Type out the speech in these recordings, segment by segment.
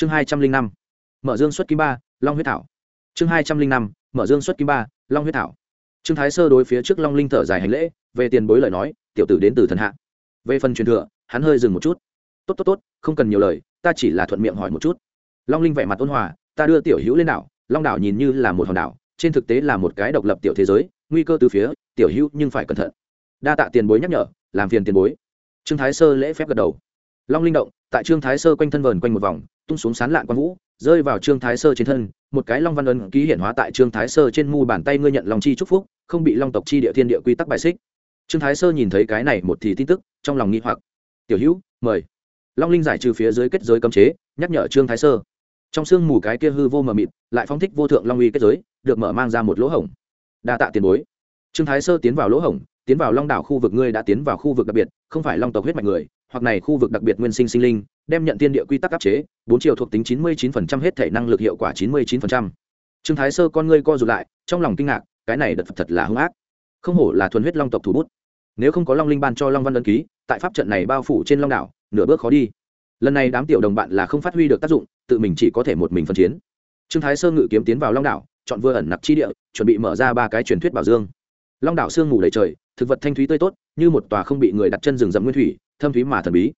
chương hai trăm linh năm, mở dương xuất kim ba, long huyết thảo. Chương hai trăm linh năm, mở dương xuất kim ba, long huyết thảo. Trương thái sơ đối phía trước long linh thở dài hành lễ, về tiền bối lời nói, tiểu tử đến từ thần hạ. Về phần truyền thừa, hắn hơi dừng một chút. Tốt tốt tốt, không cần nhiều lời, ta chỉ là thuận miệng hỏi một chút. Long linh vẻ mặt ôn hòa, ta đưa tiểu hữu lên đảo, long đảo nhìn như là một hòn đảo, trên thực tế là một cái độc lập tiểu thế giới, nguy cơ từ phía, tiểu hữu nhưng phải cẩn thận. Đa tạ tiền bối nhắc nhở, làm phiền tiền bối. Trương thái sơ lễ phép gật đầu. Long linh động tại trương thái sơ quanh thân vờn quanh một vòng, tung xuống sán lạn quang vũ, rơi vào trương thái sơ trên thân, một cái long văn ấn ký hiển hóa tại trương thái sơ trên mu bàn tay ngươi nhận lòng chi chúc phúc, không bị long tộc chi địa thiên địa quy tắc bài xích. Trương thái sơ nhìn thấy cái này một thì tin tức, trong lòng nghi hoặc. Tiểu hữu, mời. Long linh giải trừ phía dưới kết giới cấm chế, nhắc nhở trương thái sơ. Trong sương mù cái kia hư vô mờ mịt, lại phóng thích vô thượng long uy kết giới, được mở mang ra một lỗ hổng. Đa tạ tiền bối. Trương thái sơ tiến vào lỗ hổng, tiến vào long đảo khu vực, ngươi đã tiến vào khu vực đặc biệt, không phải long tộc huyết mạch người hoặc này khu vực đặc biệt nguyên sinh sinh linh, đem nhận tiên địa quy tắc áp chế, bốn chiều thuộc tính chín mươi chín phần trăm hết thể năng lực hiệu quả chín mươi chín phần trăm. Trương thái sơ con ngươi co rụt lại, trong lòng kinh ngạc, cái này đợt thật là hung ác. Không hổ là thuần huyết long tộc thủ bút. Nếu không có long linh ban cho long văn ân ký, tại pháp trận này bao phủ trên long đảo, nửa bước khó đi. Lần này đám tiểu đồng bạn là không phát huy được tác dụng, tự mình chỉ có thể một mình phân chiến. Trương thái sơ ngự kiếm tiến vào long đảo, chọn vừa ẩn nặc chi địa, chuẩn bị mở ra ba cái truyền thuyết bảo dương. Long đảo sương ngủ đầy trời, thực vật thanh thúy tươi tốt, như một tòa không bị người đặt chân rừng rậm nguyên thủy thâm thúy mà thần bí.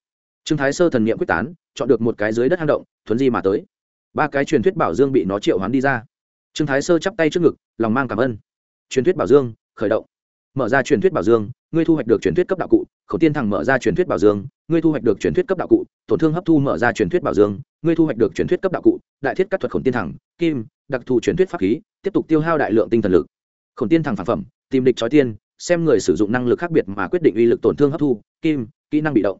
Trương thái sơ thần niệm quyết tán, chọn được một cái dưới đất hang động, thuấn di mà tới. Ba cái truyền thuyết bảo dương bị nó triệu hoán đi ra. Trương thái sơ chắp tay trước ngực, lòng mang cảm ơn. Truyền thuyết bảo dương, khởi động. Mở ra truyền thuyết bảo dương, ngươi thu hoạch được truyền thuyết cấp đạo cụ, khẩu tiên thẳng mở ra truyền thuyết bảo dương, ngươi thu hoạch được truyền thuyết cấp đạo cụ, tổn thương hấp thu mở ra truyền thuyết bảo dương, ngươi thu hoạch được truyền thuyết cấp đạo cụ, đại thiết các thuật khổng tiên thẳng, kim, đặc thù truyền thuyết pháp khí, tiếp tục tiêu hao đại lượng tinh thần lực. Khổng tiên thẳng phản phẩm, tìm địch trói tiên, xem người sử dụng năng lực khác biệt mà quyết định uy lực tổn thương hấp thu, kim kỹ năng bị động.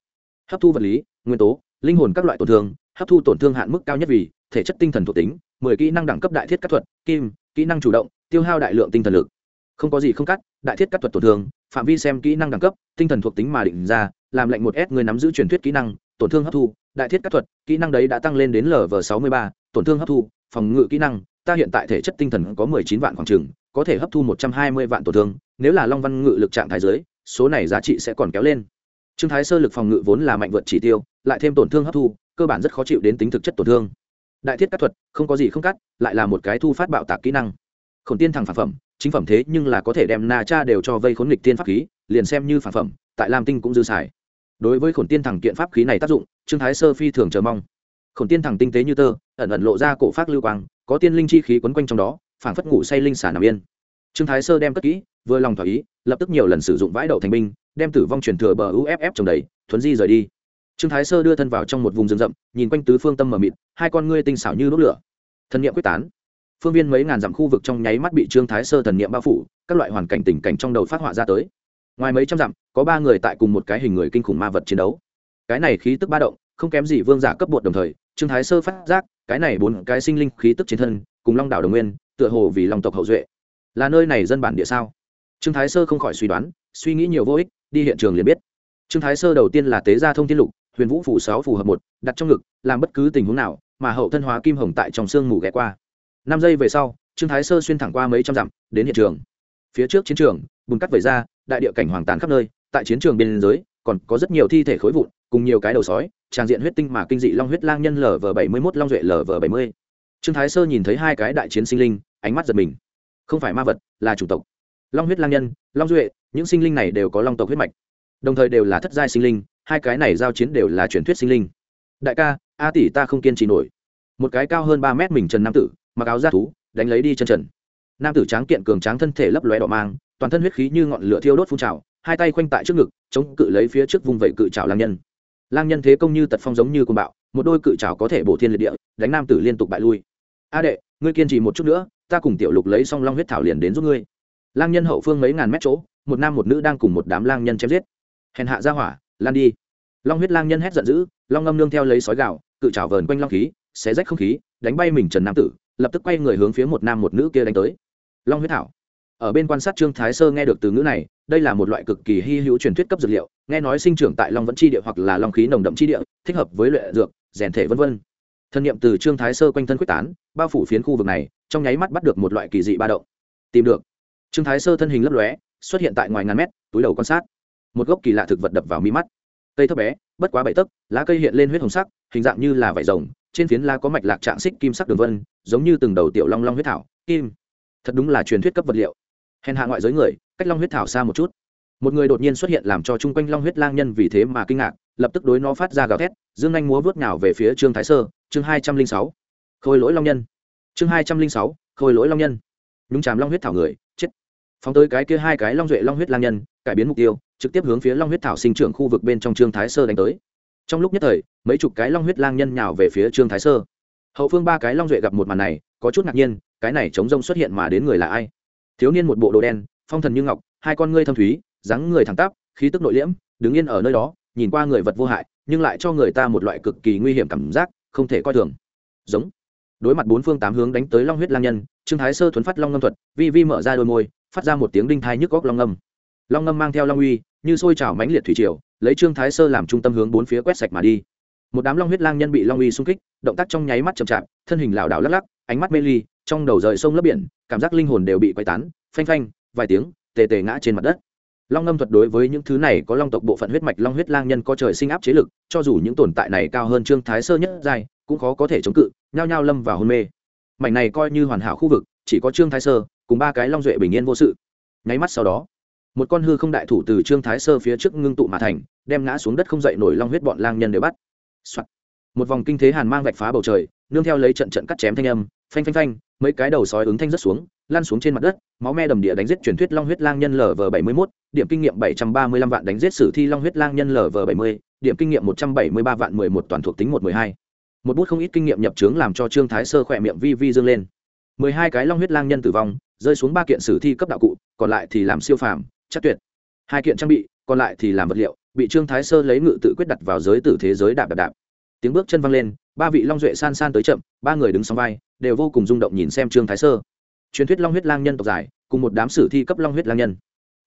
Hấp thu vật lý, nguyên tố, linh hồn các loại tổn thương, hấp thu tổn thương hạn mức cao nhất vì thể chất tinh thần thuộc tính, mười kỹ năng đẳng cấp đại thiết các thuật, kim, kỹ năng chủ động, tiêu hao đại lượng tinh thần lực. Không có gì không cắt, đại thiết các thuật tổn thương, phạm vi xem kỹ năng đẳng cấp, tinh thần thuộc tính mà định ra, làm lệnh một s người nắm giữ truyền thuyết kỹ năng, tổn thương hấp thu, đại thiết các thuật, kỹ năng đấy đã tăng lên đến lv sáu mươi ba, tổn thương hấp thu, phòng ngự kỹ năng, ta hiện tại thể chất tinh thần có mười chín vạn khoảng trừng có thể hấp thu một trăm hai mươi vạn tổn thương, nếu là long văn ngự lực trạng thái giới số này giá trị sẽ còn kéo lên trương thái sơ lực phòng ngự vốn là mạnh vượt chỉ tiêu, lại thêm tổn thương hấp thu, cơ bản rất khó chịu đến tính thực chất tổn thương. Đại thiết cắt thuật, không có gì không cắt, lại là một cái thu phát bạo tạc kỹ năng. Khổn tiên thẳng phản phẩm, chính phẩm thế nhưng là có thể đem na cha đều cho vây khốn nghịch tiên pháp khí, liền xem như phản phẩm, tại lam tinh cũng dư xài. Đối với khổn tiên thẳng kiện pháp khí này tác dụng, trương thái sơ phi thường chờ mong. Khổn tiên thẳng tinh tế như tơ, ẩn ẩn lộ ra cổ pháp lưu quang, có tiên linh chi khí quấn quanh trong đó, phảng phất ngủ say linh xả nằm yên. Trương thái sơ đem cất kỹ, vừa lòng thỏa ý, lập tức nhiều lần sử dụng vãi đậu thành binh đem tử vong truyền thừa bờ uff trồng đầy, thuấn di rời đi. Trương thái sơ đưa thân vào trong một vùng rừng rậm, nhìn quanh tứ phương tâm mờ mịt, hai con ngươi tinh xảo như đốt lửa. Thần niệm quyết tán. Phương viên mấy ngàn dặm khu vực trong nháy mắt bị trương thái sơ thần niệm bao phủ, các loại hoàn cảnh tình cảnh trong đầu phát họa ra tới. Ngoài mấy trăm dặm, có ba người tại cùng một cái hình người kinh khủng ma vật chiến đấu. Cái này khí tức ba động, không kém gì vương giả cấp bột đồng thời, trương thái sơ phát giác, cái này bốn cái sinh linh khí tức chiến thân, cùng long đảo đồng nguyên, tựa hồ vì long tộc hậu duệ. Là nơi này dân bản địa sao? Trương thái sơ không khỏi suy đoán, suy nghĩ nhiều vô ích đi hiện trường liền biết. Trương thái sơ đầu tiên là tế gia thông thiên lục, huyền vũ phủ sáu phù hợp một, đặt trong ngực, làm bất cứ tình huống nào mà hậu thân hóa kim hồng tại trong sương mù ghé qua. Năm giây về sau, trương thái sơ xuyên thẳng qua mấy trăm dặm, đến hiện trường. Phía trước chiến trường, bùn cắt vẩy ra, đại địa cảnh hoàng tàn khắp nơi, tại chiến trường biên giới, còn có rất nhiều thi thể khối vụn, cùng nhiều cái đầu sói, tràn diện huyết tinh mà kinh dị long huyết lang nhân lv bảy mươi mốt, long duệ lv bảy mươi. Trương thái sơ nhìn thấy hai cái đại chiến sinh linh, ánh mắt giật mình. Không phải ma vật, là chủng tộc long huyết lang nhân, long duệ, những sinh linh này đều có long tộc huyết mạch. Đồng thời đều là thất giai sinh linh, hai cái này giao chiến đều là truyền thuyết sinh linh. Đại ca, a tỷ ta không kiên trì nổi. Một cái cao hơn ba mét mình trần nam tử, mặc áo da thú, đánh lấy đi chân trần. Nam tử tráng kiện cường tráng thân thể lấp lóe đỏ mang, toàn thân huyết khí như ngọn lửa thiêu đốt phun trào, hai tay khoanh tại trước ngực, chống cự lấy phía trước vùng vẫy cự trào lang nhân. Lang nhân thế công như tật phong giống như côn bạo, một đôi cự trào có thể bổ thiên liệt địa, đánh nam tử liên tục bại lui. A đệ, ngươi kiên trì một chút nữa, ta cùng tiểu lục lấy xong long huyết thảo liền đến giúp ngươi lang nhân hậu phương mấy ngàn mét chỗ, một nam một nữ đang cùng một đám lang nhân chém giết. Hèn hạ ra hỏa, lan đi. Long huyết lang nhân hét giận dữ, long ngâm nương theo lấy sói gạo cự trào vờn quanh long khí, xé rách không khí, đánh bay mình trần nam tử, lập tức quay người hướng phía một nam một nữ kia đánh tới. Long huyết thảo. Ở bên quan sát trương thái sơ nghe được từ ngữ này, đây là một loại cực kỳ hy hữu truyền thuyết cấp dược liệu, nghe nói sinh trưởng tại long vẫn chi địa hoặc là long khí nồng đậm chi địa, thích hợp với luyện dược, rèn thể v v thân nhiệm từ trương thái sơ quanh thân quyết tán, bao phủ phiến khu vực này, trong nháy mắt bắt được một loại kỳ dị ba động. Tìm được trương thái sơ thân hình lấp lóe, xuất hiện tại ngoài ngàn mét, túi đầu quan sát. Một gốc kỳ lạ thực vật đập vào mi mắt. Cây thấp bé, bất quá bảy tấc, lá cây hiện lên huyết hồng sắc, hình dạng như là vải rồng, trên phiến lá có mạch lạc trạng xích kim sắc đường vân, giống như từng đầu tiểu long long huyết thảo, kim. Thật đúng là truyền thuyết cấp vật liệu. Hèn hạ ngoại giới người, cách long huyết thảo xa một chút. Một người đột nhiên xuất hiện làm cho chung quanh long huyết lang nhân vì thế mà kinh ngạc, lập tức đối nó phát ra gào thét, dương anh múa vớt nào về phía trương thái sơ, chương hai trăm linh sáu. Khôi lỗi long nhân. Chương hai trăm linh sáu, khôi lỗi long nhân nhúng chàm long huyết thảo người, chết. Phóng tới cái kia hai cái long duệ long huyết lang nhân, cải biến mục tiêu, trực tiếp hướng phía long huyết thảo sinh trưởng khu vực bên trong trương thái sơ đánh tới. Trong lúc nhất thời, mấy chục cái long huyết lang nhân nhào về phía trương thái sơ. Hậu phương ba cái long duệ gặp một màn này, có chút ngạc nhiên, cái này chống rông xuất hiện mà đến người là ai? Thiếu niên một bộ đồ đen, phong thần như ngọc, hai con ngươi thâm thúy, dáng người thẳng tắp, khí tức nội liễm, đứng yên ở nơi đó, nhìn qua người vật vô hại, nhưng lại cho người ta một loại cực kỳ nguy hiểm cảm giác không thể coi thường. Giống đối mặt bốn phương tám hướng đánh tới long huyết lang nhân, trương thái sơ thuấn phát long ngâm thuật, vi vi mở ra đôi môi, phát ra một tiếng đinh thai nhức góc long ngâm. Long ngâm mang theo long uy, như sôi trào mãnh liệt thủy triều, lấy trương thái sơ làm trung tâm hướng bốn phía quét sạch mà đi. Một đám long huyết lang nhân bị long uy xung kích, động tác trong nháy mắt chậm chạp, thân hình lảo đảo lắc lắc, ánh mắt mê ly, trong đầu rời sông lấp biển, cảm giác linh hồn đều bị quay tán, phanh phanh, vài tiếng, tề tề ngã trên mặt đất long ngâm thuật đối với những thứ này có long tộc bộ phận huyết mạch long huyết lang nhân có trời sinh áp chế lực, cho dù những tồn tại này cao hơn trương thái sơ nhất giai, cũng khó có thể chống cự, nhao nhao lâm vào hôn mê. Mảnh này coi như hoàn hảo khu vực, chỉ có trương thái sơ, cùng ba cái long duệ bình yên vô sự. Nháy mắt sau đó, một con hư không đại thủ từ trương thái sơ phía trước ngưng tụ mà thành, đem ngã xuống đất không dậy nổi long huyết bọn lang nhân đều bắt、Soạn. một vòng kinh thế hàn mang vạch phá bầu trời, nương theo lấy trận trận cắt chém thanh âm, phanh phanh phanh, mấy cái đầu sói ứng thanh rất xuống lăn xuống trên mặt đất, máu me đầm địa đánh giết truyền thuyết long huyết lang nhân lv bảy mươi mốt, điểm kinh nghiệm bảy trăm ba mươi lăm vạn đánh giết sử thi long huyết lang nhân lv bảy mươi, điểm kinh nghiệm một trăm bảy mươi ba vạn mười một toàn thuộc tính một mười hai. Một bút không ít kinh nghiệm nhập trướng làm cho trương thái sơ khỏe miệng vi vi dương lên. mười hai cái long huyết lang nhân tử vong, rơi xuống ba kiện sử thi cấp đạo cụ, còn lại thì làm siêu phàm chắc tuyệt. Hai kiện trang bị, còn lại thì làm vật liệu, bị trương thái sơ lấy ngự tự quyết đặt vào giới tử thế giới đạp đạp đạp. Tiếng bước chân văng lên, ba vị long duệ san san tới chậm, ba người đứng song vai, đều vô cùng rung động nhìn xem trương thái sơ truyền thuyết long huyết lang nhân tộc dài cùng một đám sử thi cấp long huyết lang nhân.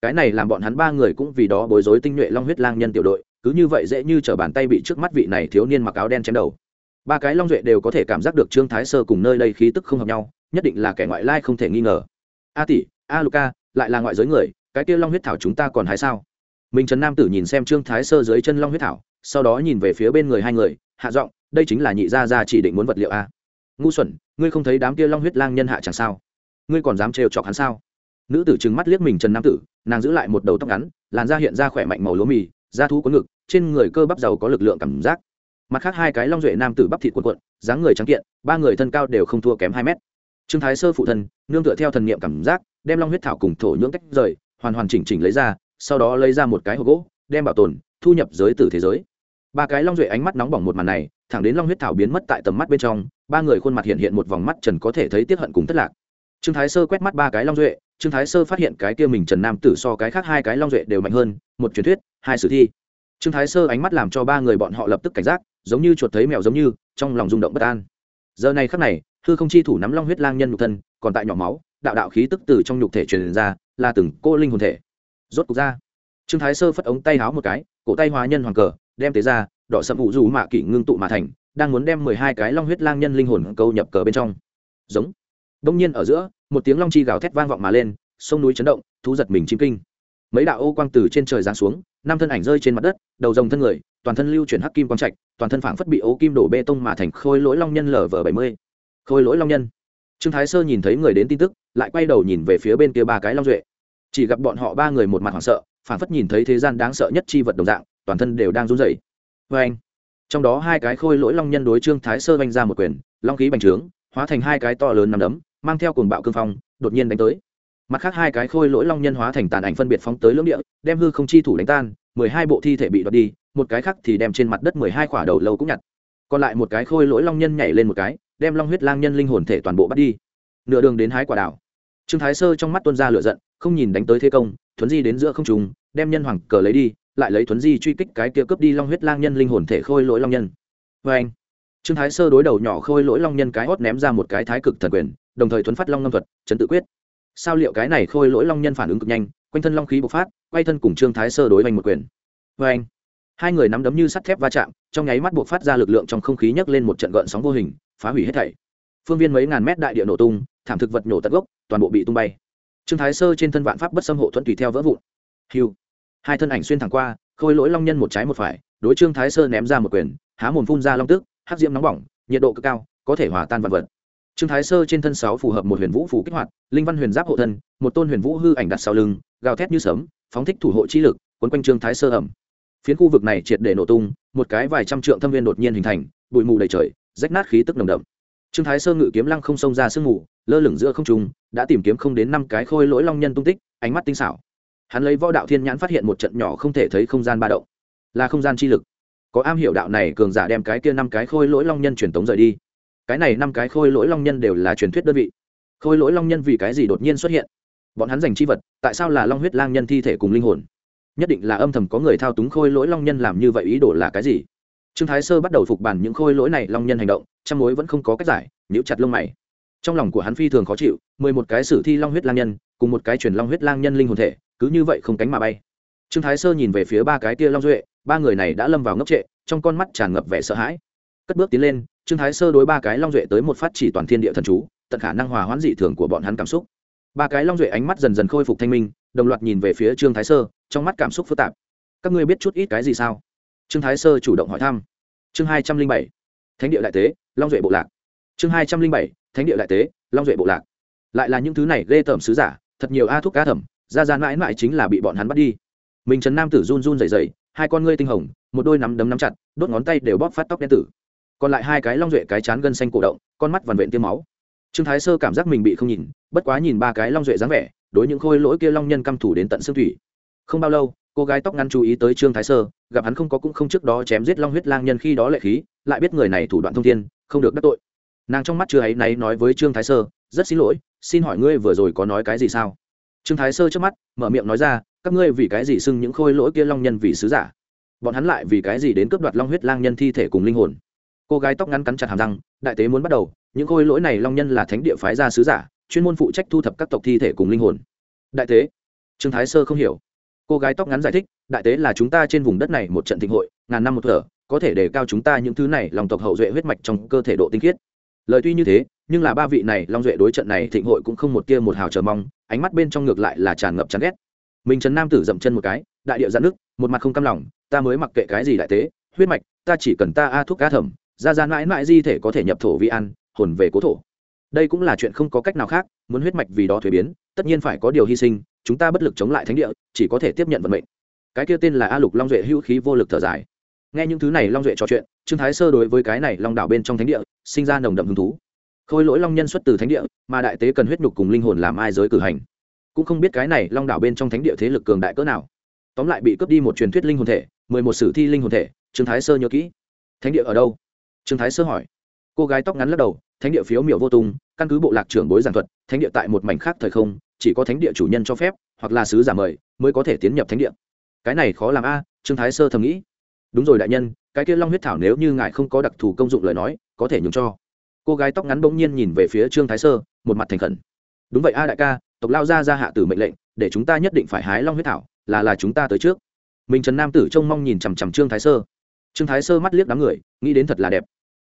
Cái này làm bọn hắn ba người cũng vì đó bối rối tinh nhuệ long huyết lang nhân tiểu đội, cứ như vậy dễ như t r ở bàn tay bị trước mắt vị này thiếu niên mặc áo đen chém đầu. Ba cái long duệ đều có thể cảm giác được trương thái sơ cùng nơi đây khí tức không hợp nhau, nhất định là kẻ ngoại lai không thể nghi ngờ. A tỷ, a luca lại là ngoại giới người, cái kia long huyết thảo chúng ta còn hái sao? Minh trần nam tử nhìn xem trương thái sơ dưới chân long huyết thảo, sau đó nhìn về phía bên người hai người, hạ giọng, đây chính là nhị gia gia chỉ định muốn vật liệu a. Ngu xuẩn, ngươi không thấy đám kia long huyết lang nhân hạ chẳng sao? Ngươi còn dám trêu chọc hắn sao? Nữ tử trừng mắt liếc mình trần nam tử, nàng giữ lại một đầu tóc ngắn, làn da hiện ra khỏe mạnh màu lúa mì, da thú có ngực, trên người cơ bắp giàu có lực lượng cảm giác. Mặt khác hai cái long duệ nam tử bắp thịt quần quận dáng người trắng kiện, ba người thân cao đều không thua kém hai mét. Trương thái sơ phụ thân, nương tựa theo thần niệm cảm giác, đem long huyết thảo cùng thổ nhưỡng tách rời, hoàn hoàn chỉnh chỉnh lấy ra, sau đó lấy ra một cái hộp gỗ, đem bảo tồn, thu nhập giới tử thế giới. Ba cái long duệ ánh mắt nóng bỏng một màn này, thẳng đến long huyết thảo biến mất tại tầm mắt bên trong, ba người khuôn mặt hiện hiện một vòng mắt trần có thể thấy tiết hận cùng thất lạc trương thái sơ quét mắt ba cái long duệ, trương thái sơ phát hiện cái kia mình trần nam tử so cái khác hai cái long duệ đều mạnh hơn, một truyền thuyết, hai sử thi. Trương thái sơ ánh mắt làm cho ba người bọn họ lập tức cảnh giác, giống như chuột thấy mèo giống như, trong lòng rung động bất an. Giờ này khắc này, hư không chi thủ nắm long huyết lang nhân nhục thân, còn tại nhỏ máu, đạo đạo khí tức từ trong nhục thể truyền ra, là từng cô linh hồn thể. Rốt cục ra. Trương thái sơ phất ống tay háo một cái, cổ tay hóa nhân hoàng cờ, đem tế ra, đỏ sậm vụ dù mạ kỷ ngưng tụ mà thành, đang muốn đem mười hai cái long huyết lang nhân linh hồn câu nhập cờ bên trong. Giống đông nhiên ở giữa, một tiếng long chi gào thét vang vọng mà lên, sông núi chấn động, thú giật mình chim kinh. Mấy đạo ô quang từ trên trời giáng xuống, năm thân ảnh rơi trên mặt đất, đầu rồng thân người, toàn thân lưu chuyển hắc kim quang trạch, toàn thân phảng phất bị ô kim đổ bê tông mà thành khôi lỗi long nhân lở vờ bảy mươi. Khôi lỗi long nhân. Trương thái sơ nhìn thấy người đến tin tức, lại quay đầu nhìn về phía bên kia ba cái long duệ. Chỉ gặp bọn họ ba người một mặt hoảng sợ, phảng phất nhìn thấy thế gian đáng sợ nhất chi vật đồng dạng, toàn thân đều đang run rẩy. Vê anh. Trong đó hai cái khôi lỗi long nhân đối trương thái sơ vanh ra một quyền, long khí bành trướng, hóa thành hai cái to lớn nằm đấm mang theo cuồng bạo cương phong, đột nhiên đánh tới. Mặt khác hai cái khôi lỗi long nhân hóa thành tàn ảnh phân biệt phóng tới lưỡng địa, đem hư không chi thủ đánh tan, mười hai bộ thi thể bị đoạt đi, một cái khác thì đem trên mặt đất mười hai khỏa đầu lâu cũng nhặt. Còn lại một cái khôi lỗi long nhân nhảy lên một cái, đem long huyết lang nhân linh hồn thể toàn bộ bắt đi. Nửa đường đến hái quả đảo. Trương thái sơ trong mắt tuân ra lửa giận, không nhìn đánh tới thế công, thuấn di đến giữa không trùng đem nhân hoàng cờ lấy đi, lại lấy thuấn di truy kích cái kia cướp đi long huyết lang nhân linh hồn thể khôi lỗi long nhân. Vê anh trương thái sơ đối đầu nhỏ khôi lỗi long nhân cái hót ném ra một cái thái cực thần quyền đồng thời thuấn phát long ngâm thuật, chấn tự quyết. Sao liệu cái này khôi lỗi long nhân phản ứng cực nhanh, quanh thân long khí bộc phát, quay thân cùng trương thái sơ đối oanh một quyền. Vê anh, hai người nắm đấm như sắt thép va chạm, trong nháy mắt bộc phát ra lực lượng trong không khí nhấc lên một trận gợn sóng vô hình, phá hủy hết thảy. Phương viên mấy ngàn mét đại địa nổ tung, thảm thực vật nổ tận gốc, toàn bộ bị tung bay. Trương thái sơ trên thân vạn pháp bất xâm hộ thuẫn tùy theo vỡ vụn. Hiu hai thân ảnh xuyên thẳng qua, khôi lỗi long nhân một trái một phải, đối trương thái sơ ném ra một quyền, há mồm phun ra long tức, hắc diễm nóng bỏng, nhiệt độ cực cao, có thể hòa tan vật vật trương thái sơ trên thân sáu phù hợp một huyền vũ phù kích hoạt, linh văn huyền giáp hộ thân, một tôn huyền vũ hư ảnh đặt sau lưng, gào thét như sấm, phóng thích thủ hộ chi lực quấn quanh trương thái sơ ẩm. Phiến khu vực này triệt để nổ tung, một cái vài trăm trượng thâm viên đột nhiên hình thành, bụi mù đầy trời, rách nát khí tức nồng đậm. Trương thái sơ ngự kiếm lăng không xông ra sương mù, lơ lửng giữa không trung, đã tìm kiếm không đến năm cái khôi lỗi long nhân tung tích, ánh mắt tinh xảo. Hắn lấy võ đạo thiên nhãn phát hiện một trận nhỏ không thể thấy không gian ba động. Là không gian chi lực. Có am hiểu đạo này cường giả đem cái kia năm cái khôi lỗi long nhân truyền tống rời đi cái này năm cái khôi lỗi long nhân đều là truyền thuyết đơn vị. Khôi lỗi long nhân vì cái gì đột nhiên xuất hiện? Bọn hắn giành chi vật, tại sao là long huyết lang nhân thi thể cùng linh hồn? Nhất định là âm thầm có người thao túng khôi lỗi long nhân làm như vậy ý đồ là cái gì? Trương thái sơ bắt đầu phục bản những khôi lỗi này long nhân hành động chăm mối vẫn không có cách giải nếu chặt lông mày. Trong lòng của hắn phi thường khó chịu, mười một cái sử thi long huyết lang nhân, cùng một cái truyền long huyết lang nhân linh hồn thể, cứ như vậy không cánh mà bay. Trương thái sơ nhìn về phía ba cái tia long duệ, ba người này đã lâm vào ngốc trệ, trong con mắt tràn ngập vẻ sợ hãi. Cất bước tiến lên trương thái sơ đối ba cái long duệ tới một phát chỉ toàn thiên địa thần chú, tận khả năng hòa hoãn dị thường của bọn hắn cảm xúc. Ba cái long duệ ánh mắt dần dần khôi phục thanh minh, đồng loạt nhìn về phía trương thái sơ, trong mắt cảm xúc phức tạp. Các ngươi biết chút ít cái gì sao? Trương thái sơ chủ động hỏi thăm. Chương hai trăm linh bảy, thánh địa đại tế, long duệ bộ lạc. Chương hai trăm linh bảy, thánh địa đại tế, long duệ bộ lạc. Lại là những thứ này ghê tởm sứ giả, thật nhiều a thuốc cá thẩm ra ra mãi mãi chính là bị bọn hắn bắt đi. Mình trần nam tử run run dày dày hai con ngươi tinh hồng, một đôi nắm đấm nắm chặt, đốt ngón tay đều bóp phát tóc đen tử còn lại hai cái long duệ cái chán gân xanh cổ động, con mắt vằn vện tiêm máu. Trương thái sơ cảm giác mình bị không nhìn, bất quá nhìn ba cái long duệ dáng vẻ, đối những khôi lỗi kia long nhân căm thủ đến tận xương thủy. Không bao lâu, cô gái tóc ngắn chú ý tới trương thái sơ, gặp hắn không có cũng không trước đó chém giết long huyết lang nhân khi đó lệ khí, lại biết người này thủ đoạn thông thiên, không được đắc tội. Nàng trong mắt chưa ấy náy nói với trương thái sơ, rất xin lỗi, xin hỏi ngươi vừa rồi có nói cái gì sao? Trương thái sơ trước mắt, mở miệng nói ra, các ngươi vì cái gì xưng những khôi lỗi kia long nhân vì sứ giả? Bọn hắn lại vì cái gì đến cướp đoạt long huyết lang nhân thi thể cùng linh hồn? Cô gái tóc ngắn cắn chặt hàm răng, đại tế muốn bắt đầu, những khôi lỗi này long nhân là thánh địa phái ra sứ giả, chuyên môn phụ trách thu thập các tộc thi thể cùng linh hồn. Đại tế, trương thái sơ không hiểu. Cô gái tóc ngắn giải thích, đại tế là chúng ta trên vùng đất này một trận thịnh hội, ngàn năm một thở, có thể đề cao chúng ta những thứ này lòng tộc hậu duệ huyết mạch trong cơ thể độ tinh khiết. Lời tuy như thế, nhưng là ba vị này long duệ đối trận này thịnh hội cũng không một tia một hào chờ mong, ánh mắt bên trong ngược lại là tràn ngập chán ghét. Mình trần nam tử dậm chân một cái, đại địa giãn nước một mặt không cam lòng, ta mới mặc kệ cái gì đại tế, huyết mạch, ta chỉ cần ta a thuốc cá thẩm ra ra mãi mãi di thể có thể nhập thổ vi ăn hồn về cố thổ. Đây cũng là chuyện không có cách nào khác, muốn huyết mạch vì đó thuế biến, tất nhiên phải có điều hy sinh, chúng ta bất lực chống lại thánh địa, chỉ có thể tiếp nhận vận mệnh. Cái kia tên là a lục long duệ hữu khí vô lực thở dài. Nghe những thứ này long duệ trò chuyện, trương thái sơ đối với cái này long đảo bên trong thánh địa, sinh ra nồng đậm hứng thú. Khôi lỗi long nhân xuất từ thánh địa, mà đại tế cần huyết nhục cùng linh hồn làm ai giới cử hành. Cũng không biết cái này long đảo bên trong thánh địa thế lực cường đại cỡ nào. Tóm lại bị cướp đi một truyền thuyết linh hồn thể, mười một sử thi linh hồn thể, trương thái sơ nhớ kỹ. Thánh địa ở đâu? Trương thái sơ hỏi. Cô gái tóc ngắn lắc đầu, thánh địa phiếu miểu vô tung, căn cứ bộ lạc trưởng bối giảng thuật, thánh địa tại một mảnh khác thời không, chỉ có thánh địa chủ nhân cho phép, hoặc là sứ giả mời, mới có thể tiến nhập thánh địa. Cái này khó làm a, trương thái sơ thầm nghĩ. Đúng rồi đại nhân, cái kia long huyết thảo nếu như ngài không có đặc thù công dụng lời nói, có thể nhường cho. Cô gái tóc ngắn bỗng nhiên nhìn về phía trương thái sơ, một mặt thành khẩn. Đúng vậy a đại ca, tộc lao ra ra hạ tử mệnh lệnh, để chúng ta nhất định phải hái long huyết thảo, là là chúng ta tới trước. Mình trần nam tử trông mong nhìn chằm chằm trương thái sơ trương thái sơ mắt liếc đám người, nghĩ đến thật là đẹp.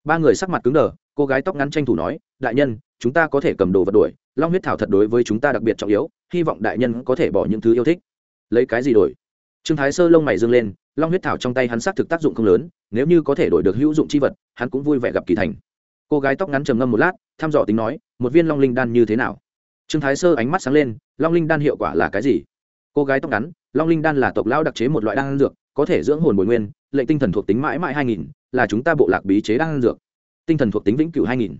Ba người sắc mặt cứng đờ, cô gái tóc ngắn tranh thủ nói, đại nhân, chúng ta có thể cầm đồ vật đuổi, long huyết thảo thật đối với chúng ta đặc biệt trọng yếu, hy vọng đại nhân có thể bỏ những thứ yêu thích. Lấy cái gì đổi trương thái sơ lông mày dâng lên, long huyết thảo trong tay hắn xác thực tác dụng không lớn, nếu như có thể đổi được hữu dụng c h i vật, hắn cũng vui vẻ gặp kỳ thành. Cô gái tóc ngắn trầm ngâm một lát, thăm dò tính nói, một viên long linh đan như thế nào? Trương thái sơ ánh mắt sáng lên, long linh đan hiệu quả là cái gì? Cô gái tóc ngắn, long linh đan là tộc lão đặc chế một loại đan dược có thể dưỡng hồn bồi nguyên, lệnh tinh thần thuộc tính mãi mãi hai nghìn, là chúng ta bộ lạc bí chế đan dược. Tinh thần thuộc tính vĩnh cửu hai nghìn.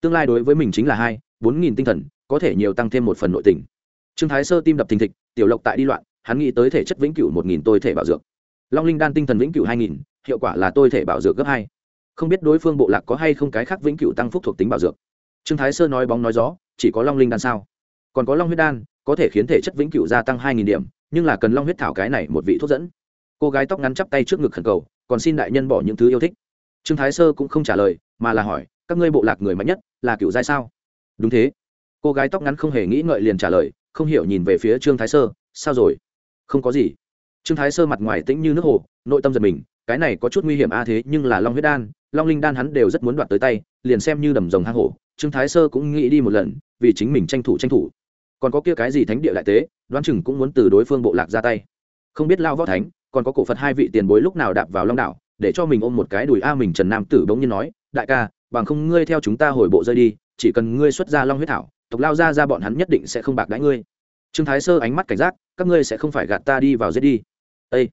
Tương lai đối với mình chính là hai, bốn nghìn tinh thần, có thể nhiều tăng thêm một phần nội tình. Trương thái sơ tim đập thình thịch, tiểu lộc tại đi loạn, hắn nghĩ tới thể chất vĩnh cửu một nghìn tôi thể bảo dược. Long linh đan tinh thần vĩnh cửu hai nghìn, hiệu quả là tôi thể bảo dược gấp hai. Không biết đối phương bộ lạc có hay không cái khác vĩnh cửu tăng phúc thuộc tính bảo dược. Trương thái sơ nói bóng nói gió, chỉ có long linh đan sao? Còn có long huyết đan, có thể khiến thể chất vĩnh cửu gia tăng hai nghìn điểm, nhưng là cần long huyết thảo cái này một vị thuốc dẫn cô gái tóc ngắn chắp tay trước ngực khẩn cầu, còn xin đại nhân bỏ những thứ yêu thích. Trương thái sơ cũng không trả lời, mà là hỏi, các ngươi bộ lạc người mạnh nhất là cựu giai sao? Đúng thế. Cô gái tóc ngắn không hề nghĩ ngợi liền trả lời, không hiểu nhìn về phía trương thái sơ, sao rồi? Không có gì. Trương thái sơ mặt ngoài tĩnh như nước hồ, nội tâm giật mình, cái này có chút nguy hiểm a thế, nhưng là long huyết đan, long linh đan hắn đều rất muốn đoạt tới tay, liền xem như đầm rồng hang hổ. Trương thái sơ cũng nghĩ đi một lần, vì chính mình tranh thủ tranh thủ. Còn có kia cái gì thánh địa đại tế, đoán chừng cũng muốn từ đối phương bộ lạc ra tay. Không biết lao võ thánh còn có cổ phật hai vị tiền bối lúc nào đạp vào long đảo để cho mình ôm một cái đùi a mình trần nam tử bỗng nhiên nói, đại ca, bằng không ngươi theo chúng ta hồi bộ rơi đi, chỉ cần ngươi xuất ra long huyết thảo, tộc lao ra ra bọn hắn nhất định sẽ không bạc đãi ngươi. Trương thái sơ ánh mắt cảnh giác, các ngươi sẽ không phải gạt ta đi vào giết đi. Ê.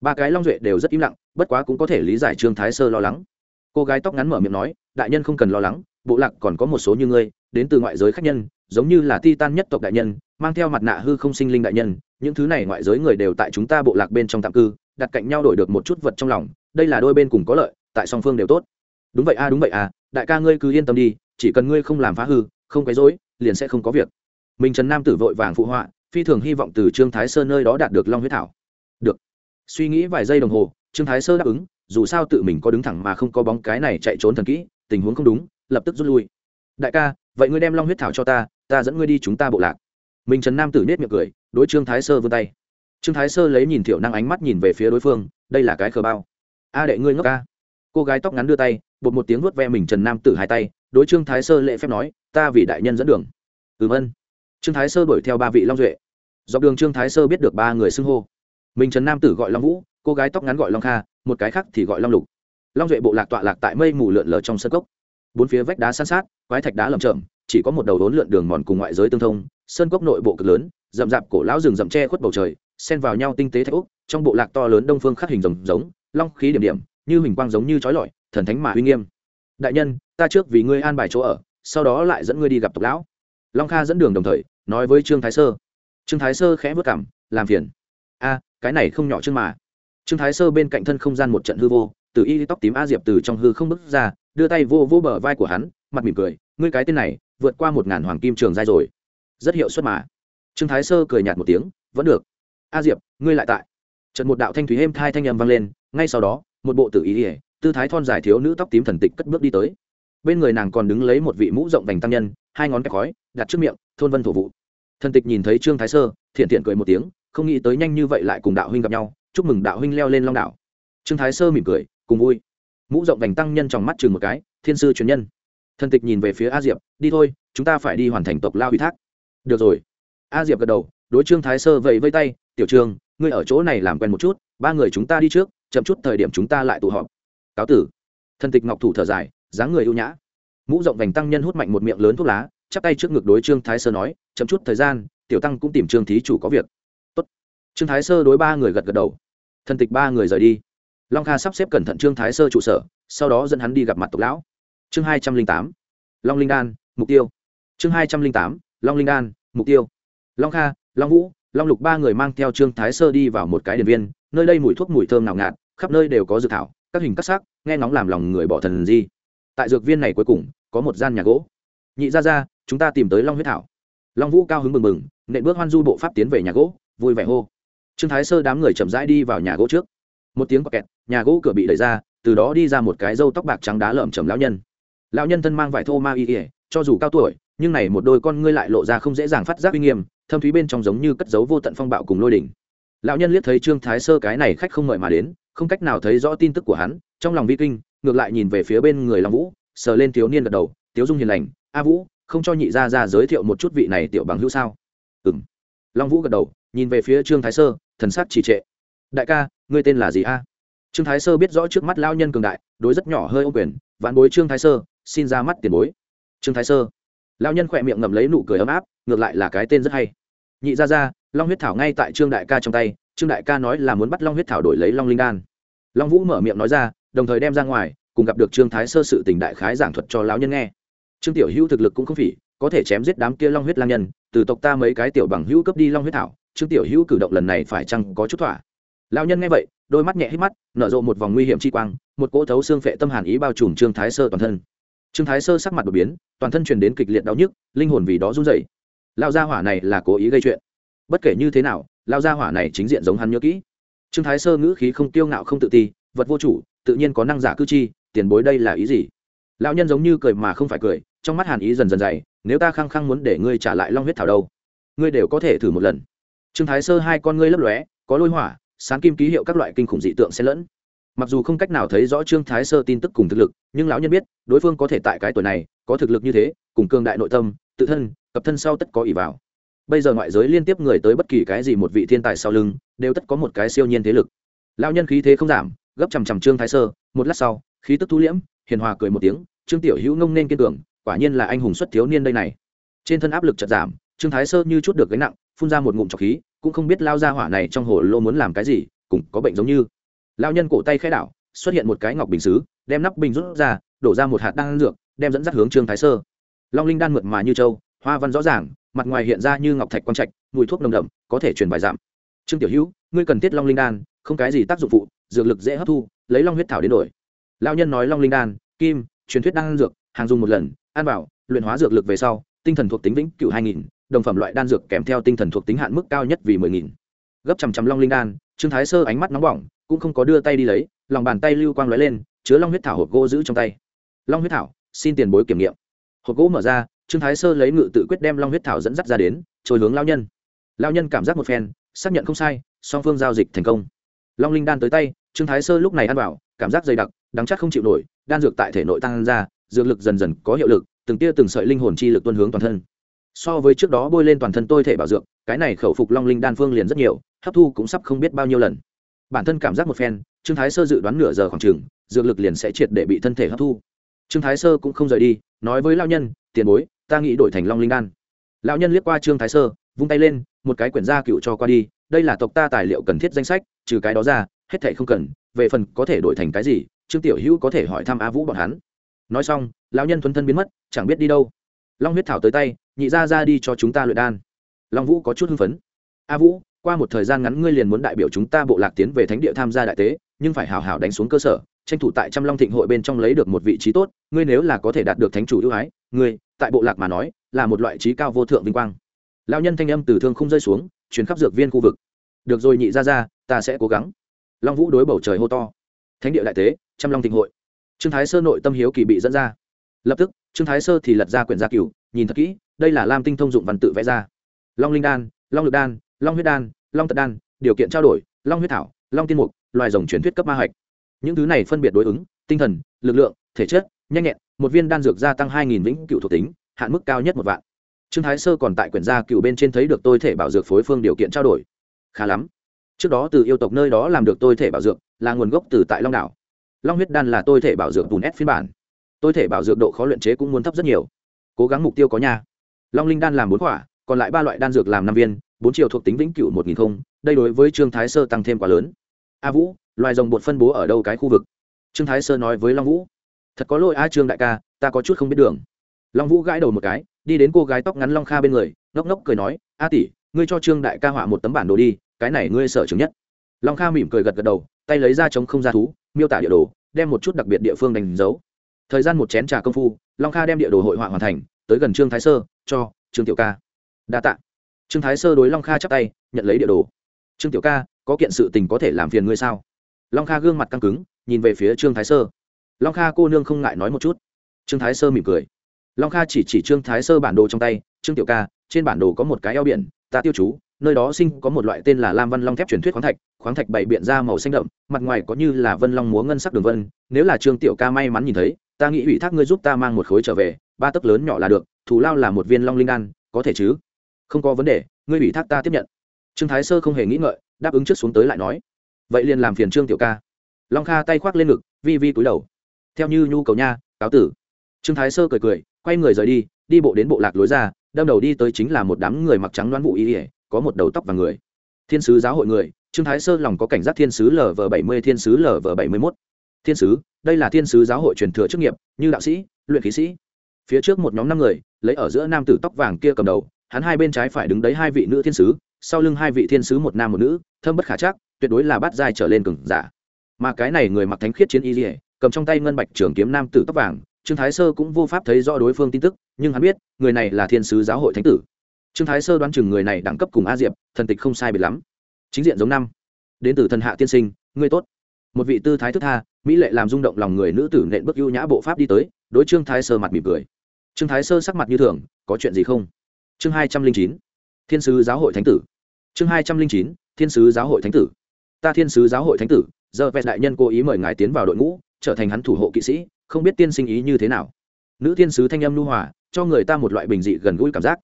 Ba cái long duệ đều rất im lặng, bất quá cũng có thể lý giải trương thái sơ lo lắng. Cô gái tóc ngắn mở miệng nói, đại nhân không cần lo lắng, bộ lạc còn có một số như ngươi, đến từ ngoại giới khách nhân, giống như là ti tan nhất tộc đại nhân, mang theo mặt nạ hư không sinh linh đại nhân những thứ này ngoại giới người đều tại chúng ta bộ lạc bên trong tạm cư, đặt cạnh nhau đổi được một chút vật trong lòng, đây là đôi bên cùng có lợi, tại song phương đều tốt. Đúng vậy a, đúng vậy a, đại ca ngươi cứ yên tâm đi, chỉ cần ngươi không làm phá hư, không quấy rối, liền sẽ không có việc. Mình trần nam tử vội vàng phụ họa, phi thường hy vọng từ trương thái sơn nơi đó đạt được long huyết thảo. Được. Suy nghĩ vài giây đồng hồ, trương thái sơ đáp ứng, dù sao tự mình có đứng thẳng mà không có bóng cái này chạy trốn thần kỹ, tình huống không đúng, lập tức rút lui. Đại ca, vậy ngươi đem long huyết thảo cho ta ta dẫn ngươi đi chúng ta bộ lạc mình trần nam tử nết miệng cười, đối trương thái sơ vươn tay. Trương thái sơ lấy nhìn thiểu năng ánh mắt nhìn về phía đối phương, đây là cái khờ bao. A đệ ngươi ngốc ca. Cô gái tóc ngắn đưa tay, bột một tiếng vuốt ve mình trần nam tử hai tay, đối trương thái sơ lễ phép nói, ta vì đại nhân dẫn đường. Ừm ân. Trương thái sơ đuổi theo ba vị long duệ. Dọc đường trương thái sơ biết được ba người xưng hô. Mình trần nam tử gọi long vũ, cô gái tóc ngắn gọi long kha, một cái khác thì gọi long lục. Long duệ bộ lạc tọa lạc tại mây mù lượn lờ trong sân cốc. Bốn phía vách đá san sát, quái thạch đá lầm chởm, chỉ có một đầu đốn lượn đường mòn cùng ngoại giới tương thông sơn cốc nội bộ cực lớn, rậm rạp cổ lão rừng rậm tre khuất bầu trời, xen vào nhau tinh tế thạch úc trong bộ lạc to lớn đông phương khắc hình rồng giống long khí điểm điểm, như hình quang giống như trói lọi, thần thánh mà uy nghiêm. Đại nhân, ta trước vì ngươi an bài chỗ ở, sau đó lại dẫn ngươi đi gặp tộc lão. Long kha dẫn đường đồng thời, nói với trương thái sơ. Trương thái sơ khẽ vất cảm, làm phiền. A, cái này không nhỏ chương mà. Trương thái sơ bên cạnh thân không gian một trận hư vô, từ y tóc tím a diệp từ trong hư không bước ra, đưa tay vô vô bờ vai của hắn, mặt mỉm cười, ngươi cái tên này, vượt qua một ngàn hoàng kim trường giai rồi rất hiệu suất mà. Trương thái sơ cười nhạt một tiếng, vẫn được. A diệp, ngươi lại tại. Trận một đạo thanh thúy êm thai thanh âm vang lên, ngay sau đó, một bộ tử ý ỉa tư thái thon dài thiếu nữ tóc tím thần tịch cất bước đi tới. Bên người nàng còn đứng lấy một vị mũ rộng vành tăng nhân, hai ngón kẹp khói, đặt trước miệng, thôn vân thổ vụ. Thần tịch nhìn thấy trương thái sơ, thiện thiện cười một tiếng, không nghĩ tới nhanh như vậy lại cùng đạo huynh gặp nhau. Chúc mừng đạo huynh leo lên long đảo. Trương thái sơ mỉm cười, cùng vui. Mũ rộng vành tăng nhân trong mắt chừng một cái, thiên sư truyền nhân. Thần tịch nhìn về phía a diệp, đi thôi, chúng ta phải đi hoàn thành tộc lao ủy thác được rồi. A diệp gật đầu, đối trương thái sơ vẫy vây tay, tiểu trương, ngươi ở chỗ này làm quen một chút, ba người chúng ta đi trước, chậm chút thời điểm chúng ta lại tụ họp. Cáo tử. Thân tịch ngọc thủ thở dài, dáng người ưu nhã. Mũ rộng vành tăng nhân hút mạnh một miệng lớn thuốc lá, chắp tay trước ngực đối trương thái sơ nói, chậm chút thời gian, tiểu tăng cũng tìm trương thí chủ có việc. Tốt. trương thái sơ đối ba người gật gật đầu. Thân tịch ba người rời đi. Long kha sắp xếp cẩn thận trương thái sơ trụ sở, sau đó dẫn hắn đi gặp mặt tộc lão. Chương hai trăm linh tám. Long linh đan, mục tiêu. Chương hai trăm linh tám long linh đan, mục tiêu, long kha, long vũ, long lục ba người mang theo trương thái sơ đi vào một cái điện viên, nơi đây mùi thuốc mùi thơm nào ngạt, khắp nơi đều có dược thảo, các hình các sắc, nghe ngóng làm lòng người bỏ thần di. Tại dược viên này cuối cùng, có một gian nhà gỗ. Nhị ra ra, chúng ta tìm tới long huyết thảo. Long vũ cao hứng mừng mừng nện bước hoan du bộ pháp tiến về nhà gỗ, vui vẻ hô. Trương thái sơ đám người chậm rãi đi vào nhà gỗ trước. Một tiếng có kẹt, nhà gỗ cửa bị đẩy ra, từ đó đi ra một cái râu tóc bạc trắng đá lợm chầm lão nhân. Lão nhân thân mang vải thô ma y ỉa cho dù cao tuổi, nhưng này một đôi con ngươi lại lộ ra không dễ dàng phát giác uy nghiêm, thâm thúy bên trong giống như cất dấu vô tận phong bạo cùng lôi đỉnh lão nhân liếc thấy trương thái sơ cái này khách không mời mà đến, không cách nào thấy rõ tin tức của hắn, trong lòng vi kinh, ngược lại nhìn về phía bên người long vũ, sờ lên thiếu niên gật đầu, tiếu dung hiền lành, a vũ, không cho nhị gia ra giới thiệu một chút vị này tiểu bằng hữu sao? Ừ m long vũ gật đầu, nhìn về phía trương thái sơ, thần sắc trì trệ. Đại ca, ngươi tên là gì a? Trương thái sơ biết rõ trước mắt lao nhân cường đại, đối rất nhỏ hơi ô quyền vạn bối trương thái sơ, xin ra mắt tiền bối trương thái sơ. Lao nhân khỏe miệng ngậm lấy nụ cười ấm áp, ngược lại là cái tên rất hay. Nhị ra ra long huyết thảo ngay tại trương đại ca trong tay, trương đại ca nói là muốn bắt long huyết thảo đổi lấy long linh đan. Long vũ mở miệng nói ra, đồng thời đem ra ngoài, cùng gặp được trương thái sơ sự tình đại khái giảng thuật cho lão nhân nghe. Trương tiểu hữu thực lực cũng không phỉ, có thể chém giết đám kia long huyết lang nhân, từ tộc ta mấy cái tiểu bằng hữu cấp đi long huyết thảo, trương tiểu hữu cử động lần này phải chăng có chút thỏa. Lão nhân nghe vậy, đôi mắt nhẹ hít mắt, nở rộ một vòng nguy hiểm chi quang, một cỗ thấu xương phệ tâm hàn ý bao trùm trương thái sơ toàn thân trương thái sơ sắc mặt đột biến, toàn thân truyền đến kịch liệt đau nhức, linh hồn vì đó run rẩy. Lao gia hỏa này là cố ý gây chuyện. Bất kể như thế nào lao gia hỏa này chính diện giống hắn nhớ kỹ. Trương thái sơ ngữ khí không tiêu ngạo không tự ti, vật vô chủ, tự nhiên có năng giả cư chi, tiền bối đây là ý gì? Lão nhân giống như cười mà không phải cười, trong mắt hàn ý dần dần dày, nếu ta khăng khăng muốn để ngươi trả lại long huyết thảo đâu, ngươi đều có thể thử một lần. Trương thái sơ hai con ngươi lấp lóe, có lôi hỏa, sáng kim ký hiệu các loại kinh khủng dị tượng xen lẫn mặc dù không cách nào thấy rõ trương thái sơ tin tức cùng thực lực, nhưng lão nhân biết, đối phương có thể tại cái tuổi này, có thực lực như thế, cùng cường đại nội tâm, tự thân, cập thân sau tất có ỷ vào. Bây giờ ngoại giới liên tiếp người tới bất kỳ cái gì một vị thiên tài sau lưng, đều tất có một cái siêu nhiên thế lực. Lão nhân khí thế không giảm, gấp chằm chằm trương thái sơ, một lát sau, khí tức thu liễm, hiền hòa cười một tiếng, trương tiểu hữu ngông nên kiên cường, quả nhiên là anh hùng xuất thiếu niên đây này. Trên thân áp lực chật giảm, trương thái sơ như chút được gánh nặng, phun ra một ngụm trọc khí, cũng không biết lao ra hỏa này trong hồ lô muốn làm cái gì cũng có bệnh giống như lao nhân cổ tay khai đảo, xuất hiện một cái ngọc bình xứ, đem nắp bình rút ra, đổ ra một hạt đan dược, đem dẫn dắt hướng trương thái sơ. Long linh đan mượt mà như châu hoa văn rõ ràng, mặt ngoài hiện ra như ngọc thạch quang trạch, mùi thuốc nồng đậm, có thể truyền bài giảm. trương tiểu hữu, ngươi cần thiết long linh đan, không cái gì tác dụng phụ, dược lực dễ hấp thu, lấy long huyết thảo đến đổi. Lao nhân nói long linh đan, kim, truyền thuyết đan dược, hàng dùng một lần, ăn bảo luyện hóa dược lực về sau, tinh thần thuộc tính vĩnh cửu hai nghìn, đồng phẩm loại đan dược kèm theo tinh thần thuộc tính hạn mức cao nhất vì mười nghìn. Gấp chằm chằm long linh đan, trương thái sơ ánh mắt nóng bỏng cũng không có đưa tay đi lấy, lòng bàn tay lưu quang lóe lên, chứa long huyết thảo hộp gỗ giữ trong tay. Long huyết thảo, xin tiền bối kiểm nghiệm. Hộp gỗ mở ra, trương thái sơ lấy ngự tự quyết đem long huyết thảo dẫn dắt ra đến, trôi hướng lao nhân. Lao nhân cảm giác một phen, xác nhận không sai, song phương giao dịch thành công. Long linh đan tới tay, trương thái sơ lúc này ăn vào cảm giác dày đặc, đắng chắc không chịu nổi, đan dược tại thể nội tăng ra, dược lực dần dần có hiệu lực, từng tia từng sợi linh hồn chi lực tuân hướng toàn thân. So với trước đó bôi lên toàn thân tôi thể bảo dược, cái này khẩu phục long linh đan phương liền rất nhiều, hấp thu cũng sắp không biết bao nhiêu lần bản thân cảm giác một phen, trương thái sơ dự đoán nửa giờ khoảng chừng, dược lực liền sẽ triệt để bị thân thể hấp thu. Trương thái sơ cũng không rời đi, nói với lao nhân, tiền bối, ta nghĩ đổi thành long linh đan. Lão nhân liếc qua trương thái sơ, vung tay lên, một cái quyển gia cựu cho qua đi, đây là tộc ta tài liệu cần thiết danh sách, trừ cái đó ra, hết thảy không cần, về phần có thể đổi thành cái gì, trương tiểu hữu có thể hỏi thăm a vũ bọn hắn. Nói xong, lão nhân thuấn thân biến mất, chẳng biết đi đâu. Long huyết thảo tới tay, nhị ra ra đi cho chúng ta luyện đan. Long vũ có chút hưng phấn. A vũ qua một thời gian ngắn ngươi liền muốn đại biểu chúng ta bộ lạc tiến về thánh địa tham gia đại tế, nhưng phải hào hào đánh xuống cơ sở, tranh thủ tại trăm long thịnh hội bên trong lấy được một vị trí tốt, ngươi nếu là có thể đạt được thánh chủ ưu ái, ngươi, tại bộ lạc mà nói, là một loại trí cao vô thượng vinh quang. Lão nhân thanh âm từ thương không rơi xuống chuyến khắp dược viên khu vực. Được rồi nhị ra ra ta sẽ cố gắng. Long vũ đối bầu trời hô to. Thánh địa đại tế, trăm long thịnh hội. Trương thái sơ nội tâm hiếu kỳ bị dẫn ra. Lập tức, trương thái sơ thì lật ra quyển gia cửu, nhìn thật kỹ, đây là lam tinh thông dụng văn tự vẽ ra. Long linh đan, long lực đan, long huyết đan long tật đan, điều kiện trao đổi, long huyết thảo, long tiên mục, loài rồng truyền thuyết cấp ma hạch. Những thứ này phân biệt đối ứng, tinh thần, lực lượng, thể chất, nhanh nhẹn, một viên đan dược gia tăng hai nghìn vĩnh cựu thuộc tính, hạn mức cao nhất một vạn. Trương thái sơ còn tại quyển gia cựu bên trên thấy được tôi thể bảo dược phối phương điều kiện trao đổi. Khá lắm. Trước đó từ yêu tộc nơi đó làm được tôi thể bảo dược, là nguồn gốc từ tại long đảo. Long huyết đan là tôi thể bảo dược bùn ép phiên bản. Tôi thể bảo dược độ khó luyện chế cũng muốn thấp rất nhiều. Cố gắng mục tiêu có nhà long linh đan làm bốn quả, còn lại ba loại đan dược làm năm viên bốn chiều thuộc tính vĩnh cửu một nghìn không, đây đối với trương thái sơ tăng thêm quá lớn. A vũ, loài rồng bột phân bố ở đâu cái khu vực? Trương thái sơ nói với long vũ. Thật có lỗi a trương đại ca, ta có chút không biết đường. Long vũ gãi đầu một cái, đi đến cô gái tóc ngắn long kha bên người, ngốc ngốc cười nói, a tỷ, ngươi cho trương đại ca họa một tấm bản đồ đi, cái này ngươi sợ chứng nhất. Long kha mỉm cười gật gật đầu, tay lấy ra chống không ra thú, miêu tả địa đồ, đem một chút đặc biệt địa phương đánh dấu. Thời gian một chén trà công phu, long kha đem địa đồ hội họa hoàn thành, tới gần trương thái sơ, cho, trương tiểu ca. Đa tạ trương thái sơ đối long kha chắp tay, nhận lấy địa đồ. Trương tiểu ca, có kiện sự tình có thể làm phiền ngươi sao? Long kha gương mặt căng cứng, nhìn về phía trương thái sơ. Long kha cô nương không ngại nói một chút. Trương thái sơ mỉm cười. Long kha chỉ chỉ trương thái sơ bản đồ trong tay, trương tiểu ca, trên bản đồ có một cái eo biển, ta tiêu chú, nơi đó sinh có một loại tên là lam văn long thép truyền thuyết khoáng thạch khoáng thạch bảy biện ra màu xanh đậm, mặt ngoài có như là vân long múa ngân sắc đường vân, nếu là trương tiểu ca may mắn nhìn thấy, ta nghĩ ủy thác ngươi giúp ta mang một khối trở về, ba tấc lớn nhỏ là được, thù lao là một viên long linh đan, có thể chứ? Không có vấn đề, ngươi ủy thác ta tiếp nhận. Trương thái sơ không hề nghĩ ngợi, đáp ứng trước xuống tới lại nói. Vậy liền làm phiền trương tiểu ca. Long kha tay khoác lên ngực, vi vi cúi đầu. Theo như nhu cầu nha, cáo tử. Trương thái sơ cười cười, quay người rời đi đi bộ đến bộ lạc lối ra, đâm đầu đi tới chính là một đám người mặc trắng đoán vụ y ỉa có một đầu tóc và người. Thiên sứ giáo hội người, trương thái sơ lòng có cảnh giác thiên sứ lv bảy mươi, thiên sứ lv bảy mươi mốt. Thiên sứ, đây là thiên sứ giáo hội truyền thừa chức nghiệp, như đạo sĩ, luyện khí sĩ. Phía trước một nhóm năm người, lấy ở giữa nam tử tóc vàng kia cầm đầu hắn hai bên trái phải đứng đấy hai vị nữ thiên sứ, sau lưng hai vị thiên sứ một nam một nữ, thâm bất khả chắc, tuyệt đối là bát giai trở lên cừng giả. Mà cái này người mặc thánh khiết chiến y dỉa cầm trong tay ngân bạch trường kiếm nam tử tóc vàng, trương thái sơ cũng vô pháp thấy rõ đối phương tin tức, nhưng hắn biết, người này là thiên sứ giáo hội thánh tử. Trương thái sơ đoán chừng người này đẳng cấp cùng a diệp, thần tịch không sai biệt lắm. Chính diện giống năm. Đến từ thần hạ tiên sinh, ngươi tốt. Một vị tư thái thức tha, mỹ lệ làm rung động lòng người nữ tử nện bước ưu nhã bộ pháp đi tới, đối trương thái sơ mặt mỉm cười. Trương thái sơ sắc mặt như thường, có chuyện gì không? Chương hai trăm linh chín, thiên sứ giáo hội thánh tử. Chương hai trăm linh chín, thiên sứ giáo hội thánh tử. Ta thiên sứ giáo hội thánh tử, giờ vẹt đại nhân cố ý mời ngài tiến vào đội ngũ, trở thành hắn thủ hộ kỵ sĩ, không biết tiên sinh ý như thế nào. Nữ thiên sứ thanh âm lưu hòa, cho người ta một loại bình dị gần gũi cảm giác.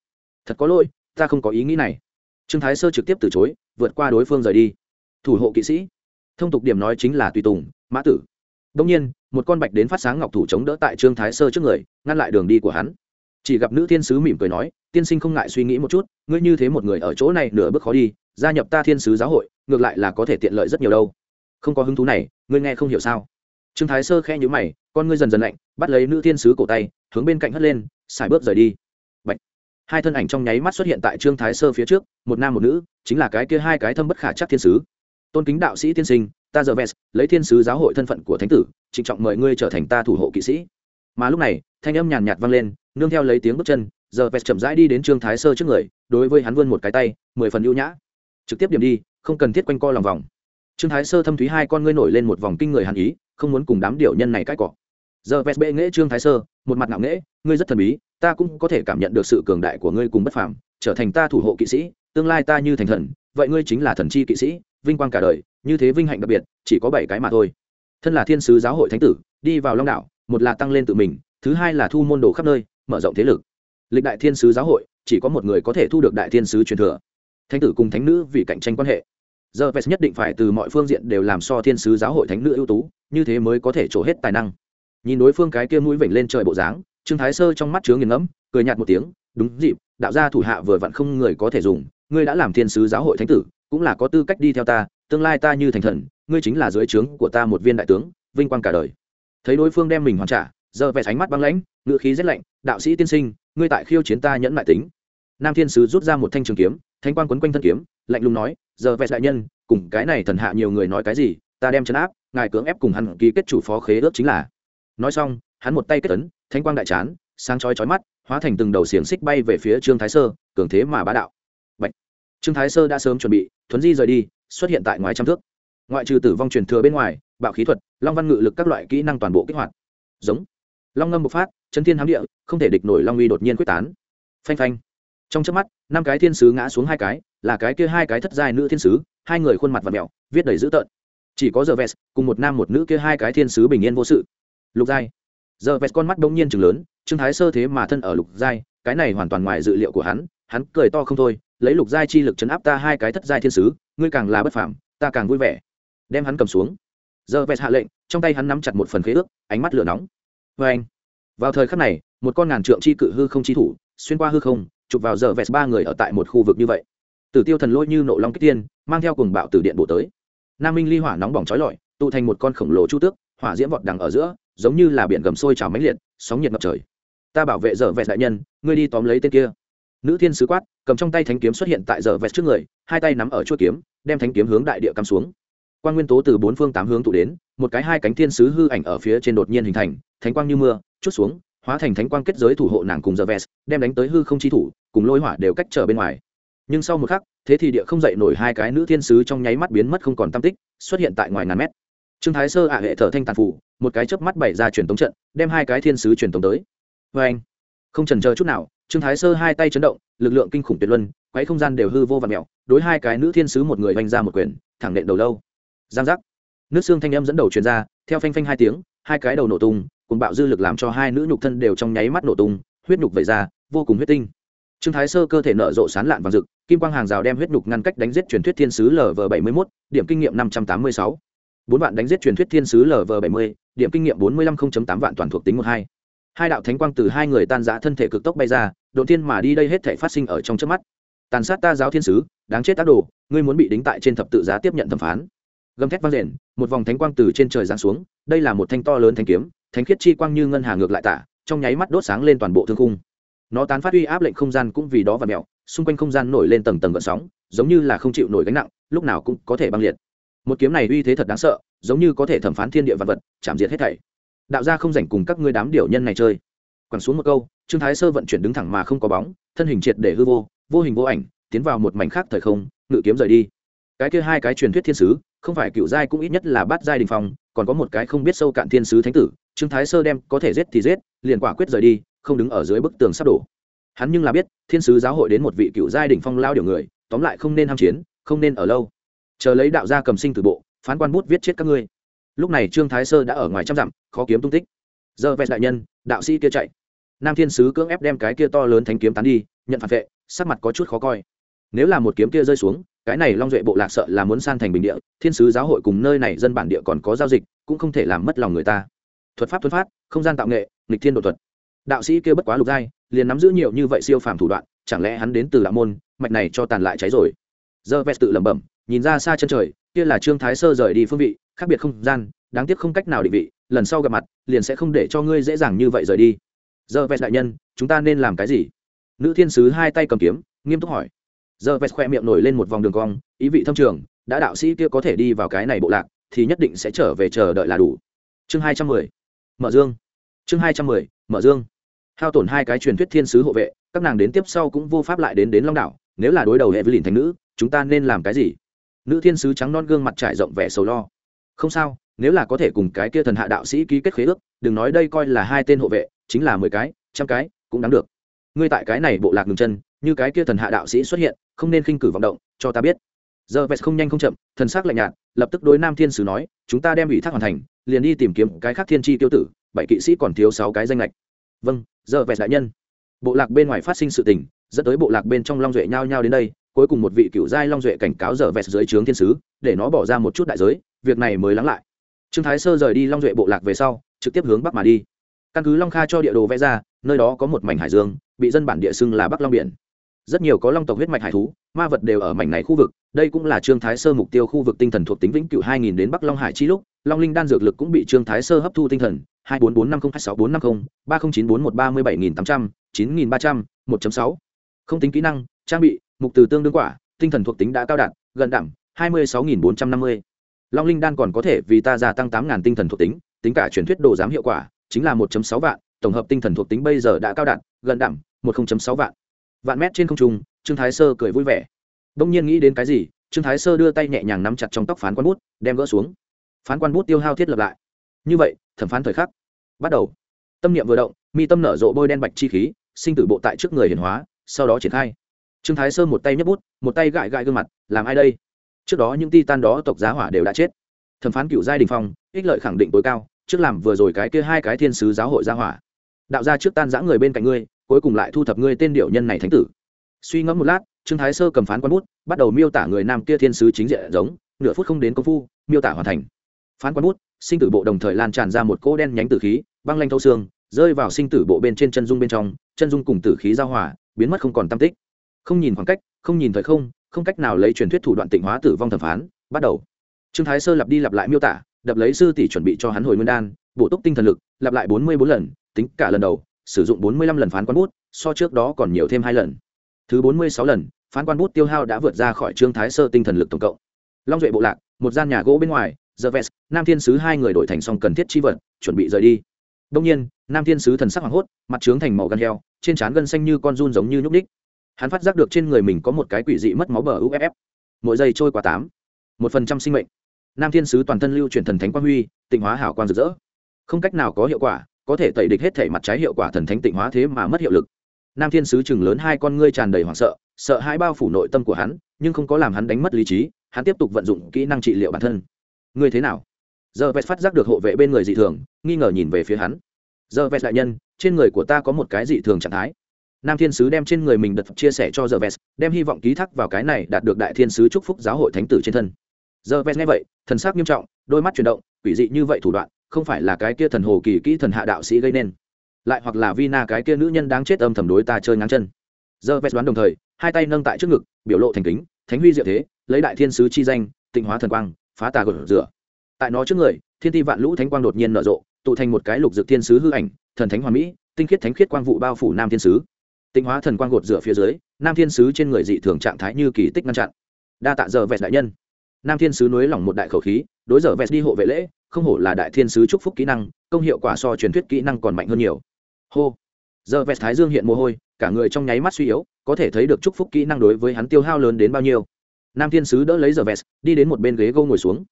Thật có lỗi, ta không có ý nghĩ này. Trương thái sơ trực tiếp từ chối, vượt qua đối phương rời đi. Thủ hộ kỵ sĩ. Thông tục điểm nói chính là tùy tùng, mã tử. Đông nhiên, một con bạch đến phát sáng ngọc thủ chống đỡ tại trương thái sơ trước người, ngăn lại đường đi của hắn chỉ gặp nữ thiên sứ mỉm cười nói, tiên sinh không ngại suy nghĩ một chút, ngươi như thế một người ở chỗ này nửa bước khó đi, gia nhập ta thiên sứ giáo hội, ngược lại là có thể tiện lợi rất nhiều đâu. Không có hứng thú này, ngươi nghe không hiểu sao? Trương thái sơ khe nhữ mày, con ngươi dần dần lạnh, bắt lấy nữ thiên sứ cổ tay, hướng bên cạnh hất lên xài bước rời đi. Bạch. hai thân ảnh trong nháy mắt xuất hiện tại trương thái sơ phía trước, một nam một nữ, chính là cái kia hai cái thâm bất khả chắc thiên sứ. Tôn kính đạo sĩ tiên sinh, ta giờ vest lấy thiên sứ giáo hội thân phận của thánh tử, trịnh trọng mời ngươi trở thành ta thủ hộ kỵ sĩ. Mà lúc này, thanh âm nhàn nhạt vang lên nương theo lấy tiếng bước chân, giờ vest chậm rãi đi đến trương thái sơ trước người, đối với hắn vươn một cái tay, mười phần ưu nhã. Trực tiếp điểm đi, không cần thiết quanh co lòng vòng. Trương thái sơ thâm thúy hai con ngươi nổi lên một vòng kinh người hàn ý, không muốn cùng đám điệu nhân này cãi cọ. Giờ vest bệ nghễ trương thái sơ, một mặt ngạo nghễ, ngươi rất thần bí, ta cũng có thể cảm nhận được sự cường đại của ngươi cùng bất phàm, trở thành ta thủ hộ kỵ sĩ, tương lai ta như thành thần, vậy ngươi chính là thần chi kỵ sĩ, vinh quang cả đời, như thế vinh hạnh đặc biệt, chỉ có bảy cái mà thôi. Thân là thiên sứ giáo hội thánh tử, đi vào long đạo, một là tăng lên tự mình, thứ hai là thu môn đồ khắp nơi mở rộng thế lực. Lịch đại thiên sứ giáo hội, chỉ có một người có thể thu được đại thiên sứ truyền thừa. Thánh tử cùng thánh nữ vì cạnh tranh quan hệ. Giờ vest nhất định phải từ mọi phương diện đều làm so thiên sứ giáo hội thánh nữ ưu tú, như thế mới có thể trổ hết tài năng. Nhìn đối phương cái kia mũi vểnh lên trời bộ dáng, trương thái sơ trong mắt chứa nghiền ngẫm, cười nhạt một tiếng, đúng dịp, đạo gia thủ hạ vừa vặn không người có thể dùng, ngươi đã làm thiên sứ giáo hội thánh tử, cũng là có tư cách đi theo ta, tương lai ta như thành thần, ngươi chính là dưới trướng của ta một viên đại tướng, vinh quang cả đời. Thấy đối phương đem mình hoàn trả, giờ vẽ ánh mắt băng lãnh ngựa khí rét lạnh đạo sĩ tiên sinh, ngươi tại khiêu chiến ta nhẫn mại tính. Nam thiên sứ rút ra một thanh trường kiếm, thanh quang quấn quanh thân kiếm, lạnh lùng nói, giờ vẹt đại nhân, cùng cái này thần hạ nhiều người nói cái gì, ta đem chấn áp, ngài cưỡng ép cùng hắn ký kết chủ phó khế ước chính là. Nói xong, hắn một tay kết tấn thanh quang đại chán, sáng chói chói mắt, hóa thành từng đầu xiềng xích bay về phía trương thái sơ, cường thế mà bá đạo. Bạch. trương thái sơ đã sớm chuẩn bị, thuấn di rời đi, xuất hiện tại ngoài trăm thước. Ngoại trừ tử vong truyền thừa bên ngoài, bạo khí thuật, long văn ngự lực các loại kỹ năng toàn bộ kích hoạt. Giống! Long ngâm bộc phát chân thiên hám địa, không thể địch nổi long uy đột nhiên quyết tán. Phanh phanh. Trong chớp mắt, năm cái thiên sứ ngã xuống hai cái, là cái kia hai cái thất giai nữ thiên sứ, hai người khuôn mặt và mẹo viết đầy dữ tợn. Chỉ có giờ vest cùng một nam một nữ kia hai cái thiên sứ bình yên vô sự. Lục giai. Giờ vest con mắt đông nhiên chừng lớn, trương thái sơ thế mà thân ở lục giai, cái này hoàn toàn ngoài dự liệu của hắn hắn cười to không thôi, lấy lục giai chi lực chấn áp ta hai cái thất giai thiên sứ, ngươi càng là bất phạm ta càng vui vẻ. Đem hắn cầm xuống. Giờ vest hạ lệnh, trong tay hắn nắm chặt một phần khế ước, ánh mắt lửa nóng vê anh. Vào thời khắc này, một con ngàn trượng chi cự hư không chi thủ, xuyên qua hư không, chụp vào giờ vẹt ba người ở tại một khu vực như vậy. Tử tiêu thần lôi như nộ long kích tiên, mang theo cùng bạo từ điện bổ tới. Nam minh ly hỏa nóng bỏng trói lọi, tụ thành một con khổng lồ chu tước, hỏa diễm vọt đằng ở giữa, giống như là biển gầm sôi trào mãnh liệt, sóng nhiệt ngập trời. Ta bảo vệ giờ vẹt đại nhân, ngươi đi tóm lấy tên kia. Nữ thiên sứ quát, cầm trong tay thánh kiếm xuất hiện tại giờ vẹt trước người, hai tay nắm ở chuôi kiếm, đem thánh kiếm hướng đại địa cắm xuống quan nguyên tố từ bốn phương tám hướng tụ đến, một cái hai cánh thiên sứ hư ảnh ở phía trên đột nhiên hình thành, thánh quang như mưa, chút xuống, hóa thành thánh quang kết giới thủ hộ nàng cùng giờ vest đem đánh tới hư không chi thủ, cùng lôi hỏa đều cách trở bên ngoài. Nhưng sau một khắc, thế thì địa không dậy nổi hai cái nữ thiên sứ trong nháy mắt biến mất không còn tam tích, xuất hiện tại ngoài ngàn mét. Trương thái sơ ạ hệ thở thanh tàn phủ một cái chớp mắt bày ra truyền tống trận, đem hai cái thiên sứ truyền tống tới. Vê anh, không trần chờ chút nào, trương thái sơ hai tay chấn động, lực lượng kinh khủng tuyệt luân, quấy không gian đều hư vô và mẹo đối hai cái nữ thiên sứ một người vanh ra một quyền, thẳng nện đầu lâu giang giác. Nước xương thanh âm dẫn đầu truyền ra, theo phanh phanh hai tiếng, hai cái đầu nổ tung, cùng bạo dư lực làm cho hai nữ nhục thân đều trong nháy mắt nổ tung, huyết nhục vẩy ra, vô cùng huyết tinh. Trương thái sơ cơ thể nở rộ sán lạn vàng rực, kim quang hàng rào đem huyết nhục ngăn cách đánh giết truyền thuyết thiên sứ lv bảy mươi mốt, điểm kinh nghiệm năm trăm tám mươi sáu. Bốn vạn đánh giết truyền thuyết thiên sứ lv bảy mươi, điểm kinh nghiệm bốn mươi lăm tám vạn toàn thuộc tính một hai. Hai đạo thánh quang từ hai người tan giã thân thể cực tốc bay ra, đột thiên mà đi đây hết thể phát sinh ở trong trước mắt. Tàn sát ta giáo thiên sứ, đáng chết tác đồ, ngươi muốn bị đính tại trên thập tự giá tiếp nhận thẩm phán gầm thét vang rền, một vòng thánh quang từ trên trời giáng xuống, đây là một thanh to lớn thanh kiếm, thánh khiết chi quang như ngân hà ngược lại tả, trong nháy mắt đốt sáng lên toàn bộ thương khung. Nó tán phát uy áp lệnh không gian cũng vì đó và mẹo xung quanh không gian nổi lên tầng tầng gợn sóng, giống như là không chịu nổi gánh nặng, lúc nào cũng có thể băng liệt. Một kiếm này uy thế thật đáng sợ, giống như có thể thẩm phán thiên địa vật vật, chạm diệt hết thảy. Đạo gia không rảnh cùng các ngươi đám điểu nhân này chơi. Quẳng xuống một câu, trương thái sơ vận chuyển đứng thẳng mà không có bóng, thân hình triệt để hư vô vô hình vô ảnh, tiến vào một mảnh khác thời không, ngự kiếm rời đi. Cái kia hai cái truyền thuyết thiên sứ không phải cựu giai cũng ít nhất là bát giai đình phong, còn có một cái không biết sâu cạn thiên sứ thánh tử, trương thái sơ đem có thể giết thì giết, liền quả quyết rời đi, không đứng ở dưới bức tường sắp đổ. Hắn nhưng là biết, thiên sứ giáo hội đến một vị cựu giai đình phong lao điều người, tóm lại không nên ham chiến, không nên ở lâu. Chờ lấy đạo gia cầm sinh từ bộ, phán quan bút viết chết các ngươi. Lúc này trương thái sơ đã ở ngoài trăm dặm, khó kiếm tung tích. Giờ vẹt đại nhân, đạo sĩ kia chạy. Nam thiên sứ cưỡng ép đem cái kia to lớn thánh kiếm tán đi, nhận phản vệ, sắc mặt có chút khó coi. Nếu là một kiếm kia rơi xuống cái này long duệ bộ lạc sợ là muốn san thành bình địa, thiên sứ giáo hội cùng nơi này dân bản địa còn có giao dịch, cũng không thể làm mất lòng người ta. Thuật pháp thuật phát, không gian tạo nghệ, nghịch thiên đột thuật. Đạo sĩ kia bất quá lục giai, liền nắm giữ nhiều như vậy siêu phàm thủ đoạn, chẳng lẽ hắn đến từ đạo môn, mạch này cho tàn lại cháy rồi? Giờ vest tự lẩm bẩm, nhìn ra xa chân trời, kia là trương thái sơ rời đi phương vị, khác biệt không gian, đáng tiếc không cách nào định vị, lần sau gặp mặt, liền sẽ không để cho ngươi dễ dàng như vậy rời đi. Giờ vest đại nhân, chúng ta nên làm cái gì? Nữ thiên sứ hai tay cầm kiếm, nghiêm túc hỏi giờ vest khoe miệng nổi lên một vòng đường cong, ý vị thâm trường, đã đạo sĩ kia có thể đi vào cái này bộ lạc, thì nhất định sẽ trở về chờ đợi là đủ. Chương hai trăm mười, mở dương. Chương hai trăm mười, mở dương. Hao tổn hai cái truyền thuyết thiên sứ hộ vệ, các nàng đến tiếp sau cũng vô pháp lại đến đến long đảo, nếu là đối đầu hệ với lìn thành nữ, chúng ta nên làm cái gì? Nữ thiên sứ trắng non gương mặt trải rộng vẻ sầu lo. Không sao, nếu là có thể cùng cái kia thần hạ đạo sĩ ký kết khế ước, đừng nói đây coi là hai tên hộ vệ, chính là mười cái, trăm cái, cũng đáng được. Ngươi tại cái này bộ lạc ngừng chân như cái kia thần hạ đạo sĩ xuất hiện, không nên khinh cử vọng động, cho ta biết. Giờ vest không nhanh không chậm, thần s ắ c lạnh nhạt, lập tức đối nam thiên sứ nói, chúng ta đem ủy thác hoàn thành, liền đi tìm kiếm cái khác thiên tri tiêu tử, bảy kỵ sĩ còn thiếu sáu cái danh lệch. Vâng giờ vest đại nhân. Bộ lạc bên ngoài phát sinh sự tình, dẫn tới bộ lạc bên trong long duệ nhao nhao đến đây, cuối cùng một vị cựu giai long duệ cảnh cáo giờ vest dưới trướng thiên sứ, để nó bỏ ra một chút đại giới, việc này mới lắng lại. Trương thái sơ rời đi long duệ bộ lạc về sau, trực tiếp hướng bắc mà đi. Căn cứ long kha cho địa đồ vẽ ra, nơi đó có một mảnh hải dương, bị dân bản địa xưng là bắc long biển rất nhiều có long tộc huyết mạch hải thú, ma vật đều ở mảnh này khu vực, đây cũng là trương thái sơ mục tiêu khu vực tinh thần thuộc tính vĩnh cửu 2000 đến bắc long hải chi lúc, long linh đan dược lực cũng bị trương thái sơ hấp thu tinh thần 244502640 3094137800 9300 1.6 không tính kỹ năng, trang bị, mục từ tương đương quả, tinh thần thuộc tính đã cao đạt, gần đảm 26450 long linh đan còn có thể vì ta gia tăng tám ngàn tinh thần thuộc tính tính cả truyền thuyết đồ giám hiệu quả, chính là 1.6 vạn, tổng hợp tinh thần thuộc tính bây giờ đã cao đạt, gần đảm 10.6 vạn vạn mét trên không trung, trương thái sơ cười vui vẻ. Đông nhiên nghĩ đến cái gì, trương thái sơ đưa tay nhẹ nhàng nắm chặt trong tóc phán quan bút, đem gỡ xuống. Phán quan bút tiêu hao thiết lập lại. Như vậy, thẩm phán thời khắc bắt đầu. Tâm niệm vừa động, mi tâm nở rộ bôi đen bạch chi khí, sinh tử bộ tại trước người hiển hóa, sau đó triển khai. Trương thái sơ một tay nhấc bút, một tay gãi gãi gương mặt, làm ai đây? Trước đó những ti tan đó tộc giá hỏa đều đã chết. Thẩm phán cựu giai đình phong, ích lợi khẳng định tối cao, trước làm vừa rồi cái kia hai cái thiên sứ giáo hội gia hỏa. Đạo ra trước tan giã người bên cạnh ngươi cuối cùng lại thu thập ngươi tên điệu nhân này thánh tử. Suy ngẫm một lát, trương thái sơ cầm phán quan bút, bắt đầu miêu tả người nam kia thiên sứ chính diện giống, nửa phút không đến công phu, miêu tả hoàn thành. Phán quan bút, sinh tử bộ đồng thời lan tràn ra một cỗ đen nhánh tử khí, băng lanh thâu xương, rơi vào sinh tử bộ bên trên chân dung bên trong, chân dung cùng tử khí giao hòa, biến mất không còn tam tích. Không nhìn khoảng cách, không nhìn thời không không cách nào lấy truyền thuyết thủ đoạn tịnh hóa tử vong thẩm phán, bắt đầu. Trương thái sơ lặp đi lặp lại miêu tả, đập lấy sư tỷ chuẩn bị cho hắn hồi nguyên đan, bổ túc tinh thần lực, lặp lại bốn mươi bốn lần, tính cả lần đầu sử dụng bốn mươi lăm lần phán quan bút, so trước đó còn nhiều thêm hai lần. Thứ bốn mươi sáu lần, phán quan bút tiêu hao đã vượt ra khỏi trương thái sơ tinh thần lực tổng cộng. Long duệ bộ lạc, một gian nhà gỗ bên ngoài giờ nam thiên sứ hai người đổi thành xong cần thiết chi vật, chuẩn bị rời đi. Đông nhiên, nam thiên sứ thần sắc hoảng hốt, mặt trướng thành màu gan heo, trên trán gân xanh như con run giống như nhúc nhích. hắn phát giác được trên người mình có một cái quỷ dị mất máu bờ uff mỗi giây trôi qua tám, một phần trăm sinh mệnh. Nam thiên sứ toàn thân lưu truyền thần thánh quang huy, tịnh hóa hảo quang rực rỡ. Không cách nào có hiệu quả có thể tẩy địch hết thể mặt trái hiệu quả thần thánh tịnh hóa thế mà mất hiệu lực. Nam thiên sứ chừng lớn hai con ngươi tràn đầy hoảng sợ sợ hai bao phủ nội tâm của hắn, nhưng không có làm hắn đánh mất lý trí, hắn tiếp tục vận dụng kỹ năng trị liệu bản thân. Ngươi thế nào? Giờ vest phát giác được hộ vệ bên người dị thường, nghi ngờ nhìn về phía hắn. Giờ vest đại nhân, trên người của ta có một cái dị thường trạng thái. Nam thiên sứ đem trên người mình đật chia sẻ cho giờ vest đem hy vọng ký thác vào cái này đạt được đại thiên sứ chúc phúc giáo hội thánh tử trên thân. Giờ vest nghe vậy, thần sắc nghiêm trọng, đôi mắt chuyển động, quỷ dị như vậy thủ đoạn không phải là cái kia thần hồ kỳ kỹ thần hạ đạo sĩ gây nên, lại hoặc là vina cái kia nữ nhân đáng chết âm thầm đối ta chơi ngang chân. Giờ vest đoán đồng thời, hai tay nâng tại trước ngực, biểu lộ thành kính, thánh huy diệu thế, lấy đại thiên sứ chi danh, tịnh hóa thần quang, phá tà gột rửa. Tại nó trước người, thiên ti vạn lũ thánh quang đột nhiên nở rộ, tụ thành một cái lục dược thiên sứ hư ảnh, thần thánh hoàn mỹ, tinh khiết thánh khiết quang vụ bao phủ nam thiên sứ. Tịnh hóa thần quang gột rửa phía dưới, nam thiên sứ trên người dị thường trạng thái như kỳ tích ngăn chặn. Đa tạ giờ vẹt đại nhân nam thiên sứ nối lỏng một đại khẩu khí, đối giờ vest đi hộ vệ lễ, không hổ là đại thiên sứ chúc phúc kỹ năng, công hiệu quả so truyền thuyết kỹ năng còn mạnh hơn nhiều. Hô. Giờ vest thái dương hiện mồ hôi, cả người trong nháy mắt suy yếu, có thể thấy được chúc phúc kỹ năng đối với hắn tiêu hao lớn đến bao nhiêu. Nam thiên sứ đỡ lấy giờ vest đi đến một bên ghế gô ngồi xuống.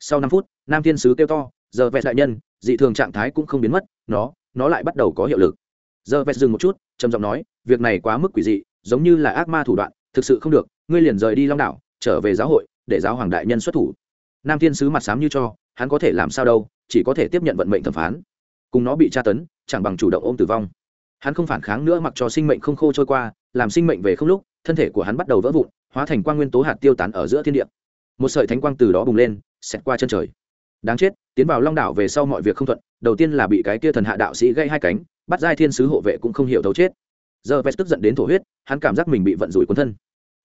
Sau năm phút, nam thiên sứ kêu to, giờ vest đại nhân, dị thường trạng thái cũng không biến mất, nó nó lại bắt đầu có hiệu lực. Giờ vest dừng một chút, trầm giọng nói, việc này quá mức quỷ dị, giống như là ác ma thủ đoạn, thực sự không được, ngươi liền rời đi long đảo, trở về giáo hội để giáo hoàng đại nhân xuất thủ. Nam thiên sứ mặt sám như cho, hắn có thể làm sao đâu, chỉ có thể tiếp nhận vận mệnh thẩm phán. Cùng nó bị tra tấn, chẳng bằng chủ động ôm tử vong. Hắn không phản kháng nữa mặc cho sinh mệnh không khô trôi qua, làm sinh mệnh về không lúc, thân thể của hắn bắt đầu vỡ vụn, hóa thành quang nguyên tố hạt tiêu tán ở giữa thiên địa. Một sợi thánh quang từ đó bùng lên, xẹt qua chân trời. Đáng chết, tiến vào long đảo về sau mọi việc không thuận, đầu tiên là bị cái kia thần hạ đạo sĩ gây hai cánh, bắt giai thiên sứ hộ vệ cũng không hiểu thấu chết. Giờ vest tức giận đến thổ huyết, hắn cảm giác mình bị vận rủi cuốn thân.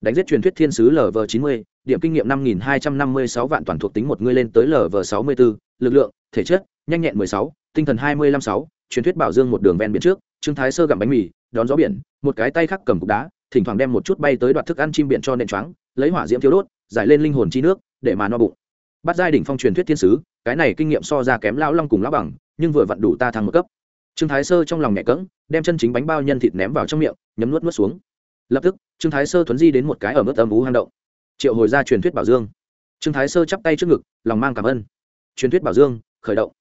Đánh giết truyền thuyết thiên sứ lv chín mươi điểm kinh nghiệm năm nghìn hai trăm năm mươi sáu vạn toàn thuộc tính một ngươi lên tới lv sáu mươi bốn lực lượng thể chất nhanh nhẹn mười sáu tinh thần hai mươi lăm sáu truyền thuyết bảo dương một đường ven biển trước trương thái sơ gặm bánh mì đón gió biển một cái tay khác cầm cục đá thỉnh thoảng đem một chút bay tới đoạt thức ăn chim biển cho nện choáng lấy hỏa diễm thiếu đốt giải lên linh hồn chi nước để mà no bụng. Bắt giai đỉnh phong truyền thuyết thiên sứ cái này kinh nghiệm so ra kém lão long cùng lão bằng nhưng vừa vặn đủ ta thăng một cấp. Trương thái sơ trong lòng nhẹ cẫng, đem chân chính bánh bao nhân thịt ném vào trong miệng nhấm nuốt nuốt xuống. Lập tức trương thái sơ thuấn di đến một cái ở mức âm u hang động triệu hồi ra truyền thuyết bảo dương. Trương thái sơ chắp tay trước ngực, lòng mang cảm ơn. Truyền thuyết bảo dương, khởi động.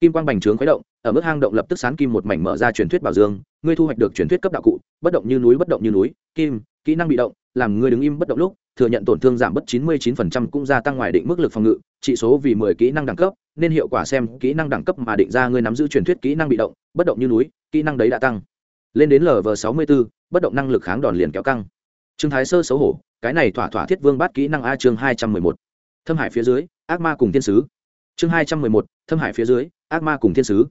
Kim quang bành trướng khuấy động, ở mức hang động lập tức sán kim một mảnh mở ra truyền thuyết bảo dương, ngươi thu hoạch được truyền thuyết cấp đạo cụ, bất động như núi bất động như núi, kim, kỹ năng bị động, làm ngươi đứng im bất động lúc, thừa nhận tổn thương giảm bất 99% cũng gia tăng ngoài định mức lực phòng ngự trị số vì 10 kỹ năng đẳng cấp, nên hiệu quả xem kỹ năng đẳng cấp mà định ra ngươi nắm giữ truyền thuyết kỹ năng bị động, bất động như núi, kỹ năng đấy đã tăng. Lên đến lv 64 bất động năng lực kháng đòn liền kéo căng. Trương thái sơ xấu hổ cái này thỏa thỏa thiết vương bát kỹ năng a chương 211. thâm hải phía dưới ác ma cùng thiên sứ. Chương 211, thâm hải phía dưới ác ma cùng thiên sứ.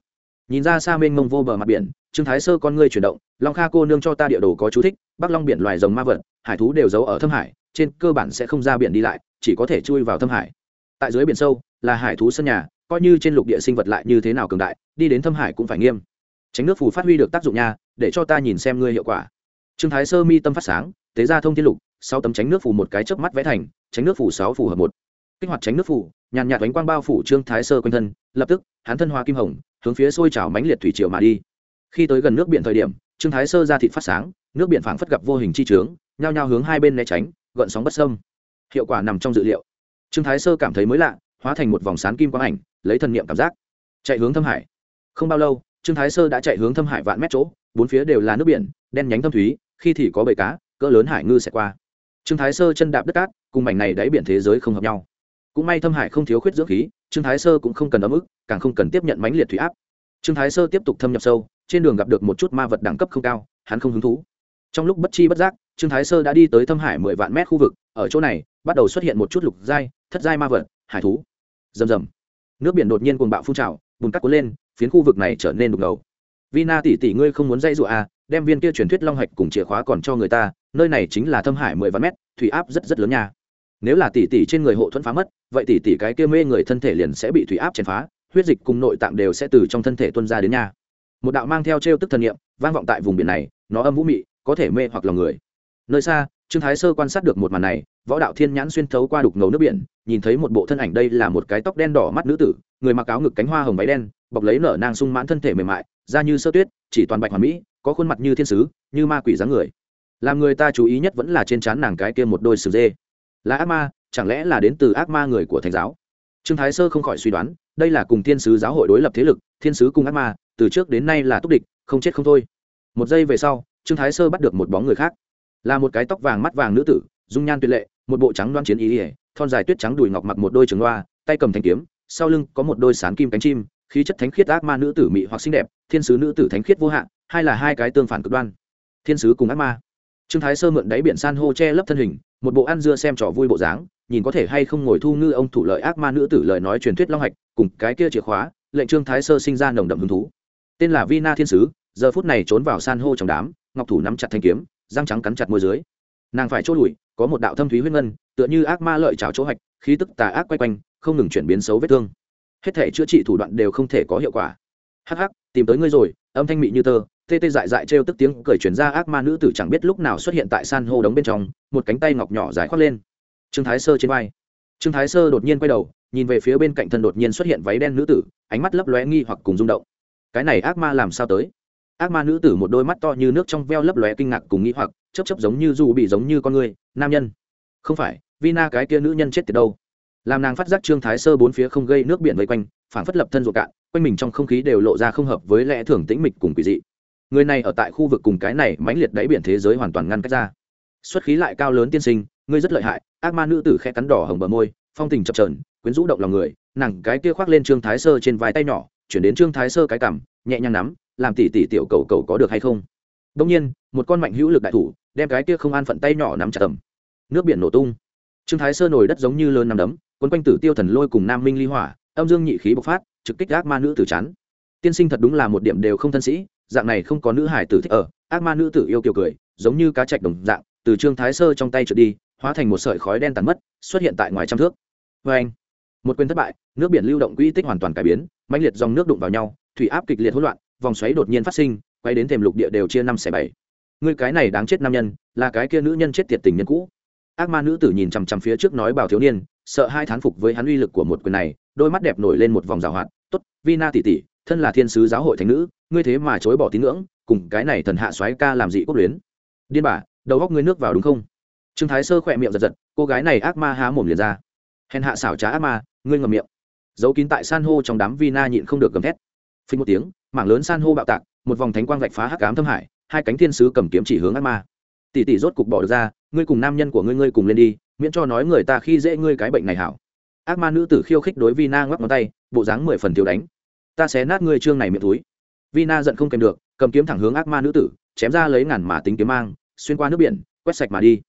Nhìn ra xa mênh mông vô bờ mặt biển trương thái sơ con ngươi chuyển động long kha cô nương cho ta địa đồ có chú thích bắc long biển loài rồng ma vật hải thú đều giấu ở thâm hải trên cơ bản sẽ không ra biển đi lại chỉ có thể chui vào thâm hải. Tại dưới biển sâu là hải thú sân nhà coi như trên lục địa sinh vật lại như thế nào cường đại đi đến thâm hải cũng phải nghiêm. Tránh nước phù phát huy được tác dụng nha để cho ta nhìn xem ngươi hiệu quả. Trương thái sơ mi tâm phát sáng tế ra thông thiên lục sau tấm tránh nước phủ một cái chớp mắt vẽ thành tránh nước phủ sáu phù hợp một. Kích hoạt tránh nước phủ, nhàn nhạt đánh quang bao phủ trương thái sơ quanh thân lập tức hắn thân hoa kim hồng hướng phía sôi trào mãnh liệt thủy triều mà đi. Khi tới gần nước biển thời điểm trương thái sơ ra thịt phát sáng nước biển phảng phất gặp vô hình chi trướng nhao nhao hướng hai bên né tránh gợn sóng bất sâm hiệu quả nằm trong dự liệu. Trương thái sơ cảm thấy mới lạ hóa thành một vòng sán kim quang ảnh lấy thần niệm cảm giác chạy hướng thâm hải. Không bao lâu trương thái sơ đã chạy hướng thâm hải vạn mét chỗ bốn phía đều là nước biển đen nhánh thâm thúy khi thì có bầy cá cỡ lớn hải ngư sẽ qua trương thái sơ chân đạp đất cát, cùng mảnh này đáy biển thế giới không hợp nhau. Cũng may thâm hải không thiếu khuyết dưỡng khí, trương thái sơ cũng không cần ấm ức, càng không cần tiếp nhận mãnh liệt thủy áp. Trương thái sơ tiếp tục thâm nhập sâu, trên đường gặp được một chút ma vật đẳng cấp không cao, hắn không hứng thú. Trong lúc bất chi bất giác, trương thái sơ đã đi tới thâm hải mười vạn mét khu vực, ở chỗ này, bắt đầu xuất hiện một chút lục giai, thất giai ma vật, hải thú. Rầm rầm. Nước biển đột nhiên cuồng bạo phun trào, bùn cắt cuốn lên, phiến khu vực này trở nên đục ngầu. Vina tỷ tỷ ngươi không muốn dây dụa à đem viên kia truyền thuyết long hạch cùng chìa khóa còn cho người ta nơi này chính là thâm hải mười vạn mét, thủy áp rất rất lớn nha. Nếu là tỷ tỷ trên người hộ thuẫn phá mất, vậy tỷ tỷ cái kia mê người thân thể liền sẽ bị thủy áp chèn phá, huyết dịch cùng nội tạng đều sẽ từ trong thân thể tuân ra đến nhà một đạo mang theo t r e o tức thần nghiệm vang vọng tại vùng biển này, nó âm vũ mị, có thể mê hoặc lòng người. Nơi xa, trương thái sơ quan sát được một màn này, võ đạo thiên nhãn xuyên thấu qua đục ngầu nước biển, nhìn thấy một bộ thân ảnh đây là một cái tóc đen đỏ mắt nữ tử, người mặc áo ngực cánh hoa hồng váy đen, bọc lấy nở nang sung mãn thân thể mềm mại, da như sơ tuyết, chỉ toàn bạch hoàn mỹ, có khuôn mặt như thiên sứ, như ma quỷ dáng người làm người ta chú ý nhất vẫn là trên trán nàng cái kia một đôi sừng dê. Là ác ma, chẳng lẽ là đến từ ác ma người của thánh giáo? Trương thái sơ không khỏi suy đoán, đây là cùng thiên sứ giáo hội đối lập thế lực, thiên sứ cùng ác ma, từ trước đến nay là túc địch, không chết không thôi. Một giây về sau, trương thái sơ bắt được một bóng người khác. Là một cái tóc vàng mắt vàng nữ tử, dung nhan tuyệt lệ, một bộ trắng đoan chiến ý ỉa thon dài tuyết trắng đùi ngọc mặc một đôi trường loa, tay cầm thanh kiếm, sau lưng có một đôi sán kim cánh chim, khí chất thánh khiết ác ma nữ tử mị hoặc xinh đẹp, thiên sứ nữ tử thánh khiết vô hạn hay là hai cái tương phản cực đoan. Thiên sứ cùng ác ma trương thái sơ mượn đáy biển san hô che lấp thân hình, một bộ ăn dưa xem trò vui bộ dáng, nhìn có thể hay không ngồi thu ngư ông thủ lợi ác ma nữ tử lời nói truyền thuyết long hạch, cùng cái kia chìa khóa, lệnh trương thái sơ sinh ra nồng đậm hứng thú. Tên là vina thiên sứ, giờ phút này trốn vào san hô trong đám, ngọc thủ nắm chặt thanh kiếm, răng trắng cắn chặt môi dưới. Nàng phải chốt lùi, có một đạo thâm thúy huyết ngân, tựa như ác ma lợi trào chỗ hạch, khí tức tà ác quay quanh, không ngừng chuyển biến xấu vết thương. Hết thể chữa trị thủ đoạn đều không thể có hiệu quả. Hắc hắc, tìm tới ngươi rồi, âm thanh mị như tơ tê tê dại dại trêu tức tiếng cười chuyển ra ác ma nữ tử chẳng biết lúc nào xuất hiện tại san hô đống bên trong, một cánh tay ngọc nhỏ dài khoác lên. Trương thái sơ trên vai. Trương thái sơ đột nhiên quay đầu, nhìn về phía bên cạnh thân đột nhiên xuất hiện váy đen nữ tử, ánh mắt lấp lóe nghi hoặc cùng rung động. Cái này ác ma làm sao tới? Ác ma nữ tử một đôi mắt to như nước trong veo lấp lóe kinh ngạc cùng nghi hoặc chấp chấp giống như dù bị giống như con người, nam nhân. Không phải, vina cái kia nữ nhân chết từ đâu? Làm nàng phát giác trương thái sơ bốn phía không gây nước biển vây quanh phản phất lập thân ruột cạn, quanh mình trong không khí đều lộ ra không hợp với lẽ thường tĩnh mịch cùng quỷ dị người này ở tại khu vực cùng cái này mãnh liệt đáy biển thế giới hoàn toàn ngăn cách ra. Xuất khí lại cao lớn tiên sinh, ngươi rất lợi hại, ác ma nữ tử khẽ cắn đỏ hồng bờ môi, phong tình chập trờn quyến rũ động lòng người, nàng cái kia khoác lên trương thái sơ trên vai tay nhỏ, chuyển đến trương thái sơ cái cằm, nhẹ nhàng nắm, làm tỉ tỉ tiểu cầu cầu có được hay không? Đông nhiên, một con mạnh hữu lực đại thủ, đem cái kia không an phận tay nhỏ nắm chặt tầm nước biển nổ tung. Trương thái sơ nổi đất giống như lớn nằm đấm quấn quanh tử tiêu thần lôi cùng nam minh ly hỏa, âm dương nhị khí bộc phát, trực kích ác ma nữ tử chán. Tiên sinh thật đúng là một điểm đều không thân sĩ dạng này không có nữ hải tử thích ở, ác ma nữ tử yêu kiều cười, giống như cá trạch đồng dạng, từ trương thái sơ trong tay trượt đi, hóa thành một sợi khói đen tàn mất, xuất hiện tại ngoài trăm thước. Vê anh, một quyền thất bại, nước biển lưu động quỹ tích hoàn toàn cải biến, mãnh liệt dòng nước đụng vào nhau, thủy áp kịch liệt hỗn loạn, vòng xoáy đột nhiên phát sinh, quay đến thềm lục địa đều chia năm xẻ bảy. Người cái này đáng chết nam nhân, là cái kia nữ nhân chết tiệt tình nhân cũ. Ác ma nữ tử nhìn chằm chằm phía trước nói bảo thiếu niên, sợ hai thán phục với hắn uy lực của một quyền này, đôi mắt đẹp nổi lên một vòng rào hoạt, tốt, vina tỷ tỷ, thân là thiên sứ giáo hội thánh nữ ngươi thế mà chối bỏ tín ngưỡng cùng cái này thần hạ soái ca làm gì quốc luyến. Điên bà, đầu góc ngươi nước vào đúng không? Trương thái sơ khỏe miệng giật giật cô gái này ác ma há mồm liền ra. Hèn hạ xảo trá ác ma ngươi ngầm miệng. Giấu kín tại san hô trong đám Vi Na nhịn không được gầm thét. Phí một tiếng mảng lớn san hô bạo tạc một vòng thánh quang vạch phá hắc ám thâm hải hai cánh thiên sứ cầm kiếm chỉ hướng ác ma. Tỷ tỷ rốt cục bỏ được ra ngươi cùng nam nhân của ngươi ngươi cùng lên đi miễn cho nói người ta khi dễ ngươi cái bệnh này hảo. Ác ma nữ tử khiêu khích đối Vi Na ngoắc ngón tay bộ dáng mười phần thiếu đánh. Ta xé nát ngươi trương này miệng túi vina giận không kèm được, cầm kiếm thẳng hướng ác ma nữ tử, chém ra lấy ngàn mà tính kiếm mang, xuyên qua nước biển, quét sạch mà đi.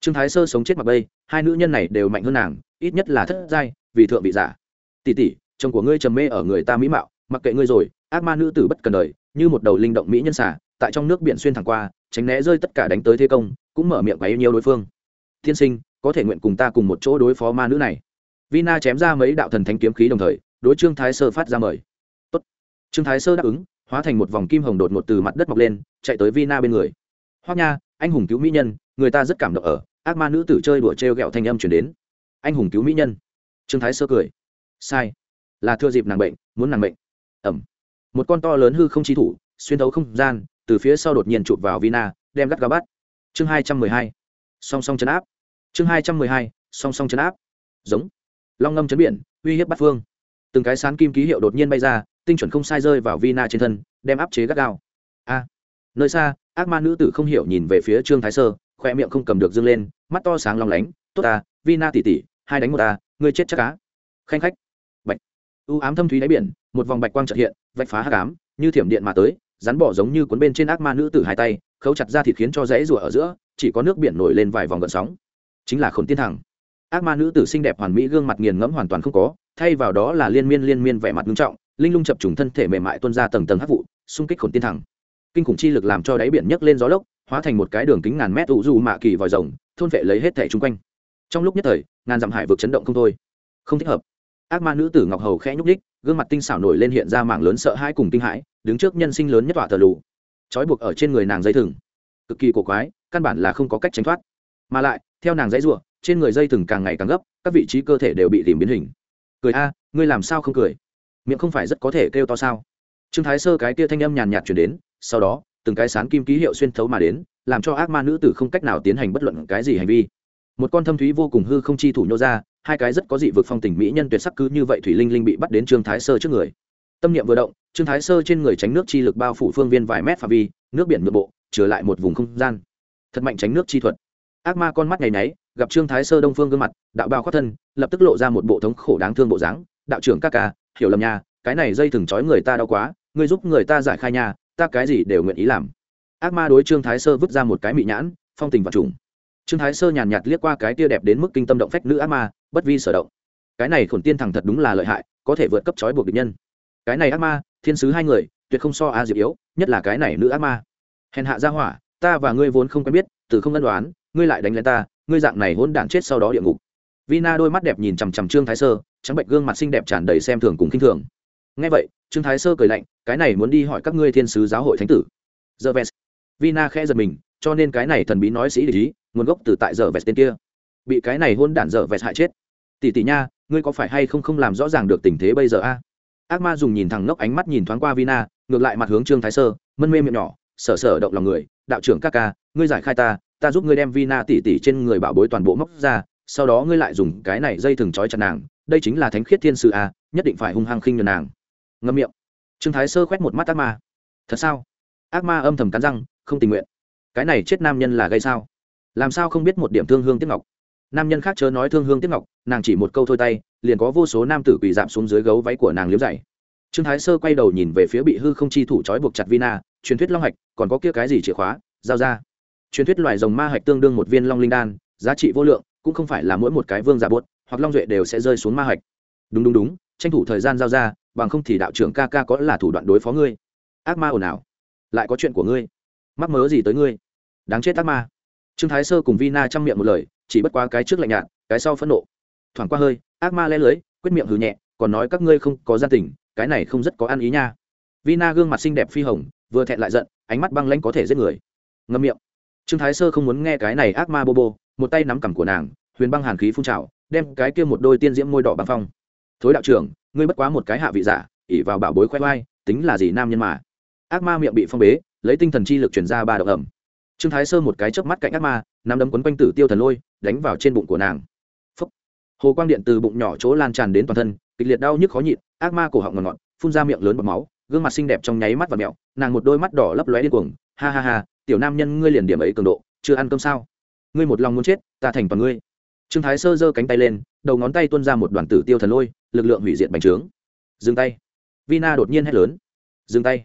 Trương thái sơ sống chết mặc bây hai nữ nhân này đều mạnh hơn nàng, ít nhất là thất giai, vì thượng vị giả. Tỷ tỷ, chồng của ngươi trầm mê ở người ta mỹ mạo, mặc kệ ngươi rồi, ác ma nữ tử bất cần đời, như một đầu linh động mỹ nhân xả tại trong nước biển xuyên thẳng qua, tránh né rơi tất cả đánh tới thế công, cũng mở miệng quấy nhiều đối phương. Thiên sinh, có thể nguyện cùng ta cùng một chỗ đối phó ma nữ này. Vina chém ra mấy đạo thần thánh kiếm khí đồng thời, đối trương thái sơ phát ra mời. Tốt. trương thái sơ đáp ứng hóa thành một vòng kim hồng đột ngột từ mặt đất mọc lên, chạy tới vina bên người. Hoác nha, anh hùng cứu mỹ nhân, người ta rất cảm động ở, ác ma nữ tử chơi đùa t r e o g ẹ o thanh âm chuyển đến. Anh hùng cứu mỹ nhân. Trương thái sơ cười. Sai, là thưa dịp nàng bệnh, muốn nàng bệnh ẩm. Một con to lớn hư không chi thủ, xuyên thấu không gian, từ phía sau đột nhiên chụp vào vina, đem gắt gà bắt. Chương hai trăm mười hai. Song song chấn áp. Chương hai trăm mười hai. Song song chấn áp. Giống. Long ngâm chấn biển, uy hiếp bắt phương. Từng cái sán kim ký hiệu đột nhiên bay ra tinh chuẩn không sai rơi vào vina trên thân, đem áp chế gắt gao. A, nơi xa, ác ma nữ tử không hiểu nhìn về phía trương thái sơ khoe miệng không cầm được dâng lên, mắt to sáng long lánh. Tốt ta, vina tỉ tỉ hai đánh một ta, ngươi chết chắc cá khanh khách. Bạch. U ám thâm thúy đáy biển, một vòng bạch quang trợ hiện, vạch phá hắc ám, như thiểm điện mà tới, rắn bỏ giống như cuốn bên trên ác ma nữ tử hai tay, khấu chặt ra thịt khiến cho rẽ rùa ở giữa, chỉ có nước biển nổi lên vài vòng gợn sóng. Chính là khổn tiên thẳng. Ác ma nữ tử xinh đẹp hoàn mỹ, gương mặt nghiền ngẫm hoàn toàn không có, thay vào đó là liên miên liên miên vẻ mặt nghiêm trọng linh lung chập trùng thân thể mềm mại tuôn ra tầng tầng hắc vụ, xung kích khổn tiên thẳng. Kinh khủng chi lực làm cho đáy biển nhấc lên gió lốc, hóa thành một cái đường kính ngàn mét ủ dù mạ kỳ vòi rồng, thôn vệ lấy hết thẻ chung quanh. Trong lúc nhất thời, ngàn dặm hải vực chấn động không thôi. Không thích hợp. Ác ma nữ tử ngọc hầu khẽ nhúc đích gương mặt tinh xảo nổi lên hiện ra mảng lớn sợ hãi cùng kinh hãi, đứng trước nhân sinh lớn nhất tọa thờ lù. Trói buộc ở trên người nàng dây thừng. Cực kỳ cổ quái, căn bản là không có cách tránh thoát. Mà lại, theo nàng dãy ruộng trên người dây thừng càng ngày càng gấp, các vị trí cơ thể đều bị tìm biến hình. Cười a, ngươi làm sao không cười? Miệng không phải rất có thể kêu to sao? Trương thái sơ cái kia thanh âm nhàn nhạt chuyển đến, sau đó, từng cái sán kim ký hiệu xuyên thấu mà đến, làm cho ác ma nữ tử không cách nào tiến hành bất luận cái gì hành vi. Một con thâm thúy vô cùng hư không chi thủ nhô ra, hai cái rất có dị vực phong tình mỹ nhân tuyệt sắc cứ như vậy thủy linh linh bị bắt đến trương thái sơ trước người. Tâm niệm vừa động, trương thái sơ trên người tránh nước chi lực bao phủ phương viên vài mét phạm vi, nước biển nội bộ, trở lại một vùng không gian. Thật mạnh tránh nước chi thuật. Ác ma con mắt ngày náy gặp trương thái sơ đông phương gương mặt, đạo bao khoát thân, lập tức lộ ra một bộ thống khổ đáng thương bộ dáng. Đạo trưởng các ca hiểu lầm nha, cái này dây thừng trói người ta đau quá, ngươi giúp người ta giải khai nha, ta cái gì đều nguyện ý làm. Ác ma đối trương thái sơ vứt ra một cái mị nhãn, phong tình và trùng. Trương thái sơ nhàn nhạt liếc qua cái tia đẹp đến mức kinh tâm động phách nữ ác ma, bất vi sở động. Cái này khổn tiên thằng thật đúng là lợi hại, có thể vượt cấp trói buộc địch nhân. Cái này ác ma, thiên sứ hai người, tuyệt không so a diệp yếu, nhất là cái này nữ ác ma. Hèn hạ ra hỏa, ta và ngươi vốn không quen biết, từ không ân đoán ngươi lại đánh lên ta, ngươi dạng này hỗn đản chết sau đó địa ngục. Vina đôi mắt đẹp nhìn chằm chằm trương thái sơ trắng bệnh gương mặt xinh đẹp tràn đầy xem thường cùng khinh thường. Ngay vậy, trương thái sơ cười lạnh, cái này muốn đi hỏi các ngươi thiên sứ giáo hội thánh tử. Giờ vest. Vina khẽ giật mình, cho nên cái này thần bí nói sĩ để ý, nguồn gốc từ tại giờ vest tên kia. Bị cái này hôn đản giờ vest hại chết. Tỷ tỷ nha, ngươi có phải hay không không làm rõ ràng được tình thế bây giờ a? Ác ma dùng nhìn thẳng nóc ánh mắt nhìn thoáng qua vina, ngược lại mặt hướng trương thái sơ, mân mê miệng nhỏ, sở sở động lòng người, đạo trưởng các ca, ngươi giải khai ta ta giúp ngươi đem vina tỷ tỷ trên người bảo bối toàn bộ móc ra, sau đó ngươi lại dùng cái này dây thừng trói chặt nàng đây chính là thánh khiết thiên sư a, nhất định phải hung hăng khinh nhờ nàng. Ngâm miệng. Trương thái sơ khoét một mắt ác ma. Thật sao? Ác ma âm thầm cắn răng, không tình nguyện. Cái này chết nam nhân là gây sao? Làm sao không biết một điểm thương hương tiếc ngọc? Nam nhân khác chớ nói thương hương tiếc ngọc, nàng chỉ một câu thôi tay, liền có vô số nam tử quỳ giảm xuống dưới gấu váy của nàng liếm dày trương thái sơ quay đầu nhìn về phía bị hư không chi thủ trói buộc chặt vina, truyền thuyết long hạch, còn có kia cái gì chìa khóa? Giao ra. Truyền thuyết loài rồng ma hạch tương đương một viên long linh đan, giá trị vô lượng, cũng không phải là mỗi một cái vương giả buốt hoặc long duệ đều sẽ rơi xuống ma hạch. Đúng đúng đúng, tranh thủ thời gian giao ra, bằng không thì đạo trưởng ca ca có là thủ đoạn đối phó ngươi. Ác ma ồn ào. Lại có chuyện của ngươi. Mắc mớ gì tới ngươi? Đáng chết ác ma. Trương thái sơ cùng vina chăm miệng một lời, chỉ bất quá cái trước lạnh nhạt, cái sau phẫn nộ. Thoảng qua hơi, ác ma le lưới, quyết miệng hừ nhẹ, còn nói các ngươi không có gia tình, cái này không rất có ăn ý nha. Vina gương mặt xinh đẹp phi hồng, vừa thẹn lại giận, ánh mắt băng lãnh có thể giết người. Ngâm miệng. Trương thái sơ không muốn nghe cái này ác ma bô bô, một tay nắm cằm của nàng, huyền băng hàn khí phun trào đem cái kia một đôi tiên diễm môi đỏ băng phong. Thối đạo trưởng, ngươi bất quá một cái hạ vị giả ỉ vào bảo bối khoe khoai tính là gì nam nhân mà. Ác ma miệng bị phong bế, lấy tinh thần chi lực chuyển ra ba độc ẩm. Trương thái sơ một cái chớp mắt cạnh ác ma, nắm đấm quấn quanh tử tiêu thần lôi, đánh vào trên bụng của nàng. Phúc. hồ quang điện từ bụng nhỏ chỗ lan tràn đến toàn thân, kịch liệt đau nhức khó nhịn, ác ma cổ họng ngọt ngọt, phun ra miệng lớn bọt máu, gương mặt xinh đẹp trong nháy mắt và mẹo nàng một đôi mắt đỏ lấp lóe điên cuồng, ha ha ha, tiểu nam nhân ngươi liền điểm ấy cường độ, chưa ăn cơm sao? Ngươi một lòng muốn chết, ta thành toàn ngươi trương thái sơ giơ cánh tay lên, đầu ngón tay tuôn ra một đoàn tử tiêu thần lôi, lực lượng hủy diệt bành trướng. Dừng tay. Vina đột nhiên hét lớn. Dừng tay.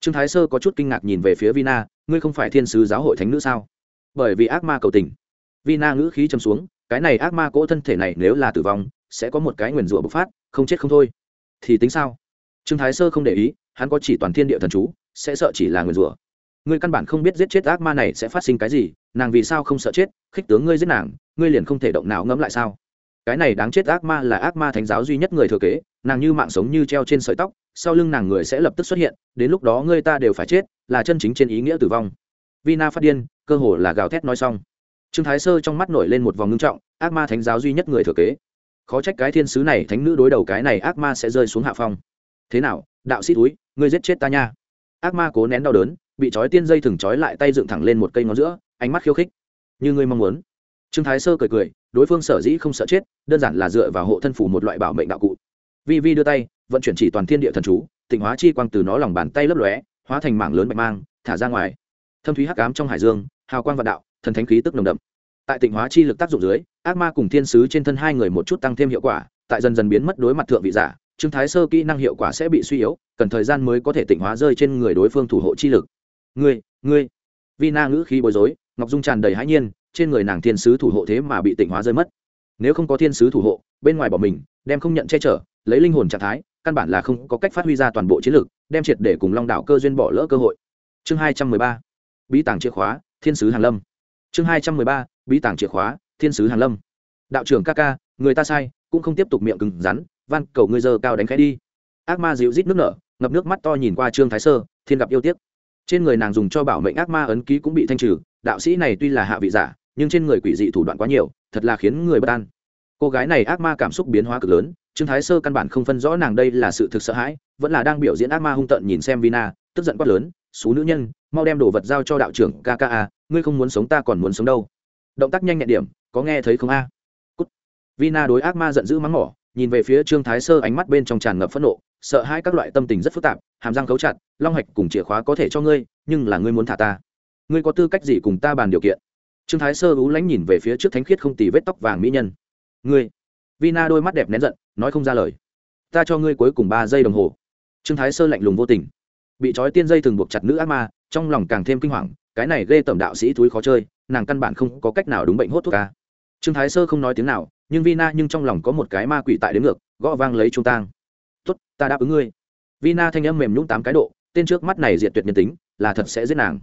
Trương thái sơ có chút kinh ngạc nhìn về phía vina, ngươi không phải thiên sứ giáo hội thánh nữ sao? Bởi vì ác ma cầu tình. Vina ngữ khí châm xuống, cái này ác ma cỗ thân thể này nếu là tử vong, sẽ có một cái nguyền rủa bộc phát, không chết không thôi. Thì tính sao? Trương thái sơ không để ý, hắn có chỉ toàn thiên địa thần chú, sẽ sợ chỉ là nguyền rủa. Ngươi căn bản không biết giết chết ác ma này sẽ phát sinh cái gì, nàng vì sao không sợ chết, khích tướng ngươi giết nàng ngươi liền không thể động não ngẫm lại sao? Cái này đáng chết ác ma là ác ma thánh giáo duy nhất người thừa kế, nàng như mạng sống như treo trên sợi tóc, sau lưng nàng người sẽ lập tức xuất hiện, đến lúc đó ngươi ta đều phải chết, là chân chính trên ý nghĩa tử vong. Vina phát điên, cơ hồ là gào thét nói xong. Trương thái sơ trong mắt nổi lên một vòng ngưng trọng, ác ma thánh giáo duy nhất người thừa kế. Khó trách cái thiên sứ này, thánh nữ đối đầu cái này ác ma sẽ rơi xuống hạ phong. Thế nào, đạo sĩ túi ngươi giết chết ta nha. Ác ma cố nén đau đớn, bị trói tiên dây thừng trói lại tay dựng thẳng lên một cây ngón giữa, ánh mắt khiêu khích. Như ngươi mong muốn trương thái sơ cười cười, đối phương sở dĩ không sợ chết, đơn giản là dựa vào hộ thân phủ một loại bảo mệnh đạo cụ. Vi vi đưa tay, vận chuyển chỉ toàn thiên địa thần chú, tịnh hóa chi quang từ nó lòng bàn tay lấp lóe, hóa thành mảng lớn bạch mang, thả ra ngoài. Thâm thúy hắc ám trong hải dương, hào quang vạn đạo, thần thánh khí tức nồng đậm. Tại tịnh hóa chi lực tác dụng dưới, ác ma cùng thiên sứ trên thân hai người một chút tăng thêm hiệu quả, tại dần dần biến mất đối mặt thượng vị giả, trương thái sơ kỹ năng hiệu quả sẽ bị suy yếu, cần thời gian mới có thể tịnh hóa rơi trên người đối phương thủ hộ chi lực. Ngươi ngươi. Vina ngữ khí bối rối, ngọc dung tràn đầy hãi nhiên trên người nàng thiên sứ thủ hộ thế mà bị tịnh hóa rơi mất. Nếu không có thiên sứ thủ hộ, bên ngoài bỏ mình, đem không nhận che chở, lấy linh hồn trạng thái, căn bản là không có cách phát huy ra toàn bộ chiến lược đem triệt để cùng long đảo cơ duyên bỏ lỡ cơ hội. Chương hai trăm mười ba, bí tàng chìa khóa, thiên sứ hàn lâm. Chương hai trăm mười ba, bí tàng chìa khóa, thiên sứ hàn lâm. Đạo trưởng ca ca, người ta sai, cũng không tiếp tục miệng cứng rắn, van cầu ngươi giờ cao đánh khẽ đi. Ác ma dịu rít nước nở, ngập nước mắt to nhìn qua trương thái sơ, thiên gặp yêu tiếc. Trên người nàng dùng cho bảo mệnh ác ma ấn ký cũng bị thanh trừ, đạo sĩ này tuy là hạ vị giả nhưng trên người quỷ dị thủ đoạn quá nhiều, thật là khiến người bất an. Cô gái này ác ma cảm xúc biến hóa cực lớn, trương thái sơ căn bản không phân rõ nàng đây là sự thực sợ hãi, vẫn là đang biểu diễn ác ma hung tợn nhìn xem vina, tức giận quát lớn, xú nữ nhân, mau đem đồ vật giao cho đạo trưởng kka ngươi không muốn sống ta còn muốn sống đâu. Động tác nhanh nhẹn điểm, có nghe thấy không a? Cút. vina đối ác ma giận dữ mắng mỏ, nhìn về phía trương thái sơ ánh mắt bên trong tràn ngập phẫn nộ, sợ hai các loại tâm tình rất phức tạp, hàm răng cấu chặt, long hạch cùng chìa khóa có thể cho ngươi, nhưng là ngươi muốn thả ta. Ngươi có tư cách gì cùng ta bàn điều kiện? Trương thái sơ ú lánh nhìn về phía trước thánh khiết không tì vết tóc vàng mỹ nhân. Ngươi. Vina đôi mắt đẹp nén giận, nói không ra lời. Ta cho ngươi cuối cùng ba giây đồng hồ. Trương thái sơ lạnh lùng vô tình. Bị trói tiên dây thường buộc chặt nữ ác ma, trong lòng càng thêm kinh hoàng, cái này ghê tẩm đạo sĩ thúi khó chơi, nàng căn bản không có cách nào đúng bệnh hốt thuốc ca. Trương thái sơ không nói tiếng nào, nhưng vina nhưng trong lòng có một cái ma quỷ tại đến ngược, gõ vang lấy trung tang. Tuất ta đáp ứng ngươi. Vina thanh âm mềm nhũng tám cái độ, tên trước mắt này diệt tuyệt nhân tính, là thật sẽ giết nàng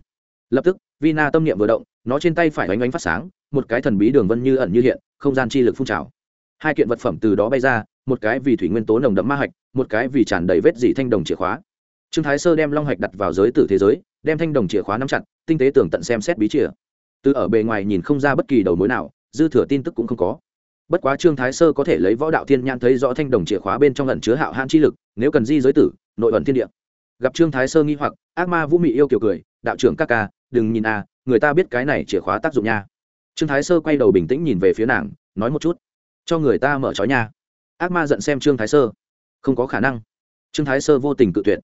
lập tức, vina tâm niệm vừa động, nó trên tay phải oanh oanh phát sáng, một cái thần bí đường vân như ẩn như hiện, không gian chi lực phun trào. Hai kiện vật phẩm từ đó bay ra, một cái vì thủy nguyên tố nồng đậm ma hạch, một cái vì tràn đầy vết dị thanh đồng chìa khóa. Trương thái sơ đem long hạch đặt vào giới tử thế giới, đem thanh đồng chìa khóa nắm chặt, tinh tế tường tận xem xét bí chìa. Từ ở bề ngoài nhìn không ra bất kỳ đầu mối nào, dư thừa tin tức cũng không có. Bất quá trương thái sơ có thể lấy võ đạo thiên nhãn thấy rõ thanh đồng chìa khóa bên trong lần chứa hạo han chi lực, nếu cần di giới tử, nội ẩn thiên địa. Gặp trương thái sơ nghi hoặc, ác ma vũ mị yêu kiểu cười, đạo trưởng các ca đừng nhìn a người ta biết cái này chìa khóa tác dụng nha. Trương thái sơ quay đầu bình tĩnh nhìn về phía nàng, nói một chút. Cho người ta mở trói nha. Ác ma giận xem trương thái sơ. Không có khả năng. Trương thái sơ vô tình cự tuyệt.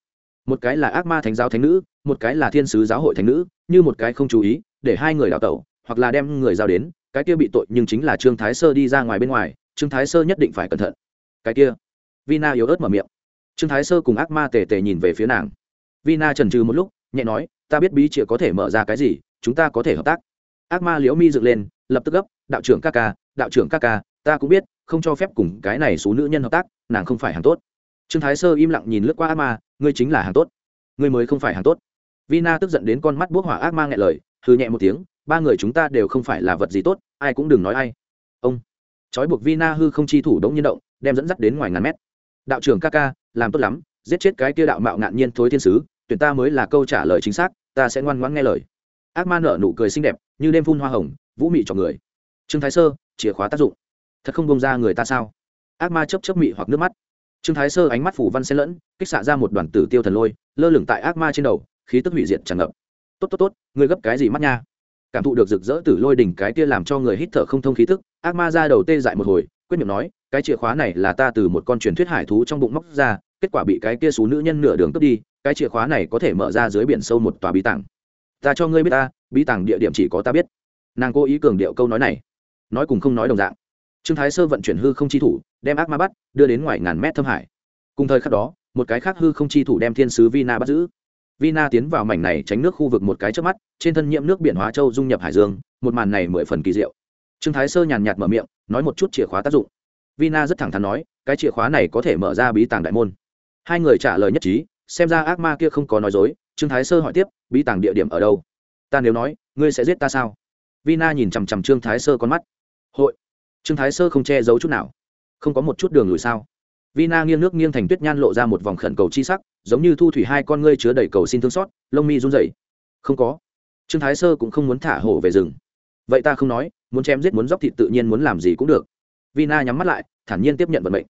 Một cái là ác ma thánh giáo thánh nữ, một cái là thiên sứ giáo hội thánh nữ, như một cái không chú ý, để hai người đào tẩu, hoặc là đem người giao đến, cái kia bị tội nhưng chính là trương thái sơ đi ra ngoài bên ngoài, trương thái sơ nhất định phải cẩn thận. Cái kia. Vina yếu ớt mở miệng. Trương thái sơ cùng ác ma tề tề nhìn về phía nàng. Vina trần trừ một lúc nhẹ nói, ta biết bí chìa có thể mở ra cái gì, chúng ta có thể hợp tác. Ác ma liễu mi dựng lên, lập tức gấp, đạo trưởng ca ca, đạo trưởng ca ca, ta cũng biết, không cho phép cùng cái này số nữ nhân hợp tác, nàng không phải hàng tốt. Trương thái sơ im lặng nhìn lướt qua ác ma, ngươi chính là hàng tốt. Ngươi mới không phải hàng tốt. Vina tức giận đến con mắt bốc hỏa ác ma nghe lời hư nhẹ một tiếng, ba người chúng ta đều không phải là vật gì tốt, ai cũng đừng nói ai. Ông. Trói buộc vina hư không chi thủ đống nhiên động, đem dẫn dắt đến ngoài ngàn mét. Đạo trưởng ca ca, làm tốt lắm, giết chết cái kia đạo mạo ngạn nhiên thối thiên sứ tuyển ta mới là câu trả lời chính xác, ta sẽ ngoan ngoãn nghe lời. Ác ma nở nụ cười xinh đẹp, như đêm phun hoa hồng, vũ mị cho người. Trương thái sơ, chìa khóa tác dụng. Thật không bông ra người ta sao? Ác ma chấp chấp mị hoặc nước mắt. Trương thái sơ ánh mắt phủ văn xen lẫn, kích xạ ra một đoàn tử tiêu thần lôi, lơ lửng tại ác ma trên đầu, khí tức hủy diệt tràn ngập. Tốt tốt tốt ngươi gấp cái gì mắt nha? Cảm thụ được rực rỡ tử lôi đỉnh cái kia làm cho người hít thở không thông khí tức, ác ma ra đầu tê dại một hồi, quyết miệng nói, cái chìa khóa này là ta từ một con truyền thuyết hải thú trong bụng móc ra, kết quả bị cái kia xú nữ nhân nửa đường cướp đi cái chìa khóa này có thể mở ra dưới biển sâu một tòa bí tàng ta cho ngươi biết ta, bí tàng địa điểm chỉ có ta biết. Nàng cố ý cường điệu câu nói này, nói cùng không nói đồng dạng. Trương thái sơ vận chuyển hư không chi thủ, đem ác ma bắt, đưa đến ngoài ngàn mét thâm hải. Cùng thời khắc đó, một cái khác hư không chi thủ đem thiên sứ vina bắt giữ. Vina tiến vào mảnh này tránh nước khu vực một cái trước mắt, trên thân nhiễm nước biển hóa châu dung nhập hải dương, một màn này mười phần kỳ diệu. Trương thái sơ nhàn nhạt mở miệng, nói một chút chìa khóa tác dụng. Vina rất thẳng thắn nói, cái chìa khóa này có thể mở ra bí tàng đại môn. Hai người trả lời nhất trí xem ra ác ma kia không có nói dối, trương thái sơ hỏi tiếp, bí tàng địa điểm ở đâu? Ta nếu nói, ngươi sẽ giết ta sao? Vina nhìn chằm chằm trương thái sơ con mắt. Hội. Trương thái sơ không che giấu chút nào. Không có một chút đường lùi sao? Vina nghiêng nước nghiêng thành tuyết nhan lộ ra một vòng khẩn cầu chi sắc, giống như thu thủy hai con ngươi chứa đầy cầu xin thương xót, lông mi run rẩy. Không có. Trương thái sơ cũng không muốn thả hổ về rừng. Vậy ta không nói, muốn chém giết muốn dóc thịt tự nhiên muốn làm gì cũng được. Vina nhắm mắt lại, thản nhiên tiếp nhận vận mệnh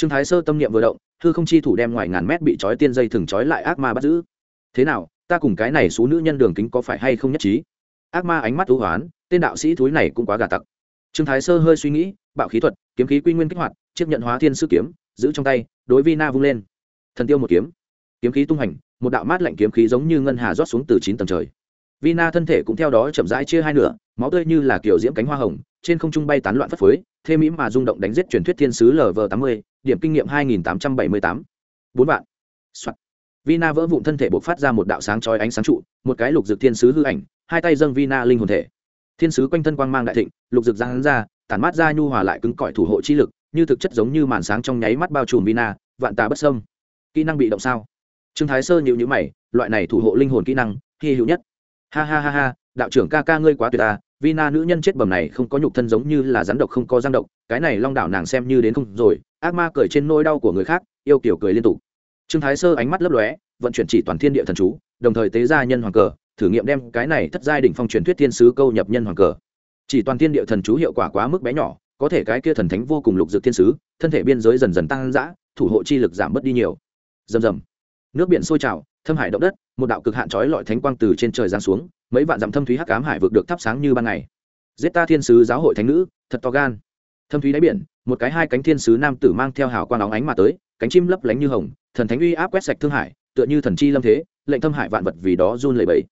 trương thái sơ tâm niệm vừa động thư không chi thủ đem ngoài ngàn mét bị trói tiên dây thừng trói lại ác ma bắt giữ. Thế nào, ta cùng cái này số nữ nhân đường kính có phải hay không nhất trí? Ác ma ánh mắt thú hoán, tên đạo sĩ thúi này cũng quá gà tặc. Trương thái sơ hơi suy nghĩ, bạo khí thuật, kiếm khí quy nguyên kích hoạt, chiếc nhận hóa thiên sư kiếm, giữ trong tay, đối vi na vung lên. Thần tiêu một kiếm. Kiếm khí tung hành, một đạo mát lạnh kiếm khí giống như ngân hà rót xuống từ chín tầng trời vi na thân thể cũng theo đó chậm rãi chia hai nửa máu tươi như là kiểu diễm cánh hoa hồng trên không trung bay tán loạn phất phới thê mỹ mà rung động đánh giết truyền thuyết thiên sứ lv tám mươi điểm kinh nghiệm hai nghìn tám trăm bảy mươi tám bốn vạn、Soạn. Vina vỡ vụn thân thể bộc phát ra một đạo sáng chói ánh sáng trụ, một cái lục dược thiên sứ hư ảnh, hai tay dâng Vina linh hồn thể. Thiên sứ quanh thân quang mang đại thịnh, lục dược giáng ra, tản mát ra nhu hòa lại cứng cỏi thủ hộ chi lực, như thực chất giống như màn sáng trong nháy mắt bao trùm Vina, vạn tà bất xâm. Kỹ năng bị động sao? Trương Thái Sơ nhíu nhíu mày, loại này thủ hộ linh hồn kỹ năng, hi hữu nhất. Ha ha ha ha, đạo trưởng ca ca ngươi quá tuyệt à, Vina nữ nhân chết bầm này không có nhục thân giống như là rắn độc không có răng độc, cái này long đảo nàng xem như đến không rồi, ác ma cười trên nỗi đau của người khác, yêu kiểu cười liên tục. Trương Thái Sơ ánh mắt lấp lóe, vận chuyển chỉ toàn thiên địa thần chú đồng thời tế ra nhân hoàng cờ thử nghiệm đem cái này thất giai đỉnh phong truyền thuyết thiên sứ câu nhập nhân hoàng cờ. Chỉ toàn thiên địa thần chú hiệu quả quá mức bé nhỏ có thể cái kia thần thánh vô cùng lục dược thiên sứ thân thể biên giới dần dần tăng dã thủ hộ chi lực giảm bớt đi nhiều. Rầm rầm. Nước biển sôi trào thâm hải động đất, một đạo cực hạn chói lọi thánh quang từ trên trời giáng xuống, mấy vạn dặm thâm thúy hắc ám hải vực được thắp sáng như ban ngày. Giết ta thiên sứ giáo hội thánh nữ, thật to gan. Thâm thúy đáy biển, một cái hai cánh thiên sứ nam tử mang theo hào quang óng ánh mà tới, cánh chim lấp lánh như hồng, thần thánh uy áp quét sạch thương hải, tựa như thần chi lâm thế, lệnh thâm hải vạn vật vì đó run lẩy bẩy.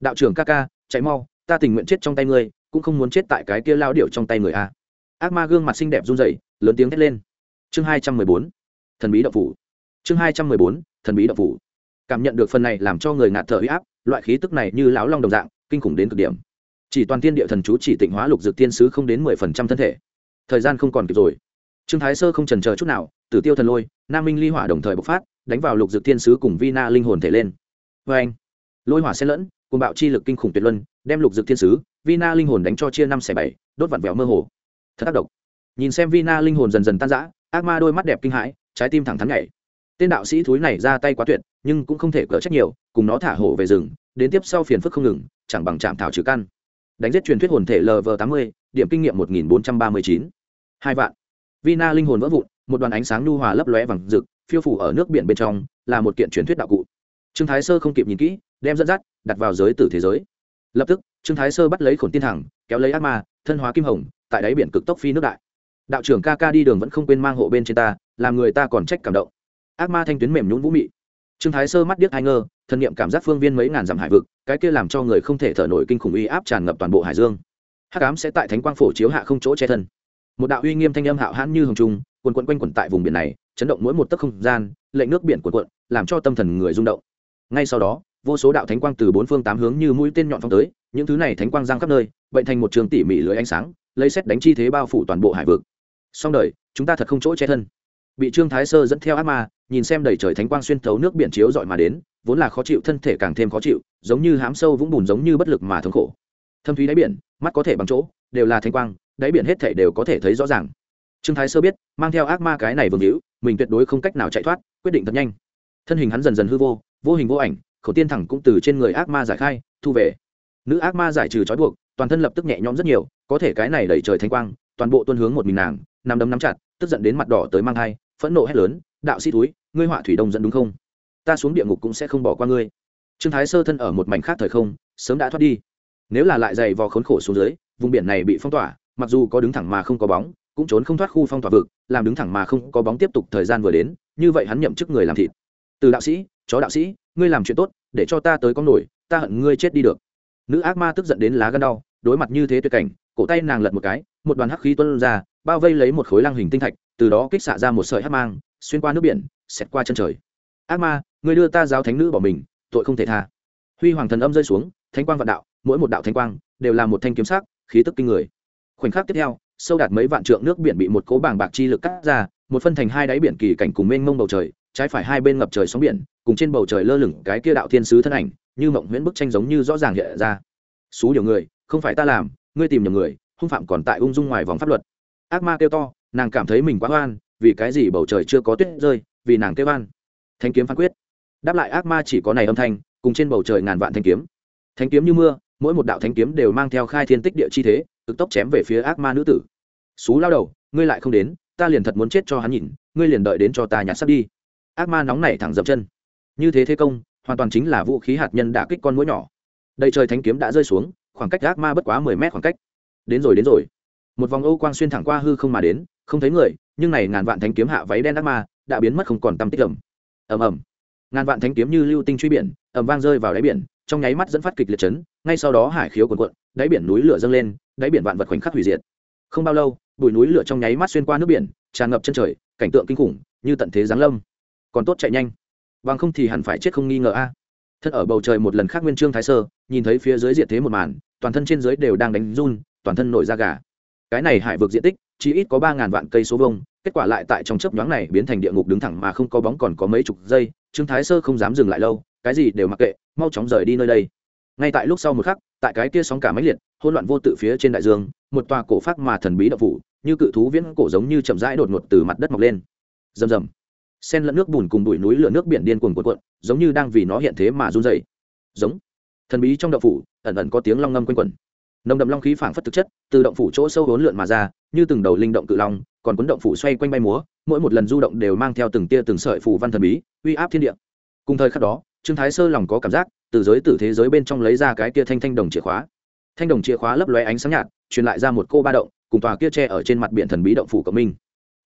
Đạo trưởng ca ca, chạy mau, ta tình nguyện chết trong tay ngươi, cũng không muốn chết tại cái kia lao điệu trong tay người a. Ác ma gương mặt xinh đẹp run rẩy, lớn tiếng thét lên. Chương hai trăm mười bốn, thần bí đậu phủ. Chương hai trăm mười bốn, thần bí đậu phủ cảm nhận được phần này làm cho người ngạt thở huy áp, loại khí tức này như láo long đồng dạng, kinh khủng đến cực điểm. Chỉ toàn thiên địa thần chú chỉ tịnh hóa lục dược tiên sứ không đến mười phần trăm thân thể. Thời gian không còn kịp rồi. Trương thái sơ không trần chờ chút nào, tử tiêu thần lôi, nam minh ly hỏa đồng thời bộc phát, đánh vào lục dược tiên sứ cùng vi na linh hồn thể lên. Vê anh, lôi hỏa xen lẫn cùng bạo chi lực kinh khủng tuyệt luân, đem lục dược tiên sứ vi na linh hồn đánh cho chia năm xẻ bảy, đốt vặn vẹo mơ hồ. Thật tác động nhìn xem vi na linh hồn dần dần tan rã, ác ma đôi mắt đẹp kinh hãi, trái tim thẳng thắn nhảy tên đạo sĩ thúi này ra tay quá tuyệt, nhưng cũng không thể cỡ trách nhiều, cùng nó thả hổ về rừng, đến tiếp sau phiền phức không ngừng, chẳng bằng chạm thảo trừ căn. Đánh giết truyền thuyết hồn thể lv tám mươi, điểm kinh nghiệm một nghìn bốn trăm ba mươi chín. Hai vạn. Vina linh hồn vỡ vụn, một đoàn ánh sáng nhu hòa lấp lóe vàng rực, phiêu phủ ở nước biển bên trong, là một kiện truyền thuyết đạo cụ. Trương thái sơ không kịp nhìn kỹ, đem dẫn dắt, đặt vào giới tử thế giới. Lập tức, trương thái sơ bắt lấy khổn tiên thẳng, kéo lấy ác ma, thân hóa kim hồng, tại đáy biển cực tốc phi nước đại. Đạo trưởng ca ca đi đường vẫn không quên mang hộ bên trên ta, làm người ta còn trách cảm động ác ma thanh tuyến mềm nhún vũ mị. Trương thái sơ mắt điếc hai ngơ thân nhiệm cảm giác phương viên mấy ngàn dặm hải vực, cái kia làm cho người không thể thở nổi kinh khủng uy áp tràn ngập toàn bộ hải dương. Hắc ám sẽ tại thánh quang phổ chiếu hạ không chỗ che thân. Một đạo uy nghiêm thanh âm hạo hãn như hồng trung, quần quận quanh quẩn tại vùng biển này, chấn động mỗi một tấc không gian, lệnh nước biển quần cuộn, làm cho tâm thần người rung động. Ngay sau đó, vô số đạo thánh quang từ bốn phương tám hướng như mũi tên nhọn phong tới, những thứ này thánh quang giang khắp nơi, bệnh thành một trường tỉ mỉ lưới ánh sáng, lấy xét đánh chi thế bao phủ toàn bộ hải vực. Song đời, chúng ta thật không chỗ che thân bị trương thái sơ dẫn theo ác ma, nhìn xem đầy trời thánh quang xuyên thấu nước biển chiếu dọi mà đến, vốn là khó chịu, thân thể càng thêm khó chịu, giống như hám sâu vũng bùn, giống như bất lực mà thống khổ. Thâm thúy đáy biển, mắt có thể bằng chỗ, đều là thanh quang, đáy biển hết thể đều có thể thấy rõ ràng. Trương thái sơ biết, mang theo ác ma cái này vương hữu, mình tuyệt đối không cách nào chạy thoát, quyết định thật nhanh. Thân hình hắn dần dần hư vô vô hình vô ảnh khẩu tiên thẳng cũng từ trên người ác ma giải khai, thu về. Nữ ác ma giải trừ trói buộc, toàn thân lập tức nhẹ nhõm rất nhiều, có thể cái này đẩy trời thanh quang, toàn bộ tuân hướng một mình nàng, nằm đấm nắm chặt, tức giận đến mặt đỏ tới mang thai phẫn nộ hét lớn, đạo sĩ túi ngươi họa thủy đông dẫn đúng không? Ta xuống địa ngục cũng sẽ không bỏ qua ngươi. Trương thái sơ thân ở một mảnh khác thời không, sớm đã thoát đi. Nếu là lại dày vò khốn khổ xuống dưới, vùng biển này bị phong tỏa, mặc dù có đứng thẳng mà không có bóng, cũng trốn không thoát khu phong tỏa vực, làm đứng thẳng mà không có bóng tiếp tục thời gian vừa đến, như vậy hắn nhậm chức người làm thịt. Từ đạo sĩ, chó đạo sĩ, ngươi làm chuyện tốt, để cho ta tới con nổi, ta hận ngươi chết đi được. Nữ ác ma tức giận đến lá gân đau, đối mặt như thế tuyệt cảnh, cổ tay nàng lật một cái, một đoàn hắc khí tuân ra, bao vây lấy một khối lang hình tinh thạch từ đó kích xạ ra một sợi hắc mang, xuyên qua nước biển, xẹt qua chân trời. Ác ma, ngươi đưa ta giáo thánh nữ bỏ mình, tội không thể tha. Huy hoàng thần âm rơi xuống, thánh quang vạn đạo, mỗi một đạo thánh quang đều là một thanh kiếm sắc, khí tức kinh người. Khoảnh khắc tiếp theo, sâu đạt mấy vạn trượng nước biển bị một cố bảng bạc chi lực cắt ra, một phân thành hai đáy biển kỳ cảnh cùng mênh mông bầu trời, trái phải hai bên ngập trời sóng biển, cùng trên bầu trời lơ lửng cái kia đạo thiên sứ thân ảnh, như mộng huyễn bức tranh giống như rõ ràng hiện ra. Xú điều người, không phải ta làm, ngươi tìm nhầm người, hung phạm còn tại ung dung ngoài vòng pháp luật. Ác ma kêu to nàng cảm thấy mình quá oan vì cái gì bầu trời chưa có tuyết rơi vì nàng kêu oan. Thanh kiếm phán quyết. Đáp lại ác ma chỉ có này âm thanh cùng trên bầu trời ngàn vạn thanh kiếm. Thanh kiếm như mưa mỗi một đạo thanh kiếm đều mang theo khai thiên tích địa chi thế cực tốc chém về phía ác ma nữ tử. Xú lao đầu ngươi lại không đến ta liền thật muốn chết cho hắn nhìn ngươi liền đợi đến cho ta nhặt sắp đi. Ác ma nóng nảy thẳng dập chân. Như thế thế công hoàn toàn chính là vũ khí hạt nhân đã kích con mũi nhỏ. Đầy trời thánh kiếm đã rơi xuống khoảng cách ác ma bất quá mười mét khoảng cách. Đến rồi đến rồi một vòng ô quang xuyên thẳng qua hư không mà đến, không thấy người, nhưng này ngàn vạn thánh kiếm hạ váy đen ác ma, đã biến mất không còn tăm tích ẩm ầm ầm. Ngàn vạn thánh kiếm như lưu tinh truy biển, ầm vang rơi vào đáy biển, trong nháy mắt dẫn phát kịch liệt chấn, ngay sau đó hải khiếu cuồn cuộn, đáy biển núi lửa dâng lên, đáy biển vạn vật khoảnh khắc hủy diệt. Không bao lâu, bụi núi lửa trong nháy mắt xuyên qua nước biển, tràn ngập chân trời, cảnh tượng kinh khủng, như tận thế giáng lâm. Còn tốt chạy nhanh. Bằng không thì hẳn phải chết không nghi ngờ a. Thân ở bầu trời một lần khác nguyên trương thái sơ, nhìn thấy phía dưới diệt thế một màn, toàn thân trên dưới đều đang đánh run, toàn thân nổi da gà cái này hải vực diện tích, chỉ ít có ba ngàn vạn cây số vông kết quả lại tại trong chớp nhoáng này biến thành địa ngục đứng thẳng mà không có bóng còn có mấy chục giây, trương thái sơ không dám dừng lại lâu, cái gì đều mặc kệ, mau chóng rời đi nơi đây. Ngay tại lúc sau một khắc, tại cái kia sóng cả máy liệt, hỗn loạn vô tự phía trên đại dương, một tòa cổ phát mà thần bí đậu phủ, như cự thú viễn cổ giống như chậm rãi đột ngột từ mặt đất mọc lên. Rầm rầm. Sen lẫn nước bùn cùng bụi núi lửa nước biển điên cuồng cuộn cuộn, giống như đang vì nó hiện thế mà run dày giống. Thần bí trong đậu phủ, ẩn ẩn có tiếng long ngâm quanh quẩn nồng đậm long khí phảng phất thực chất, từ động phủ chỗ sâu hỗn lượn mà ra, như từng đầu linh động cự long, còn cuốn động phủ xoay quanh bay múa, mỗi một lần du động đều mang theo từng tia từng sợi phù văn thần bí, uy áp thiên địa. Cùng thời khắc đó, trương thái sơ lòng có cảm giác, từ giới tử thế giới bên trong lấy ra cái kia thanh thanh đồng chìa khóa. Thanh đồng chìa khóa lấp lóe ánh sáng nhạt, truyền lại ra một cô ba động, cùng tòa kia tre ở trên mặt biển thần bí động phủ cộng minh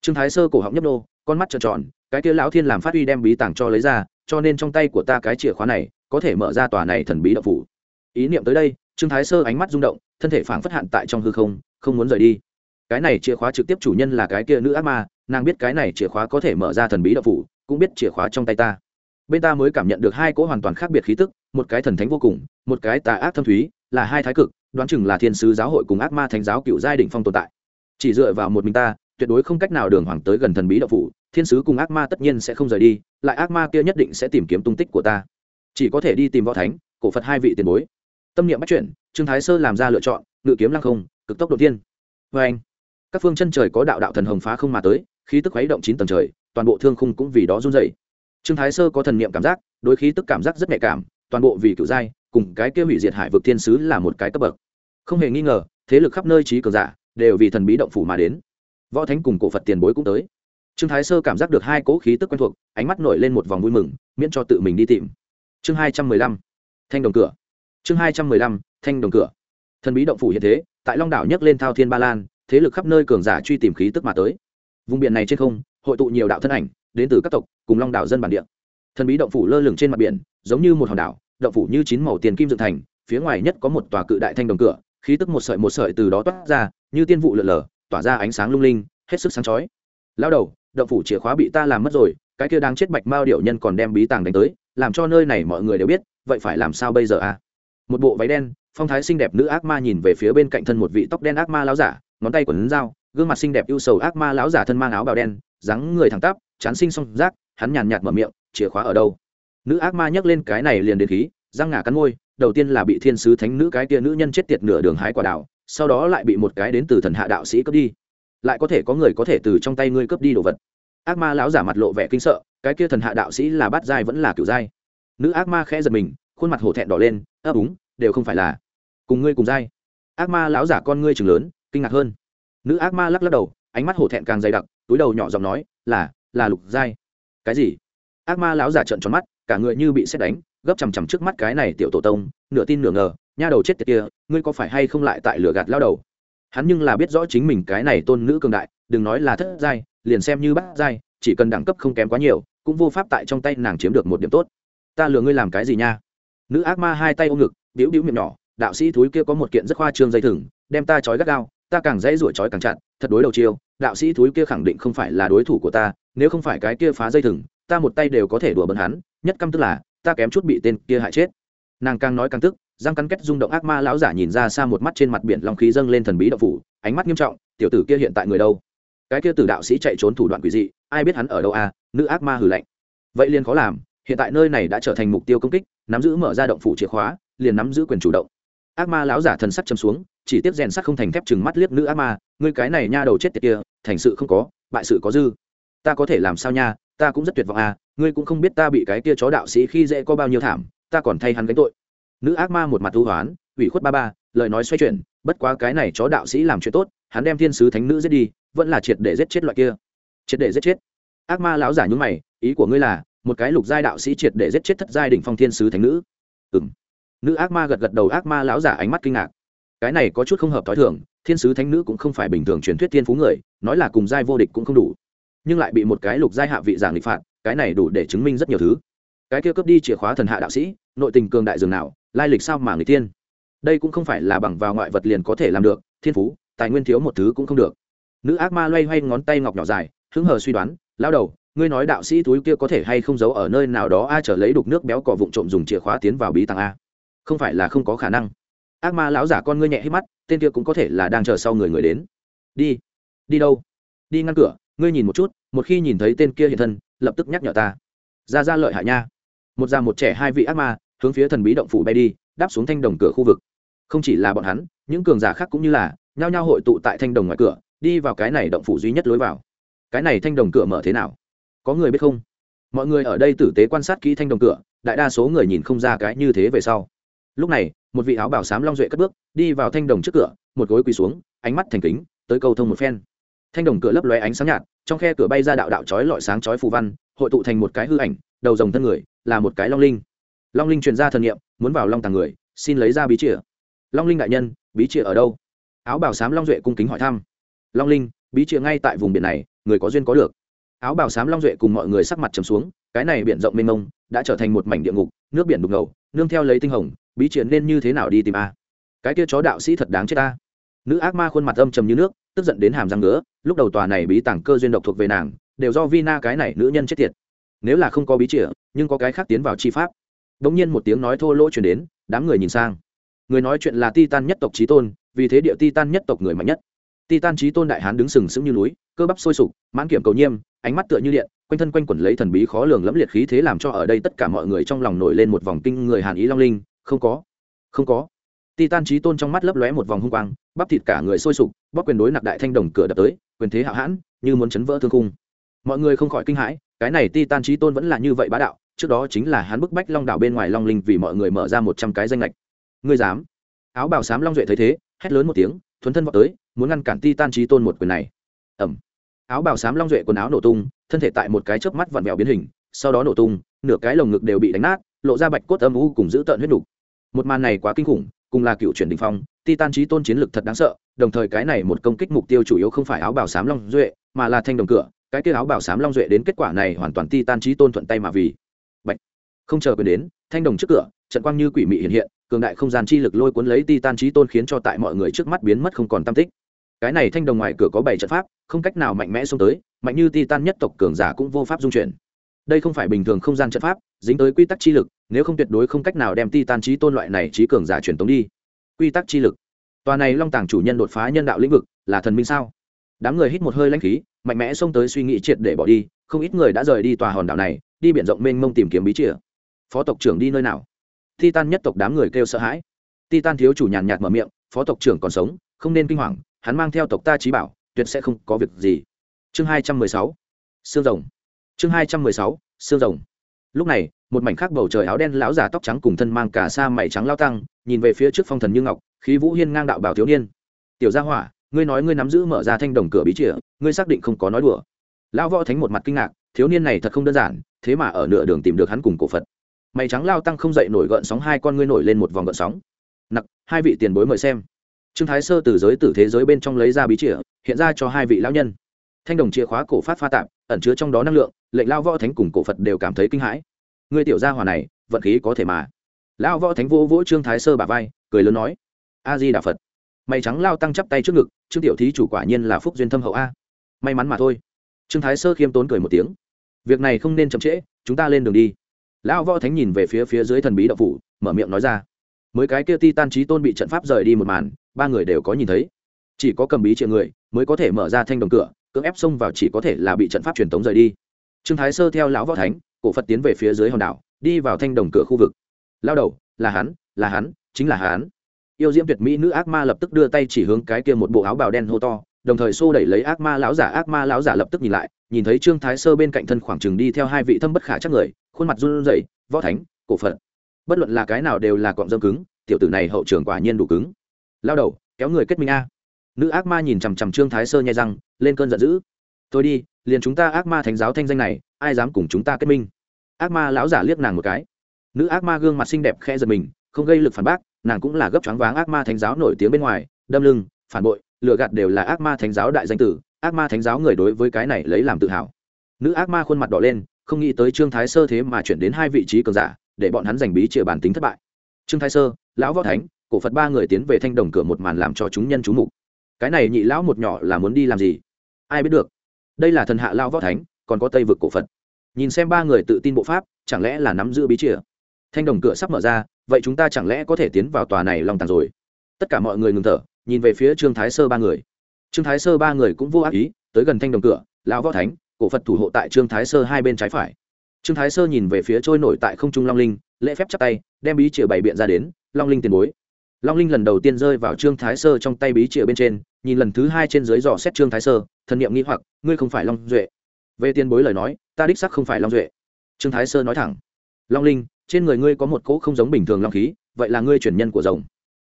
trương thái sơ cổ họng nhấp nô, con mắt trợn tròn, cái kia lão thiên làm phát uy đem bí tàng cho lấy ra, cho nên trong tay của ta cái chìa khóa này, có thể mở ra tòa này thần bí động phủ. Ý niệm tới đây trương thái sơ ánh mắt rung động, thân thể phảng phất hạn tại trong hư không không muốn rời đi. Cái này chìa khóa trực tiếp chủ nhân là cái kia nữ ác ma, nàng biết cái này chìa khóa có thể mở ra thần bí đạo phủ, cũng biết chìa khóa trong tay ta. Bên ta mới cảm nhận được hai cỗ hoàn toàn khác biệt khí tức, một cái thần thánh vô cùng, một cái tà ác thâm thúy, là hai thái cực, đoán chừng là thiên sứ giáo hội cùng ác ma thánh giáo cựu giai đỉnh phong tồn tại. Chỉ dựa vào một mình ta, tuyệt đối không cách nào đường hoàng tới gần thần bí đạo phủ, thiên sứ cùng ác ma tất nhiên sẽ không rời đi, lại ác ma kia nhất định sẽ tìm kiếm tung tích của ta. Chỉ có thể đi tìm võ thánh, cổ phật hai vị tiền bối tâm niệm bắt chuyển, trương thái sơ làm ra lựa chọn, ngự kiếm lăng không, cực tốc đầu tiên vê anh, các phương chân trời có đạo đạo thần hồng phá không mà tới, khí tức khuấy động chín tầng trời, toàn bộ thương khung cũng vì đó run dày trương thái sơ có thần niệm cảm giác, đối khí tức cảm giác rất nhạy cảm, toàn bộ vì cựu giai, cùng cái kia hủy diệt hải vực thiên sứ là một cái cấp bậc. Không hề nghi ngờ, thế lực khắp nơi trí cường giả, đều vì thần bí động phủ mà đến. Võ thánh cùng cổ phật tiền bối cũng tới. Trương thái sơ cảm giác được hai cỗ khí tức quen thuộc, ánh mắt nổi lên một vòng vui mừng, miễn cho tự mình đi tìm. Chương hai trăm mười lăm, thanh đồng cửa chương hai trăm mười lăm, thanh đồng cửa. Thần bí động phủ hiện thế, tại long đảo nhấc lên thao thiên ba lan, thế lực khắp nơi cường giả truy tìm khí tức mà tới. Vùng biển này trên không, hội tụ nhiều đạo thân ảnh, đến từ các tộc, cùng long đảo dân bản địa. Thần bí động phủ lơ lửng trên mặt biển, giống như một hòn đảo, động phủ như chín màu tiền kim dựng thành, phía ngoài nhất có một tòa cự đại thanh đồng cửa, khí tức một sợi một sợi từ đó toát ra, như tiên vụ lượn lờ, tỏa ra ánh sáng lung linh, hết sức sáng chói. Lao đầu, động phủ chìa khóa bị ta làm mất rồi, cái kia đang chết bạch mao điệu nhân còn đem bí tàng đánh tới, làm cho nơi này mọi người đều biết, vậy phải làm sao bây giờ à? Một bộ váy đen phong thái xinh đẹp nữ ác ma nhìn về phía bên cạnh thân một vị tóc đen ác ma láo giả ngón tay quần dao gương mặt xinh đẹp ưu sầu ác ma láo giả thân mang áo bào đen dáng người thẳng tắp chán sinh song rác hắn nhàn nhạt mở miệng chìa khóa ở đâu? Nữ ác ma nhấc lên cái này liền đến khí răng ngả cắn môi đầu tiên là bị thiên sứ thánh nữ cái kia nữ nhân chết tiệt nửa đường hái quả đào, sau đó lại bị một cái đến từ thần hạ đạo sĩ cướp đi. Lại có thể có người có thể từ trong tay ngươi cướp đi đồ vật. Ác ma lão giả mặt lộ vẻ kinh sợ cái kia thần hạ đạo sĩ là bát giai vẫn là cửu giai. Nữ ác ma khẽ giật mình khuôn mặt hổ thẹn đỏ lên ấp úng, đều không phải là cùng ngươi cùng giai. Ác ma lão giả con ngươi chừng lớn, kinh ngạc hơn. Nữ ác ma lắc lắc đầu, ánh mắt hổ thẹn càng dày đặc, túi đầu nhỏ giọng nói, là là lục giai. Cái gì? Ác ma lão giả trợn tròn mắt, cả người như bị xét đánh, gấp chằm chằm trước mắt cái này tiểu tổ tông, nửa tin nửa ngờ, nha đầu chết tiệt kia, ngươi có phải hay không lại tại lửa gạt lao đầu? Hắn nhưng là biết rõ chính mình cái này tôn nữ cường đại, đừng nói là thất giai, liền xem như bắt giai, chỉ cần đẳng cấp không kém quá nhiều, cũng vô pháp tại trong tay nàng chiếm được một điểm tốt. Ta lừa ngươi làm cái gì nha? Nữ ác ma hai tay ôm ngực biểu biểu miệng nhỏ, đạo sĩ thúi kia có một kiện rất khoa trương dây thừng, đem ta trói gắt gao, ta càng dãy ruổi trói càng chặt, thật đối đầu chiêu, đạo sĩ thúi kia khẳng định không phải là đối thủ của ta, nếu không phải cái kia phá dây thừng, ta một tay đều có thể đùa bẩn hắn, nhất căm tức là, ta kém chút bị tên kia hại chết. Nàng càng nói càng tức, răng cắn kết rung động ác ma lão giả nhìn ra xa một mắt trên mặt biển long khí dâng lên thần bí động phủ, ánh mắt nghiêm trọng, tiểu tử kia hiện tại người đâu? Cái kia tử đạo sĩ chạy trốn thủ đoạn quỷ dị, ai biết hắn ở đâu à nữ ác ma hử lạnh. Vậy liền khó làm, hiện tại nơi này đã trở thành mục tiêu công kích nắm giữ mở ra động phủ chìa khóa, liền nắm giữ quyền chủ động. Ác ma lão giả thần sắc chấm xuống, chỉ tiếp rèn sắc không thành thép chừng mắt liếc nữ ác ma, ngươi cái này nha đầu chết tiệt kia, thành sự không có, bại sự có dư. Ta có thể làm sao nha, ta cũng rất tuyệt vọng à ngươi cũng không biết ta bị cái kia chó đạo sĩ khi dễ có bao nhiêu thảm, ta còn thay hắn gánh tội. Nữ ác ma một mặt thú hoán ủy khuất ba ba, lời nói xoay chuyển, bất quá cái này chó đạo sĩ làm chuyện tốt, hắn đem thiên sứ thánh nữ giết đi, vẫn là triệt để giết chết loại kia. Triệt để giết chết? Ác ma lão giả nhúng mày, ý của ngươi là một cái lục giai đạo sĩ triệt để giết chết thất giai đỉnh phong thiên sứ thánh nữ. Ừ m nữ ác ma gật gật đầu, ác ma lão giả ánh mắt kinh ngạc. Cái này có chút không hợp t h ó i thường, thiên sứ thánh nữ cũng không phải bình thường truyền thuyết thiên phú người, nói là cùng giai vô địch cũng không đủ. Nhưng lại bị một cái lục giai hạ vị giảng lịch phạt, cái này đủ để chứng minh rất nhiều thứ. Cái kia cướp đi chìa khóa thần hạ đạo sĩ, nội tình cường đại dường nào, lai lịch sao mà người tiên. Đây cũng không phải là bằng vào ngoại vật liền có thể làm được, thiên phú, tài nguyên thiếu một thứ cũng không được. Nữ ác ma loay hoay ngón tay ngọc nhỏ dài, hứng hờ suy đoán, lao đầu ngươi nói đạo sĩ túi kia có thể hay không giấu ở nơi nào đó, A trở lấy đục nước béo cò vụng trộm dùng chìa khóa tiến vào bí tàng a. Không phải là không có khả năng. Ác ma lão giả con ngươi nhẹ hít mắt, tên kia cũng có thể là đang chờ sau người người đến. Đi. Đi đâu? Đi ngăn cửa, ngươi nhìn một chút, một khi nhìn thấy tên kia hiện thân, lập tức nhắc nhở ta. Ra ra lợi hại nha. Một già một trẻ hai vị ác ma, hướng phía thần bí động phủ bay đi, đáp xuống thanh đồng cửa khu vực. Không chỉ là bọn hắn, những cường giả khác cũng như là, nhao nhao hội tụ tại thanh đồng ngoài cửa, đi vào cái này động phủ duy nhất lối vào. Cái này thanh đồng cửa mở thế nào? Có người biết không? Mọi người ở đây tử tế quan sát kỹ thanh đồng cửa, đại đa số người nhìn không ra cái như thế về sau. Lúc này, một vị áo bảo sám long duệ cất bước, đi vào thanh đồng trước cửa, một gối quỳ xuống, ánh mắt thành kính, tới cầu thông một phen. Thanh đồng cửa lấp lóe ánh sáng nhạt, trong khe cửa bay ra đạo đạo chói lọi sáng chói phù văn, hội tụ thành một cái hư ảnh, đầu rồng thân người, là một cái long linh. Long linh truyền ra thần nghiệm muốn vào long tàng người, xin lấy ra bí chìa. Long linh đại nhân, bí chìa ở đâu? Áo bảo sám long duệ cung kính hỏi thăm. Long linh, bí chìa ngay tại vùng biển này, người có duyên có được áo bào xám long duệ cùng mọi người sắc mặt trầm xuống, cái này biển rộng mênh mông, đã trở thành một mảnh địa ngục, nước biển đục ngầu, nương theo lấy tinh hồng, bí triển nên như thế nào đi tìm a? Cái kia chó đạo sĩ thật đáng chết ta. Nữ ác ma khuôn mặt âm trầm như nước, tức giận đến hàm răng ngứa, lúc đầu tòa này bí tàng cơ duyên độc thuộc về nàng, đều do vina cái này nữ nhân chết tiệt. Nếu là không có bí chìa, nhưng có cái khác tiến vào chi pháp. Đ ỗ n g nhiên một tiếng nói thô lỗ chuyển đến, đám người nhìn sang. Người nói chuyện là ti tan nhất tộc trí tôn, vì thế địa ti tan nhất tộc người mạnh nhất. Titan chí tôn đại hán đứng sừng sững như núi, cơ bắp sôi sục, mãn kiểm cầu nhiêm, ánh mắt tựa như điện, quanh thân quanh quẩn lấy thần bí khó lường lẫm liệt khí thế làm cho ở đây tất cả mọi người trong lòng nổi lên một vòng kinh người hàn ý long linh. Không có không có. Titan chí tôn trong mắt lấp lóe một vòng hung quang, bắp thịt cả người sôi sục, bóp quyền đối nặc đại thanh đồng cửa đập tới, quyền thế hạo hãn, như muốn chấn vỡ thương khung. mọi người không khỏi kinh hãi, cái này titan chí tôn vẫn là như vậy bá đạo, trước đó chính là hắn bức bách long đảo bên ngoài long linh vì mọi người mở ra một trăm cái danh lệch ngươi dám? Áo bào xám long duệ thấy thế, hét lớn một tiếng, thuấn thân vọt tới muốn ngăn cản titan trí tôn một quyền này. Ẩm. Áo bào xám long duệ quần áo nổ tung, thân thể tại một cái chớp mắt vặn vẹo biến hình, sau đó nổ tung, nửa cái lồng ngực đều bị đánh nát, lộ ra bạch cốt âm u cùng giữ tợn huyết đục một màn này quá kinh khủng, cùng là cựu chuyển đình phong, titan trí tôn chiến lực thật đáng sợ, đồng thời cái này một công kích mục tiêu chủ yếu không phải áo bào xám long duệ, mà là thanh đồng cửa, cái kia áo bào xám long duệ đến kết quả này hoàn toàn titan trí tôn thuận tay mà vì. Bạch. không chờ quyền đến, thanh đồng trước cửa, trận quang như quỷ mị hiện hiện, cường đại không gian chi lực lôi cuốn lấy titan trí tôn khiến cho tại mọi người trước mắt biến mất không còn tam tích cái này thanh đồng ngoài cửa có bảy trận pháp, không cách nào mạnh mẽ xông tới, mạnh như titan nhất tộc cường giả cũng vô pháp dung chuyển. Đây không phải bình thường không gian trận pháp, dính tới quy tắc chi lực, nếu không tuyệt đối không cách nào đem titan trí tôn loại này trí cường giả truyền tống đi. Quy tắc chi lực. Tòa này long tàng chủ nhân đột phá nhân đạo lĩnh vực, là thần minh sao? Đám người hít một hơi lãnh khí, mạnh mẽ xông tới suy nghĩ triệt để bỏ đi, không ít người đã rời đi tòa hòn đảo này, đi biển rộng mênh mông tìm kiếm bí chìa. Phó tộc trưởng đi nơi nào? Titan nhất tộc đám người kêu sợ hãi. Titan thiếu chủ nhàn nhạt mở miệng, phó tộc trưởng còn sống, không nên kinh hoàng hắn mang theo tộc ta trí bảo, tuyệt sẽ không có việc gì. Chương hai trăm mười sáu xương rồng. Chương hai trăm mười sáu xương rồng. Lúc này, một mảnh khác bầu trời áo đen lão già tóc trắng cùng thân mang cả sa mày trắng lao tăng, nhìn về phía trước phong thần như ngọc, khí vũ hiên ngang đạo bảo thiếu niên. Tiểu gia hỏa, ngươi nói ngươi nắm giữ mở ra thanh đồng cửa bí chìa ngươi xác định không có nói đùa. Lão võ thánh một mặt kinh ngạc, thiếu niên này thật không đơn giản, thế mà ở nửa đường tìm được hắn cùng cổ phật. Mày trắng lao tăng không dậy nổi gợn sóng, hai con ngươi nổi lên một vòng gợn sóng. Nặc, hai vị tiền bối mời xem trương thái sơ từ giới tử thế giới bên trong lấy ra bí chìa, hiện ra cho hai vị lão nhân. Thanh đồng chìa khóa cổ phát pha tạp, ẩn chứa trong đó năng lượng, lệnh lao võ thánh cùng cổ phật đều cảm thấy kinh hãi. Người tiểu gia hòa này, vận khí có thể mà. Lao võ thánh vỗ vỗ trương thái sơ bà vai, cười lớn nói, a di đà phật, mày trắng lao tăng chắp tay trước ngực, trương tiểu thí chủ quả nhiên là phúc duyên thâm hậu a. May mắn mà thôi. Trương thái sơ khiêm tốn cười một tiếng, việc này không nên chậm trễ, chúng ta lên đường đi. Lão võ thánh nhìn về phía phía dưới thần bí đậu phủ, mở miệng nói ra mới cái kia ti tan trí tôn bị trận pháp rời đi một màn, ba người đều có nhìn thấy. Chỉ có cầm bí triệu người mới có thể mở ra thanh đồng cửa, cưỡng ép xông vào chỉ có thể là bị trận pháp truyền tống rời đi. Trương thái sơ theo lão võ thánh, cổ phật tiến về phía dưới hòn đảo, đi vào thanh đồng cửa khu vực. Lao đầu, là hắn là hắn, chính là hắn. Yêu diễm tuyệt mỹ nữ ác ma lập tức đưa tay chỉ hướng cái kia một bộ áo bào đen hô to, đồng thời xô đẩy lấy ác ma lão giả, ác ma lão giả lập tức nhìn lại, nhìn thấy trương thái sơ bên cạnh thân khoảng chừng đi theo hai vị thâm bất khả chắc người, khuôn mặt run rẩy, võ thánh, cổ phật bất luận là cái nào đều là cọng dâm cứng, tiểu tử này hậu trường quả nhiên đủ cứng. Lao đầu, kéo người kết minh a. Nữ ác ma nhìn chằm chằm trương thái sơ nhai răng, lên cơn giận dữ. Tôi đi, liền chúng ta ác ma thánh giáo thanh danh này, ai dám cùng chúng ta kết minh? Ác ma lão giả liếc nàng một cái. Nữ ác ma gương mặt xinh đẹp khe giật mình, không gây lực phản bác, nàng cũng là gấp choáng váng ác ma thánh giáo nổi tiếng bên ngoài, đâm lưng, phản bội lựa gạt đều là ác ma thánh giáo đại danh tử, ác ma thánh giáo người đối với cái này lấy làm tự hào. Nữ ác ma khuôn mặt đỏ lên, không nghĩ tới trương thái sơ thế mà chuyển đến hai vị trí cường giả để bọn hắn giành bí chìa bản tính thất bại. Trương thái sơ, lão võ thánh, cổ phật ba người tiến về thanh đồng cửa một màn làm cho chúng nhân chú mục. Cái này nhị lão một nhỏ là muốn đi làm gì? Ai biết được? Đây là thần hạ lao võ thánh, còn có tây vực cổ phật. Nhìn xem ba người tự tin bộ pháp, chẳng lẽ là nắm giữ bí chìa? Thanh đồng cửa sắp mở ra, vậy chúng ta chẳng lẽ có thể tiến vào tòa này lòng tàn rồi? Tất cả mọi người ngừng thở, nhìn về phía trương thái sơ ba người. Trương thái sơ ba người cũng vô ác ý, tới gần thanh đồng cửa, lão võ thánh, cổ phật thủ hộ tại trương thái sơ hai bên trái phải trương thái sơ nhìn về phía trôi nổi tại không trung long linh, lễ phép chắp tay, đem bí chìa bày biện ra đến, long linh tiền bối. Long linh lần đầu tiên rơi vào trương thái sơ trong tay bí chìa bên trên, nhìn lần thứ hai trên dưới dò xét trương thái sơ, thần niệm nghĩ hoặc, ngươi không phải long duệ. Về tiền bối lời nói, ta đích sắc không phải long duệ. Trương thái sơ nói thẳng, long linh, trên người ngươi có một cỗ không giống bình thường long khí, vậy là ngươi chuyển nhân của rồng.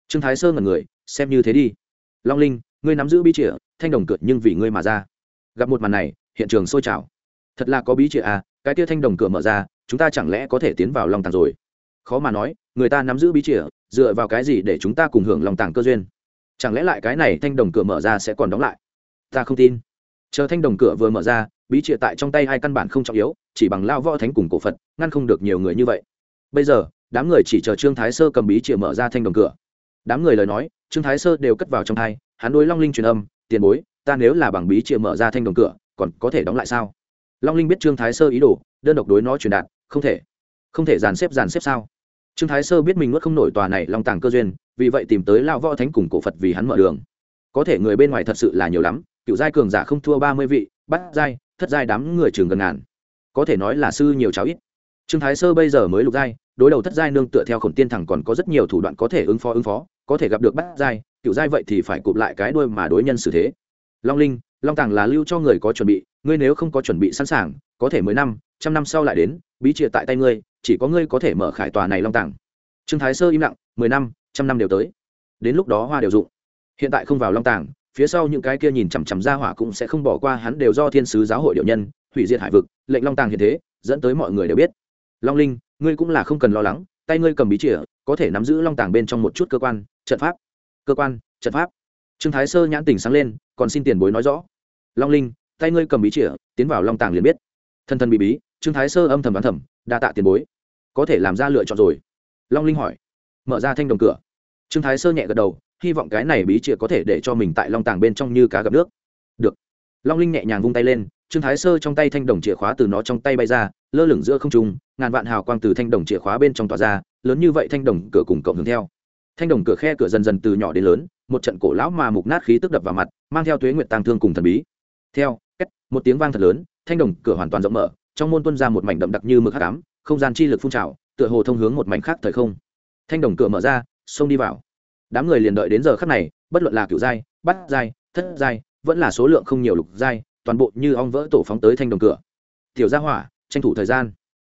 Trương thái sơ ngần người, xem như thế đi. Long linh, ngươi nắm giữ bí chìa, thanh đồng cượt nhưng vì ngươi mà ra. Gặp một màn này, hiện trường sôi trào. Thật là có bí chìa à cái tia thanh đồng cửa mở ra, chúng ta chẳng lẽ có thể tiến vào lòng tàng rồi? Khó mà nói, người ta nắm giữ bí chìa, dựa vào cái gì để chúng ta cùng hưởng lòng tàng cơ duyên? Chẳng lẽ lại cái này thanh đồng cửa mở ra sẽ còn đóng lại? Ta không tin. Chờ thanh đồng cửa vừa mở ra, bí trịa tại trong tay hai căn bản không trọng yếu, chỉ bằng lao võ thánh cùng cổ phật, ngăn không được nhiều người như vậy. Bây giờ, đám người chỉ chờ trương thái sơ cầm bí trịa mở ra thanh đồng cửa. Đám người lời nói, trương thái sơ đều cất vào trong thai, hắn đối long linh truyền âm, tiền bối, ta nếu là bằng bí trịa mở ra thanh đồng cửa, còn có thể đóng lại sao? Long linh biết trương thái sơ ý đồ, đơn độc đối nó truyền đạt, không thể không thể dàn xếp dàn xếp sao? Trương thái sơ biết mình nuốt không nổi tòa này long tàng cơ duyên, vì vậy tìm tới lao võ thánh cùng cổ phật vì hắn mở đường. Có thể người bên ngoài thật sự là nhiều lắm, cựu giai cường giả không thua ba mươi vị bắt giai, thất giai đám người trường gần ngàn. Có thể nói là sư nhiều cháu ít. Trương thái sơ bây giờ mới lục giai, đối đầu thất giai nương tựa theo khổng tiên thẳng còn có rất nhiều thủ đoạn có thể ứng phó ứng phó, có thể gặp được bắt giai, cựu giai vậy thì phải cụp lại cái đuôi mà đối nhân xử thế. Long linh long tàng là lưu cho người có chuẩn bị, ngươi nếu không có chuẩn bị sẵn sàng, có thể mười năm, trăm năm sau lại đến, bí trịa tại tay ngươi, chỉ có ngươi có thể mở khải tòa này long tàng. Trương thái sơ im lặng, mười năm, trăm năm đều tới. Đến lúc đó hoa đều dụng. Hiện tại không vào long tàng, phía sau những cái kia nhìn chằm chằm ra hỏa cũng sẽ không bỏ qua, hắn đều do thiên sứ giáo hội điệu nhân, hủy diệt hải vực, lệnh long tàng hiện thế, dẫn tới mọi người đều biết. Long linh, ngươi cũng là không cần lo lắng, tay ngươi cầm bí chìa, có thể nắm giữ long tàng bên trong một chút cơ quan, trận pháp. Cơ quan, trận pháp. Trương thái sơ nhãn tỉnh sáng lên, còn xin tiền bối nói rõ long linh, tay ngươi cầm bí chìa, tiến vào long tàng liền biết. Thân thân bị bí, trương thái sơ âm thầm đoán thầm, đa tạ tiền bối. Có thể làm ra lựa chọn rồi. Long linh hỏi. Mở ra thanh đồng cửa. Trương thái sơ nhẹ gật đầu, hy vọng cái này bí chìa có thể để cho mình tại long tàng bên trong như cá gặp nước. Được. Long linh nhẹ nhàng vung tay lên, trương thái sơ trong tay thanh đồng chìa khóa từ nó trong tay bay ra, lơ lửng giữa không trung, ngàn vạn hào quang từ thanh đồng chìa khóa bên trong tỏa ra, lớn như vậy thanh đồng cửa cùng cộng hướng theo. Thanh đồng cửa khe cửa dần dần từ nhỏ đến lớn, một trận cổ lão mà mục nát khí tức đập vào mặt, mang theo tuế nguyệt tàng thương cùng thần bí theo cách một tiếng vang thật lớn, thanh đồng cửa hoàn toàn rộng mở, trong môn tuân ra một mảnh đậm đặc như mực hắc ám, không gian chi lực phun trào, tựa hồ thông hướng một mảnh khác thời không. Thanh đồng cửa mở ra, xông đi vào. Đám người liền đợi đến giờ khắc này, bất luận là kiểu giai, bắt giai, thất giai, vẫn là số lượng không nhiều lục giai, toàn bộ như ong vỡ tổ phóng tới thanh đồng cửa. Tiểu gia hỏa, tranh thủ thời gian.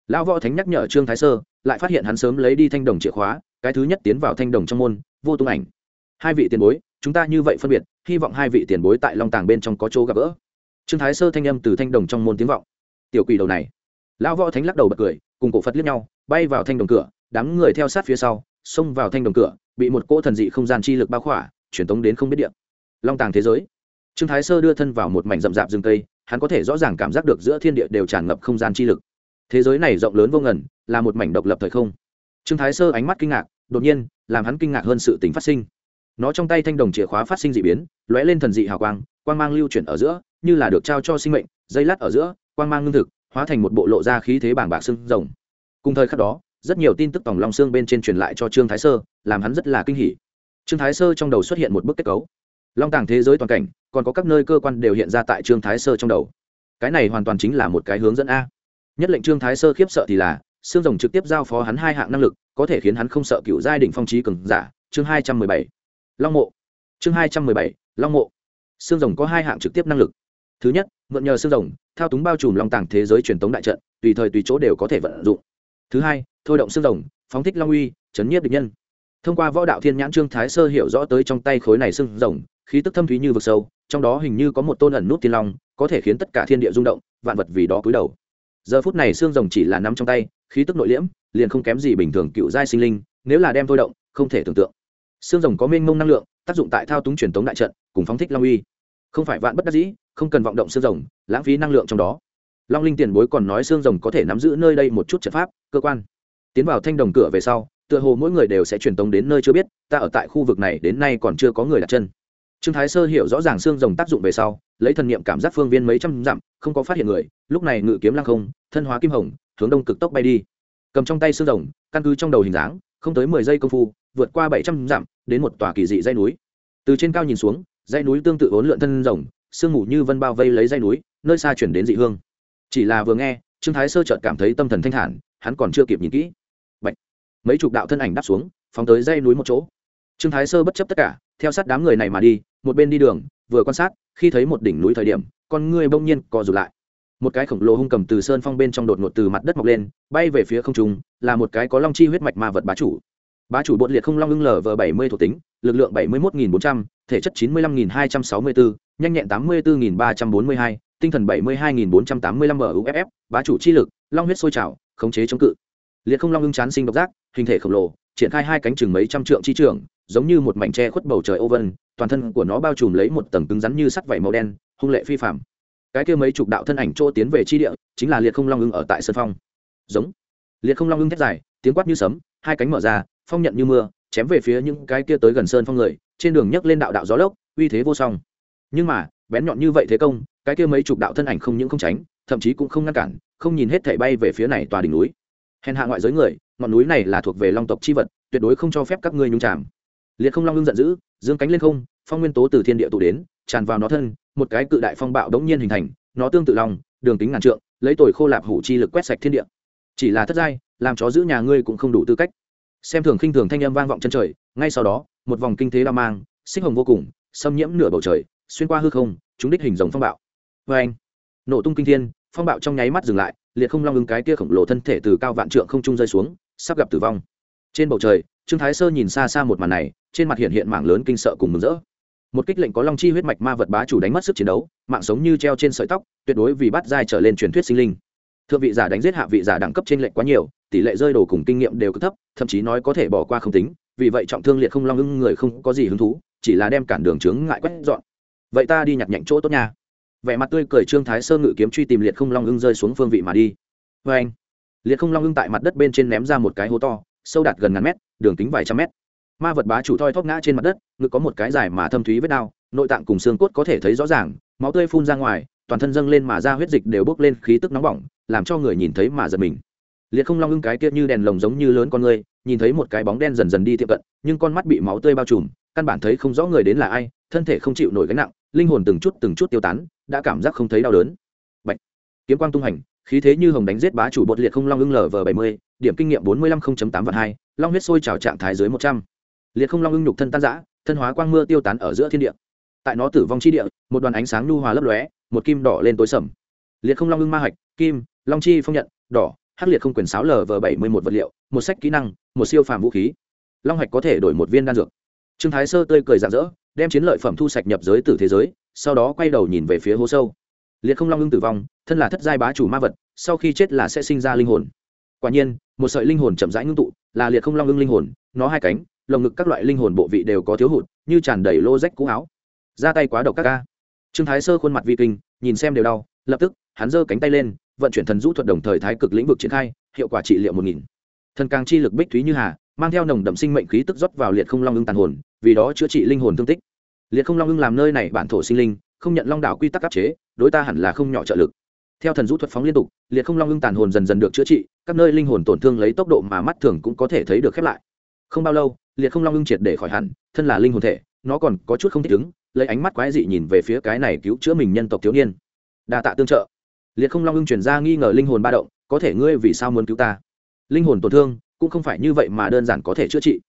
Lão võ thánh nhắc nhở trương thái sơ, lại phát hiện hắn sớm lấy đi thanh đồng chìa khóa, cái thứ nhất tiến vào thanh đồng trong môn, vô tung ảnh. Hai vị tiền bối, chúng ta như vậy phân biệt, hy vọng hai vị tiền bối tại long tàng bên trong có chỗ gặp gỡ trương thái sơ thanh âm từ thanh đồng trong môn tiếng vọng. Tiểu quỷ đầu này. Lão võ thánh lắc đầu bật cười, cùng cổ phật liếc nhau, bay vào thanh đồng cửa, đám người theo sát phía sau, xông vào thanh đồng cửa, bị một cỗ thần dị không gian chi lực bao khỏa, truyền tống đến không biết điện long tàng thế giới. Trương thái sơ đưa thân vào một mảnh rậm rạp rừng cây, hắn có thể rõ ràng cảm giác được giữa thiên địa đều tràn ngập không gian chi lực. Thế giới này rộng lớn vô ngần, là một mảnh độc lập thời không. Trương thái sơ ánh mắt kinh ngạc, đột nhiên, làm hắn kinh ngạc hơn sự tình phát sinh. Nó trong tay thanh đồng chìa khóa phát sinh d ị biến, lóe lên thần dị hào quang quang mang lưu chuyển ở giữa như là được trao cho sinh mệnh, dây lát ở giữa, quang mang ngưng thực, hóa thành một bộ lộ ra khí thế bảng bạc xương rồng. Cùng thời khắc đó, rất nhiều tin tức tòng long xương bên trên truyền lại cho trương thái sơ, làm hắn rất là kinh hỉ. Trương thái sơ trong đầu xuất hiện một bức kết cấu. Long tàng thế giới toàn cảnh, còn có các nơi cơ quan đều hiện ra tại trương thái sơ trong đầu. Cái này hoàn toàn chính là một cái hướng dẫn a. Nhất lệnh trương thái sơ khiếp sợ thì là, xương rồng trực tiếp giao phó hắn hai hạng năng lực, có thể khiến hắn không sợ cựu giai đ phong trí cường giả. Chương hai trăm mười bảy. Long mộ. Chương hai trăm mười bảy. Long mộ. Xương rồng có hai hạng trực tiếp năng lực thứ nhất, mượn nhờ xương rồng, thao túng bao trùm long tàng thế giới truyền tống đại trận, tùy thời tùy chỗ đều có thể vận dụng. Thứ hai, thôi động xương rồng, phóng thích long uy, chấn nhiếp địch nhân. Thông qua võ đạo thiên nhãn trương thái sơ hiểu rõ tới trong tay khối này xương rồng, khí tức thâm thúy như vực sâu, trong đó hình như có một tôn ẩn nút tiên long, có thể khiến tất cả thiên địa rung động, vạn vật vì đó cúi đầu. Giờ phút này xương rồng chỉ là nắm trong tay, khí tức nội liễm, liền không kém gì bình thường cựu giai sinh linh, nếu là đem thôi động, không thể tưởng tượng. Xương rồng có mênh mông năng lượng, tác dụng tại thao túng truyền tống đại trận, cùng phóng thích long uy. Không phải vạn bất đắc dĩ không cần vọng động xương rồng, lãng phí năng lượng trong đó. Long linh tiền bối còn nói xương rồng có thể nắm giữ nơi đây một chút trận pháp, cơ quan. Tiến vào thanh đồng cửa về sau, tựa hồ mỗi người đều sẽ truyền tống đến nơi chưa biết, ta ở tại khu vực này đến nay còn chưa có người đặt chân. Trương thái sơ hiểu rõ ràng xương rồng tác dụng về sau, lấy thần niệm cảm giác phương viên mấy trăm dặm, không có phát hiện người, lúc này ngự kiếm lăng không, thân hóa kim hồng, hướng đông cực tốc bay đi. Cầm trong tay xương rồng, căn cứ trong đầu hình dáng, không tới mười giây công phu, vượt qua bảy trăm dặm, đến một tòa kỳ dị dây núi. Từ trên cao nhìn xuống dây núi tương tự vốn lượn thân rồng sương mù như vân bao vây lấy dây núi, nơi xa chuyển đến dị hương. Chỉ là vừa nghe, trương thái sơ chợt cảm thấy tâm thần thanh thản, hắn còn chưa kịp nhìn kỹ. Bạch. mấy chục đạo thân ảnh đáp xuống, phóng tới dây núi một chỗ. Trương thái sơ bất chấp tất cả, theo sát đám người này mà đi, một bên đi đường, vừa quan sát, khi thấy một đỉnh núi thời điểm, con người bỗng nhiên co rụt lại. Một cái khổng lồ hung cầm từ sơn phong bên trong đột ngột từ mặt đất mọc lên, bay về phía không trung, là một cái có long chi huyết mạch ma vật bá chủ bá chủ bột liệt không long ưng lở vờ bảy mươi thuộc tính, lực lượng bảy mươi một bốn trăm, thể chất chín mươi lăm hai trăm sáu mươi bốn nhanh nhẹn tám mươi bốn ba trăm bốn mươi hai, tinh thần bảy mươi hai bốn trăm tám mươi lăm muff bá chủ chi lực, long huyết sôi trào, khống chế chống cự. Liệt không long ưng chán sinh độc giác, hình thể khổng lồ, triển khai hai cánh chừng mấy trăm trượng chi trường, giống như một mảnh tre khuất bầu trời ô vân toàn thân của nó bao trùm lấy một tầng cứng rắn như sắt vảy màu đen, hung lệ phi phạm cái kia mấy chục đạo thân ảnh chỗ tiến về chi địa, chính là liệt không long ưng ở tại sơn phong. Giống. Liệt không long ưng thét dài, tiếng quát như sấm, hai cánh mở ra phong nhận như mưa, chém về phía những cái kia tới gần sơn phong người, trên đường nhấc lên đạo đạo gió lốc, uy thế vô song. Nhưng mà, bén nhọn như vậy thế công, cái kia mấy chục đạo thân ảnh không những không tránh, thậm chí cũng không ngăn cản, không nhìn hết thảy bay về phía này tòa đỉnh núi. Hèn hạ ngoại giới người, ngọn núi này là thuộc về long tộc chi vật, tuyệt đối không cho phép các ngươi nhúng chạm liệt không long lưng giận dữ, dương cánh lên không, phong nguyên tố từ thiên địa tụ đến, tràn vào nó thân, một cái cự đại phong bạo đống nhiên hình thành, nó tương tự long, đường kính ngàn trượng, lấy tồi khô lạp hủ chi lực quét sạch thiên địa. Chỉ là thất giai, làm chó giữ nhà ngươi cũng không đủ tư cách xem thường khinh thường thanh âm vang vọng chân trời, ngay sau đó, một vòng kinh thế lao mang, xích hồng vô cùng, xâm nhiễm nửa bầu trời, xuyên qua hư không, chúng đích hình dòng phong bạo. Vê anh, nổ tung kinh thiên, phong bạo trong nháy mắt dừng lại, liệt không long ứng cái kia khổng lồ thân thể từ cao vạn trượng không trung rơi xuống, sắp gặp tử vong. Trên bầu trời, trương thái sơ nhìn xa xa một màn này, trên mặt hiện hiện mảng lớn kinh sợ cùng mừng rỡ. Một kích lệnh có long chi huyết mạch ma vật bá chủ đánh mất sức chiến đấu, mạng sống như treo trên sợi tóc, tuyệt đối vì bắt dai trở lên truyền thuyết sinh linh thượng vị giả đánh giết hạ vị giả đẳng cấp trên lệnh quá nhiều, tỷ lệ rơi đồ cùng kinh nghiệm đều cực thấp, thậm chí nói có thể bỏ qua không tính, vì vậy trọng thương liệt không long ưng người không có gì hứng thú, chỉ là đem cản đường chướng ngại quét dọn. Vậy ta đi nhặt nhạnh chỗ tốt nha. Vẻ mặt tươi cười trương thái sơ ngự kiếm truy tìm liệt không long ưng rơi xuống phương vị mà đi. Vê anh. Liệt không long ưng tại mặt đất bên trên ném ra một cái hố to, sâu đạt gần ngàn mét, đường kính vài trăm mét. Ma vật bá chủ thoi thóp ngã trên mặt đất, ngực có một cái dài mà thâm thúy vết đao, nội tạng cùng xương cốt có thể thấy rõ ràng, máu tươi phun ra ngoài, toàn thân dâng lên mà ra huyết dịch đều bốc lên khí tức nóng bỏng làm cho người nhìn thấy mà giật mình. Liệt không long ưng cái kia như đèn lồng giống như lớn con người, nhìn thấy một cái bóng đen dần dần đi tiệm cận, nhưng con mắt bị máu tươi bao trùm, căn bản thấy không rõ người đến là ai, thân thể không chịu nổi gánh nặng, linh hồn từng chút từng chút tiêu tán, đã cảm giác không thấy đau đớn. Bạch. kiếm quang tung hành, khí thế như hồng đánh giết bá chủ bột liệt không long ưng lv bảy mươi, điểm kinh nghiệm bốn mươi lăm không chấm tám vạn hai, long huyết sôi trào trạng thái dưới một trăm. Liệt không long ưng nhục thân tan giã thân hóa quang mưa tiêu tán ở giữa thiên địa. Tại nó tử vong chi địa, một đoàn ánh sáng nhu hòa lấp lóe, một kim đỏ lên tối sầm. Liệt không long ưng ma hạch, kim long chi phong nhận, đỏ, hắc liệt không quyền sáo lv bảy mươi một vật liệu, một sách kỹ năng, một siêu phàm vũ khí. Long hạch có thể đổi một viên đan dược. Trương thái sơ tươi cười rạng rỡ, đem chiến lợi phẩm thu sạch nhập giới từ thế giới, sau đó quay đầu nhìn về phía hố sâu. Liệt không long ưng tử vong, thân là thất giai bá chủ ma vật, sau khi chết là sẽ sinh ra linh hồn. Quả nhiên, một sợi linh hồn chậm rãi ngưng tụ, là liệt không long ưng linh hồn, nó hai cánh, lồng ngực các loại linh hồn bộ vị đều có thiếu hụt, như tràn đầy lô rách cũ áo. Ra tay quá độc các ca. Trương thái sơ khuôn mặt vi kinh, nhìn xem đều đau, lập tức, hắn giơ cánh tay lên vận chuyển thần dũ thuật đồng thời thái cực lĩnh vực triển khai, hiệu quả trị liệu một nghìn. Thần càng chi lực bích thúy như hà, mang theo nồng đậm sinh mệnh khí tức rót vào liệt không long ưng tàn hồn, vì đó chữa trị linh hồn thương tích. Liệt không long ưng làm nơi này bản thổ sinh linh, không nhận long đảo quy tắc áp chế, đối ta hẳn là không nhỏ trợ lực. Theo thần dũ thuật phóng liên tục, liệt không long ưng tàn hồn dần dần được chữa trị, các nơi linh hồn tổn thương lấy tốc độ mà mắt thường cũng có thể thấy được khép lại. Không bao lâu, liệt không long ưng triệt để khỏi hẳn, thân là linh hồn thể, nó còn có chút không thích ứng, lấy ánh mắt quái dị nhìn về phía cái này cứu chữa mình nhân tộc thiếu niên. Đa tạ tương trợ liệt không long ưng chuyển ra nghi ngờ linh hồn ba động, có thể ngươi vì sao muốn cứu ta? Linh hồn tổn thương, cũng không phải như vậy mà đơn giản có thể chữa trị.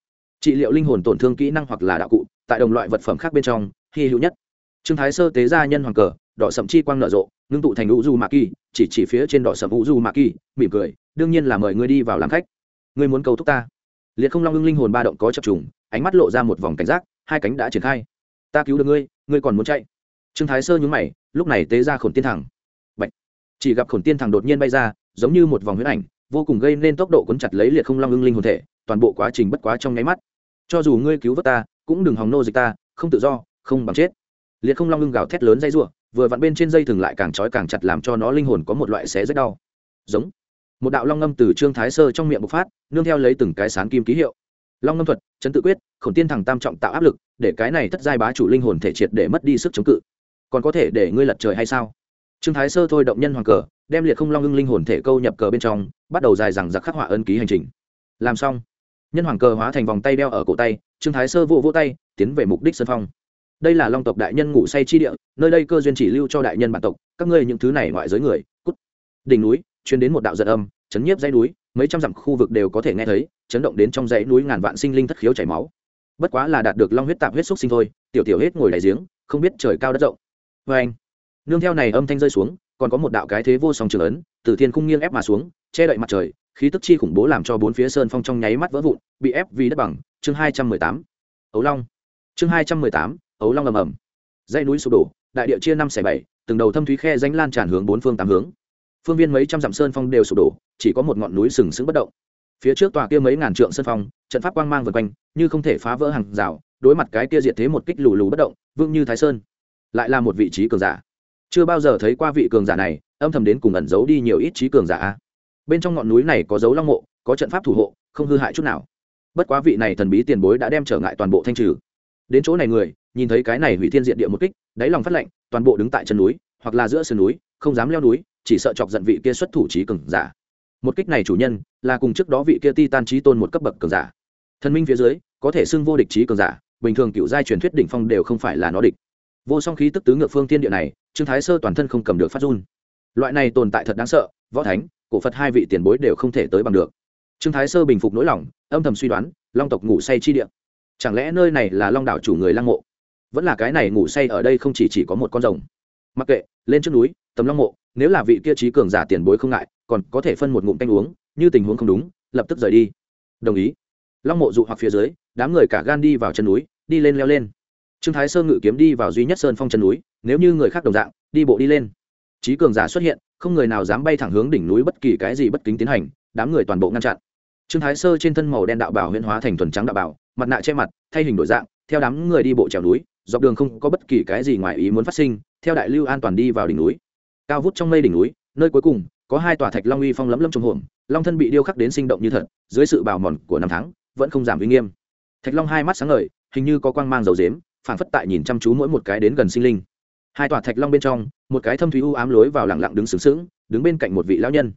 Trị liệu linh hồn tổn thương kỹ năng hoặc là đạo cụ, tại đồng loại vật phẩm khác bên trong, hy hữu nhất. Trương thái sơ tế gia nhân hoàng cờ, đỏ sậm chi quang nở rộ, ngưng tụ thành u du mạ kỳ, chỉ chỉ phía trên đỏ sậm u du mạ kỳ, mỉm cười, đương nhiên là mời ngươi đi vào làm khách. Ngươi muốn cầu thúc ta? Liệt không long ưng linh hồn ba động có chập trùng, ánh mắt lộ ra một vòng cảnh giác, hai cánh đã triển khai. Ta cứu được ngươi ngươi còn muốn chạy. Trương thái sơ nhúng mày, lúc này tế ra khổn tiên thẳng chỉ gặp khổn tiên thẳng đột nhiên bay ra, giống như một vòng huyết ảnh, vô cùng gây nên tốc độ cuốn chặt lấy liệt không long ưng linh hồn thể, toàn bộ quá trình bất quá trong nháy mắt. Cho dù ngươi cứu vớt ta, cũng đừng hòng nô dịch ta, không tự do, không bằng chết. Liệt không long ưng gào thét lớn dây ruộng vừa vặn bên trên dây thừng lại càng trói càng chặt làm cho nó linh hồn có một loại xé rất đau. Giống. Một đạo long ngâm từ trương thái sơ trong miệng bộc phát, nương theo lấy từng cái sán kim ký hiệu. Long ngâm thuật, chấn tự quyết, khổn tiên thằng tam trọng tạo áp lực, để cái này thất giai bá chủ linh hồn thể triệt để mất đi sức chống cự. Còn có thể để ngươi lật trời hay sao? Trương thái sơ thôi động nhân hoàng cờ, đem liệt không long ưng linh hồn thể câu nhập cờ bên trong, bắt đầu dài dằng giặc khắc họa ân ký hành trình. Làm xong, nhân hoàng cờ hóa thành vòng tay đeo ở cổ tay, trương thái sơ vỗ vỗ tay, tiến về mục đích sân phong. Đây là long tộc đại nhân ngủ say chi địa, nơi đây cơ duyên chỉ lưu cho đại nhân bản tộc, các ngươi những thứ này ngoại giới người, cút. Đỉnh núi chuyên đến một đạo giật âm, chấn nhiếp dãy núi, mấy trăm dặm khu vực đều có thể nghe thấy, chấn động đến trong dãy núi ngàn vạn sinh linh thất khiếu chảy máu. Bất quá là đạt được long huyết tạp huyết xúc sinh thôi, tiểu tiểu hết ngồi đại giếng, không biết trời cao đất rộng. Vê anh nương theo này âm thanh rơi xuống, còn có một đạo cái thế vô song trường ấn, từ thiên khung nghiêng ép mà xuống, che đậy mặt trời, khí tức chi khủng bố làm cho bốn phía sơn phong trong nháy mắt vỡ vụn, bị ép vì đất bằng. Chương hai trăm mười tám, ấu long. Chương hai trăm mười tám, ấu long ầm ầm. Dãy núi sụp đổ, đại địa chia năm xẻ bảy, từng đầu thâm thúy khe danh lan tràn hướng bốn phương tám hướng. Phương viên mấy trăm dặm sơn phong đều sụp đổ, chỉ có một ngọn núi sừng sững bất động. Phía trước tòa kia mấy ngàn trượng sơn phong, trận pháp quang mang vượt quanh, như không thể phá vỡ hàng rào, đối mặt cái kia diệt thế một kích lù lù bất động vương như thái sơn. Lại là một vị trí cường giả chưa bao giờ thấy qua vị cường giả này, âm thầm đến cùng ẩn giấu đi nhiều ít trí cường giả bên trong ngọn núi này có dấu long mộ, có trận pháp thủ hộ, không hư hại chút nào. Bất quá vị này thần bí tiền bối đã đem trở ngại toàn bộ thanh trừ. Đến chỗ này người, nhìn thấy cái này hủy thiên diện địa một kích, đáy lòng phát lệnh toàn bộ đứng tại chân núi, hoặc là giữa sườn núi, không dám leo núi, chỉ sợ chọc giận vị kia xuất thủ trí cường giả. Một kích này chủ nhân, là cùng trước đó vị kia ti tan trí tôn một cấp bậc cường giả. Thần minh phía dưới, có thể xưng vô địch trí cường giả, bình thường cựu giai truyền thuyết đỉnh phong đều không phải là nó địch. Vô song khí tức tứ ngược phương thiên địa này trương thái sơ toàn thân không cầm được phát run. Loại này tồn tại thật đáng sợ, võ thánh, cổ phật hai vị tiền bối đều không thể tới bằng được. Trương thái sơ bình phục nỗi lòng, âm thầm suy đoán, long tộc ngủ say chi địa. Chẳng lẽ nơi này là long đảo chủ người lăng mộ? Vẫn là cái này ngủ say ở đây không chỉ chỉ có một con rồng. Mặc kệ, lên trước núi tấm long mộ, nếu là vị kia trí cường giả tiền bối không ngại, còn có thể phân một ngụm canh uống, như tình huống không đúng, lập tức rời đi. Đồng ý. Long mộ dụ hoặc phía dưới, đám người cả gan đi vào chân núi, đi lên leo lên. Trương thái sơn ngự kiếm đi vào duy nhất sơn phong chân núi nếu như người khác đồng dạng, đi bộ đi lên. Trí cường giả xuất hiện, không người nào dám bay thẳng hướng đỉnh núi bất kỳ cái gì bất kính tiến hành, đám người toàn bộ ngăn chặn. Trương thái sơ trên thân màu đen đạo bảo huyễn hóa thành thuần trắng đạo bảo, mặt nạ che mặt, thay hình đổi dạng, theo đám người đi bộ trèo núi, dọc đường không có bất kỳ cái gì ngoài ý muốn phát sinh, theo đại lưu an toàn đi vào đỉnh núi. Cao vút trong mây đỉnh núi, nơi cuối cùng, có hai tòa thạch long uy phong lấm lấm trong hồn, long thân bị điêu khắc đến sinh động như thật, dưới sự bào mòn của năm tháng, vẫn không giảm uy nghiêm. Thạch long hai mắt sáng ngời, hình như có quang mang dầu dếm phản phất tại nhìn chăm chú mỗi một cái đến gần sinh linh hai tòa thạch long bên trong, một cái thâm thúy u ám lối vào lặng lặng đứng sướng sướng đứng bên cạnh một vị lão nhân.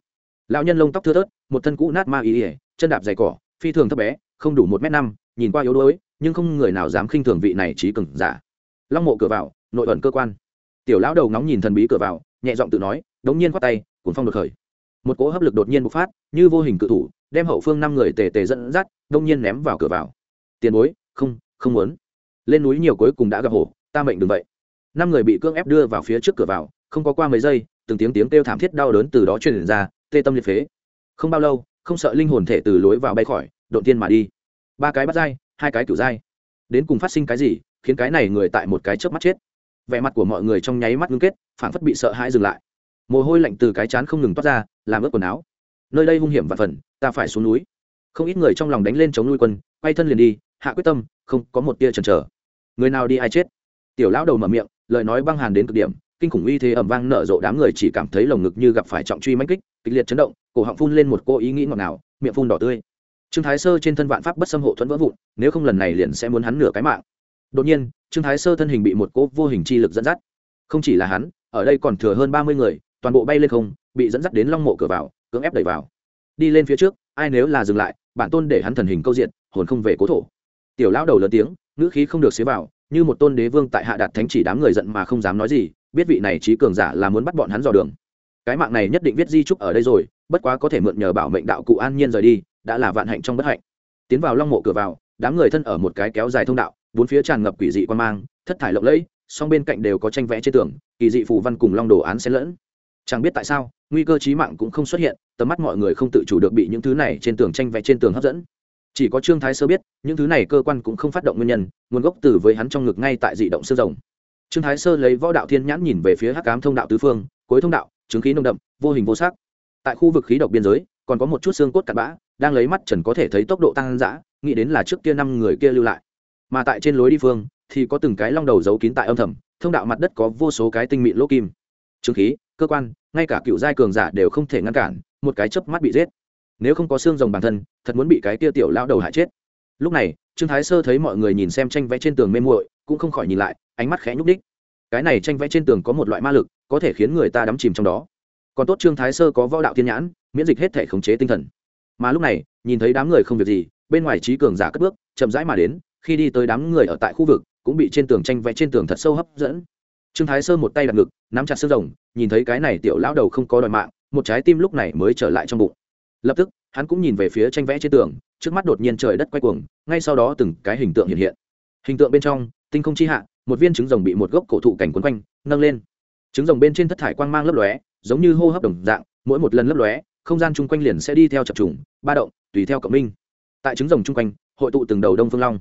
Lão nhân lông tóc thưa thớt, một thân cũ nát ma ý ỉa chân đạp dày cỏ, phi thường thấp bé, không đủ một m năm, nhìn qua yếu đuối, nhưng không người nào dám khinh thường vị này trí cường giả. Long mộ cửa vào, nội ẩn cơ quan. Tiểu lão đầu ngóng nhìn thần bí cửa vào, nhẹ giọng tự nói, đống nhiên khoát tay, cuốn phong đột khởi. Một cỗ hấp lực đột nhiên bộc phát, như vô hình cự thủ, đem hậu phương năm người tề tề dẫn dắt đông nhiên ném vào cửa vào. Tiền bối, không không muốn. Lên núi nhiều cuối cùng đã gặp hổ, ta mệnh đừng vậy năm người bị cưỡng ép đưa vào phía trước cửa vào, không có qua mấy giây, từng tiếng tiếng kêu thảm thiết đau đớn từ đó truyền ra, tê tâm liệt phế. Không bao lâu, không sợ linh hồn thể từ lối vào bay khỏi, đột tiên mà đi. Ba cái bắt dai, hai cái cửu dai. Đến cùng phát sinh cái gì, khiến cái này người tại một cái chớp mắt chết. Vẻ mặt của mọi người trong nháy mắt ngưng kết phản phất bị sợ hãi dừng lại. Mồ hôi lạnh từ cái chán không ngừng toát ra, làm ướt quần áo. Nơi đây hung hiểm và phần, ta phải xuống núi. Không ít người trong lòng đánh lên chống nuôi quân, quay thân liền đi, hạ quyết tâm, không có một tia chần chờ. Người nào đi ai chết? Tiểu lão đầu mở miệng lời nói băng hàn đến cực điểm, kinh khủng uy thế ẩm vang nở rộ đám người chỉ cảm thấy lồng ngực như gặp phải trọng truy mãnh kích, kịch liệt chấn động, cổ họng phun lên một cô ý nghĩ ngọt ngào, miệng phun đỏ tươi. Trương thái sơ trên thân vạn pháp bất xâm hộ thuẫn vỡ vụn, nếu không lần này liền sẽ muốn hắn nửa cái mạng. Đột nhiên, trương thái sơ thân hình bị một cỗ vô hình chi lực dẫn dắt. Không chỉ là hắn, ở đây còn thừa hơn ba mươi người, toàn bộ bay lên không, bị dẫn dắt đến long mộ cửa vào, cưỡng ép đẩy vào. Đi lên phía trước, ai nếu là dừng lại, bản tôn để hắn thần hình câu diện, hồn không về cố thổ. Tiểu lão đầu lớn tiếng, ngữ khí không được xế vào như một tôn đế vương tại hạ đạt thánh chỉ đám người giận mà không dám nói gì, biết vị này trí cường giả là muốn bắt bọn hắn dò đường. Cái mạng này nhất định viết di trúc ở đây rồi, bất quá có thể mượn nhờ bảo mệnh đạo cụ an nhiên rời đi, đã là vạn hạnh trong bất hạnh. Tiến vào long mộ cửa vào, đám người thân ở một cái kéo dài thông đạo, bốn phía tràn ngập quỷ dị quan mang, thất thải lộng lẫy, song bên cạnh đều có tranh vẽ trên tường, kỳ dị phù văn cùng long đồ án xen lẫn. Chẳng biết tại sao, nguy cơ chí mạng cũng không xuất hiện, tầm mắt mọi người không tự chủ được bị những thứ này trên tường tranh vẽ trên tường hấp dẫn chỉ có trương thái sơ biết, những thứ này cơ quan cũng không phát động nguyên nhân, nguồn gốc từ với hắn trong ngực ngay tại dị động xương rồng. Trương thái sơ lấy võ đạo thiên nhãn nhìn về phía hắc cám thông đạo tứ phương, cuối thông đạo, chứng khí nông đậm, vô hình vô sắc. Tại khu vực khí độc biên giới, còn có một chút xương cốt cặn bã, đang lấy mắt trần có thể thấy tốc độ tăng dã, nghĩ đến là trước kia năm người kia lưu lại. Mà tại trên lối đi phương, thì có từng cái long đầu giấu kín tại âm thầm, thông đạo mặt đất có vô số cái tinh mịn lỗ kim. Chứng khí, cơ quan, ngay cả cựu giai cường giả đều không thể ngăn cản, một cái chớp mắt bị giết nếu không có xương rồng bản thân, thật muốn bị cái tia tiểu lao đầu hại chết. Lúc này, trương thái sơ thấy mọi người nhìn xem tranh vẽ trên tường mê muội, cũng không khỏi nhìn lại, ánh mắt khẽ nhúc đích cái này tranh vẽ trên tường có một loại ma lực, có thể khiến người ta đắm chìm trong đó. Còn tốt trương thái sơ có võ đạo thiên nhãn, miễn dịch hết thể khống chế tinh thần. Mà lúc này, nhìn thấy đám người không việc gì, bên ngoài trí cường giả cất bước, chậm rãi mà đến, khi đi tới đám người ở tại khu vực, cũng bị trên tường tranh vẽ trên tường thật sâu hấp dẫn. Trương thái sơ một tay đặt ngực, nắm chặt xương rồng, nhìn thấy cái này tiểu lão đầu không có đòi mạng, một trái tim lúc này mới trở lại trong bụng lập tức, hắn cũng nhìn về phía tranh vẽ trên tường, trước mắt đột nhiên trời đất quay cuồng, ngay sau đó từng cái hình tượng hiện hiện. Hình tượng bên trong, tinh không chi hạ, một viên trứng rồng bị một gốc cổ thụ cảnh quấn quanh, nâng lên. Trứng rồng bên trên thất thải quang mang lấp lóe, giống như hô hấp đồng dạng, mỗi một lần lấp lóe, không gian chung quanh liền sẽ đi theo chập trùng, ba động, tùy theo cộng minh. Tại trứng rồng chung quanh, hội tụ từng đầu đông phương long.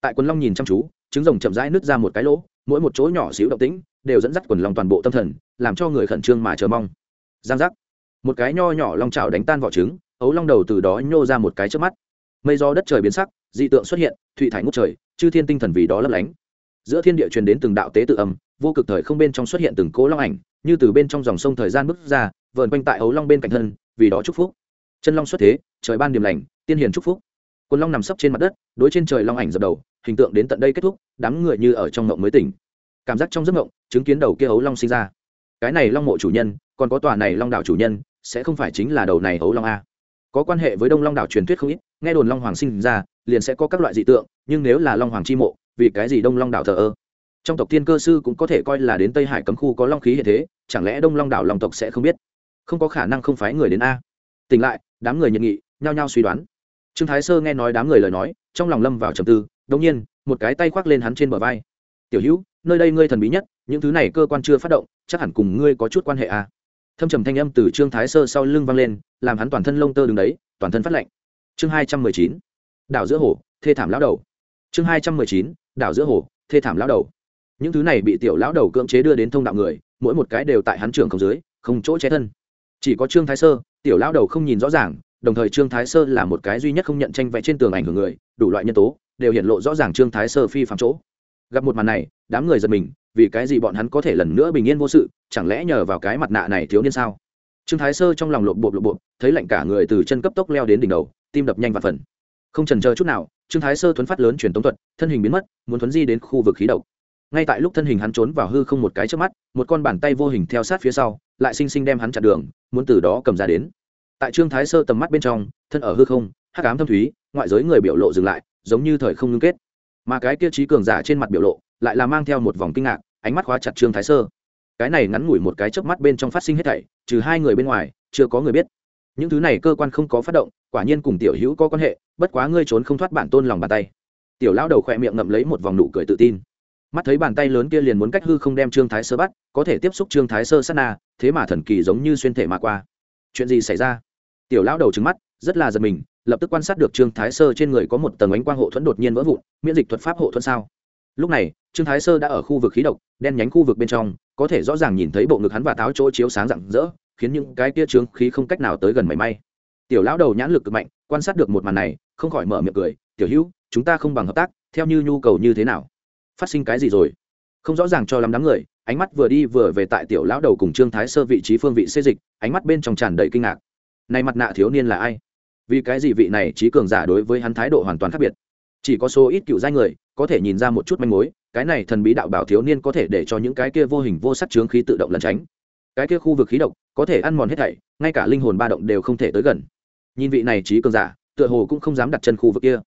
Tại quần long nhìn chăm chú, trứng rồng chậm rãi nứt ra một cái lỗ, mỗi một chỗ nhỏ xíu động tĩnh, đều dẫn dắt quần long toàn bộ tâm thần, làm cho người khẩn trương mà chờ mong. Giang giác một cái nho nhỏ long chảo đánh tan vỏ trứng, ấu long đầu từ đó nhô ra một cái trước mắt. Mây do đất trời biến sắc, dị tượng xuất hiện thụy thải ngút trời, chư thiên tinh thần vì đó lấp lánh. Giữa thiên địa truyền đến từng đạo tế tự âm, vô cực thời không bên trong xuất hiện từng cố long ảnh, như từ bên trong dòng sông thời gian bước ra, vờn quanh tại ấu long bên cạnh thân, vì đó chúc phúc. Chân long xuất thế, trời ban điểm lành, tiên hiền chúc phúc. Quân long nằm sấp trên mặt đất, đối trên trời long ảnh dập đầu, hình tượng đến tận đây kết thúc, đám người như ở trong ngộng mới tỉnh. Cảm giác trong giấc ngộng, chứng kiến đầu kia ấu long sinh ra. Cái này long mộ chủ nhân, còn có tòa này long đạo chủ nhân sẽ không phải chính là đầu này hấu long a. Có quan hệ với đông long đảo truyền thuyết không ít, nghe đồn long hoàng sinh ra, liền sẽ có các loại dị tượng, nhưng nếu là long hoàng chi mộ, vì cái gì đông long đảo thờ ơ? Trong tộc tiên cơ sư cũng có thể coi là đến tây hải cấm khu có long khí hiện thế, chẳng lẽ đông long đảo long tộc sẽ không biết? Không có khả năng không phái người đến a. Tỉnh lại, đám người nhận nghị, nhao nhao suy đoán. Trương thái sơ nghe nói đám người lời nói, trong lòng lâm vào trầm tư đông nhiên, một cái tay khoác lên hắn trên bờ vai. Tiểu hữu, nơi đây ngươi thần bí nhất, những thứ này cơ quan chưa phát động, chắc hẳn cùng ngươi có chút quan hệ a thâm trầm thanh âm từ trương thái sơ sau lưng vang lên, làm hắn toàn thân lông tơ đứng đấy, toàn thân phát lạnh. Chương hai trăm mười chín, đảo giữa hồ, thê thảm lão đầu. Chương hai trăm mười chín, đảo giữa hồ, thê thảm lão đầu. Những thứ này bị tiểu lão đầu cưỡng chế đưa đến thông đạo người, mỗi một cái đều tại hắn trường không dưới, không chỗ che thân. Chỉ có trương thái sơ, tiểu lão đầu không nhìn rõ ràng, đồng thời trương thái sơ là một cái duy nhất không nhận tranh vẽ trên tường ảnh hưởng người, đủ loại nhân tố, đều hiện lộ rõ ràng trương thái sơ phi phạm chỗ. Gặp một màn này, đám người giật mình vì cái gì bọn hắn có thể lần nữa bình yên vô sự, chẳng lẽ nhờ vào cái mặt nạ này thiếu niên sao? Trương thái sơ trong lòng lộn bộp lộn bộp, thấy lạnh cả người từ chân cấp tốc leo đến đỉnh đầu, tim đập nhanh và phần. Không trần chờ chút nào, trương thái sơ thuấn phát lớn truyền tống thuật, thân hình biến mất, muốn thuấn di đến khu vực khí độc. Ngay tại lúc thân hình hắn trốn vào hư không một cái trước mắt, một con bàn tay vô hình theo sát phía sau, lại xinh xinh đem hắn chặn đường, muốn từ đó cầm ra đến. Tại trương thái sơ tầm mắt bên trong, thân ở hư không, hắc ám thâm thúy, ngoại giới người biểu lộ dừng lại, giống như thời không ngưng kết. Mà cái kia trí cường giả trên mặt biểu lộ lại là mang theo một vòng kinh ngạc, ánh mắt khóa chặt trương thái sơ. Cái này ngắn ngủi một cái chớp mắt bên trong phát sinh hết thảy, trừ hai người bên ngoài, chưa có người biết. Những thứ này cơ quan không có phát động, quả nhiên cùng tiểu hữu có quan hệ, bất quá ngươi trốn không thoát bản tôn lòng bàn tay. Tiểu lão đầu khỏe miệng ngậm lấy một vòng nụ cười tự tin. Mắt thấy bàn tay lớn kia liền muốn cách hư không đem trương thái sơ bắt, có thể tiếp xúc trương thái sơ sát na, thế mà thần kỳ giống như xuyên thể mà qua. Chuyện gì xảy ra? Tiểu lão đầu trứng mắt, rất là giật mình, lập tức quan sát được trương thái sơ trên người có một tầng ánh quang hộ thuẫn đột nhiên vỡ vụn, miễn dịch thuật pháp hộ thuẫn sao? Lúc này, trương thái sơ đã ở khu vực khí độc, đen nhánh khu vực bên trong, có thể rõ ràng nhìn thấy bộ ngực hắn và táo chỗ chiếu sáng rạng rỡ, khiến những cái kia trướng khí không cách nào tới gần mảy may. Tiểu lão đầu nhãn lực cực mạnh, quan sát được một màn này, không khỏi mở miệng cười, tiểu hữu, chúng ta không bằng hợp tác, theo như nhu cầu như thế nào? Phát sinh cái gì rồi? Không rõ ràng cho lắm đám người, ánh mắt vừa đi vừa về tại tiểu lão đầu cùng trương thái sơ vị trí phương vị xê dịch, ánh mắt bên trong tràn đầy kinh ngạc. Này mặt nạ thiếu niên là ai? Vì cái gì vị này trí cường giả đối với hắn thái độ hoàn toàn khác biệt? Chỉ có số ít cựu danh người có thể nhìn ra một chút manh mối, cái này thần bí đạo bảo thiếu niên có thể để cho những cái kia vô hình vô sắc chướng khí tự động lẩn tránh. Cái kia khu vực khí độc, có thể ăn mòn hết thảy, ngay cả linh hồn ba động đều không thể tới gần. Nhìn vị này trí cường giả, tựa hồ cũng không dám đặt chân khu vực kia.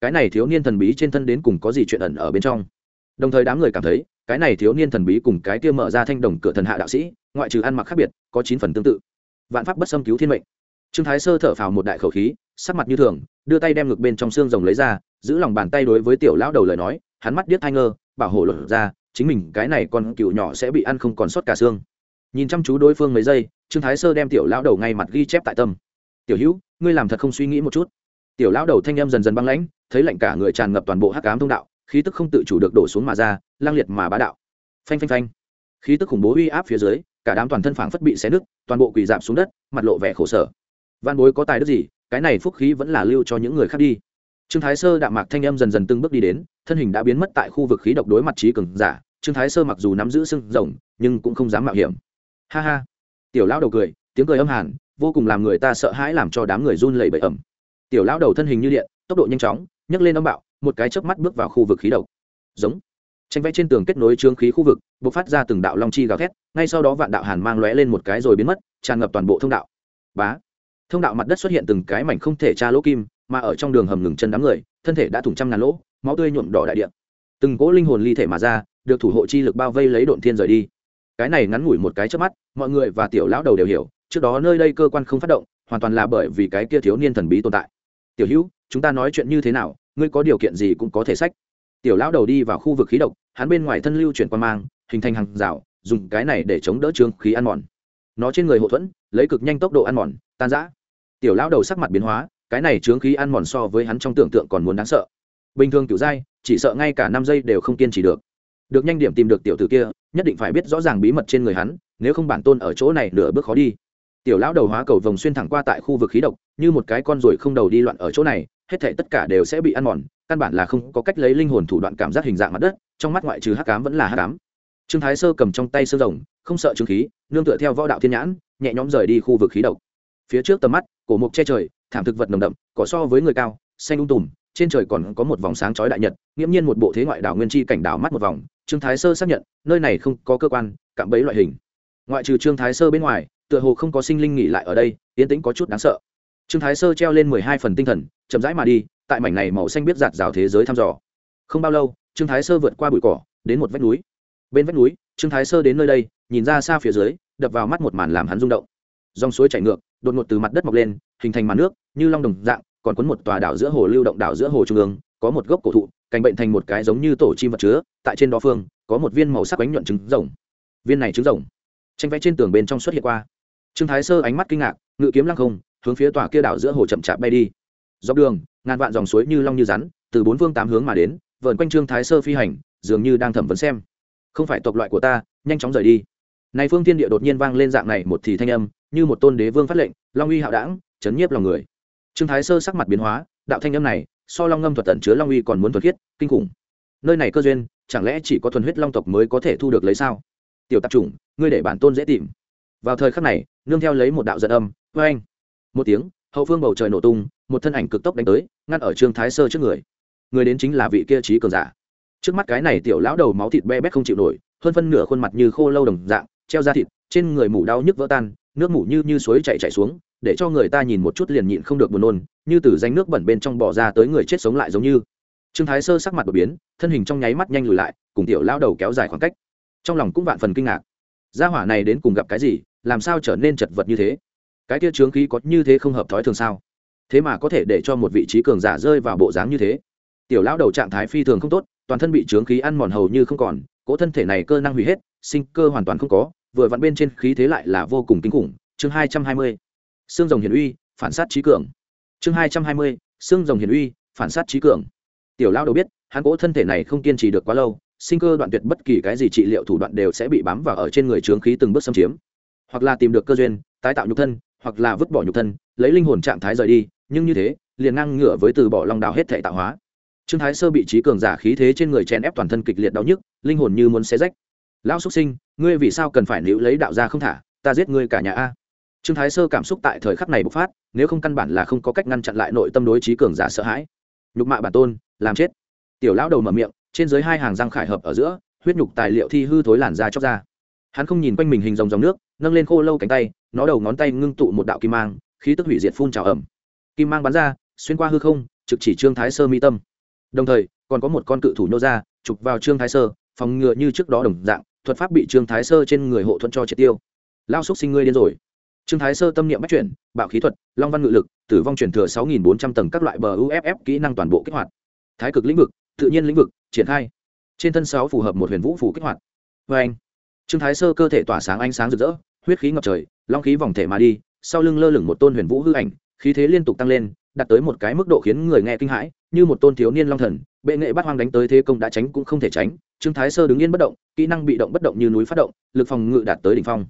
Cái này thiếu niên thần bí trên thân đến cùng có gì chuyện ẩn ở bên trong? Đồng thời đám người cảm thấy, cái này thiếu niên thần bí cùng cái kia mở ra thanh đồng cửa thần hạ đạo sĩ, ngoại trừ ăn mặc khác biệt, có chín phần tương tự. Vạn pháp bất xâm cứu thiên mệnh. Trương thái sơ thở phào một đại khẩu khí sắc mặt như thường, đưa tay đem ngực bên trong xương rồng lấy ra, giữ lòng bàn tay đối với tiểu lão đầu lời nói, hắn mắt điếc thai ngơ, bảo hộ lột ra, chính mình cái này con cựu nhỏ sẽ bị ăn không còn sót cả xương. Nhìn chăm chú đối phương mấy giây, trương thái sơ đem tiểu lão đầu ngay mặt ghi chép tại tâm. Tiểu hữu, ngươi làm thật không suy nghĩ một chút. Tiểu lão đầu thanh em dần dần băng lãnh, thấy lạnh cả người tràn ngập toàn bộ hắc cám thông đạo, khí tức không tự chủ được đổ xuống mà ra, lang liệt mà bá đạo. Phanh phanh phanh. Khí tức khủng bố uy áp phía dưới, cả đám toàn thân phảng phất bị xé nứt, toàn bộ quỳ dạp xuống đất, mặt lộ vẻ khổ sở. Văn bối có tài đức gì cái này phúc khí vẫn là lưu cho những người khác đi. Trương thái sơ đạm mạc thanh âm dần dần từng bước đi đến, thân hình đã biến mất tại khu vực khí độc đối mặt trí cường giả. Trương thái sơ mặc dù nắm giữ sưng rồng, nhưng cũng không dám mạo hiểm. Ha ha. Tiểu lão đầu cười, tiếng cười âm hàn, vô cùng làm người ta sợ hãi làm cho đám người run lẩy bẩy ẩm. Tiểu lão đầu thân hình như điện, tốc độ nhanh chóng, nhấc lên âm bạo, một cái chớp mắt bước vào khu vực khí độc. Giống. Tranh vẽ trên tường kết nối trương khí khu vực, bộc phát ra từng đạo long chi gào thét, ngay sau đó vạn đạo hàn mang lóe lên một cái rồi biến mất, tràn ngập toàn bộ thông đạo. Bá thông đạo mặt đất xuất hiện từng cái mảnh không thể tra lỗ kim, mà ở trong đường hầm ngừng chân đám người, thân thể đã thủng trăm ngàn lỗ, máu tươi nhuộm đỏ đại địa. Từng cỗ linh hồn ly thể mà ra, được thủ hộ chi lực bao vây lấy độn thiên rời đi. Cái này ngắn ngủi một cái trước mắt, mọi người và tiểu lão đầu đều hiểu, trước đó nơi đây cơ quan không phát động, hoàn toàn là bởi vì cái kia thiếu niên thần bí tồn tại. Tiểu hữu, chúng ta nói chuyện như thế nào? Ngươi có điều kiện gì cũng có thể sách. Tiểu lão đầu đi vào khu vực khí độc, hắn bên ngoài thân lưu chuyển quan mang, hình thành hàng rào, dùng cái này để chống đỡ trương khí ăn mòn. Nó trên người hộ thuẫn, lấy cực nhanh tốc độ ăn mòn, tan rã tiểu lão đầu sắc mặt biến hóa, cái này chướng khí ăn mòn so với hắn trong tưởng tượng còn muốn đáng sợ. Bình thường tiểu dai chỉ sợ ngay cả năm giây đều không kiên trì được. Được nhanh điểm tìm được tiểu tử kia, nhất định phải biết rõ ràng bí mật trên người hắn, nếu không bản tôn ở chỗ này nửa bước khó đi. Tiểu lão đầu hóa cầu vòng xuyên thẳng qua tại khu vực khí độc, như một cái con ruồi không đầu đi loạn ở chỗ này, hết thể tất cả đều sẽ bị ăn mòn, căn bản là không có cách lấy linh hồn thủ đoạn cảm giác hình dạng mặt đất, trong mắt ngoại trừ hắc cám vẫn là hắc cám trương thái sơ cầm trong tay sơ rồng, không sợ trương khí, nương tựa theo võ đạo thiên nhãn, nhẹ nhõm rời đi khu vực khí độc. Phía trước tầm mắt cổ mục che trời, thảm thực vật nồng đậm, cỏ so với người cao, xanh ung tùm, trên trời còn có một vòng sáng chói đại nhật, nghiễm nhiên một bộ thế ngoại đảo nguyên chi cảnh đảo mắt một vòng, trương thái sơ xác nhận, nơi này không có cơ quan, cạm bẫy loại hình. Ngoại trừ trương thái sơ bên ngoài, tựa hồ không có sinh linh nghỉ lại ở đây yên tĩnh có chút đáng sợ. Trương thái sơ treo lên mười hai phần tinh thần, chậm rãi mà đi, tại mảnh này màu xanh biết giạt rào thế giới thăm dò. Không bao lâu, trương thái sơ vượt qua bụi cỏ, đến một vách núi. Bên vách núi, trương thái sơ đến nơi đây, nhìn ra xa phía dưới, đập vào mắt một màn làm hắn rung động. Dòng suối chảy ngược đột ngột từ mặt đất mọc lên, hình thành màn nước, như long đồng dạng, còn cuốn một tòa đảo giữa hồ lưu động đảo giữa hồ trung ương, có một gốc cổ thụ, cành bệnh thành một cái giống như tổ chim vật chứa, tại trên đó phương, có một viên màu sắc bánh nhuận trứng rồng. Viên này trứng rồng, tranh vẽ trên tường bên trong xuất hiện qua. Trương thái sơ ánh mắt kinh ngạc, ngự kiếm lăng không, hướng phía tòa kia đảo giữa hồ chậm chạp bay đi. Dọc đường, ngàn vạn dòng suối như long như rắn, từ bốn phương tám hướng mà đến vợn quanh trương thái sơ phi hành, dường như đang thẩm vấn xem. Không phải tộc loại của ta, nhanh chóng rời đi này phương thiên địa đột nhiên vang lên dạng này một thì thanh âm, như một tôn đế vương phát lệnh, long uy hạo đảng, chấn nhiếp lòng người. Trương thái sơ sắc mặt biến hóa, đạo thanh âm này, so long ngâm thuật tẩn chứa long uy còn muốn thuật khiết, kinh khủng. Nơi này cơ duyên, chẳng lẽ chỉ có thuần huyết long tộc mới có thể thu được lấy sao? Tiểu tạp chủng, ngươi để bản tôn dễ tìm. Vào thời khắc này, nương theo lấy một đạo giận âm vê anh một tiếng, hậu phương bầu trời nổ tung, một thân ảnh cực tốc đánh tới, ngăn ở trương thái sơ trước người. Người đến chính là vị kia trí cường giả. Trước mắt cái này tiểu lão đầu máu thịt be bét không chịu nổi, hơn phân nửa khuôn mặt như khô lâu đồng dạng treo ra thịt, trên người mủ đau nhức vỡ tan, nước mủ như như suối chạy chạy xuống, để cho người ta nhìn một chút liền nhịn không được buồn nôn, như từ danh nước bẩn bên trong bỏ ra tới người chết sống lại giống như. Trương thái sơ sắc mặt đột biến, thân hình trong nháy mắt nhanh lùi lại, cùng tiểu lao đầu kéo dài khoảng cách. Trong lòng cũng vạn phần kinh ngạc. Gia hỏa này đến cùng gặp cái gì, làm sao trở nên chật vật như thế? Cái kia trướng khí có như thế không hợp thói thường sao? Thế mà có thể để cho một vị trí cường giả rơi vào bộ dáng như thế. Tiểu lão đầu trạng thái phi thường không tốt, toàn thân bị trướng khí ăn mòn hầu như không còn, cỗ thân thể này cơ năng hủy hết, sinh cơ hoàn toàn không có vừa vặn bên trên khí thế lại là vô cùng kinh khủng. Chương hai trăm hai mươi xương rồng hiền uy, phản sát trí cường. Chương hai trăm hai mươi xương rồng hiền uy, phản sát trí cường. Tiểu lao đầu biết, hắn cỗ thân thể này không kiên trì được quá lâu, sinh cơ đoạn tuyệt bất kỳ cái gì trị liệu thủ đoạn đều sẽ bị bám vào ở trên người trướng khí từng bước xâm chiếm. Hoặc là tìm được cơ duyên, tái tạo nhục thân, hoặc là vứt bỏ nhục thân, lấy linh hồn trạng thái rời đi, nhưng như thế, liền ngang ngửa với từ bỏ long đạo hết thể tạo hóa. Trương thái sơ bị trí cường giả khí thế trên người chèn ép toàn thân kịch liệt đau nhức, linh hồn như muốn xé rách lão xuất sinh, ngươi vì sao cần phải níu lấy đạo ra không thả? Ta giết ngươi cả nhà a. Trương thái sơ cảm xúc tại thời khắc này bộc phát, nếu không căn bản là không có cách ngăn chặn lại nội tâm đối trí cường giả sợ hãi. Nhục mạ bản tôn, làm chết. Tiểu lão đầu mở miệng, trên dưới hai hàng răng khải hợp ở giữa, huyết nhục tài liệu thi hư thối làn da chóc ra. Hắn không nhìn quanh mình hình dòng dòng nước, nâng lên khô lâu cánh tay, nó đầu ngón tay ngưng tụ một đạo kim mang, khí tức hủy diệt phun trào ẩm. Kim mang bắn ra, xuyên qua hư không, trực chỉ trương thái sơ mi tâm. Đồng thời, còn có một con cự thủ nhô ra, chụp vào trương thái sơ, phòng ngựa như trước đó đồng dạng thuật pháp bị trương thái sơ trên người hộ thuận cho triệt tiêu. Lao xúc sinh ngươi điên rồi. Trương thái sơ tâm niệm bắt chuyển, bạo khí thuật, long văn ngự lực, tử vong truyền thừa sáu nghìn bốn trăm tầng các loại bờ uff kỹ năng toàn bộ kích hoạt. Thái cực lĩnh vực, tự nhiên lĩnh vực, triển khai. Trên thân sáu phù hợp một huyền vũ phủ kích hoạt. Vê anh, trương thái sơ cơ thể tỏa sáng ánh sáng rực rỡ, huyết khí ngập trời, long khí vòng thể mà đi, sau lưng lơ lửng một tôn huyền vũ hư ảnh, khí thế liên tục tăng lên, đạt tới một cái mức độ khiến người nghe kinh hãi, như một tôn thiếu niên long thần, bệ nghệ bắt hoang đánh tới thế công đã tránh cũng không thể tránh trương thái sơ đứng yên bất động, kỹ năng bị động bất động như núi phát động, lực phòng ngự đạt tới đỉnh phong.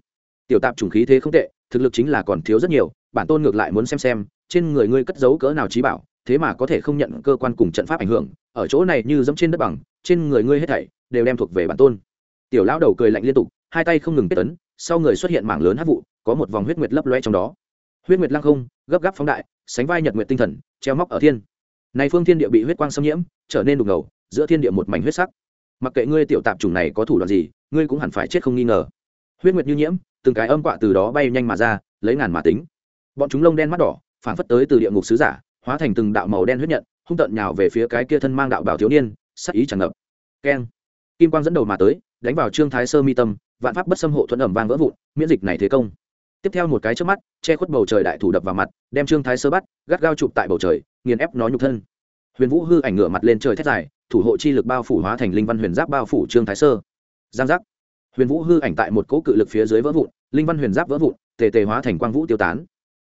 Tiểu tạp chủng khí thế không tệ, thực lực chính là còn thiếu rất nhiều, bản tôn ngược lại muốn xem xem, trên người ngươi cất giấu cỡ nào trí bảo, thế mà có thể không nhận cơ quan cùng trận pháp ảnh hưởng, ở chỗ này như dẫm trên đất bằng, trên người ngươi hết thảy đều đem thuộc về bản tôn. Tiểu lão đầu cười lạnh liên tục, hai tay không ngừng kết tấn, sau người xuất hiện mảng lớn hát vụ, có một vòng huyết nguyệt lấp loe trong đó. Huyết nguyệt lăng không, gấp gáp phóng đại, sánh vai nhật nguyệt tinh thần, treo móc ở thiên. Này phương thiên địa bị huyết quang xâm nhiễm, trở nên đục ngầu, giữa thiên địa một mảnh huyết sắc mặc kệ ngươi tiểu tạp chủng này có thủ đoạn gì, ngươi cũng hẳn phải chết không nghi ngờ. Huyết nguyệt như nhiễm, từng cái âm quạ từ đó bay nhanh mà ra, lấy ngàn mà tính. Bọn chúng lông đen mắt đỏ phản phất tới từ địa ngục sứ giả, hóa thành từng đạo màu đen huyết nhận, hung tận nhào về phía cái kia thân mang đạo bảo thiếu niên, sắc ý tràn ngập. Keng. Kim quang dẫn đầu mà tới, đánh vào trương thái sơ mi tâm, vạn pháp bất xâm hộ thuận ẩm vang vỡ vụn, miễn dịch này thế công. Tiếp theo một cái trước mắt, che khuất bầu trời đại thủ đập vào mặt, đem trương thái sơ bắt, gắt gao chụp tại bầu trời, nghiền ép nó nhục thân. Huyền vũ hư ảnh ngửa mặt lên trời thét dài thủ hộ chi lực bao phủ hóa thành linh văn huyền giáp bao phủ trương thái sơ. Giang giác. Huyền vũ hư ảnh tại một cỗ cự lực phía dưới vỡ vụn, linh văn huyền giáp vỡ vụn, tề tề hóa thành quang vũ tiêu tán.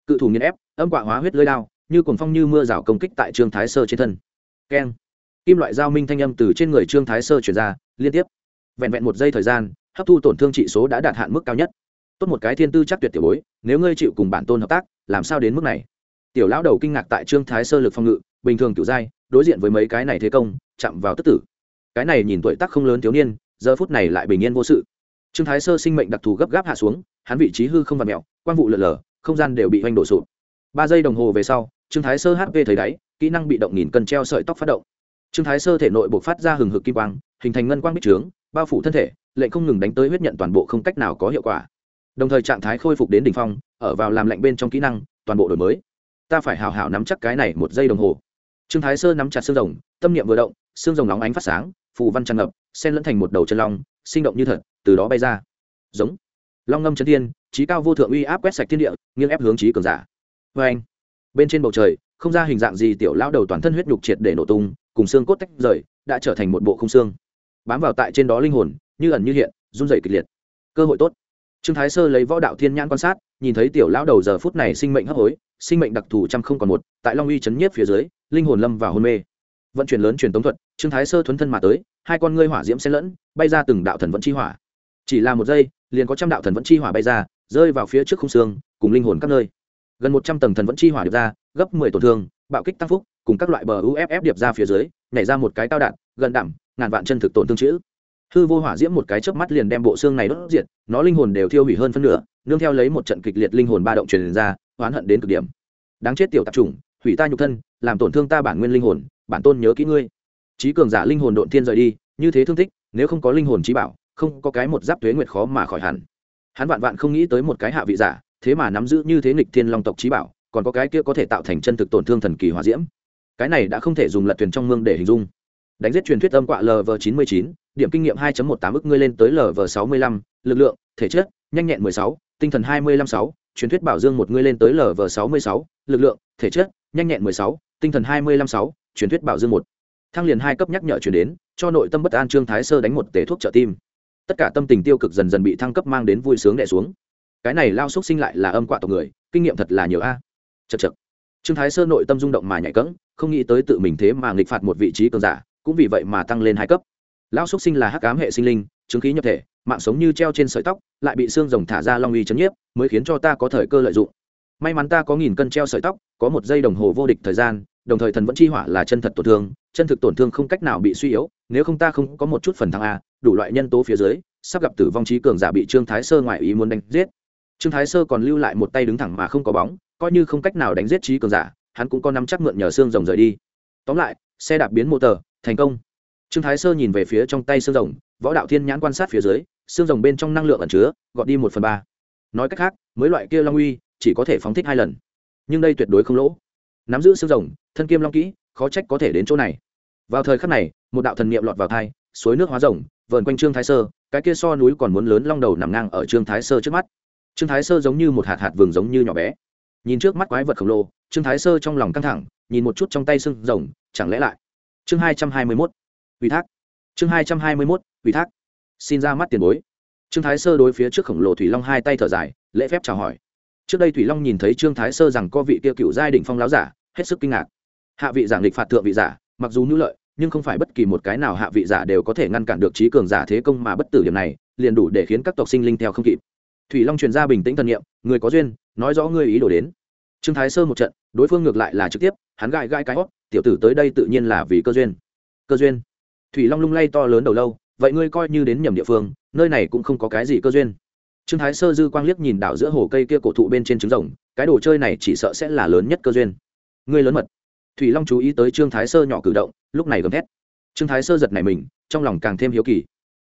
Cự thủ nghiên ép, âm quạ hóa huyết lưới đao, như cồn phong như mưa rào công kích tại trương thái sơ trên thân. Keng. Kim loại giao minh thanh âm từ trên người trương thái sơ chuyển ra, liên tiếp. Vẹn vẹn một giây thời gian, hấp thu tổn thương trị số đã đạt hạn mức cao nhất. Tốt một cái thiên tư chắc tuyệt tiểu bối, nếu ngươi chịu cùng bản tôn hợp tác, làm sao đến mức này? Tiểu lão đầu kinh ngạc tại trương thái sơ lực phòng ngự, bình thường kiểu giai đối diện với mấy cái này thế công chạm vào tức tử. Cái này nhìn tuổi tác không lớn thiếu niên, giờ phút này lại bình yên vô sự. Trương thái sơ sinh mệnh đặc thù gấp gáp hạ xuống, hắn vị trí hư không và mẹo, quang vụ lợn lờ, không gian đều bị hoành đổ sụp. Ba giây đồng hồ về sau, trương thái sơ hp thấy đáy, kỹ năng bị động nghìn cân treo sợi tóc phát động. Trương thái sơ thể nội buộc phát ra hừng hực kim quang, hình thành ngân quang bích trướng, bao phủ thân thể, lệnh không ngừng đánh tới huyết nhận toàn bộ không cách nào có hiệu quả. Đồng thời trạng thái khôi phục đến đ ỉ n h phong, ở vào làm lạnh bên trong kỹ năng, toàn bộ đổi mới. Ta phải hào hào nắm chắc cái này một giây đồng hồ. Trương thái sơ nắm chặt xương rồng, tâm niệm vừa động xương rồng nóng ánh phát sáng, phù văn tràn ngập, sen lẫn thành một đầu chân long, sinh động như thật, từ đó bay ra. Giống. Long ngâm chân thiên trí cao vô thượng uy áp quét sạch thiên địa, nghiêng ép hướng trí cường giả. Vê anh, bên trên bầu trời, không ra hình dạng gì tiểu lao đầu toàn thân huyết nhục triệt để nổ tung, cùng xương cốt tách rời, đã trở thành một bộ không xương. Bám vào tại trên đó linh hồn, như ẩn như hiện, run rẩy kịch liệt. Cơ hội tốt. Trương thái sơ lấy võ đạo thiên nhãn quan sát, nhìn thấy tiểu lão đầu giờ phút này sinh mệnh hấp hối, sinh mệnh đặc thù trăm không còn một, tại long uy chấn nhiếp phía dưới, linh hồn lâm vào hôn mê. Vận chuyển lớn truyền tống thuật trương thái sơ thuấn thân mà tới, hai con ngươi hỏa diễm xen lẫn, bay ra từng đạo thần vẫn chi hỏa. Chỉ là một giây, liền có trăm đạo thần vẫn chi hỏa bay ra, rơi vào phía trước khung xương, cùng linh hồn các nơi. Gần một trăm tầng thần vẫn chi hỏa điệp ra, gấp mười tổn thương, bạo kích tăng phúc, cùng các loại bờ uff điệp ra phía dưới, nhảy ra một cái cao đạn, gần đảm ngàn vạn chân thực tổn thương chữ. Hư vô hỏa diễm một cái chớp mắt liền đem bộ xương này đốt diệt, nó linh hồn đều thiêu hủy hơn phân nửa, nương theo lấy một trận kịch liệt linh hồn ba động truyền ra, oán hận đến cực điểm. Đáng chết tiểu tạp chủng, hủy ta nhục thân, làm tổn thương ta bản nguyên linh hồn, bản tôn nhớ kỹ ngươi trí cường giả linh hồn độn thiên rời đi, như thế thương tích, nếu không có linh hồn trí bảo, không có cái một giáp tuế nguyệt khó mà khỏi hẳn. Hắn vạn vạn không nghĩ tới một cái hạ vị giả, thế mà nắm giữ như thế nghịch thiên long tộc trí bảo, còn có cái kia có thể tạo thành chân thực tổn thương thần kỳ hỏa diễm. Cái này đã không thể dùng lật thuyền trong mương để hình dung. Đánh giết truyền thuyết âm quạ lv chín mươi chín, điểm kinh nghiệm 2.18 ức ngươi lên tới lv sáu mươi lăm, lực lượng, thể chất, nhanh nhẹn mười sáu, tinh thần hai mươi lăm sáu, truyền thuyết bảo dương một ngươi lên tới lv sáu mươi sáu, lực lượng, thể chất, nhanh nhẹn mười sáu, tinh thần hai mươi lăm sáu, truyền thuyết bảo dương một thăng liền hai cấp nhắc nhở chuyển đến, cho nội tâm bất an trương thái sơ đánh một tể thuốc trợ tim. Tất cả tâm tình tiêu cực dần dần bị thăng cấp mang đến vui sướng đẻ xuống. Cái này lao xúc sinh lại là âm quạ tộc người, kinh nghiệm thật là nhiều a. Chật chật trương thái sơ nội tâm rung động mà nhảy cẫng, không nghĩ tới tự mình thế mà nghịch phạt một vị trí cường giả, cũng vì vậy mà tăng lên hai cấp. Lao xúc sinh là hắc ám hệ sinh linh, chứng khí nhập thể, mạng sống như treo trên sợi tóc, lại bị xương rồng thả ra long uy chấn nhiếp, mới khiến cho ta có thời cơ lợi dụng. May mắn ta có nghìn cân treo sợi tóc, có một giây đồng hồ vô địch thời gian đồng thời thần vẫn chi hỏa là chân thật tổn thương, chân thực tổn thương không cách nào bị suy yếu, nếu không ta không có một chút phần thăng a, đủ loại nhân tố phía dưới, sắp gặp tử vong trí cường giả bị trương thái sơ ngoại ý muốn đánh giết. Trương thái sơ còn lưu lại một tay đứng thẳng mà không có bóng, coi như không cách nào đánh giết trí cường giả, hắn cũng có nắm chắc mượn nhờ xương rồng rời đi. Tóm lại, xe đạp biến mô tờ, thành công. Trương thái sơ nhìn về phía trong tay xương rồng, võ đạo thiên nhãn quan sát phía dưới, xương rồng bên trong năng lượng ẩn chứa, gọt đi một phần ba. Nói cách khác, mới loại kia long uy, chỉ có thể phóng thích hai lần. Nhưng đây tuyệt đối không lỗ nắm giữ xương rồng, thân kim long kỹ, khó trách có thể đến chỗ này. Vào thời khắc này, một đạo thần niệm lọt vào thai suối nước hóa rồng, vờn quanh trương thái sơ, cái kia so núi còn muốn lớn long đầu nằm ngang ở trương thái sơ trước mắt. Trương thái sơ giống như một hạt hạt vừng giống như nhỏ bé. Nhìn trước mắt quái vật khổng lồ, trương thái sơ trong lòng căng thẳng, nhìn một chút trong tay xương rồng, chẳng lẽ lại? Chương hai trăm hai mươi mốt, ủy thác. Chương hai trăm hai mươi mốt, ủy thác. Xin ra mắt tiền bối. Trương thái sơ đối phía trước khổng lồ thủy long hai tay thở dài, lễ phép chào hỏi. Trước đây thủy long nhìn thấy trương thái sơ rằng có vị kia cựu giai đình phong láo giả hết sức kinh ngạc. Hạ vị giảng lịch phạt thượng vị giả, mặc dù nữ lợi, nhưng không phải bất kỳ một cái nào hạ vị giả đều có thể ngăn cản được trí cường giả thế công mà bất tử điểm này, liền đủ để khiến các tộc sinh linh theo không kịp. Thủy long truyền ra bình tĩnh thần nghiệm người có duyên, nói rõ ngươi ý đồ đến. Trương thái sơ một trận, đối phương ngược lại là trực tiếp, hắn gãi gãi cái hót, tiểu tử tới đây tự nhiên là vì cơ duyên. Cơ duyên. Thủy long lung lay to lớn đầu lâu, vậy ngươi coi như đến nhầm địa phương, nơi này cũng không có cái gì cơ duyên. Trương thái sơ dư quang liếc nhìn đảo giữa hồ cây kia cổ thụ bên trên trứng rồng, cái đồ chơi này chỉ sợ sẽ là lớn nhất cơ duyên ngươi lớn mật. Thủy long chú ý tới trương thái sơ nhỏ cử động, lúc này gầm thét. Trương thái sơ giật này mình, trong lòng càng thêm hiếu kỳ.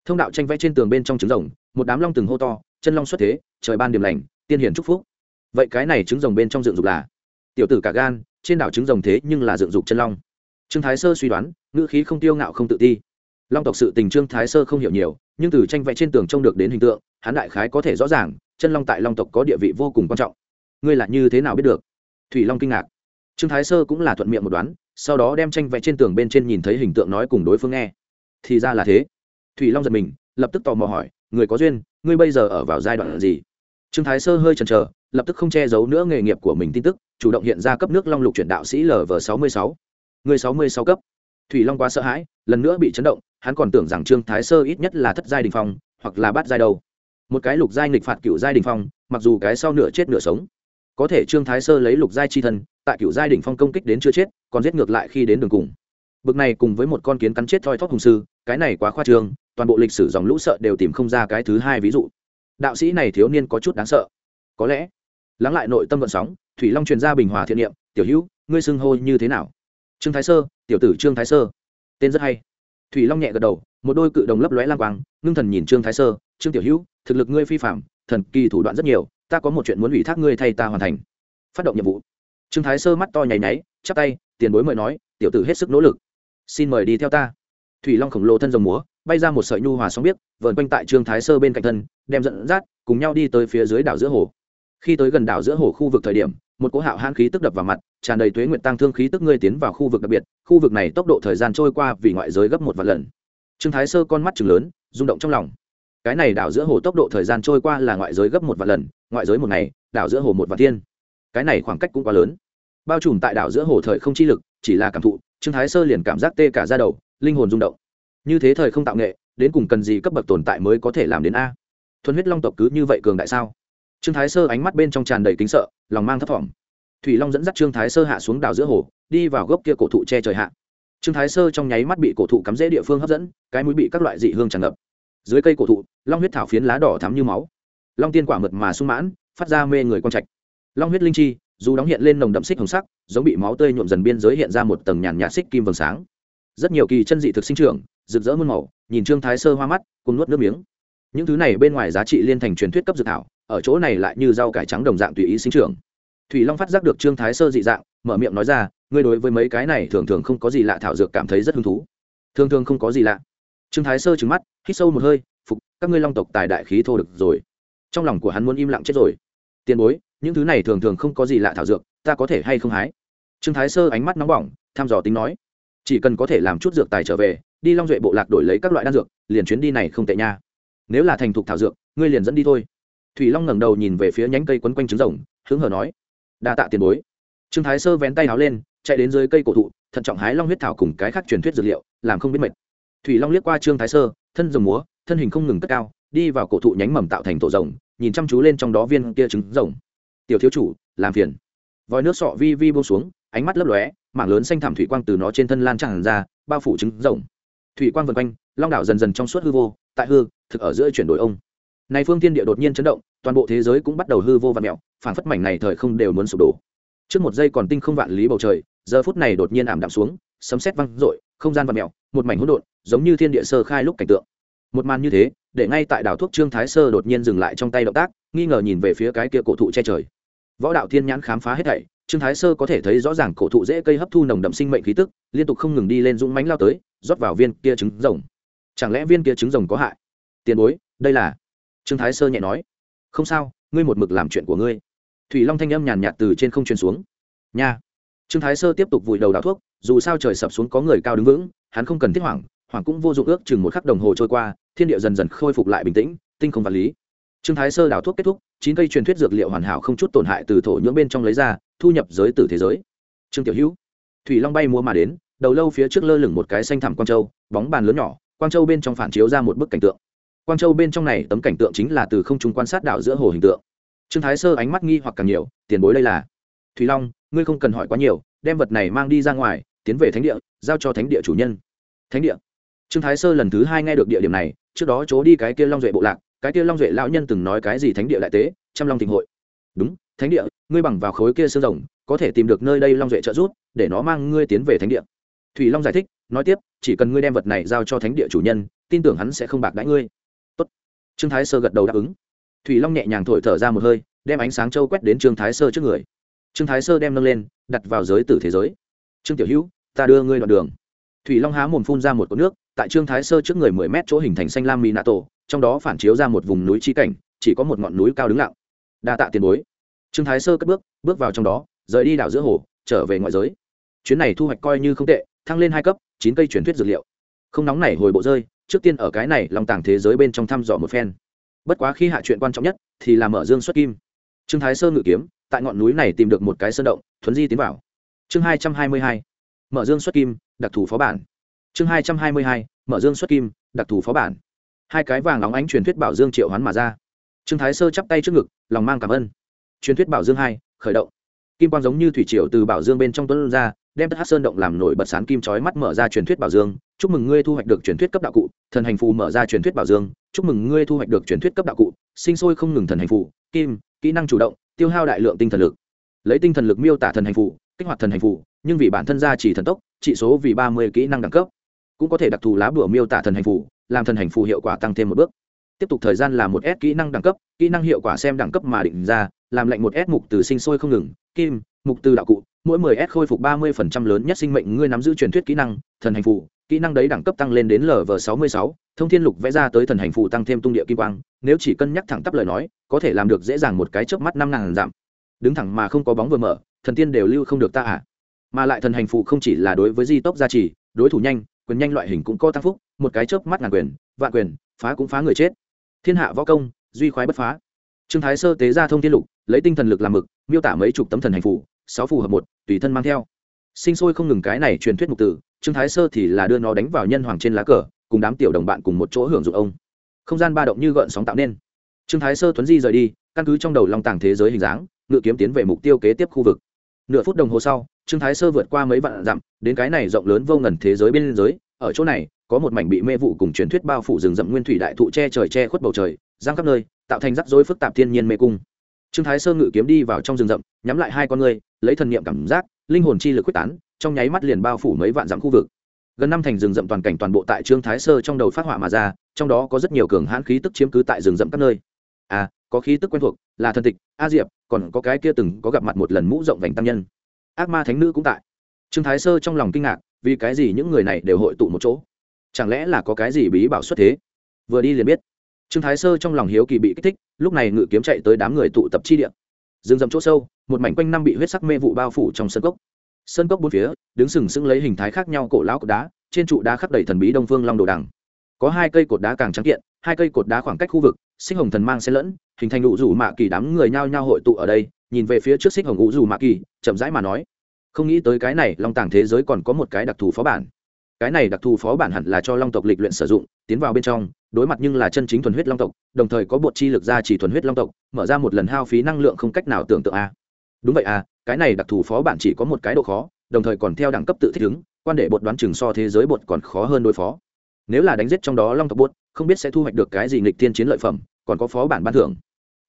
Thông đạo tranh vẽ trên tường bên trong trứng rồng, một đám long từng hô to, chân long xuất thế, trời ban điểm lành, tiên hiển chúc phúc. Vậy cái này trứng rồng bên trong dựng dục là? Tiểu tử cả gan, trên đảo trứng rồng thế nhưng là dựng dục chân long. Trương thái sơ suy đoán, ngữ khí không tiêu ngạo không tự ti. Long tộc sự tình trương thái sơ không hiểu nhiều, nhưng từ tranh vẽ trên tường trông được đến hình tượng, hắn đại khái có thể rõ ràng, chân long tại long tộc có địa vị vô cùng quan trọng. Ngươi là như thế nào biết được? Thủy long kinh ngạc trương thái sơ cũng là thuận miệng một đoán, sau đó đem tranh vẽ trên tường bên trên nhìn thấy hình tượng nói cùng đối phương nghe. Thì ra là thế. Thủy long giật mình, lập tức tò mò hỏi, người có duyên, ngươi bây giờ ở vào giai đoạn gì? Trương thái sơ hơi chần chờ, lập tức không che giấu nữa nghề nghiệp của mình tin tức, chủ động hiện ra cấp nước long lục chuyển đạo sĩ lv sáu mươi sáu. Người sáu mươi sáu cấp. Thủy long quá sợ hãi, lần nữa bị chấn động, hắn còn tưởng rằng trương thái sơ ít nhất là thất giai đình phong, hoặc là bát giai đâu. Một cái lục giai nghịch phạt cựu giai đình phong, mặc dù cái sau nửa chết nửa sống có thể trương thái sơ lấy lục giai chi thân, tại cựu giai đỉnh phong công kích đến chưa chết, còn giết ngược lại khi đến đường cùng. Bực này cùng với một con kiến cắn chết thoi thóp hùng sư, cái này quá khoa trương, toàn bộ lịch sử dòng lũ sợ đều tìm không ra cái thứ hai ví dụ. Đạo sĩ này thiếu niên có chút đáng sợ. Có lẽ, lắng lại nội tâm vận sóng, thủy long truyền ra bình hòa thiện niệm, tiểu hữu, ngươi xưng hô như thế nào? Trương thái sơ, tiểu tử trương thái sơ. Tên rất hay. Thủy long nhẹ gật đầu, một đôi cự đồng lấp lóe lang quang, ngưng thần nhìn trương thái sơ, trương tiểu hữu, thực lực ngươi phi phạm thần kỳ thủ đoạn rất nhiều ta có một chuyện muốn ủy thác ngươi thay ta hoàn thành. Phát động nhiệm vụ. Trương thái sơ mắt to nháy nháy, chắp tay, tiền bối mời nói, tiểu tử hết sức nỗ lực. Xin mời đi theo ta. Thủy long khổng lồ thân rồng múa, bay ra một sợi nhu hòa sóng biết vờn quanh tại trương thái sơ bên cạnh thân, đem dẫn dắt, cùng nhau đi tới phía dưới đảo giữa hồ. Khi tới gần đảo giữa hồ khu vực thời điểm, một cỗ hạo hãn khí tức đập vào mặt, tràn đầy tuế nguyện tăng thương khí tức ngươi tiến vào khu vực đặc biệt, khu vực này tốc độ thời gian trôi qua vì ngoại giới gấp một vạn lần. Trương thái sơ con mắt chừng lớn, rung động trong lòng cái này đảo giữa hồ tốc độ thời gian trôi qua là ngoại giới gấp một vạn lần, ngoại giới một ngày, đảo giữa hồ một vạn thiên. Cái này khoảng cách cũng quá lớn. Bao trùm tại đảo giữa hồ thời không chi lực, chỉ là cảm thụ, trương thái sơ liền cảm giác tê cả ra đầu, linh hồn rung động. Như thế thời không tạo nghệ, đến cùng cần gì cấp bậc tồn tại mới có thể làm đến a? Thuần huyết long tộc cứ như vậy cường đại sao? Trương thái sơ ánh mắt bên trong tràn đầy kính sợ, lòng mang thấp thỏm. Thủy long dẫn dắt trương thái sơ hạ xuống đảo giữa hồ, đi vào gốc kia cổ thụ che trời hạ. Trương thái sơ trong nháy mắt bị cổ thụ cắm rễ địa phương hấp dẫn, cái mũi bị các loại dị hương tràn ngập dưới cây cổ thụ, long huyết thảo phiến lá đỏ thắm như máu. Long tiên quả mật mà sung mãn, phát ra mê người quang trạch. Long huyết linh chi, dù đóng hiện lên nồng đậm xích hồng sắc, giống bị máu tươi nhuộm dần biên giới hiện ra một tầng nhàn nhạt xích kim vầng sáng. Rất nhiều kỳ chân dị thực sinh trưởng, rực rỡ muôn màu, nhìn trương thái sơ hoa mắt cùng nuốt nước miếng. Những thứ này bên ngoài giá trị liên thành truyền thuyết cấp dược thảo, ở chỗ này lại như rau cải trắng đồng dạng tùy ý sinh trưởng. Thủy long phát giác được trương thái sơ dị dạng, mở miệng nói ra, ngươi đối với mấy cái này thường thường không có gì lạ thảo dược cảm thấy rất hứng thú. Thường thường không có gì lạ trương thái sơ trừng mắt, hít sâu một hơi, phục, các ngươi long tộc tài đại khí thô được rồi. Trong lòng của hắn muốn im lặng chết rồi. Tiền bối, những thứ này thường thường không có gì lạ thảo dược, ta có thể hay không hái? Trương thái sơ ánh mắt nóng bỏng thăm dò tính nói, chỉ cần có thể làm chút dược tài trở về, đi long duệ bộ lạc đổi lấy các loại đan dược, liền chuyến đi này không tệ nha. Nếu là thành thục thảo dược, ngươi liền dẫn đi thôi. Thủy long ngẩng đầu nhìn về phía nhánh cây quấn quanh trứng rồng, hứng hở nói, đa tạ tiền bối. Trương thái sơ vén tay áo lên, chạy đến dưới cây cổ thụ, thận trọng hái long huyết thảo cùng cái khác truyền thuyết dược liệu, làm không biết mệt thủy long liếc qua trương thái sơ, thân rồng múa, thân hình không ngừng cất cao, đi vào cổ thụ nhánh mầm tạo thành tổ rồng, nhìn chăm chú lên trong đó viên kia trứng rồng. Tiểu thiếu chủ, làm phiền. Vòi nước sọ vi vi buông xuống, ánh mắt lấp lóe, mảng lớn xanh thảm thủy quang từ nó trên thân lan tràn ra, bao phủ trứng rồng. Thủy quang vần quanh, long đảo dần dần trong suốt hư vô, tại hư, thực ở giữa chuyển đổi ông. Này phương thiên địa đột nhiên chấn động, toàn bộ thế giới cũng bắt đầu hư vô và mẹo phản phất mảnh này thời không đều muốn sụp đổ. Trước một giây còn tinh không vạn lý bầu trời, giờ phút này đột nhiên ảm đạm xuống, sấm sét văng rội không gian và mẹo một mảnh hỗn độn, giống như thiên địa sơ khai lúc cảnh tượng. Một màn như thế, để ngay tại đảo thuốc trương thái sơ đột nhiên dừng lại trong tay động tác, nghi ngờ nhìn về phía cái kia cổ thụ che trời. Võ đạo thiên nhãn khám phá hết thảy, trương thái sơ có thể thấy rõ ràng cổ thụ dễ cây hấp thu nồng đậm sinh mệnh khí tức, liên tục không ngừng đi lên dũng mánh lao tới, rót vào viên kia trứng rồng. Chẳng lẽ viên kia trứng rồng có hại? Tiền bối, đây là? Trương thái sơ nhẹ nói. Không sao, ngươi một mực làm chuyện của ngươi. Thủy long thanh âm nhàn nhạt từ trên không truyền xuống. Nha. Trương thái sơ tiếp tục vùi đầu đào thuốc, dù sao trời sập xuống có người cao đứng vững hắn không cần thiết hoảng hoảng cũng vô dụng ước chừng một khắc đồng hồ trôi qua, thiên địa dần dần khôi phục lại bình tĩnh, tinh không vật lý. Trương thái sơ đào thuốc kết thúc, chín cây truyền thuyết dược liệu hoàn hảo không chút tổn hại từ thổ nhưỡng bên trong lấy ra, thu nhập giới tử thế giới. Trương tiểu hữu, thủy long bay mua mà đến, đầu lâu phía trước lơ lửng một cái xanh thẳm quang châu, bóng bàn lớn nhỏ, quang châu bên trong phản chiếu ra một bức cảnh tượng. Quang châu bên trong này tấm cảnh tượng chính là từ không trung quan sát đảo giữa hồ hình tượng. Trương thái sơ ánh mắt nghi hoặc càng nhiều, tiền bối đây là. Thủy long, ngươi không cần hỏi quá nhiều, đem vật này mang đi ra ngoài tiến về thánh địa, giao cho thánh địa chủ nhân. Thánh địa. Trương thái sơ lần thứ hai nghe được địa điểm này, trước đó chỗ đi cái kia long duệ bộ lạc, cái kia long duệ lão nhân từng nói cái gì thánh địa đại tế, trăm long thịnh hội. Đúng, thánh địa, ngươi bằng vào khối kia xương rồng, có thể tìm được nơi đây long duệ trợ giúp, để nó mang ngươi tiến về thánh địa. Thủy long giải thích, nói tiếp, chỉ cần ngươi đem vật này giao cho thánh địa chủ nhân, tin tưởng hắn sẽ không bạc đãi ngươi. Tốt. trương thái sơ gật đầu đáp ứng. Thủy long nhẹ nhàng thổi thở ra một hơi, đem ánh sáng châu quét đến trương thái sơ trước người. Trương thái sơ đem nâng lên, đặt vào giới tử thế giới. Trương tiểu hữu ta đưa ngươi đoạn đường. Thủy long há mồm phun ra một cột nước, tại trương thái sơ trước người mười mét chỗ hình thành xanh lam mỹ nạ tổ trong đó phản chiếu ra một vùng núi chi cảnh, chỉ có một ngọn núi cao đứng lặng. Đa tạ tiền bối. Trương thái sơ cất bước bước vào trong đó, rời đi đảo giữa hồ, trở về ngoại giới. Chuyến này thu hoạch coi như không tệ, thăng lên hai cấp, chín cây truyền thuyết dược liệu. Không nóng nảy hồi bộ rơi, trước tiên ở cái này lòng tàng thế giới bên trong thăm dò một phen. Bất quá khi hạ chuyện quan trọng nhất, thì là mở dương xuất kim. Trương thái sơ ngự kiếm, tại ngọn núi này tìm được một cái sơn động, thuấn di tiến vào. Chương hai trăm hai mươi hai mở dương xuất kim, đặc thù phó bản. Chương hai trăm hai mươi hai, mở dương xuất kim, đặc thù phó bản. Hai cái vàng óng ánh truyền thuyết bảo dương triệu hoán mà ra. Trương thái sơ chắp tay trước ngực, lòng mang cảm ơn. Truyền thuyết bảo dương hai, khởi động. Kim quang giống như thủy triều từ bảo dương bên trong tuấn ra, đem tất hát sơn động làm nổi bật sáng kim chói mắt mở ra truyền thuyết bảo dương. Chúc mừng ngươi thu hoạch được truyền thuyết cấp đạo cụ, thần hành phù mở ra truyền thuyết bảo dương. Chúc mừng ngươi thu hoạch được truyền thuyết cấp đạo cụ, sinh sôi không ngừng thần hành phù, kim, kỹ năng chủ động, tiêu hao đại lượng tinh thần lực. Lấy tinh thần lực miêu tả thần hành phù kích hoạt thần hành phủ nhưng vì bản thân gia chỉ thần tốc trị số vì ba mươi kỹ năng đẳng cấp cũng có thể đặc thù lá bửa miêu tả thần hành phủ làm thần hành phủ hiệu quả tăng thêm một bước. Tiếp tục thời gian là một s kỹ năng đẳng cấp kỹ năng hiệu quả xem đẳng cấp mà định ra làm lệnh một s mục từ sinh sôi không ngừng kim mục từ đạo cụ mỗi 10 s khôi phục 30% lớn nhất sinh mệnh ngươi nắm giữ truyền thuyết kỹ năng thần hành phụ, kỹ năng đấy đẳng cấp tăng lên đến lv 66 thông thiên lục vẽ ra tới thần hành phụ tăng thêm tung địa kim quang nếu chỉ cân nhắc thẳng tắp lời nói có thể làm được dễ dàng một cái chớp mắt năm ngàn giảm đứng thẳng mà không có bóng vừa mở, thần tiên đều lưu không được ta à? Mà lại thần hành phụ không chỉ là đối với di tốc gia trì, đối thủ nhanh, quyền nhanh loại hình cũng có tăng phúc, một cái chớp mắt ngàn quyền, vạn quyền, phá cũng phá người chết. Thiên hạ võ công, duy khoái bất phá. Trương thái sơ tế ra thông thiên lục, lấy tinh thần lực làm mực, miêu tả mấy chục tấm thần hành phụ sáu phù hợp một, tùy thân mang theo. Sinh sôi không ngừng cái này truyền thuyết mục tử, trương thái sơ thì là đưa nó đánh vào nhân hoàng trên lá cờ, cùng đám tiểu đồng bạn cùng một chỗ hưởng dụng ông. Không gian ba động như gợn sóng tạo nên. Trương thái sơ thuấn di rời đi, căn cứ trong đầu long tàng thế giới hình dáng ngự kiếm tiến về mục tiêu kế tiếp khu vực. Nửa phút đồng hồ sau trương thái sơ vượt qua mấy vạn dặm đến cái này rộng lớn vô ngần thế giới bên giới ở chỗ này có một mảnh bị mê vụ cùng truyền thuyết bao phủ rừng rậm nguyên thủy đại thụ che trời che khuất bầu trời giang khắp nơi tạo thành rắc rối phức tạp thiên nhiên mê cung. Trương thái sơ ngự kiếm đi vào trong rừng rậm nhắm lại hai con người, lấy thần niệm cảm giác linh hồn chi lực quyết tán trong nháy mắt liền bao phủ mấy vạn dặm khu vực. Gần năm thành rừng rậm toàn cảnh toàn bộ tại trương thái sơ trong đầu phát họa mà ra trong đó có rất nhiều cường hãn khí tức chiếm cứ tại rừng rậm các nơi. À có khí tức quen thuộc, là thần tịch, a diệp, còn có cái kia từng có gặp mặt một lần mũ rộng vành tăng nhân. Ác ma thánh nữ cũng tại. Trương thái sơ trong lòng kinh ngạc, vì cái gì những người này đều hội tụ một chỗ? Chẳng lẽ là có cái gì bí bảo xuất thế? Vừa đi liền biết. Trương thái sơ trong lòng hiếu kỳ bị kích thích, lúc này ngự kiếm chạy tới đám người tụ tập chi điện rừng rậm chỗ sâu, một mảnh quanh năm bị huyết sắc mê vụ bao phủ trong sân cốc. Sân cốc bốn phía, đứng sừng sững lấy hình thái khác nhau cổ lão cột đá, trên trụ đá khắc đầy thần bí đông phương long đồ đằng. Có hai cây cột đá càng trắng kiện, hai cây cột đá khoảng cách khu vực xích hồng thần mang xen lẫn, hình thành ụ rủ mạ kỳ đám người nhao nhao hội tụ ở đây, nhìn về phía trước xích hồng ụ rủ mạ kỳ, chậm rãi mà nói, không nghĩ tới cái này long tàng thế giới còn có một cái đặc thù phó bản. Cái này đặc thù phó bản hẳn là cho long tộc lịch luyện sử dụng, tiến vào bên trong, đối mặt nhưng là chân chính thuần huyết long tộc, đồng thời có bột chi lực ra chỉ thuần huyết long tộc, mở ra một lần hao phí năng lượng không cách nào tưởng tượng a. Đúng vậy à cái này đặc thù phó bản chỉ có một cái độ khó, đồng thời còn theo đẳng cấp tự thích ứng, quan để bột đoán chừng so thế giới bột còn khó hơn đối phó. Nếu là đánh giết trong đó long tộc bột không biết sẽ thu hoạch được cái gì nghịch thiên chiến lợi phẩm, còn có phó bản ban thưởng.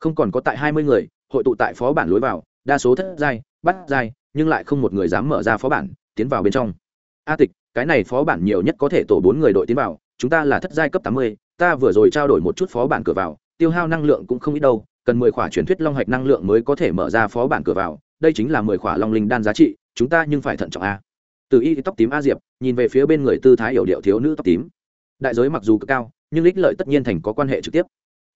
Không còn có tại hai mươi người, hội tụ tại phó bản lối vào, đa số thất giai, bắt giai, nhưng lại không một người dám mở ra phó bản, tiến vào bên trong. A tịch, cái này phó bản nhiều nhất có thể tổ bốn người đội tiến vào, chúng ta là thất giai cấp tám mươi, ta vừa rồi trao đổi một chút phó bản cửa vào, tiêu hao năng lượng cũng không ít đâu, cần mười khỏa truyền thuyết long hạch năng lượng mới có thể mở ra phó bản cửa vào, đây chính là mười khỏa long linh đan giá trị, chúng ta nhưng phải thận trọng a. Từ y tóc tím a diệp, nhìn về phía bên người tư thái hiểu điệu thiếu nữ tóc tím đại giới mặc dù cực cao, nhưng ích lợi tất nhiên thành có quan hệ trực tiếp.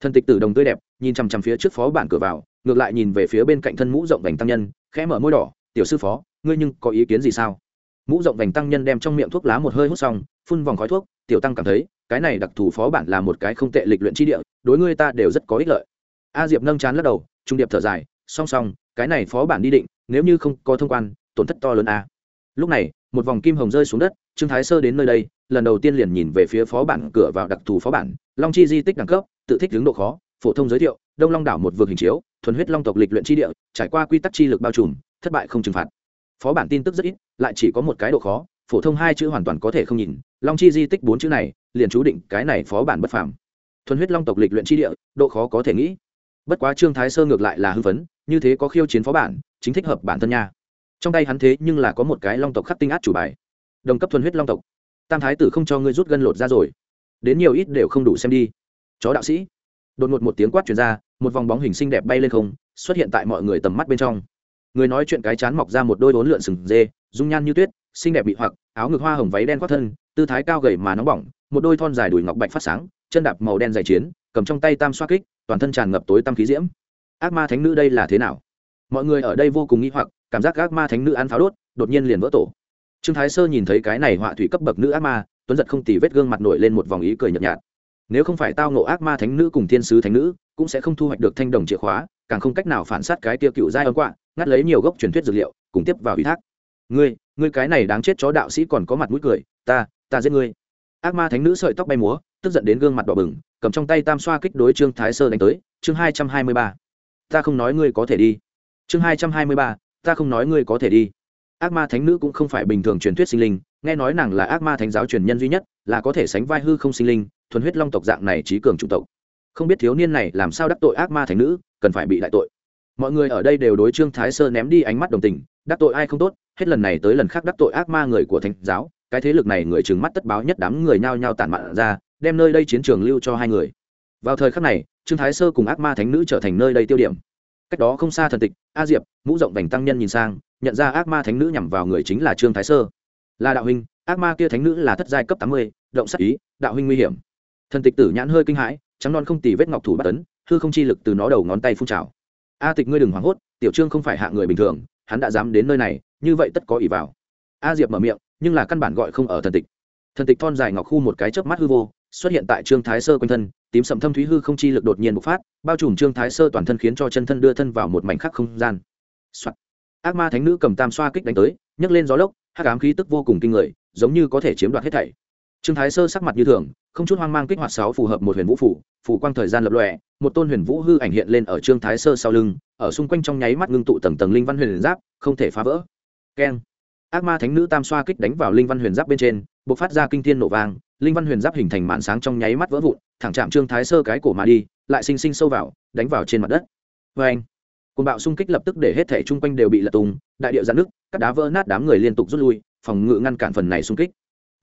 Thân tịch tử đồng tươi đẹp, nhìn chằm chằm phía trước phó bản cửa vào, ngược lại nhìn về phía bên cạnh thân mũ rộng vành tăng nhân, khẽ mở môi đỏ, tiểu sư phó, ngươi nhưng có ý kiến gì sao? Mũ rộng vành tăng nhân đem trong miệng thuốc lá một hơi hút xong, phun vòng khói thuốc, tiểu tăng cảm thấy, cái này đặc thù phó bản là một cái không tệ lịch luyện chi địa, đối ngươi ta đều rất có ích lợi. A diệp nâng chán lắc đầu, trung điệp thở dài, song song, cái này phó bản đi định, nếu như không có thông quan, tổn thất to lớn a lúc này, một vòng kim hồng rơi xuống đất, trương thái sơ đến nơi đây, lần đầu tiên liền nhìn về phía phó bản cửa vào đặc thù phó bản, long chi di tích đẳng cấp, tự thích hướng độ khó, phổ thông giới thiệu, đông long đảo một vực hình chiếu, thuần huyết long tộc lịch luyện chi địa, trải qua quy tắc chi lực bao trùm, thất bại không trừng phạt. Phó bản tin tức rất ít, lại chỉ có một cái độ khó, phổ thông hai chữ hoàn toàn có thể không nhìn, long chi di tích bốn chữ này, liền chú định cái này phó bản bất phàm. Thuần huyết long tộc lịch luyện chi địa, độ khó có thể nghĩ. Bất quá trương thái sơ ngược lại là hư vấn như thế có khiêu chiến phó bản, chính thích hợp bản thân nha trong tay hắn thế nhưng là có một cái long tộc khắc tinh át chủ bài. Đồng cấp thuần huyết long tộc. Tam thái tử không cho ngươi rút gân lột ra rồi. Đến nhiều ít đều không đủ xem đi. Chó đạo sĩ. Đột ngột một tiếng quát truyền ra, một vòng bóng hình xinh đẹp bay lên không, xuất hiện tại mọi người tầm mắt bên trong. Người nói chuyện cái chán mọc ra một đôi bốn lượn sừng dê, dung nhan như tuyết, xinh đẹp bị hoặc, áo ngực hoa hồng váy đen khoác thân, tư thái cao gầy mà nóng bỏng, một đôi thon dài đùi ngọc bạch phát sáng, chân đạp màu đen dày chiến, cầm trong tay tam xoa kích, toàn thân tràn ngập tối tăm khí diễm. Ác ma thánh nữ đây là thế nào? Mọi người ở đây vô cùng nghĩ hoặc, cảm giác ác ma thánh nữ ăn pháo đốt, đột nhiên liền vỡ tổ. Trương thái sơ nhìn thấy cái này họa thủy cấp bậc nữ ác ma, tuấn giật không tì vết gương mặt nổi lên một vòng ý cười nhợt nhạt. Nếu không phải tao ngộ ác ma thánh nữ cùng thiên sứ thánh nữ, cũng sẽ không thu hoạch được thanh đồng chìa khóa, càng không cách nào phản sát cái tiêu cựu giai ấn quạ, ngắt lấy nhiều gốc truyền thuyết dược liệu, cùng tiếp vào ủy thác. Ngươi ngươi cái này đáng chết chó đạo sĩ còn có mặt mũi cười, ta ta giết ngươi. Ác ma thánh nữ sợi tóc bay múa, tức giận đến gương mặt đỏ bừng, cầm trong tay tam xoa kích đối trương thái sơ đánh tới, chương hai trăm hai mươi ba. Ta không nói ngươi có thể đi chương hai trăm hai mươi ba, ta không nói ngươi có thể đi. Ác ma thánh nữ cũng không phải bình thường truyền thuyết sinh linh, nghe nói nàng là ác ma thánh giáo truyền nhân duy nhất, là có thể sánh vai hư không sinh linh, thuần huyết long tộc dạng này trí cường trung tộc. Không biết thiếu niên này làm sao đắc tội ác ma thánh nữ, cần phải bị đại tội. Mọi người ở đây đều đối trương thái sơ ném đi ánh mắt đồng tình, đắc tội ai không tốt, hết lần này tới lần khác đắc tội ác ma người của thánh giáo, cái thế lực này người trừng mắt tất báo nhất đám người nhao nhao tản mạn ra, đem nơi đây chiến trường lưu cho hai người. Vào thời khắc này, trương thái sơ cùng ác ma thánh nữ trở thành nơi đây tiêu điểm cách đó không xa thần tịch, a diệp, mũ rộng vành tăng nhân nhìn sang, nhận ra ác ma thánh nữ nhằm vào người chính là trương thái sơ. Là đạo huynh, ác ma kia thánh nữ là thất giai cấp tám mươi, động sắc ý, đạo huynh nguy hiểm. Thần tịch tử nhãn hơi kinh hãi, trắng non không tì vết ngọc thủ bắt tấn hư không chi lực từ nó đầu ngón tay phun trào. A tịch ngươi đừng hoảng hốt, tiểu trương không phải hạ người bình thường, hắn đã dám đến nơi này, như vậy tất có ỷ vào. A diệp mở miệng, nhưng là căn bản gọi không ở thần tịch. Thần tịch thon dài ngọc khu một cái chớp mắt hư vô, xuất hiện tại trương thái sơ quanh thân tím sậm thâm thúy hư không chi lực đột nhiên bộc phát, bao trùm trương thái sơ toàn thân khiến cho chân thân đưa thân vào một mảnh khắc không gian、Soạn. ác ma thánh nữ cầm tam xoa kích đánh tới, nhấc lên gió lốc, hắc ám khí tức vô cùng kinh người, giống như có thể chiếm đoạt hết thảy. Trương thái sơ sắc mặt như thường, không chút hoang mang kích hoạt sáu phù hợp một huyền vũ phủ phủ quang thời gian lập lòe, một tôn huyền vũ hư ảnh hiện lên ở trương thái sơ sau lưng, ở xung quanh trong nháy mắt ngưng tụ tầng tầng linh văn huyền giáp, không thể phá vỡ. Keng ác ma thánh nữ tam xoa kích đánh vào linh văn huyền giáp bên trên b ộ c phát ra kinh thiên nổ vang, linh văn huyền giáp hình thành màn sáng trong nháy mắt vỡ vụn, thẳng chạm trương thái sơ cái cổ mà đi, lại xinh xinh sâu vào, đánh vào trên mặt đất. Vê anh côn bạo xung kích lập tức để hết thể chung quanh đều bị lật tung, đại điệu giãn nước các đá vỡ nát đám người liên tục rút lui, phòng ngự ngăn cản phần này xung kích.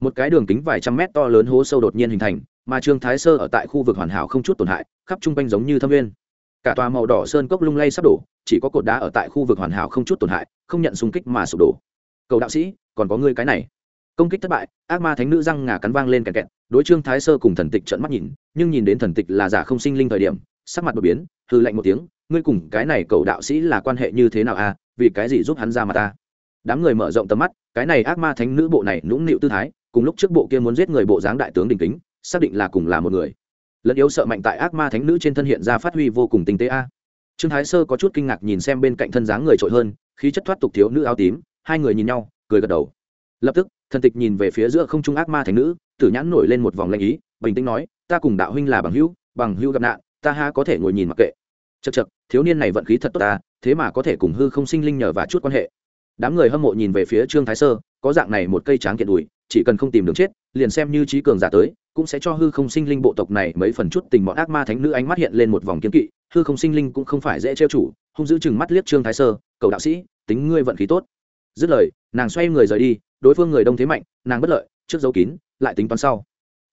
Một cái đường kính vài trăm mét to lớn hố sâu đột nhiên hình thành, mà trương thái sơ ở tại khu vực hoàn hảo không chút tổn hại, khắp chung quanh giống như thâm viên cả tòa màu đỏ sơn cốc lung lay sắp đổ, chỉ có cột đá ở tại khu vực hoàn hảo không chút tổn hại, không nhận xung kích mà sụp đổ cầu đạo sĩ, còn có ngươi cái này. Công kích thất bại, ác ma thánh nữ răng ngà cắn vang lên kẹt kẹt, đối trương thái sơ cùng thần tịch trợn mắt nhìn, nhưng nhìn đến thần tịch là giả không sinh linh thời điểm, sắc mặt đột biến hư lạnh một tiếng, ngươi cùng cái này cầu đạo sĩ là quan hệ như thế nào a à? vì cái gì giúp hắn ra mà ta? Đám người mở rộng tầm mắt, cái này ác ma thánh nữ bộ này nũng nịu tư thái, cùng lúc trước bộ kia muốn giết người bộ dáng đại tướng đình kính, xác định là cùng là một người. Lẫn yếu sợ mạnh tại ác ma thánh nữ trên thân hiện ra phát huy vô cùng tinh tế a. Trương thái sơ có chút kinh ngạc nhìn xem bên cạnh thân dáng người trội hơn, khí chất thoát tục thiếu nữ áo tím hai người nhìn nhau, cười gật đầu. Lập tức, thần tịch nhìn về phía giữa không trung ác ma thánh nữ, tử nhãn nổi lên một vòng lanh ý, bình tĩnh nói, ta cùng đạo huynh là bằng hữu bằng hữu gặp nạn, ta ha có thể ngồi nhìn mặc kệ. Chật chật thiếu niên này vận khí thật tốt ta, thế mà có thể cùng hư không sinh linh nhờ và chút quan hệ. Đám người hâm mộ nhìn về phía trương thái sơ, có dạng này một cây tráng kiện đùi, chỉ cần không tìm đường chết, liền xem như trí cường giả tới, cũng sẽ cho hư không sinh linh bộ tộc này mấy phần chút tình bọn ác ma thánh nữ ánh mắt hiện lên một vòng kiếm kỵ, hư không sinh linh cũng không phải dễ trêu chủ hung giữ chừng mắt liếc trương thái sơ, cầu đạo sĩ, tính ngươi vận khí tốt dứt lời, nàng xoay người rời đi, đối phương người đông thế mạnh, nàng bất lợi, trước dấu kín, lại tính toán sau.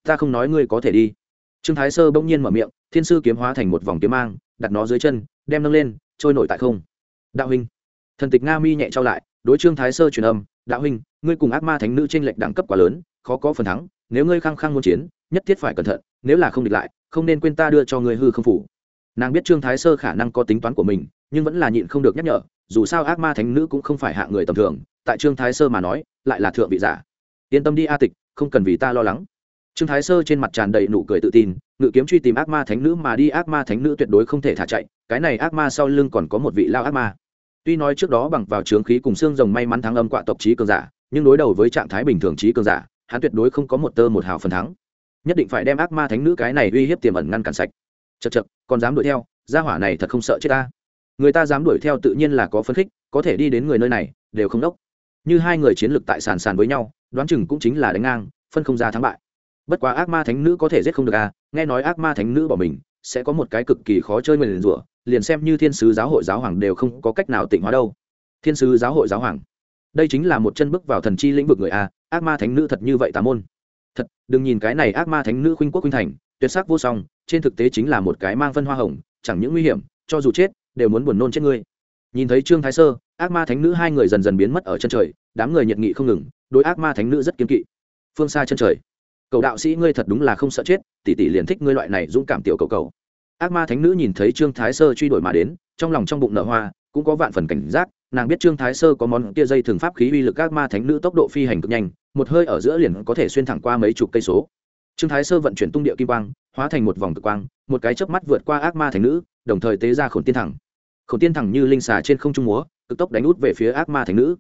Ta không nói ngươi có thể đi. Trương thái sơ bỗng nhiên mở miệng, thiên sư kiếm hóa thành một vòng kiếm mang, đặt nó dưới chân, đem nâng lên, trôi nổi tại không. Đạo huynh. Thần tịch nga mi nhẹ trao lại, đối trương thái sơ truyền âm, đạo huynh, ngươi cùng ác ma thánh nữ trên lệch đẳng cấp quá lớn, khó có phần thắng, nếu ngươi khăng khăng muốn chiến, nhất thiết phải cẩn thận, nếu là không địch lại, không nên quên ta đưa cho ngươi hư không phủ. Nàng biết trương thái sơ khả năng có tính toán của mình nhưng vẫn là nhịn không được nhắc nhở, dù sao ác ma thánh nữ cũng không phải hạ người tầm thường, tại trương thái sơ mà nói, lại là thượng vị giả. Yên tâm đi a tịch, không cần vì ta lo lắng. Trương thái sơ trên mặt tràn đầy nụ cười tự tin, ngự kiếm truy tìm ác ma thánh nữ mà đi, ác ma thánh nữ tuyệt đối không thể thả chạy, cái này ác ma sau lưng còn có một vị lao ác ma. Tuy nói trước đó bằng vào trướng khí cùng xương rồng may mắn thắng âm quạ tộc trí cường giả, nhưng đối đầu với trạng thái bình thường trí cường giả, hắn tuyệt đối không có một tơ một hào phần thắng. Nhất định phải đem ác ma thánh nữ cái này uy hiếp tiềm ẩn ngăn cản sạch. Chật chật còn dám đuổi theo, gia hỏa này thật không sợ chết ta người ta dám đuổi theo tự nhiên là có phấn khích, có thể đi đến người nơi này, đều không đốc. Như hai người chiến lược tại sàn sàn với nhau, đoán chừng cũng chính là đánh ngang, phân không ra thắng bại. Bất quá ác ma thánh nữ có thể giết không được à nghe nói ác ma thánh nữ bỏ mình, sẽ có một cái cực kỳ khó chơi mình rủa, liền xem như thiên sứ giáo hội giáo hoàng đều không có cách nào tịnh hóa đâu. Thiên sứ giáo hội giáo hoàng. Đây chính là một chân bước vào thần chi lĩnh vực người a ác ma thánh nữ thật như vậy tà môn. Thật, đừng nhìn cái này ác ma thánh nữ khuynh quốc khuynh thành, tuyệt sắc vô song, trên thực tế chính là một cái mang phân hoa hồng, chẳng những nguy hiểm, cho dù chết đều muốn buồn nôn chết ngươi. Nhìn thấy trương thái sơ, ác ma thánh nữ hai người dần dần biến mất ở chân trời, đám người nhiệt nghị không ngừng, đối ác ma thánh nữ rất kiên kỵ. Phương xa chân trời. Cầu đạo sĩ ngươi thật đúng là không sợ chết, tỷ tỷ liền thích ngươi loại này dũng cảm tiểu cầu cầu. Ác ma thánh nữ nhìn thấy trương thái sơ truy đuổi mà đến, trong lòng trong bụng nở hoa, cũng có vạn phần cảnh giác, nàng biết trương thái sơ có món kia dây thường pháp khí uy lực ác ma thánh nữ tốc độ phi hành cực nhanh, một hơi ở giữa liền có thể xuyên thẳng qua mấy chục cây số. Trương thái sơ vận chuyển tung địa kim quang, hóa thành một vòng cực quang, một cái chớp mắt vượt qua ác ma thánh nữ, đồng thời tế ra khổn tiên thẳng khổng tiên thẳng như linh xà trên không trung múa, cực tốc đánh út về phía ác ma thánh nữ.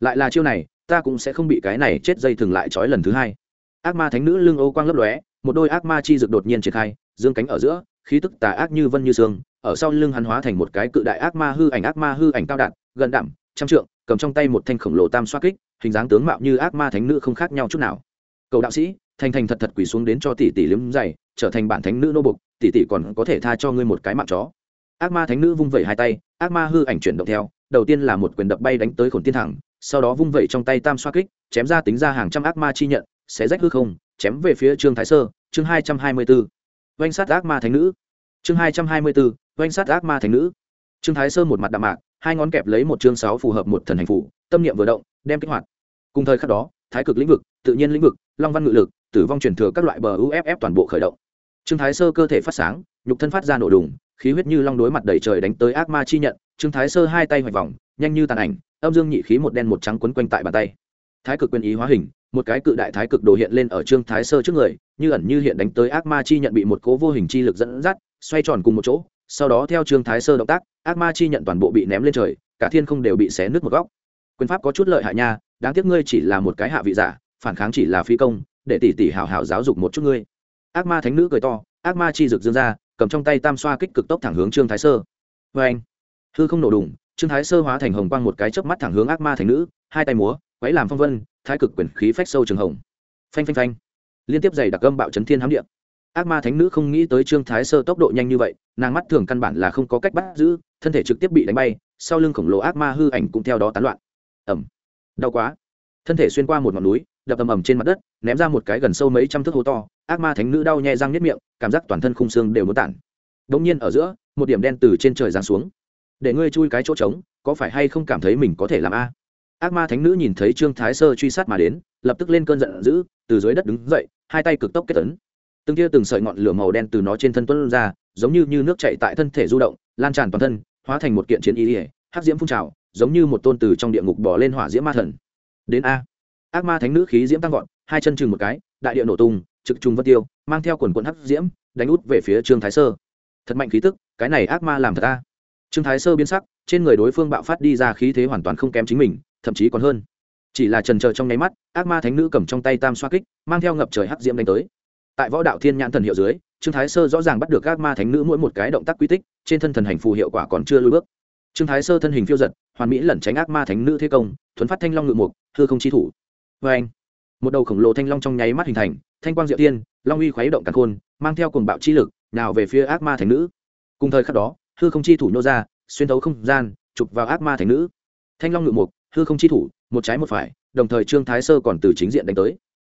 Lại là chiêu này, ta cũng sẽ không bị cái này chết dây thường lại trói lần thứ hai. Ác ma thánh nữ lưng ô quang lấp lóe, một đôi ác ma chi dực đột nhiên triển khai, dương cánh ở giữa, khí tức tà ác như vân như sương, ở sau lưng hắn hóa thành một cái cự đại ác ma hư ảnh, ác ma hư ảnh cao đạn, gần đạm, trăm trượng, cầm trong tay một thanh khổng lồ tam xoa kích, hình dáng tướng mạo như ác ma thánh nữ không khác nhau chút nào. Cầu đạo sĩ, thành thành thật thật quỳ xuống đến cho tỷ tỷ liếm dày trở thành bản thánh nữ nô bục tỷ tỷ còn có thể tha cho ngươi một cái mạng chó ác ma thánh nữ vung vẩy hai tay, ác ma hư ảnh chuyển động theo, đầu tiên là một quyền đập bay đánh tới khổn tiên thẳng, sau đó vung vẩy trong tay tam xoa kích, chém ra tính ra hàng trăm ác ma chi nhận, sẽ rách hư không, chém về phía trương thái sơ, chương hai trăm hai mươi bốn oanh sát ác ma thánh nữ. Chương hai trăm hai mươi bốn oanh sát ác ma thánh nữ. Trương thái sơ một mặt đạm mạc, hai ngón kẹp lấy một chương sáu phù hợp một thần hành phủ, tâm niệm vừa động, đem kích hoạt. Cùng thời khắc đó, thái cực lĩnh vực, tự nhiên lĩnh vực, long văn ngự lực, tử vong truyền thừa các loại bờ uff toàn bộ khởi động. Trương thái sơ cơ thể phát sáng, nhục thân phát ra nổ đùng khí huyết như long đối mặt đầy trời đánh tới ác ma chi nhận, trương thái sơ hai tay hoạch vòng, nhanh như tàn ảnh, âm dương nhị khí một đen một trắng quấn quanh tại bàn tay. Thái cực quyền ý hóa hình, một cái cự đại thái cực đồ hiện lên ở trương thái sơ trước người, như ẩn như hiện đánh tới ác ma chi nhận bị một cố vô hình chi lực dẫn dắt, xoay tròn cùng một chỗ, sau đó theo trương thái sơ động tác, ác ma chi nhận toàn bộ bị ném lên trời, cả thiên không đều bị xé nứt một góc. Quyền pháp có chút lợi hại nha, đáng tiếc ngươi chỉ là một cái hạ vị giả, phản kháng chỉ là phi công, để tỷ tỷ hào hào giáo dục một chút ngươi. Ác ma thánh nữ cười to, ác ma chi rực dương ra cầm trong tay tam xoa kích cực tốc thẳng hướng trương thái sơ. Vê anh, hư không nổ đùng, trương thái sơ hóa thành hồng quang một cái chớp mắt thẳng hướng ác ma thánh nữ, hai tay múa, quấy làm phong vân, thái cực quyền khí phách sâu trường hồng. Phanh phanh phanh. Liên tiếp giày đặc âm bạo chấn thiên hám điện ác ma thánh nữ không nghĩ tới trương thái sơ tốc độ nhanh như vậy, nàng mắt thường căn bản là không có cách bắt giữ, thân thể trực tiếp bị đánh bay, sau lưng khổng lồ ác ma hư ảnh cũng theo đó tán loạn. Ẩm đau quá. Thân thể xuyên qua một ngọn núi đập ầm ầm trên mặt đất ném ra một cái gần sâu mấy trăm thước hố to ác ma thánh nữ đau nhẹ răng nhất miệng cảm giác toàn thân khung xương đều muốn tản. Đống nhiên ở giữa một điểm đen từ trên trời giáng xuống. Để ngươi chui cái chỗ trống có phải hay không cảm thấy mình có thể làm a? Ác ma thánh nữ nhìn thấy trương thái sơ truy sát mà đến lập tức lên cơn giận dữ từ dưới đất đứng dậy hai tay cực tốc kết tấn từng tia từng sợi ngọn lửa màu đen từ nó trên thân tuân ra giống như, như nước chạy tại thân thể du động lan tràn toàn thân hóa thành một kiện chiến ý ỉa hắc diễm phun trào giống như một tôn từ trong địa ngục bỏ lên hỏa diễm ma thần. Đến a ác ma thánh nữ khí diễm tăng vọt, hai chân chừng một cái, đại địa nổ tung, trực trùng vân tiêu, mang theo quần quận hắc diễm, đánh út về phía trương thái sơ. Thật mạnh khí tức, cái này ác ma làm thật ta trương thái sơ biến sắc, trên người đối phương bạo phát đi ra khí thế hoàn toàn không kém chính mình, thậm chí còn hơn. Chỉ là trần trờ trong nháy mắt, ác ma thánh nữ cầm trong tay tam xoa kích, mang theo ngập trời hắc diễm đánh tới. Tại võ đạo thiên nhãn thần hiệu dưới, trương thái sơ rõ ràng bắt được ác ma thánh nữ mỗi một cái động tác quy tích, trên thân thần hành phù hiệu quả còn chưa lùi bước. Trương thái sơ thân hình phiêu giật, hoàn mỹ lẩn tránh ác ma thánh nữ thế công, thuấn phát thanh long ngự mục thưa không chi thủ vê anh, một đầu khổng lồ thanh long trong nháy mắt hình thành, thanh quang diệu tiên, long uy khuấy động càn khôn, mang theo cuồng bạo chi lực, nào về phía ác ma thánh nữ. Cùng thời khắc đó, hư không chi thủ nhô ra, xuyên thấu không gian, chụp vào ác ma thánh nữ. Thanh long ngự mục, hư không chi thủ, một trái một phải, đồng thời trương thái sơ còn từ chính diện đánh tới.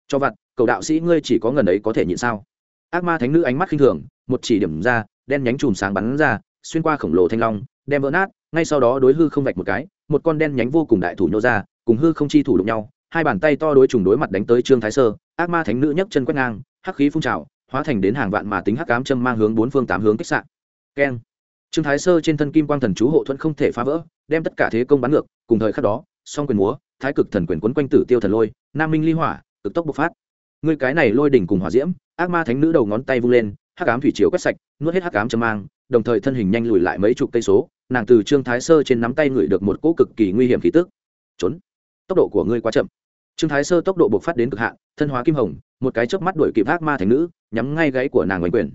Cho vặt, cầu đạo sĩ ngươi chỉ có ngần ấy có thể nhịn sao? Ác ma thánh nữ ánh mắt khinh thường, một chỉ điểm ra, đen nhánh chùm sáng bắn ra, xuyên qua khổng lồ thanh long, đem vỡ nát, ngay sau đó đối hư không vạch một cái, một con đen nhánh vô cùng đại thủ nhô ra, cùng hư không chi thủ đụng nhau hai bàn tay to đối trùng đối mặt đánh tới trương thái sơ, ác ma thánh nữ nhấc chân quét ngang, hắc khí phun trào, hóa thành đến hàng vạn mà tính hắc cám châm mang hướng bốn phương tám hướng kích sạn keng. Trương thái sơ trên thân kim quang thần chú hộ thuẫn không thể phá vỡ, đem tất cả thế công bắn ngược, cùng thời khắc đó, song quyền múa, thái cực thần quyền quấn quanh tử tiêu thần lôi, nam minh ly hỏa, cực tốc bộc phát. Ngươi cái này lôi đỉnh cùng hỏa diễm, ác ma thánh nữ đầu ngón tay vung lên, hắc ám thủy chiếu quét sạch, nuốt hết hắc ám châm mang, đồng thời thân hình nhanh lùi lại mấy chục cây số, nàng từ trương thái sơ trên nắm tay ngửi được một cỗ cực kỳ nguy hiểm khí tức. Trốn. Tốc độ của ngươi quá chậm trương thái sơ tốc độ bộc phát đến cực hạn, thân hóa kim hồng, một cái chớp mắt đuổi kịp ác ma thành nữ, nhắm ngay gáy của nàng oanh quyền.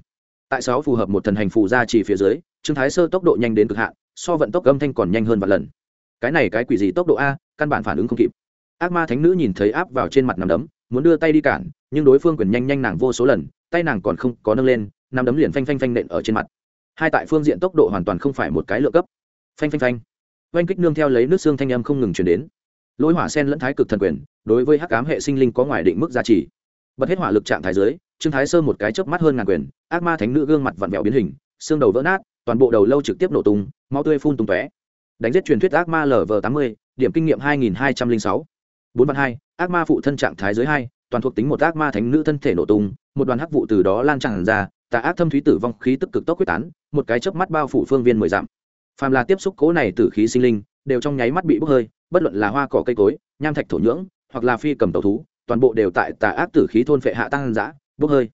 Tại sáu phù hợp một thần hành phù ra chỉ phía dưới, trương thái sơ tốc độ nhanh đến cực hạn, so vận tốc âm thanh còn nhanh hơn vài lần. Cái này cái quỷ gì tốc độ a, căn bản phản ứng không kịp. Ác ma thánh nữ nhìn thấy áp vào trên mặt nằm đấm, muốn đưa tay đi cản, nhưng đối phương quyền nhanh nhanh nàng vô số lần, tay nàng còn không có nâng lên nằm đấm liền phanh phanh phanh nện ở trên mặt. Hai tại phương diện tốc độ hoàn toàn không phải một cái lựa cấp. Phanh phanh phanh. Oanh kích nương theo lấy nước xương thanh âm không ngừng chuyển đến lôi hỏa sen lẫn thái cực thần quyền, đối với hắc ám hệ sinh linh có ngoài định mức giá trị. Bật hết hỏa lực trạng thái dưới, trương thái sơ một cái chớp mắt hơn ngàn quyền, ác ma thánh nữ gương mặt vặn vẹo biến hình, xương đầu vỡ nát, toàn bộ đầu lâu trực tiếp nổ tung, máu tươi phun tung tóe. Đánh giết truyền thuyết ác ma lv tám mươi, điểm kinh nghiệm hai nghìn hai trăm linh sáu. Bốn vạn hai, ác ma phụ thân trạng thái dưới hai, toàn thuộc tính một ác ma thánh nữ thân thể nổ tung, một đoàn hắc vụ từ đó lan tràn ra, tà ác thâm thúy tử vong khí tức cực tốc quyết tán, một cái chớp mắt bao phủ phương viên mười dặm. Phàm là tiếp xúc cố này tử khí sinh linh, đều trong nháy mắt bị bốc hơi bất luận là hoa cỏ cây cối, nham thạch thổ nhưỡng, hoặc là phi cầm tàu thú, toàn bộ đều tại tà ác tử khí thôn phệ hạ tăng dã, bốc hơi.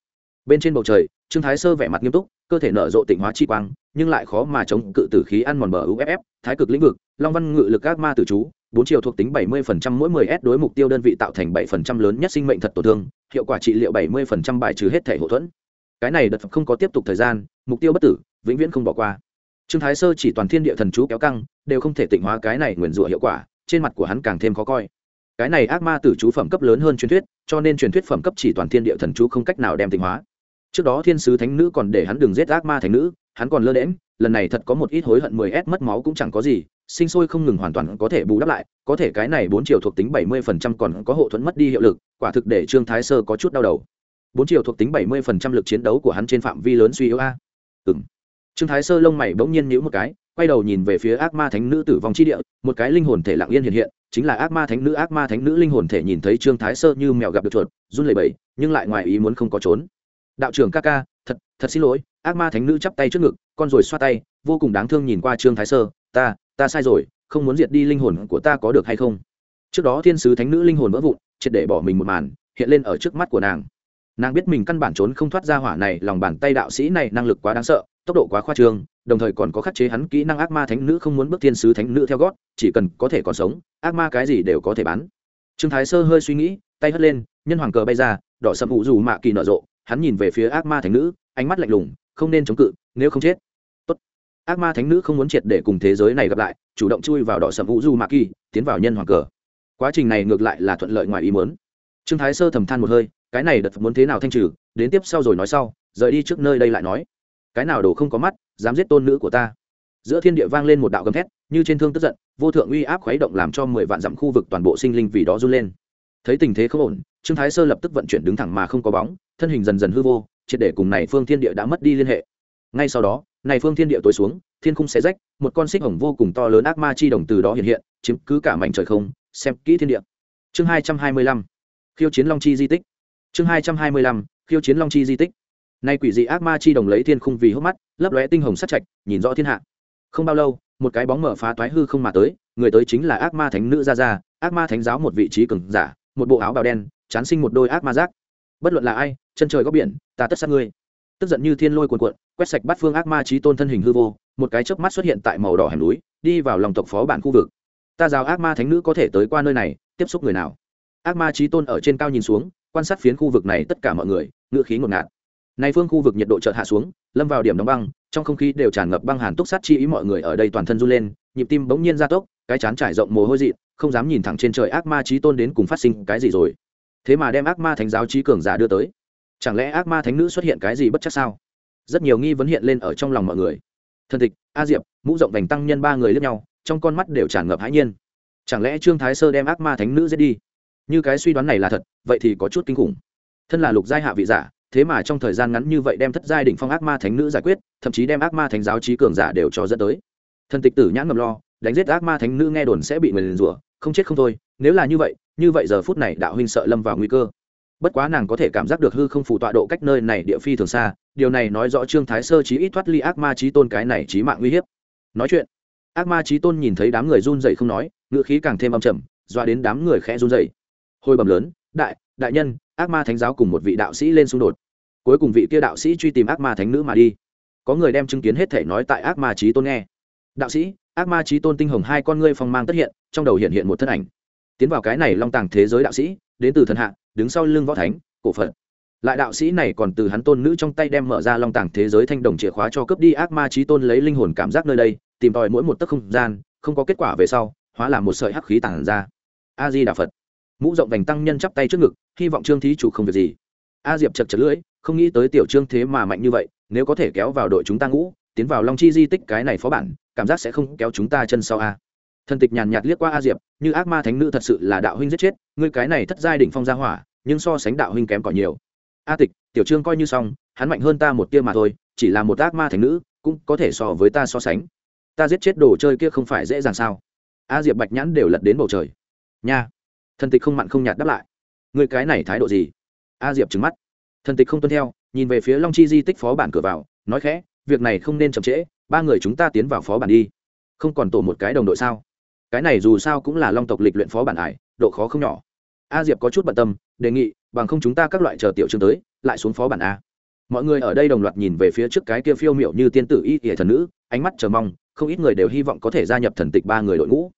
Bên trên bầu trời, trương thái sơ vẻ mặt nghiêm túc, cơ thể nở rộ tịnh hóa chi quang, nhưng lại khó mà chống cự tử khí ăn mòn bờ uff thái cực lĩnh vực, long văn ngự lực ác ma tử chú, bốn chiều thuộc tính 70% mỗi 10 s đối mục tiêu đơn vị tạo thành 7% lớn nhất sinh mệnh thật tổn thương, hiệu quả trị liệu 70% bài trừ hết thể hậu thuẫn. Cái này đợt không có tiếp tục thời gian, mục tiêu bất tử, vĩnh viễn không bỏ qua. Trương thái sơ chỉ toàn thiên địa thần chú kéo căng, đều không thể tịnh hóa cái này nguyền rủa hiệu quả trên mặt của hắn càng thêm khó coi. Cái này ác ma tử chú phẩm cấp lớn hơn truyền thuyết, cho nên truyền thuyết phẩm cấp chỉ toàn thiên địa thần chú không cách nào đem tịnh hóa. Trước đó thiên sứ thánh nữ còn để hắn đừng giết ác ma thánh nữ, hắn còn lơ đễm lần này thật có một ít hối hận mười s mất máu cũng chẳng có gì, sinh sôi không ngừng hoàn toàn có thể bù đắp lại, có thể cái này bốn triệu thuộc tính bảy mươi phần trăm còn có hộ thuẫn mất đi hiệu lực, quả thực để trương thái sơ có chút đau đầu. Bốn triệu thuộc tính bảy mươi phần trăm lực chiến đấu của hắn trên phạm vi lớn suy yếu a. Ừng trương thái sơ lông mày bỗng nhiên nhíu một cái quay đầu nhìn về phía ác ma thánh nữ tử vong chi địa, một cái linh hồn thể lặng yên hiện hiện, chính là ác ma thánh nữ, ác ma thánh nữ linh hồn thể nhìn thấy trương thái sơ như mèo gặp được chuột, run lẩy bẩy, nhưng lại ngoài ý muốn không có trốn. Đạo trưởng ca ca, thật thật xin lỗi, ác ma thánh nữ chắp tay trước ngực, con rồi xoa tay, vô cùng đáng thương nhìn qua trương thái sơ, ta ta sai rồi, không muốn diệt đi linh hồn của ta có được hay không? Trước đó thiên sứ thánh nữ linh hồn vỡ vụn, triệt để bỏ mình một màn, hiện lên ở trước mắt của nàng. Nàng biết mình căn bản trốn không thoát ra hỏa này, lòng bàn tay đạo sĩ này năng lực quá đáng sợ, tốc độ quá khoa trương đồng thời còn có khắc chế hắn kỹ năng ác ma thánh nữ không muốn bước thiên sứ thánh nữ theo gót, chỉ cần có thể còn sống, ác ma cái gì đều có thể bán. Trương thái sơ hơi suy nghĩ, tay hất lên, nhân hoàng cờ bay ra, đỏ sầm ủ dù mạ kỳ nở rộ, hắn nhìn về phía ác ma thánh nữ, ánh mắt lạnh lùng, không nên chống cự, nếu không chết. Tốt. ác ma thánh nữ không muốn triệt để cùng thế giới này gặp lại, chủ động chui vào đỏ sầm ủ dù mạ kỳ, tiến vào nhân hoàng cờ. Quá trình này ngược lại là thuận lợi ngoài ý muốn. Trương thái sơ thầm than một hơi, cái này đợt muốn thế nào thanh trừ, đến tiếp sau rồi nói sau, rời đi trước nơi đây lại nói. Cái nào đồ không có mắt dám giết tôn nữ của ta. Giữa thiên địa vang lên một đạo gầm thét, như trên thương tức giận, vô thượng uy áp khuấy động làm cho mười vạn dặm khu vực toàn bộ sinh linh vì đó run lên. Thấy tình thế không ổn, trương thái sơ lập tức vận chuyển đứng thẳng mà không có bóng, thân hình dần dần hư vô, triệt để cùng này phương thiên địa đã mất đi liên hệ. Ngay sau đó, này phương thiên địa tối xuống, thiên khung xé rách, một con xích hồng vô cùng to lớn ác ma chi đồng từ đó hiện hiện, chiếm cứ cả mảnh trời không, xem kỹ thiên địa. Chương hai trăm hai mươi lăm, khiêu chiến long chi di tích. Chương hai trăm hai mươi lăm, khiêu chiến long chi di tích nay quỷ dị ác ma chi đồng lấy thiên khung vì hốc mắt, lấp lóe tinh hồng sắt chạch nhìn rõ thiên hạ. Không bao lâu, một cái bóng mở phá toái hư không mà tới, người tới chính là ác ma thánh nữ gia gia, ác ma thánh giáo một vị trí cường giả, một bộ áo bào đen, chán sinh một đôi ác ma giác. Bất luận là ai, chân trời góc biển, ta tất sát ngươi. Tức giận như thiên lôi cuồn cuộn, quét sạch bắt phương ác ma trí tôn thân hình hư vô, một cái chớp mắt xuất hiện tại màu đỏ hẻm núi, đi vào lòng tộc phó bản khu vực. Ta giáo ác ma thánh nữ có thể tới qua nơi này, tiếp xúc người nào? Ác ma trí tôn ở trên cao nhìn xuống, quan sát phiến khu vực này tất cả mọi người ngựa khí ngột ngạt nay phương khu vực nhiệt độ chợt hạ xuống, lâm vào điểm đóng băng, trong không khí đều tràn ngập băng hàn túc sát chi ý mọi người ở đây toàn thân run lên, nhịp tim bỗng nhiên gia tốc, cái chán trải rộng mồ hôi dị, không dám nhìn thẳng trên trời ác ma trí tôn đến cùng phát sinh cái gì rồi. Thế mà đem ác ma thánh giáo trí cường giả đưa tới. Chẳng lẽ ác ma thánh nữ xuất hiện cái gì bất chắc sao? Rất nhiều nghi vấn hiện lên ở trong lòng mọi người. Thân tịch, a diệp, mũ rộng vành tăng nhân ba người lướt nhau, trong con mắt đều tràn ngập hãi nhiên. Chẳng lẽ trương thái sơ đem ác ma thánh nữ giết đi? Như cái suy đoán này là thật, vậy thì có chút kinh khủng. Thân là lục giai hạ vị giả thế mà trong thời gian ngắn như vậy đem thất giai đỉnh phong ác ma thánh nữ giải quyết, thậm chí đem ác ma thánh giáo trí cường giả đều cho dẫn tới. Thần tịch tử nhãn ngầm lo, đánh giết ác ma thánh nữ nghe đồn sẽ bị người liền rủa, không chết không thôi, nếu là như vậy như vậy giờ phút này đạo huynh sợ lâm vào nguy cơ. Bất quá nàng có thể cảm giác được hư không phù tọa độ cách nơi này địa phi thường xa, điều này nói rõ trương thái sơ chí ít thoát ly ác ma trí tôn cái này trí mạng uy hiếp. Nói chuyện, ác ma trí tôn nhìn thấy đám người run dậy không nói ngựa khí càng thêm âm trầm, doa đến đám người khẽ run dậy hồi bầm lớn, đại đại nhân ác ma thánh giáo cùng một vị đạo sĩ lên xung đột. Cuối cùng vị kia đạo sĩ truy tìm ác ma thánh nữ mà đi. Có người đem chứng kiến hết thể nói tại ác ma trí tôn nghe. Đạo sĩ, ác ma trí tôn tinh hồng hai con ngươi phong mang tất hiện, trong đầu hiện hiện một thân ảnh. Tiến vào cái này long tàng thế giới đạo sĩ, đến từ thần hạ, đứng sau lưng võ thánh, cổ phận lại đạo sĩ này còn từ hắn tôn nữ trong tay đem mở ra long tàng thế giới thanh đồng chìa khóa cho cướp đi ác ma trí tôn lấy linh hồn cảm giác nơi đây, tìm tòi mỗi một tấc không gian, không có kết quả về sau, hóa là một sợi hắc khí tản ra. A di đà phật mũ rộng vành tăng nhân chắp tay trước ngực, hy vọng trương thí chủ không việc gì. A diệp chật chật lưỡi, không nghĩ tới tiểu trương thế mà mạnh như vậy, nếu có thể kéo vào đội chúng ta ngũ, tiến vào long chi di tích cái này phó bản, cảm giác sẽ không kéo chúng ta chân sau a. Thần tịch nhàn nhạt liếc qua a diệp, như ác ma thánh nữ thật sự là đạo huynh giết chết, ngươi cái này thất giai đỉnh phong gia hỏa, nhưng so sánh đạo huynh kém còn nhiều. A tịch, tiểu trương coi như xong, hắn mạnh hơn ta một tia mà thôi, chỉ là một ác ma thánh nữ, cũng có thể so với ta so sánh. Ta giết chết đồ chơi kia không phải dễ dàng sao? A diệp bạch nhãn đều lật đến bầu trời. Nha thần tịch không mặn không nhạt đáp lại. Người cái này thái độ gì? A diệp trứng mắt. Thần tịch không tuân theo, nhìn về phía long chi di tích phó bản cửa vào, nói khẽ, việc này không nên chậm trễ, ba người chúng ta tiến vào phó bản đi. Không còn tổ một cái đồng đội sao? Cái này dù sao cũng là long tộc lịch luyện phó bản ải, độ khó không nhỏ. A diệp có chút bận tâm, đề nghị, bằng không chúng ta các loại chờ tiểu chương tới, lại xuống phó bản a. Mọi người ở đây đồng loạt nhìn về phía trước cái kia phiêu miệu như tiên tử y ỉa thần nữ, ánh mắt chờ mong, không ít người đều hy vọng có thể gia nhập thần tịch ba người đội ngũ.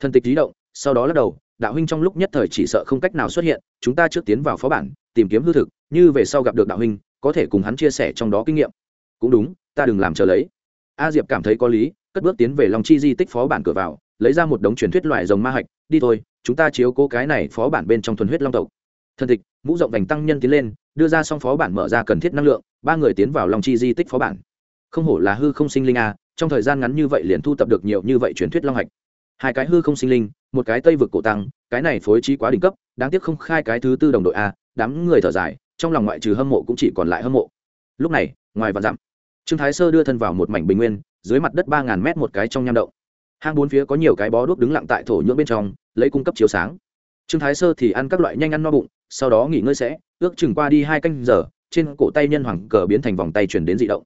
Thần tịch di động, sau đó lắc đầu đạo huynh trong lúc nhất thời chỉ sợ không cách nào xuất hiện, chúng ta trước tiến vào phó bản, tìm kiếm hư thực, như về sau gặp được đạo huynh, có thể cùng hắn chia sẻ trong đó kinh nghiệm. Cũng đúng, ta đừng làm chờ lấy. A diệp cảm thấy có lý, cất bước tiến về lòng chi di tích phó bản cửa vào, lấy ra một đống truyền thuyết loại rồng ma hạch, đi thôi, chúng ta chiếu cố cái này phó bản bên trong thuần huyết long tộc. Thần tịch, mũ rộng vành tăng nhân tiến lên, đưa ra xong phó bản mở ra cần thiết năng lượng, ba người tiến vào lòng chi di tích phó bản. Không hổ là hư không sinh linh a, trong thời gian ngắn như vậy liền thu tập được nhiều như vậy truyền thuyết long hạch hai cái hư không sinh linh, một cái tây vực cổ tăng, cái này phối trí quá đỉnh cấp, đáng tiếc không khai cái thứ tư đồng đội a, đám người thở dài, trong lòng ngoại trừ hâm mộ cũng chỉ còn lại hâm mộ. Lúc này, ngoài vạn dặm, trương thái sơ đưa thân vào một mảnh bình nguyên, dưới mặt đất ba ngàn mét một cái trong nham động. Hang bốn phía có nhiều cái bó đuốc đứng lặng tại thổ nhưỡng bên trong, lấy cung cấp chiếu sáng. Trương thái sơ thì ăn các loại nhanh ăn no bụng, sau đó nghỉ ngơi sẽ, ước chừng qua đi hai canh giờ, trên cổ tay nhân hoàng cờ biến thành vòng tay chuyển đến dị động.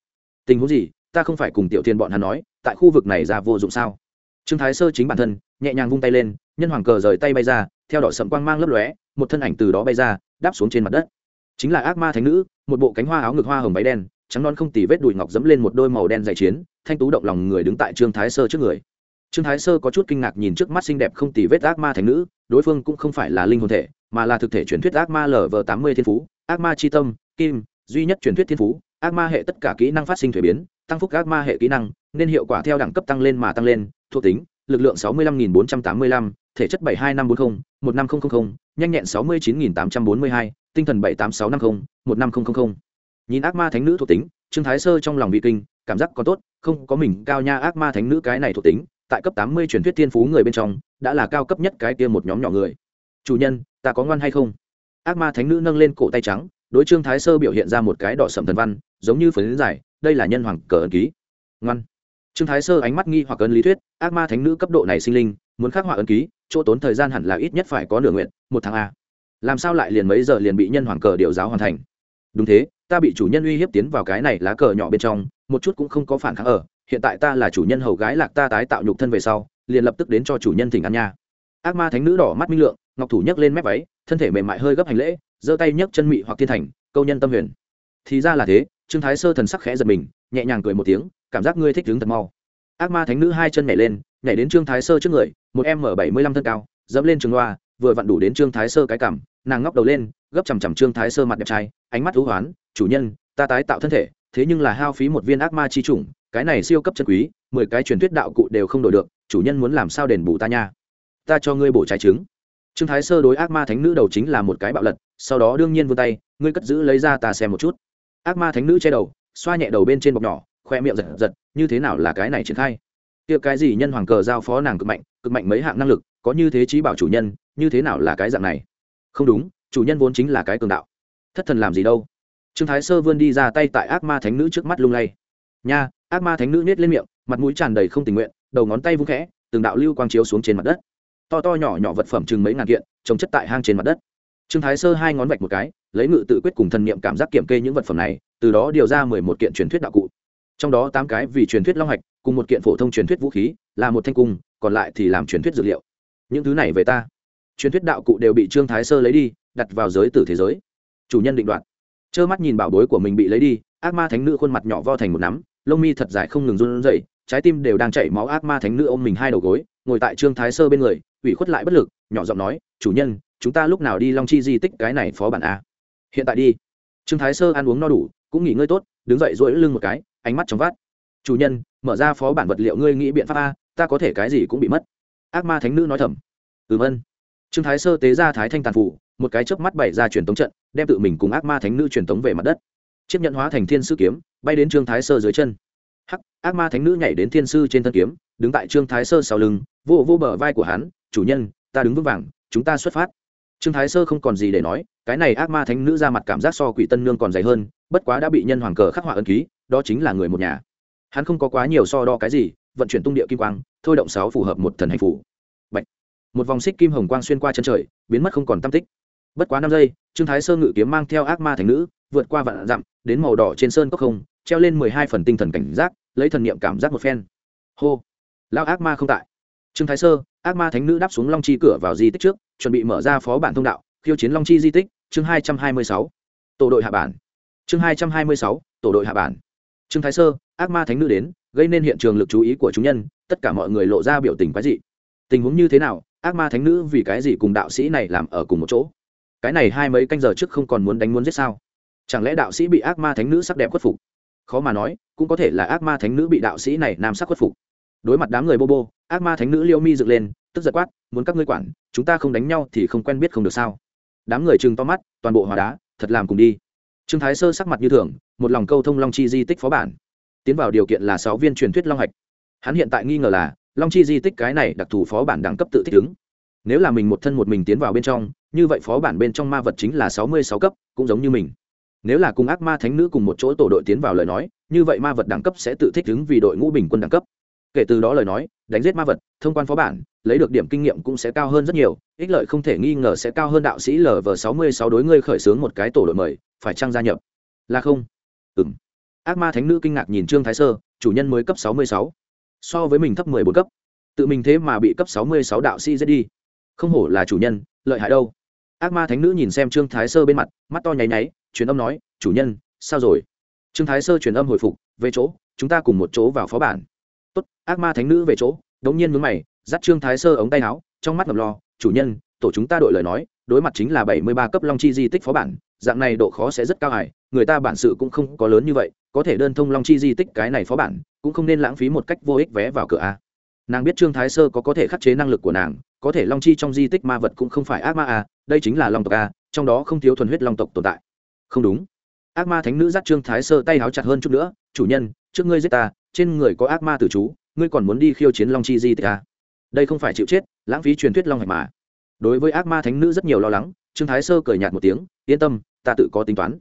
Tình huống gì, ta không phải cùng tiểu thiên bọn hắn nói, tại khu vực này ra vô dụng sao? Trương thái sơ chính bản thân, nhẹ nhàng vung tay lên, nhân hoàng cờ rời tay bay ra, theo đỏ sầm quang mang lấp lóe, một thân ảnh từ đó bay ra, đáp xuống trên mặt đất. Chính là ác ma thánh nữ, một bộ cánh hoa áo ngực hoa hồng váy đen, trắng non không tì vết đùi ngọc dẫm lên một đôi màu đen dày chiến, thanh tú động lòng người đứng tại trương thái sơ trước người. Trương thái sơ có chút kinh ngạc nhìn trước mắt xinh đẹp không tì vết ác ma thánh nữ, đối phương cũng không phải là linh hồn thể, mà là thực thể truyền thuyết ác ma lv tám mươi thiên phú, ác ma c tâm, kim, duy nhất truyền thuyết thiên phú, ác ma hệ tất cả kỹ năng phát sinh thuế biến, tăng phúc ác ma hệ kỹ năng nên hiệu quả theo đẳng cấp tăng lên mà tăng lên, thuộc tính, lực lượng sáu mươi lăm nghìn bốn trăm tám mươi lăm, thể chất bảy hai năm bốn mươi một năm nghìn nhanh nhẹn sáu mươi chín nghìn tám trăm bốn mươi hai, tinh thần bảy tám sáu năm mươi một năm nghìn nhìn ác ma thánh nữ thuộc tính, trương thái sơ trong lòng bị kinh, cảm giác còn tốt, không có mình cao nha ác ma thánh nữ cái này thuộc tính, tại cấp tám mươi truyền thuyết thiên phú người bên trong, đã là cao cấp nhất cái kia một nhóm nhỏ người. Chủ nhân, ta có ngoan hay không? Ác ma thánh nữ nâng lên cổ tay trắng, đối trương thái sơ biểu hiện ra một cái đỏ sầm thần văn, giống như phấn dài đây là nhân hoàng cờ ấn ký. Ngoan trương thái sơ ánh mắt nghi hoặc ấn lý thuyết, ác ma thánh nữ cấp độ này sinh linh, muốn khắc họa ấn ký, chỗ tốn thời gian hẳn là ít nhất phải có nửa nguyện, một tháng a. Làm sao lại liền mấy giờ liền bị nhân hoàng cờ điều giáo hoàn thành? Đúng thế, ta bị chủ nhân uy hiếp tiến vào cái này lá cờ nhỏ bên trong, một chút cũng không có phản kháng ở, hiện tại ta là chủ nhân hầu gái lạc ta tái tạo nhục thân về sau, liền lập tức đến cho chủ nhân thỉnh ăn nha. Ác ma thánh nữ đỏ mắt minh lượng, ngọc thủ nhấc lên mép váy, thân thể mềm mại hơi gấp hành lễ, giơ tay nhấc chân mị hoặc thiên thành, câu nhân tâm huyền. Thì ra là thế, trương thái sơ thần sắc khẽ giật mình nhẹ nhàng cười một tiếng, cảm giác ngươi thích đứng thật mau. Ác ma thánh nữ hai chân nhảy lên, nhảy đến trương thái sơ trước người, một em m bảy mươi lăm thân cao, dẫm lên trường loa, vừa vặn đủ đến trương thái sơ cái cảm, nàng ngóc đầu lên, gấp chằm chằm trương thái sơ mặt đẹp trai, ánh mắt thú hoán, chủ nhân, ta tái tạo thân thể, thế nhưng là hao phí một viên ác ma chi chủng, cái này siêu cấp chân quý, mười cái truyền thuyết đạo cụ đều không đổi được, chủ nhân muốn làm sao đền bù ta nha? Ta cho ngươi bổ trái trứng. Trương thái sơ đối ác ma thánh nữ đầu chính là một cái bạo lật, sau đó đương nhiên vươn tay, ngươi cất giữ lấy ra ta xem một chút. Ác ma thánh nữ che đầu xoa nhẹ đầu bên trên bọc nhỏ, khoe miệng giật giật, như thế nào là cái này triển khai? Kia cái gì nhân hoàng cờ giao phó nàng cực mạnh cực mạnh mấy hạng năng lực, có như thế trí bảo chủ nhân, như thế nào là cái dạng này? Không đúng, chủ nhân vốn chính là cái cường đạo. Thất thần làm gì đâu? Trương thái sơ vươn đi ra tay tại ác ma thánh nữ trước mắt lung lay. Nha, ác ma thánh nữ nết lên miệng, mặt mũi tràn đầy không tình nguyện, đầu ngón tay vung khẽ, từng đạo lưu quang chiếu xuống trên mặt đất. To to nhỏ nhỏ vật phẩm chừng mấy ngàn kiện, trồng chất tại hang trên mặt đất. Trương thái sơ hai ngón vạch một cái, lấy ngự tự quyết cùng thần niệm cảm giác kiểm kê những vật phẩm này từ đó điều ra mười một kiện truyền thuyết đạo cụ. Trong đó tám cái vì truyền thuyết long hạch, cùng một kiện phổ thông truyền thuyết vũ khí, là một thanh cung, còn lại thì làm truyền thuyết dược liệu. Những thứ này về ta. Truyền thuyết đạo cụ đều bị trương thái sơ lấy đi, đặt vào giới tử thế giới. Chủ nhân định đoạt. Trơ mắt nhìn bảo bối của mình bị lấy đi, ác ma thánh nữ khuôn mặt nhỏ vo thành một nắm, lông mi thật dài không ngừng run rẩy, trái tim đều đang chảy máu ác ma thánh nữ ôm mình hai đầu gối, ngồi tại trương thái sơ bên người, ủy khuất lại bất lực, nhỏ giọng nói, chủ nhân, chúng ta lúc nào đi long chi di tích cái này phó bản a? Hiện tại đi. Trương thái sơ ăn uống no đủ cũng nghỉ ngơi tốt, đứng dậy dỗi lưng một cái, ánh mắt trong vắt. Chủ nhân, mở ra phó bản vật liệu ngươi nghĩ biện pháp a, ta có thể cái gì cũng bị mất. Ác ma thánh nữ nói thầm. Ừm ân trương thái sơ tế ra thái thanh tàn phủ, một cái chớp mắt bày ra truyền tống trận, đem tự mình cùng ác ma thánh nữ truyền tống về mặt đất. Chiếc nhận hóa thành thiên sư kiếm, bay đến trương thái sơ dưới chân. Hắc, ác ma thánh nữ nhảy đến thiên sư trên thân kiếm, đứng tại trương thái sơ sau lưng, vô vô bờ vai của hắn, chủ nhân, ta đứng vững vàng, chúng ta xuất phát. Trương thái sơ không còn gì để nói, cái này ác ma thánh nữ ra mặt cảm giác so quỷ tân nương còn dày hơn bất quá đã bị nhân hoàng cờ khắc họa ân ký, đó chính là người một nhà. Hắn không có quá nhiều so đo cái gì, vận chuyển tung địa kim quang, thôi động sáu phù hợp một thần hành phủ Bạch. một vòng xích kim hồng quang xuyên qua chân trời, biến mất không còn tam tích. Bất quá năm giây, trương thái sơ ngự kiếm mang theo ác ma thành nữ, vượt qua vạn dặm, đến màu đỏ trên sơn cốc không, treo lên mười hai phần tinh thần cảnh giác, lấy thần niệm cảm giác một phen. Hô. Lao ác ma không tại. Trương thái sơ, ác ma thánh nữ đáp xuống long chi cửa vào di tích trước, chuẩn bị mở ra phó bản thông đạo, khiêu chiến long chi di tích, chương hai trăm hai mươi sáu. Tổ đội hạ bản chương hai trăm hai mươi sáu, tổ đội hạ bản. Trương thái sơ, ác ma thánh nữ đến, gây nên hiện trường lực chú ý của chúng nhân, tất cả mọi người lộ ra biểu tình quái dị. Tình huống như thế nào, ác ma thánh nữ vì cái gì cùng đạo sĩ này làm ở cùng một chỗ? Cái này hai mấy canh giờ trước không còn muốn đánh muốn giết sao? Chẳng lẽ đạo sĩ bị ác ma thánh nữ sắc đẹp khuất phục? Khó mà nói, cũng có thể là ác ma thánh nữ bị đạo sĩ này nam sắc khuất phục. Đối mặt đám người bô bô, ác ma thánh nữ liêu mi dựng lên, tức giật quát, muốn các ngươi quản, chúng ta không đánh nhau thì không quen biết không được sao? Đám người chừng to mắt, toàn bộ hòa đá, thật làm cùng đi trương thái sơ sắc mặt như thường, một lòng câu thông long chi di tích phó bản. Tiến vào điều kiện là sáu viên truyền thuyết long hạch. Hắn hiện tại nghi ngờ là, long chi di tích cái này đặc thù phó bản đẳng cấp tự thích ứng. Nếu là mình một thân một mình tiến vào bên trong, như vậy phó bản bên trong ma vật chính là sáu mươi sáu cấp, cũng giống như mình. Nếu là cùng ác ma thánh nữ cùng một chỗ tổ đội tiến vào lời nói, như vậy ma vật đẳng cấp sẽ tự thích ứng vì đội ngũ bình quân đẳng cấp kể từ đó lời nói, đánh giết ma vật, thông quan phó bản, lấy được điểm kinh nghiệm cũng sẽ cao hơn rất nhiều, ích lợi không thể nghi ngờ sẽ cao hơn đạo sĩ lv sáu mươi sáu đối ngươi khởi xướng một cái tổ đội mời, phải trăng gia nhập? Là không. Ừng ác ma thánh nữ kinh ngạc nhìn trương thái sơ, chủ nhân mới cấp sáu mươi sáu. So với mình thấp mười bốn cấp. Tự mình thế mà bị cấp sáu mươi sáu đạo sĩ giết đi. Không hổ là chủ nhân, lợi hại đâu. Ác ma thánh nữ nhìn xem trương thái sơ bên mặt, mắt to nháy nháy, truyền âm nói, chủ nhân, sao rồi? Trương thái sơ truyền âm hồi phục, về chỗ, chúng ta cùng một chỗ vào phó bản tốt, ác ma thánh nữ về chỗ. Đống nhiên mướn mày, dắt trương thái sơ ống tay áo, trong mắt ngầm lo, chủ nhân, tổ chúng ta đội lời nói, đối mặt chính là bảy mươi ba cấp long chi di tích phó bản, dạng này độ khó sẽ rất cao hải người ta bản sự cũng không có lớn như vậy, có thể đơn thông long chi di tích cái này phó bản, cũng không nên lãng phí một cách vô ích vé vào cửa a. Nàng biết trương thái sơ có có thể khắc chế năng lực của nàng, có thể long chi trong di tích ma vật cũng không phải ác ma a, đây chính là long tộc a, trong đó không thiếu thuần huyết long tộc tồn tại. Không đúng. Ác ma thánh nữ dắt trương thái sơ tay háo chặt hơn chút nữa, chủ nhân, trước ngươi giết ta trên người có ác ma tử chú, ngươi còn muốn đi khiêu chiến long chi di tích à? đây không phải chịu chết, lãng phí truyền thuyết long hạch mà. Đối với ác ma thánh nữ rất nhiều lo lắng, trương thái sơ cười nhạt một tiếng, yên tâm, ta tự có tính toán.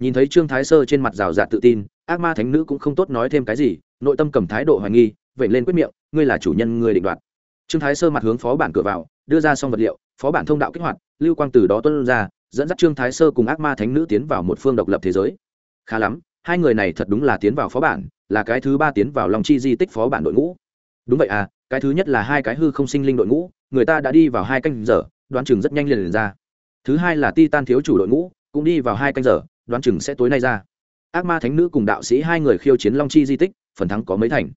Nhìn thấy trương thái sơ trên mặt rào rạt tự tin, ác ma thánh nữ cũng không tốt nói thêm cái gì, nội tâm cầm thái độ hoài nghi vậy lên quyết miệng, ngươi là chủ nhân ngươi định đoạt. Trương thái sơ mặt hướng phó bản cửa vào, đưa ra xong vật liệu, phó bản thông đạo kích hoạt, lưu quang từ đó tuân ra, dẫn dắt trương thái sơ cùng ác ma thánh nữ tiến vào một phương độc lập thế giới. Khá lắm, hai người này thật đúng là tiến vào phó bản là cái thứ ba tiến vào lòng chi di tích phó bản đội ngũ. Đúng vậy à cái thứ nhất là hai cái hư không sinh linh đội ngũ người ta đã đi vào hai canh giờ đoán chừng rất nhanh liền, liền ra. Thứ hai là ti tan thiếu chủ đội ngũ cũng đi vào hai canh giờ đoán chừng sẽ tối nay ra. Ác ma thánh nữ cùng đạo sĩ hai người khiêu chiến long chi di tích phần thắng có mấy thành?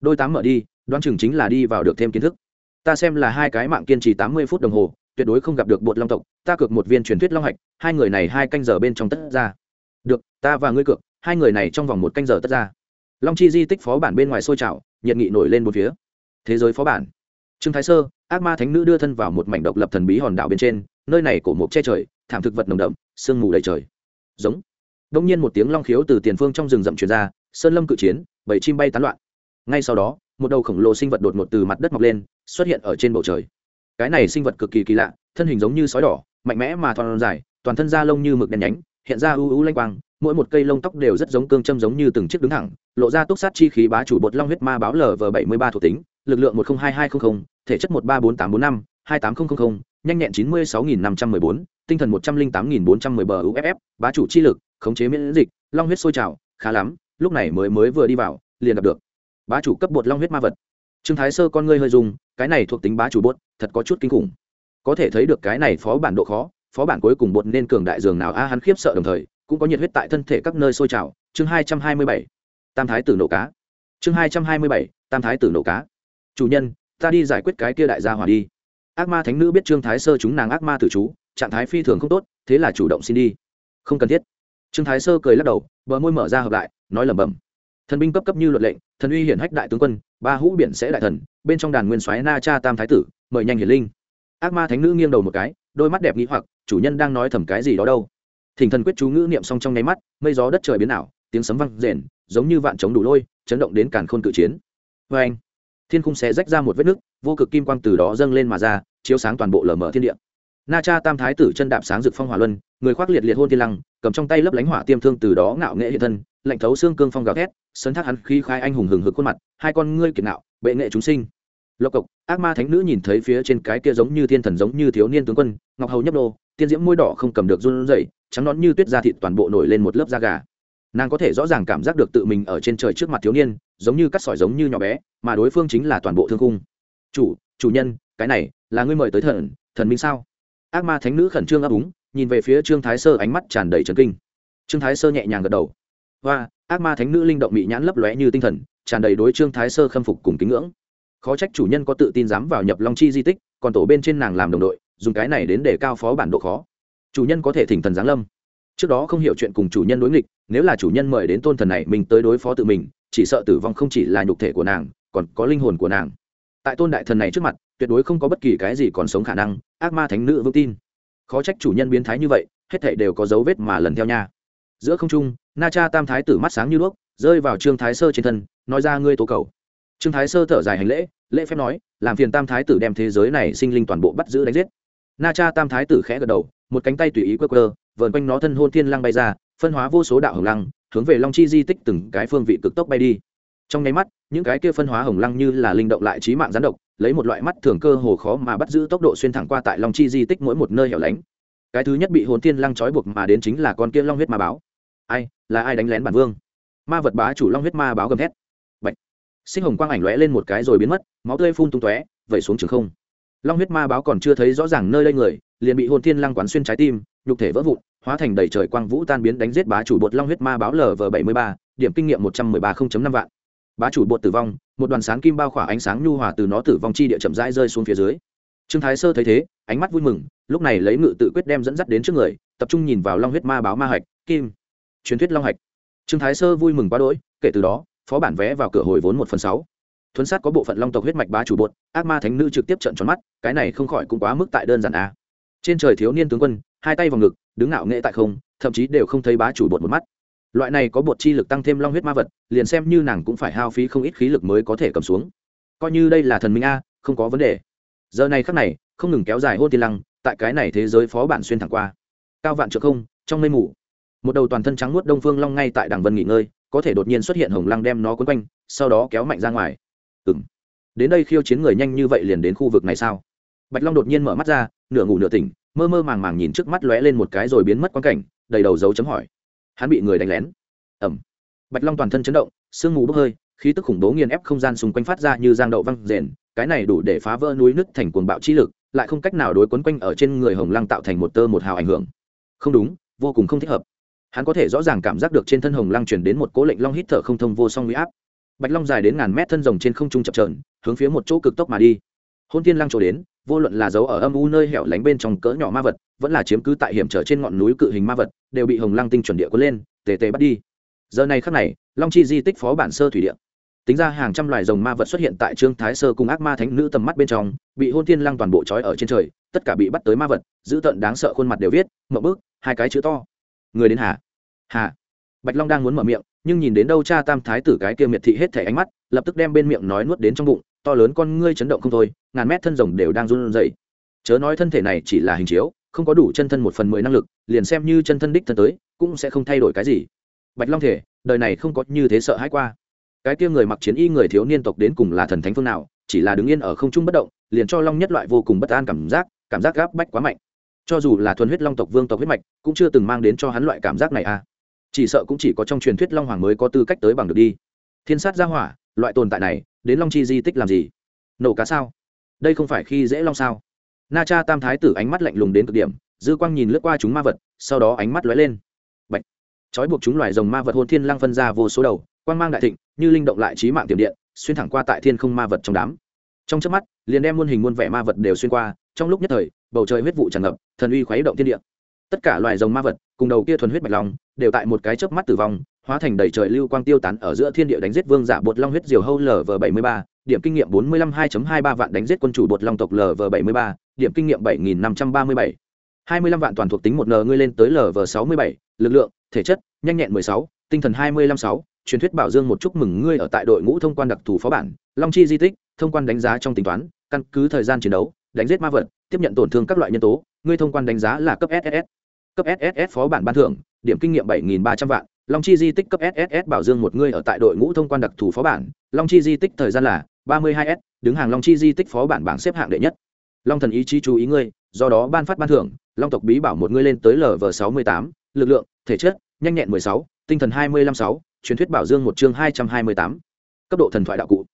Đôi tám mở đi đoán chừng chính là đi vào được thêm kiến thức. Ta xem là hai cái mạng kiên trì tám mươi phút đồng hồ tuyệt đối không gặp được bột long tộc ta cược một viên truyền thuyết long hạch hai người này hai canh giờ bên trong tất ra. Được ta và ngươi cược hai người này trong vòng một canh giờ tất ra long chi di tích phó bản bên ngoài sôi trào, nhiệt nghị nổi lên một phía. Thế giới phó bản. Trương thái sơ, ác ma thánh nữ đưa thân vào một mảnh độc lập thần bí hòn đảo bên trên, nơi này cổ mộc che trời, thảm thực vật nồng đậm, sương mù đầy trời. Giống. Đông nhiên một tiếng long khiếu từ tiền phương trong rừng rậm truyền ra, sơn lâm cự chiến, bảy chim bay tán loạn. Ngay sau đó, một đầu khổng lồ sinh vật đột ngột từ mặt đất mọc lên, xuất hiện ở trên bầu trời. Cái này sinh vật cực kỳ kỳ lạ, thân hình giống như sói đỏ, mạnh mẽ mà toàn dài, toàn thân da lông như mực đen nhánh, hiện ra ưu ưu lanh quang mỗi một cây lông tóc đều rất giống cương châm giống như từng chiếc đứng thẳng, lộ ra túc sát chi khí bá chủ bột long huyết ma báo lở bảy mươi ba thuộc tính, lực lượng một trăm hai hai trăm linh thể chất một ba bốn tám bốn năm, hai tám nghìn nhanh nhẹn chín mươi sáu nghìn năm trăm mười bốn, tinh thần một trăm linh tám nghìn bốn trăm mười bờ uff bá chủ chi lực, khống chế miễn dịch, long huyết sôi trào, khá lắm, lúc này mới mới vừa đi vào, liền gặp được bá chủ cấp bột long huyết ma vật. Trương thái sơ con ngươi hơi dùng cái này thuộc tính bá chủ bột, thật có chút kinh khủng. Có thể thấy được cái này phó bản độ khó, phó bản cuối cùng bột nên cường đại dường nào, a, hắn khiếp sợ đồng thời cũng có nhiệt huyết tại thân thể các nơi sôi trào. Chương hai trăm hai mươi bảy, tam thái tử nổ cá. Chương hai trăm hai mươi bảy, tam thái tử nổ cá. Chủ nhân, ta đi giải quyết cái kia đại gia hỏa đi. Ác ma thánh nữ biết trương thái sơ chúng nàng ác ma tử chú, trạng thái phi thường không tốt, thế là chủ động xin đi. Không cần thiết. Trương thái sơ cười lắc đầu, bờ môi mở ra hợp lại, nói lẩm bẩm. Thần binh cấp cấp như luật lệnh, thần uy hiển hách đại tướng quân, ba hũ biển sẽ đại thần, bên trong đàn nguyên soái na cha tam thái tử, mời nhanh hiển linh. Ác ma thánh nữ nghiêng đầu một cái, đôi mắt đẹp nghĩ hoặc, chủ nhân đang nói thầm cái gì đó đâu? Thỉnh thần quyết chú ngữ niệm xong trong nháy mắt, mây gió đất trời biến ảo, tiếng sấm vang rền, giống như vạn chống đủ lôi, chấn động đến càn khôn cự chiến. Vê anh, thiên khung sẽ rách ra một vết nứt vô cực kim quang từ đó dâng lên mà ra, chiếu sáng toàn bộ lở mở thiên địa. Na cha tam thái tử chân đạp sáng rực phong hỏa luân, người khoác liệt liệt hôn thiên lăng, cầm trong tay lấp lánh hỏa tiêm thương từ đó ngạo nghệ hiện thân, lạnh thấu xương cương phong gào thét, sấn thác hắn khi khai anh hùng hừng hực khuôn mặt, hai con ngươi kiệt nạo bệ nghệ chúng sinh. Lộc cộc, ác ma thánh nữ nhìn thấy phía trên cái kia giống như thiên thần giống như thiếu niên tướng quân, ngọc hầu nhấp nô, tiên diễm môi đỏ không cầm được run rẩy trắng nón như tuyết da thịt toàn bộ nổi lên một lớp da gà. Nàng có thể rõ ràng cảm giác được tự mình ở trên trời trước mặt thiếu niên, giống như cắt sỏi giống như nhỏ bé, mà đối phương chính là toàn bộ thương cung chủ chủ nhân, cái này, là ngươi mời tới thần thần minh sao? Ác ma thánh nữ khẩn trương ấp úng, nhìn về phía trương thái sơ, ánh mắt tràn đầy trần kinh. Trương thái sơ nhẹ nhàng gật đầu. Và ác ma thánh nữ linh động bị nhãn lấp lóe như tinh thần, tràn đầy đối trương thái sơ khâm phục cùng kính ngưỡng. Khó trách chủ nhân có tự tin dám vào nhập long chi di tích, còn tổ bên trên nàng làm đồng đội, dùng cái này đến để cao phó bản độ khó chủ nhân có thể thỉnh thần giáng lâm. Trước đó không hiểu chuyện cùng chủ nhân đối nghịch, nếu là chủ nhân mời đến tôn thần này, mình tới đối phó tự mình, chỉ sợ tử vong không chỉ là nhục thể của nàng, còn có linh hồn của nàng. Tại tôn đại thần này trước mặt, tuyệt đối không có bất kỳ cái gì còn sống khả năng, ác ma thánh nữ vững tin. Khó trách chủ nhân biến thái như vậy, hết thảy đều có dấu vết mà lần theo nha. Giữa không trung, na cha tam thái tử mắt sáng như đuốc, rơi vào trương thái sơ trên thân, nói ra ngươi tố cầu. Trương thái sơ thở dài hành lễ lễ phép nói, làm phiền tam thái tử đem thế giới này sinh linh toàn bộ bắt giữ đánh giết. Na cha tam thái tử khẽ gật đầu một cánh tay tùy ý quơ quơ, vờn quanh nó thân hôn thiên lăng bay ra, phân hóa vô số đạo hồng lăng, hướng về long chi di tích từng cái phương vị cực tốc bay đi. Trong nháy mắt, những cái kia phân hóa hồng lăng như là linh động lại trí mạng gián độc, lấy một loại mắt thường cơ hồ khó mà bắt giữ tốc độ xuyên thẳng qua tại long chi di tích mỗi một nơi hẻo lánh. Cái thứ nhất bị hồn thiên lăng trói buộc mà đến chính là con kia long huyết ma báo. Ai, là ai đánh lén bản vương? Ma vật bá chủ long huyết ma báo gầm thét. Bạch. sinh hồng quang ảnh lóe lên một cái rồi biến mất, máu tươi phun tung tóe, vẩy xuống trường không. Long huyết ma báo còn chưa thấy rõ ràng nơi đây người liền bị hồn thiên lăng quán xuyên trái tim, nhục thể vỡ vụn, hóa thành đầy trời quang vũ tan biến đánh giết bá chủ bột long huyết ma báo lv bảy mươi ba, điểm kinh nghiệm một trăm mười ba năm vạn. Bá chủ bột tử vong, một đoàn sáng kim bao khỏa ánh sáng nhu hòa từ nó tử vong chi địa chậm rãi rơi xuống phía dưới. Trương thái sơ thấy thế, ánh mắt vui mừng, lúc này lấy ngự tự quyết đem dẫn dắt đến trước người, tập trung nhìn vào long huyết ma báo ma hạch, kim, truyền thuyết long hạch. Trương thái sơ vui mừng quá đỗi, kể từ đó, phó bản vé vào cửa hồi vốn một phần sáu. Thuấn sát có bộ phận long tộc huyết mạch bá chủ bột, ác ma thánh nữ trực tiếp trận tròn mắt, cái này không khỏi cũng quá mức tại đơn giản à trên trời thiếu niên tướng quân, hai tay vào ngực, đứng ngạo nghệ tại không, thậm chí đều không thấy bá chủ bột một mắt. Loại này có bột chi lực tăng thêm long huyết ma vật, liền xem như nàng cũng phải hao phí không ít khí lực mới có thể cầm xuống. Coi như đây là thần minh a, không có vấn đề. Giờ này khắc này, không ngừng kéo dài hôn tiên lăng, tại cái này thế giới phó bản xuyên thẳng qua. Cao vạn trượng không, trong mây mù. Một đầu toàn thân trắng nuốt đông phương long ngay tại đảng vân nghỉ ngơi, có thể đột nhiên xuất hiện hồng lăng đem nó quấn quanh, sau đó kéo mạnh ra ngoài. Ừ m đến đây khiêu chiến người nhanh như vậy liền đến khu vực này sao? Bạch long đột nhiên mở mắt ra nửa ngủ nửa tỉnh, mơ mơ màng màng nhìn trước mắt lóe lên một cái rồi biến mất quang cảnh, đầy đầu dấu chấm hỏi. Hắn bị người đánh lén. Ẩm bạch long toàn thân chấn động, sương mù bốc hơi, khí tức khủng bố nghiền ép không gian xung quanh phát ra như giang đậu văng rền, cái này đủ để phá vỡ núi nứt thành cuồng bạo chi lực, lại không cách nào đối quấn quanh ở trên người hồng lăng tạo thành một tơ một hào ảnh hưởng. Không đúng, vô cùng không thích hợp. Hắn có thể rõ ràng cảm giác được trên thân hồng lăng chuyển đến một cố lệnh long hít thở không thông vô song huy áp. Bạch long dài đến ngàn mét thân rồng trên không trung chập trờn hướng phía một chỗ cực tốc mà đi. Hôn tiên lăng trổ đến vô luận là dấu ở âm u nơi hẻo lánh bên trong cỡ nhỏ ma vật, vẫn là chiếm cứ tại hiểm trở trên ngọn núi cự hình ma vật, đều bị hồng lăng tinh chuẩn địa cuốn lên, tề tề bắt đi. Giờ này khắc này, long chi di tích phó bản sơ thủy địa. Tính ra hàng trăm loài rồng ma vật xuất hiện tại trương thái sơ cùng ác ma thánh nữ tầm mắt bên trong, bị hôn thiên lăng toàn bộ trói ở trên trời, tất cả bị bắt tới ma vật, giữ tận đáng sợ khuôn mặt đều viết, mậu bước hai cái chữ to. Người đến hà? Hà. Bạch long đang muốn mở miệng, nhưng nhìn đến đâu cha tam thái tử cái kia miệt thị hết thẻ ánh mắt, lập tức đem bên miệng nói nuốt đến trong bụng to lớn con ngươi chấn động không thôi, ngàn mét thân rồng đều đang run rẩy. Chớ nói thân thể này chỉ là hình chiếu, không có đủ chân thân một phần mười năng lực, liền xem như chân thân đích thân tới, cũng sẽ không thay đổi cái gì. Bạch long thể, đời này không có như thế sợ hãi qua. Cái kia người mặc chiến y người thiếu niên tộc đến cùng là thần thánh phương nào, chỉ là đứng yên ở không trung bất động, liền cho long nhất loại vô cùng bất an cảm giác cảm giác gáp bách quá mạnh. Cho dù là thuần huyết long tộc vương tộc huyết mạch, cũng chưa từng mang đến cho hắn loại cảm giác này à. Chỉ sợ cũng chỉ có trong truyền thuyết long hoàng mới có tư cách tới bằng được đi. Thiên sát gia hỏa, loại tồn tại này đến long chi di tích làm gì? Nổ cá sao? Đây không phải khi dễ long sao? Na cha tam thái tử ánh mắt lạnh lùng đến cực điểm, dư quang nhìn lướt qua chúng ma vật, sau đó ánh mắt lóe lên. Bạch. trói buộc chúng loài rồng ma vật hôn thiên lăng phân ra vô số đầu, quang mang đại thịnh, như linh động lại trí mạng tiềm điện, xuyên thẳng qua tại thiên không ma vật trong đám. Trong chớp mắt, liền đem muôn hình muôn vẻ ma vật đều xuyên qua, trong lúc nhất thời, bầu trời huyết vụ tràn ngập, thần uy khuấy động thiên địa. Tất cả loài rồng ma vật, cùng đầu kia thuần huyết bạch long, đều tại một cái chớp mắt tử vong hóa thành đầy trời lưu quang tiêu tán ở giữa thiên địa đánh giết vương giả bột long huyết diều hâu lv bảy mươi ba, điểm kinh nghiệm bốn mươi lăm hai hai ba vạn đánh giết quân chủ bột long tộc lv bảy mươi ba, điểm kinh nghiệm bảy nghìn năm trăm ba mươi bảy. hai mươi lăm vạn toàn thuộc tính một n ngươi lên tới lv sáu mươi bảy, lực lượng, thể chất, nhanh nhẹn mười sáu, tinh thần hai mươi lăm sáu, truyền thuyết bảo dương một chúc mừng ngươi ở tại đội ngũ thông quan đặc thù phó bản, long chi di tích, thông quan đánh giá trong tính toán, căn cứ thời gian chiến đấu, đánh giết ma vật, tiếp nhận tổn thương các loại nhân tố, ngươi thông quan đánh giá là cấp ss cấp ss phó bản ban thưởng, điểm kinh nghiệm bảy nghìn ba trăm vạn long chi di tích cấp SSS bảo dương một người ở tại đội ngũ thông quan đặc thù phó bản. Long chi di tích thời gian là ba mươi hai s, đứng hàng long chi di tích phó bản bảng xếp hạng đệ nhất. Long thần ý chí chú ý ngươi, do đó ban phát ban thưởng. Long tộc bí bảo một ngươi lên tới lv sáu mươi tám, lực lượng, thể chất, nhanh nhẹn mười sáu, tinh thần hai mươi lăm sáu, truyền thuyết bảo dương một chương hai trăm hai mươi tám. Cấp độ thần thoại đạo cụ.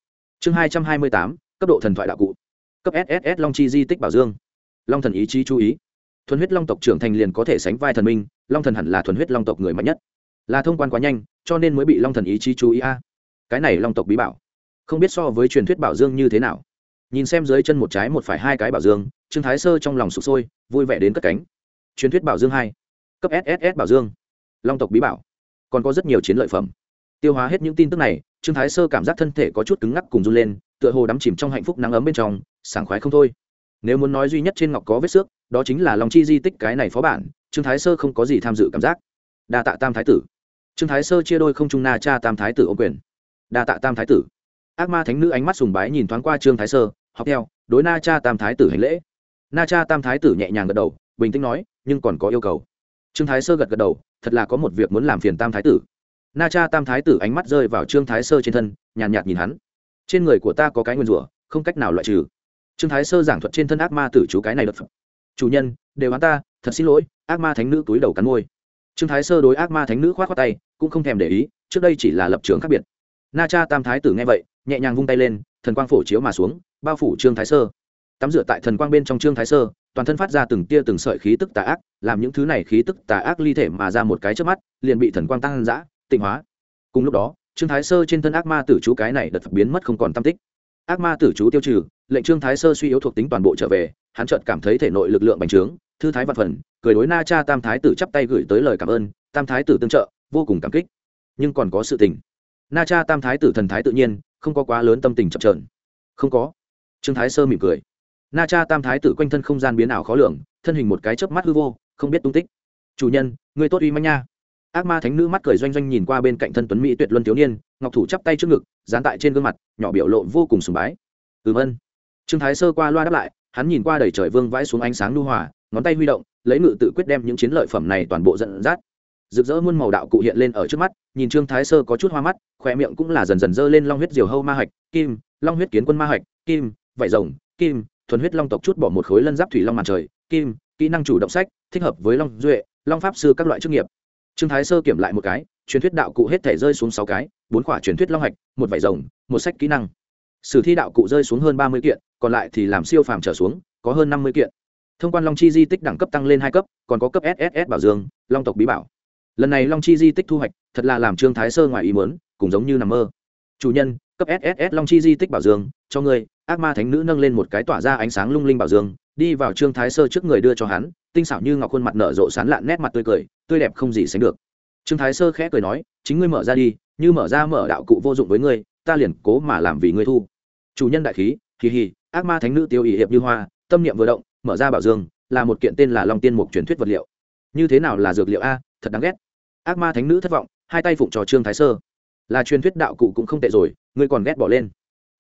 Chương hai trăm hai mươi tám, cấp độ thần thoại đạo cụ. Cấp sss long chi di tích bảo dương. Long thần ý chí chú ý. Thuần huyết long tộc trưởng thành liền có thể sánh vai thần minh, long thần hẳn là thuần huyết long tộc người mạnh nhất là thông quan quá nhanh, cho nên mới bị long thần ý chí chú ý a. Cái này long tộc bí bảo, không biết so với truyền thuyết bảo dương như thế nào. Nhìn xem dưới chân một trái một phải hai cái bảo dương, trương thái sơ trong lòng sụp sôi, vui vẻ đến cất cánh. Truyền thuyết bảo dương hai, cấp sss bảo dương. Long tộc bí bảo, còn có rất nhiều chiến lợi phẩm. Tiêu hóa hết những tin tức này, trương thái sơ cảm giác thân thể có chút cứng ngắc cùng run lên, tựa hồ đắm chìm trong hạnh phúc nắng ấm bên trong, sảng khoái không thôi. Nếu muốn nói duy nhất trên ngọc có vết xước, đó chính là lòng chi di tích cái này phó bản, trương thái sơ không có gì tham dự cảm giác đa tạ tam thái tử. Trương thái sơ chia đôi không trung na cha tam thái tử ô quyền. Đa tạ tam thái tử. Ác ma thánh nữ ánh mắt sùng bái nhìn thoáng qua trương thái sơ, học theo, đối na cha tam thái tử hành lễ. Na cha tam thái tử nhẹ nhàng gật đầu, bình tĩnh nói, nhưng còn có yêu cầu. Trương thái sơ gật gật đầu, thật là có một việc muốn làm phiền tam thái tử. Na cha tam thái tử ánh mắt rơi vào trương thái sơ trên thân, nhàn nhạt nhìn hắn. Trên người của ta có cái nguyên rủa, không cách nào loại trừ. Trương thái sơ giảng thuật trên thân ác ma tử chú cái này đột phẩm chủ nhân, đều hắn ta, thật xin lỗi, ác ma thánh nữ túi đầu cắn môi trương thái sơ đối ác ma thánh nữ k h o á t khoác tay, cũng không thèm để ý, trước đây chỉ là lập trường khác biệt. Na cha tam thái tử nghe vậy, nhẹ nhàng vung tay lên, thần quang phổ chiếu mà xuống, bao phủ trương thái sơ. Tắm rửa tại thần quang bên trong trương thái sơ, toàn thân phát ra từng tia từng sợi khí tức tà ác, làm những thứ này khí tức tà ác ly thể mà ra một cái trước mắt, liền bị thần quang tăng giã tịnh hóa. Cùng lúc đó, trương thái sơ trên thân ác ma tử chú cái này đật biến mất không còn tam tích. Ác ma tử chú tiêu trừ, lệnh trương thái sơ suy yếu thuộc tính toàn bộ trở về, hắn chợt cảm thấy thể nội lực lượng bành trướng, thư thái vật phần cười đối na cha tam thái tử chắp tay gửi tới lời cảm ơn, tam thái tử tương trợ, vô cùng cảm kích. Nhưng còn có sự tình. Na cha tam thái tử thần thái tự nhiên, không có quá lớn tâm tình chậm trợn. Không có. Trương thái sơ mỉm cười. Na cha tam thái tử quanh thân không gian biến ảo khó lường, thân hình một cái chớp mắt hư vô, không biết tung tích. Chủ nhân, người tốt uy manh nha. Ác ma thánh nữ mắt cười doanh doanh nhìn qua bên cạnh thân tuấn mỹ tuyệt luân thiếu niên, ngọc thủ chắp tay trước ngực, dán tại trên gương mặt, nhỏ biểu lộ vô cùng sùng bái. Ừm ân. Trương thái sơ qua loa đáp lại, hắn nhìn qua đầy trời vương vãi xuống ánh sáng nu hòa ngón tay huy động, lấy ngự tự quyết đem những chiến lợi phẩm này toàn bộ dẫn dắt. Rực rỡ muôn màu đạo cụ hiện lên ở trước mắt, nhìn trương thái sơ có chút hoa mắt khoe miệng cũng là dần dần dơ lên long huyết diều hâu ma hạch, kim, long huyết kiến quân ma hạch, kim, vải rồng, kim, thuần huyết long tộc chút bỏ một khối lân giáp thủy long màn trời, kim, kỹ năng chủ động sách, thích hợp với long duệ, long pháp sư các loại chức nghiệp. Trương thái sơ kiểm lại một cái, truyền thuyết đạo cụ hết thể rơi xuống sáu cái, bốn quả truyền thuyết long hạch, một vải rồng, một sách kỹ năng. Sử thi đạo cụ rơi xuống hơn ba mươi kiện, còn lại thì làm siêu phàm trở xuống, có hơn năm mươi kiện thông quan long chi di tích đẳng cấp tăng lên hai cấp còn có cấp sss bảo dương long tộc bí bảo. Lần này long chi di tích thu hoạch thật là làm trương thái sơ ngoài ý muốn cũng giống như nằm mơ. Chủ nhân cấp sss long chi di tích bảo dương cho ngươi, ác ma thánh nữ nâng lên một cái tỏa ra ánh sáng lung linh bảo dương đi vào trương thái sơ trước người đưa cho hắn tinh xảo như ngọc khuôn mặt nở rộ sán lạn nét mặt tươi cười tươi đẹp không gì sánh được. Trương thái sơ khẽ cười nói chính ngươi mở ra đi như mở ra mở đạo cụ vô dụng với ngươi ta liền cố mà làm vì ngươi thu. Chủ nhân đại khí kỳ hì ác ma thánh nữ tiêu ỷ hiệp như hoa tâm niệm vừa động mở ra bảo dương, là một kiện tên là long tiên mục truyền thuyết vật liệu. Như thế nào là dược liệu a? Thật đáng ghét. Ác ma thánh nữ thất vọng, hai tay phụng trò trương thái sơ. Là truyền thuyết đạo cụ cũng không tệ rồi, ngươi còn ghét bỏ lên.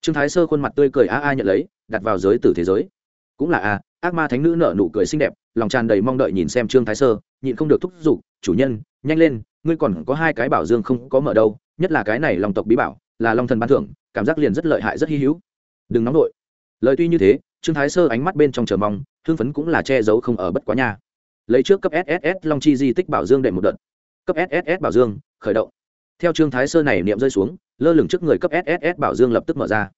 Trương thái sơ khuôn mặt tươi cười a a nhận lấy, đặt vào giới tử thế giới. Cũng là a, ác ma thánh nữ nở nụ cười xinh đẹp, lòng tràn đầy mong đợi nhìn xem trương thái sơ, nhịn không được thúc giục, chủ nhân, nhanh lên, ngươi còn có hai cái bảo dương không có mở đâu, nhất là cái này lòng tộc bí bảo, là long thần ban thưởng, cảm giác liền rất lợi hại, rất hy hữu. Đừng nóng nổi lời tuy như thế trương thái sơ ánh mắt bên trong chờ mong thương phấn cũng là che giấu không ở bất quá nhà. lấy trước cấp sss long chi di tích bảo dương đệ một đợt. Cấp sss bảo dương, khởi động. Theo trương thái sơ này niệm rơi xuống, lơ lửng trước người cấp sss bảo dương lập tức mở ra.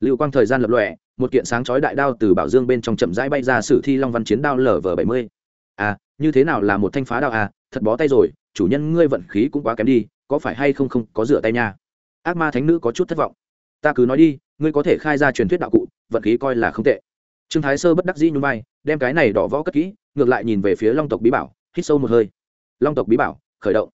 Lưu quang thời gian lập lọe một kiện sáng chói đại đao từ bảo dương bên trong chậm rãi bay ra sử thi long văn chiến đao lv bảy mươi. À như thế nào là một thanh phá đao à thật bó tay rồi, chủ nhân ngươi vận khí cũng quá kém đi, có phải hay không không có rửa tay nha? Ác ma thánh nữ có chút thất vọng. Ta cứ nói đi, ngươi có thể khai ra truyền thuyết đạo cụ, vận khí coi là không tệ trương thái sơ bất đắc dĩ nhún vai, đem cái này đỏ võ cất kỹ, ngược lại nhìn về phía long tộc bí bảo, hít sâu một hơi. Long tộc bí bảo, khởi động.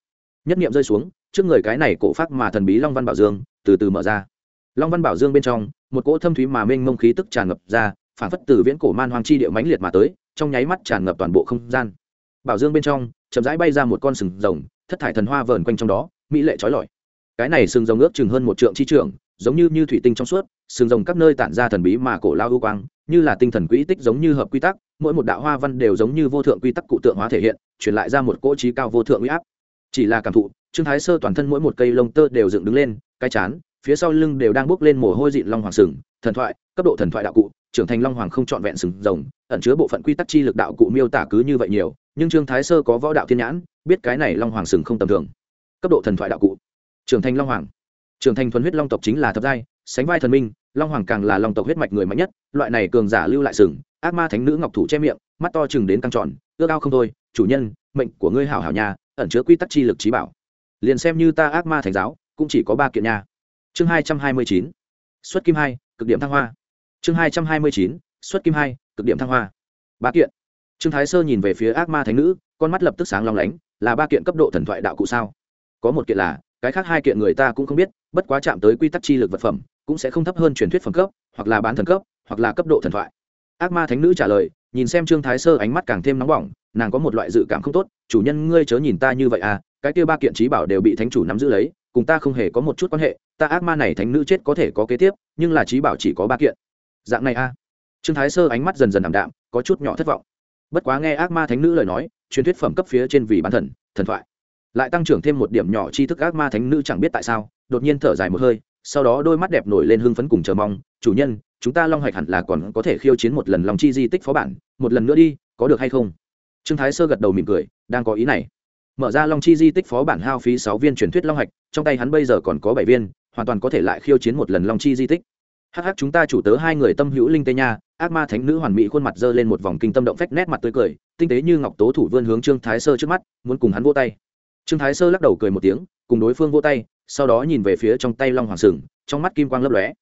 Nhất niệm rơi xuống, trước người cái này cổ phát mà thần bí long văn bảo dương, từ từ mở ra. Long văn bảo dương bên trong, một cỗ thâm thúy mà mênh mông khí tức tràn ngập ra, phản phất từ viễn cổ man hoang chi địa mãnh liệt mà tới, trong nháy mắt tràn ngập toàn bộ không gian. Bảo dương bên trong, chậm rãi bay ra một con sừng rồng, thất thải thần hoa vờn quanh trong đó, mỹ lệ trói lọi. Cái này sừng rồng ước chừng hơn một trượng chi trưởng giống như như thủy tinh trong suốt, sừng rồng các nơi tản ra thần bí mà cổ lao ưu quang, như là tinh thần quỹ tích giống như hợp quy tắc, mỗi một đạo hoa văn đều giống như vô thượng quy tắc cụ tượng hóa thể hiện, truyền lại ra một cỗ trí cao vô thượng uy áp. Chỉ là cảm thụ, trương thái sơ toàn thân mỗi một cây lông tơ đều dựng đứng lên, cái chán, phía sau lưng đều đang bốc lên mồ hôi dịn long hoàng sừng, thần thoại, cấp độ thần thoại đạo cụ, trưởng thành long hoàng không trọn vẹn sừng rồng, ẩn chứa bộ phận quy tắc chi lực đạo cụ miêu tả cứ như vậy nhiều, nhưng trương thái sơ có võ đạo thiên nhãn, biết cái này long hoàng sừng không tầm thường. Cấp độ thần thoại đạo cụ. Trưởng thành long hoàng trưởng thành thuần huyết long tộc chính là thập giai, sánh vai thần minh, long hoàng càng là long tộc huyết mạch người mạnh nhất, loại này cường giả lưu lại sừng, ác ma thánh nữ ngọc thủ che miệng, mắt to chừng đến căng tròn, ước ao không thôi, chủ nhân, mệnh của ngươi hảo hảo nhà ẩn chứa quy tắc chi lực trí bảo. Liền xem như ta ác ma thành giáo, cũng chỉ có ba kiện nha. Chương hai trăm hai mươi chín, xuất kim hai, cực điểm thăng hoa. Chương hai trăm hai mươi chín, xuất kim hai, cực điểm thăng hoa. Ba kiện. Trương thái sơ nhìn về phía ác ma thánh nữ, con mắt lập tức sáng long lánh, là ba kiện cấp độ thần thoại đạo cụ sao? Có một kiện là, cái khác hai kiện người ta cũng không biết bất quá chạm tới quy tắc chi lực vật phẩm, cũng sẽ không thấp hơn truyền thuyết phẩm cấp, hoặc là bán thần cấp, hoặc là cấp độ thần thoại. Ác ma thánh nữ trả lời, nhìn xem trương thái sơ ánh mắt càng thêm nóng bỏng, nàng có một loại dự cảm không tốt, chủ nhân, ngươi chớ nhìn ta như vậy à cái kia ba kiện trí bảo đều bị thánh chủ nắm giữ lấy, cùng ta không hề có một chút quan hệ, ta ác ma này thánh nữ chết có thể có kế tiếp, nhưng là trí bảo chỉ có ba kiện. Dạng này a à. trương thái sơ ánh mắt dần dần ảm đạm, có chút nhỏ thất vọng. Bất quá nghe ác ma thánh nữ lời nói, truyền thuyết phẩm cấp phía trên vì bán thần thần thoại, lại tăng trưởng thêm một điểm nhỏ tri thức ác ma thánh nữ chẳng biết tại sao đột nhiên thở dài một hơi sau đó đôi mắt đẹp nổi lên hưng phấn cùng chờ mong chủ nhân chúng ta long Hạch hẳn là còn có thể khiêu chiến một lần lòng chi di tích phó bản một lần nữa đi có được hay không? Trương thái sơ gật đầu mỉm cười đang có ý này. Mở ra long chi di tích phó bản hao phí sáu viên truyền thuyết long hạch trong tay hắn bây giờ còn có bảy viên hoàn toàn có thể lại khiêu chiến một lần long chi di tích. Hắc hắc, chúng ta chủ tớ hai người tâm hữu linh tê nha ác ma thánh nữ hoàn mỹ khuôn mặt dơ lên một vòng kinh tâm động phách nét mặt tươi cười tinh tế như ngọc tố thủ vươn hướng trương thái sơ trước mắt muốn cùng hắn vô tay. Trương thái sơ lắc đầu cười một tiếng cùng đối phương vô tay sau đó nhìn về phía trong tay long hoàng sừng, trong mắt kim quang lấp lóe.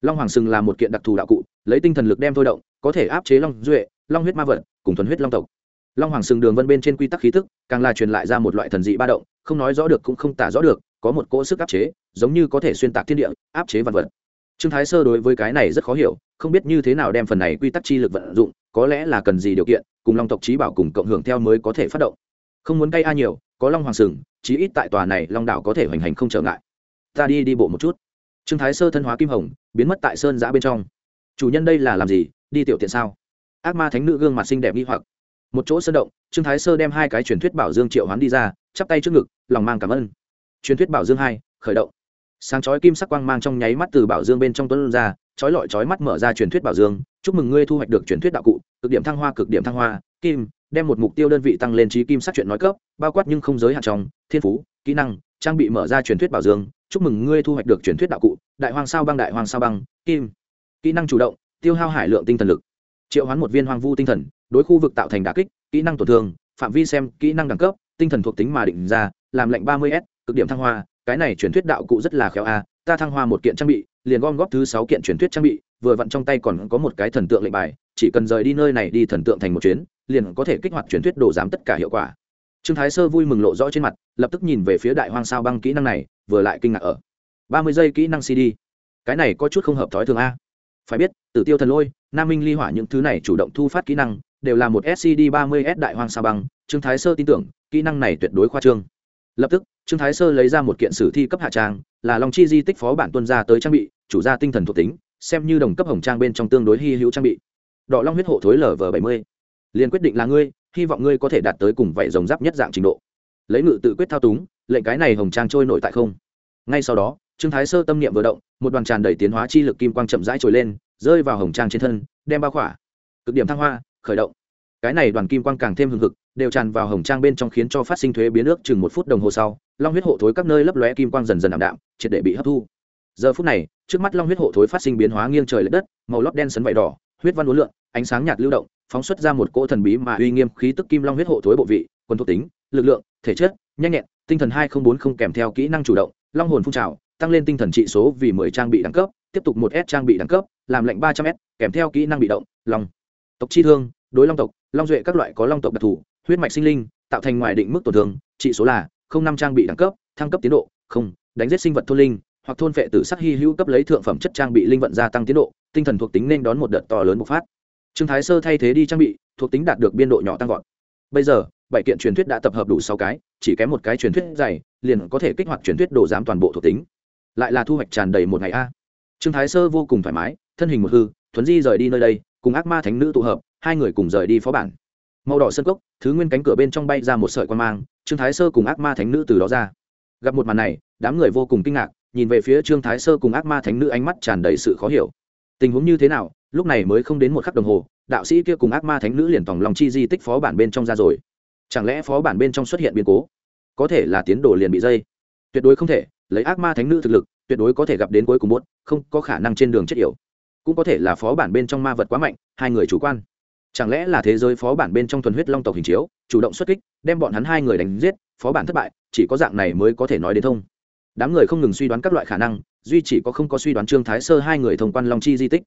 Long hoàng sừng là một kiện đặc thù đạo cụ, lấy tinh thần lực đem thôi động, có thể áp chế long duệ, long huyết ma vật, cùng thuần huyết long tộc. Long hoàng sừng đường vân bên trên quy tắc khí thức càng là truyền lại ra một loại thần dị ba động, không nói rõ được cũng không tả rõ được, có một cỗ sức áp chế, giống như có thể xuyên tạc thiên địa, áp chế vật vật. Trương thái sơ đối với cái này rất khó hiểu, không biết như thế nào đem phần này quy tắc chi lực vận dụng, có lẽ là cần gì điều kiện, cùng long tộc trí bảo cùng cộng hưởng theo mới có thể phát động. Không muốn cay a nhiều có long hoàng sừng, chí ít tại tòa này long đảo có thể hoành hành không trở ngại. Ta đi đi bộ một chút. Trương thái sơ thân hóa kim hồng, biến mất tại sơn giã bên trong. Chủ nhân đây là làm gì? Đi tiểu tiện sao? Ác ma thánh nữ gương mặt xinh đẹp nghi hoặc. Một chỗ sơn động, trương thái sơ đem hai cái truyền thuyết bảo dương triệu hoán đi ra, chắp tay trước ngực, lòng mang cảm ơn. Truyền thuyết bảo dương hai, khởi động. Sáng chói kim sắc quang mang trong nháy mắt từ bảo dương bên trong tuấn ra, chói lọi chói mắt mở ra truyền thuyết bảo dương. Chúc mừng ngươi thu hoạch được truyền thuyết đạo cụ, cực điểm thăng hoa, cực điểm thăng hoa, kim đem một mục tiêu đơn vị tăng lên trí kim sát chuyện nói cấp, bao quát nhưng không giới hạn trong, thiên phú, kỹ năng, trang bị mở ra truyền thuyết bảo dương. Chúc mừng ngươi thu hoạch được truyền thuyết đạo cụ, đại hoàng sao băng, đại hoàng sao băng, kim. Kỹ năng chủ động, tiêu hao hải lượng tinh thần lực. Triệu hoán một viên hoang vu tinh thần, đối khu vực tạo thành đà kích, kỹ năng tổn thương, phạm vi xem, kỹ năng đẳng cấp, tinh thần thuộc tính mà định ra, làm lệnh ba mươi s, cực điểm thăng hoa. Cái này truyền thuyết đạo cụ rất là khéo a, ta thăng hoa một kiện trang bị, liền gom góp thứ sáu kiện truyền thuyết trang bị vừa vặn trong tay còn có một cái thần tượng lệnh bài, chỉ cần rời đi nơi này đi thần tượng thành một chuyến, liền có thể kích hoạt truyền thuyết đồ giám tất cả hiệu quả. Trương thái sơ vui mừng lộ rõ trên mặt, lập tức nhìn về phía đại hoang sao băng kỹ năng này, vừa lại kinh ngạc ở. Ba mươi giây kỹ năng cd. Cái này có chút không hợp thói thường a. Phải biết, tử tiêu thần lôi, nam minh ly hỏa những thứ này chủ động thu phát kỹ năng, đều là một scd ba mươi s đại hoang sao băng, trương thái sơ tin tưởng, kỹ năng này tuyệt đối khoa trương. Lập tức, trương thái sơ lấy ra một kiện sử thi cấp hạ trang, là long chi di tích phó bản tuân ra tới trang bị, chủ gia tinh thần thuộc tính xem như đồng cấp hồng trang bên trong tương đối hy hữu trang bị. Đỏ long huyết hộ thối lv bảy mươi. Liền quyết định là ngươi, hy vọng ngươi có thể đạt tới cùng vậy rồng giáp nhất dạng trình độ. Lấy ngự tự quyết thao túng, lệnh cái này hồng trang trôi nổi tại không. Ngay sau đó, trương thái sơ tâm niệm vừa động, một đoàn tràn đầy tiến hóa chi lực kim quang chậm rãi trồi lên, rơi vào hồng trang trên thân, đem bao khỏa. Cực điểm thăng hoa, khởi động. Cái này đoàn kim quang càng thêm hừng hực, đều tràn vào hồng trang bên trong khiến cho phát sinh thuế biến ước chừng một phút đồng hồ sau, long huyết hộ thối các nơi lấp lóe kim quang dần dần ảm đạm, triệt để bị hấp thu giờ phút này, trước mắt long huyết hộ thối phát sinh biến hóa nghiêng trời l ệ đất, màu lót đen sấn vải đỏ, huyết văn uốn lượn, ánh sáng nhạt lưu động, phóng xuất ra một cỗ thần bí mà uy nghiêm khí tức kim long huyết hộ thối bộ vị quân thuộc tính, lực lượng, thể chất, nhanh nhẹn, tinh thần hai không bốn không kèm theo kỹ năng chủ động, long hồn phun trào, tăng lên tinh thần trị số vì mười trang bị đẳng cấp, tiếp tục một s trang bị đẳng cấp, làm lệnh ba trăm s, kèm theo kỹ năng bị động, long tộc chi thương, đối long tộc, long duệ các loại có long tộc đặc thù, huyết mạch sinh linh, tạo thành ngoài định mức tổn thương, trị số là không năm trang bị đẳng cấp, thăng cấp tiến độ, không, đánh giết sinh vật thôn linh hoặc thôn phệ tử sắc hy hữu cấp lấy thượng phẩm chất trang bị linh vận gia tăng tiến độ, tinh thần thuộc tính nên đón một đợt to lớn bộc phát. Trương thái sơ thay thế đi trang bị, thuộc tính đạt được biên độ nhỏ tăng vọt. Bây giờ, bảy kiện truyền thuyết đã tập hợp đủ sáu cái, chỉ kém một cái truyền thuyết dày, liền có thể kích hoạt truyền thuyết đồ giám toàn bộ thuộc tính. Lại là thu hoạch tràn đầy một ngày a. Trương thái sơ vô cùng thoải mái, thân hình một hư, thuấn di rời đi nơi đây, cùng ác ma thánh nữ tụ hợp, hai người cùng rời đi phó bản. Màu đỏ sân cốc, thứ nguyên cánh cửa bên trong bay ra một sợi quan mang, trương thái sơ cùng ác ma thánh nữ từ đó ra. Gặp một màn này, đám người vô cùng kinh ngạc nhìn về phía trương thái sơ cùng ác ma thánh nữ ánh mắt tràn đầy sự khó hiểu. Tình huống như thế nào, lúc này mới không đến một khắc đồng hồ, đạo sĩ kia cùng ác ma thánh nữ liền tòng lòng chi di tích phó bản bên trong ra rồi. Chẳng lẽ phó bản bên trong xuất hiện biến cố? Có thể là tiến đồ liền bị dây. Tuyệt đối không thể, lấy ác ma thánh nữ thực lực, tuyệt đối có thể gặp đến cuối cùng muộn, không có khả năng trên đường chết yểu. Cũng có thể là phó bản bên trong ma vật quá mạnh, hai người chủ quan. Chẳng lẽ là thế giới phó bản bên trong thuần huyết long tộc hình chiếu, chủ động xuất kích, đem bọn hắn hai người đánh giết, phó bản thất bại, chỉ có dạng này mới có thể nói đến thông đám người không ngừng suy đoán các loại khả năng, duy chỉ có không có suy đoán trương thái sơ hai người thông quan long chi di tích.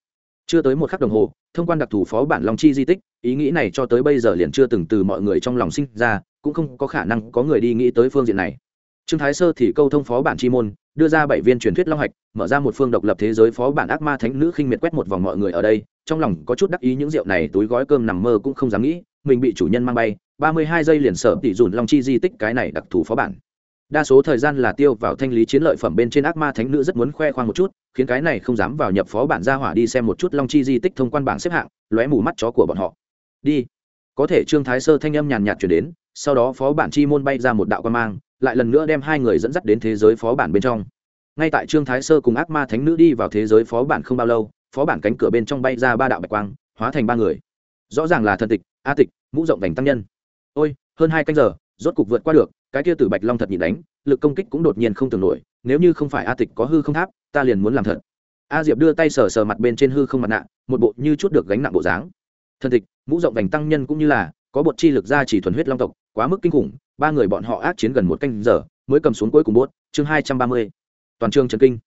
Chưa tới một khắc đồng hồ, thông quan đặc thù phó bản long chi di tích, ý nghĩ này cho tới bây giờ liền chưa từng từ mọi người trong lòng sinh ra, cũng không có khả năng có người đi nghĩ tới phương diện này. Trương thái sơ thì câu thông phó bản chi môn, đưa ra bảy viên truyền thuyết long hạch, mở ra một phương độc lập thế giới phó bản ác ma thánh nữ khinh miệt quét một vòng mọi người ở đây, trong lòng có chút đắc ý những rượu này túi gói cơm nằm mơ cũng không dám nghĩ, mình bị chủ nhân mang bay, ba mươi hai giây liền sợ tỷ dùn long chi di tích cái này đặc thù phó bản đa số thời gian là tiêu vào thanh lý chiến lợi phẩm bên trên ác ma thánh nữ rất muốn khoe khoang một chút, khiến cái này không dám vào nhập phó bản ra hỏa đi xem một chút long chi di tích thông quan bảng xếp hạng, lóe mù mắt chó của bọn họ. Đi. Có thể trương thái sơ thanh âm nhàn nhạt chuyển đến, sau đó phó bản chi môn bay ra một đạo quan mang, lại lần nữa đem hai người dẫn dắt đến thế giới phó bản bên trong. Ngay tại trương thái sơ cùng ác ma thánh nữ đi vào thế giới phó bản không bao lâu, phó bản cánh cửa bên trong bay ra ba đạo bạch quang, hóa thành ba người. Rõ ràng là thần tịch, a tịch, mũ rộng vành tăng nhân. Ôi, hơn hai canh giờ, rốt cục vượt qua được cái kia tử bạch long thật nhịn đánh, lực công kích cũng đột nhiên không tưởng nổi, nếu như không phải a tịch có hư không tháp, ta liền muốn làm thật. A diệp đưa tay sờ sờ mặt bên trên hư không mặt nạ, một bộ như chút được gánh nặng bộ dáng. Thần tịch, mũ rộng vành tăng nhân cũng như là, có bột chi lực ra chỉ thuần huyết long tộc, quá mức kinh khủng, ba người bọn họ ác chiến gần một canh giờ, mới cầm xuống cuối cùng bốt chương hai trăm ba mươi. Toàn trường trần kinh.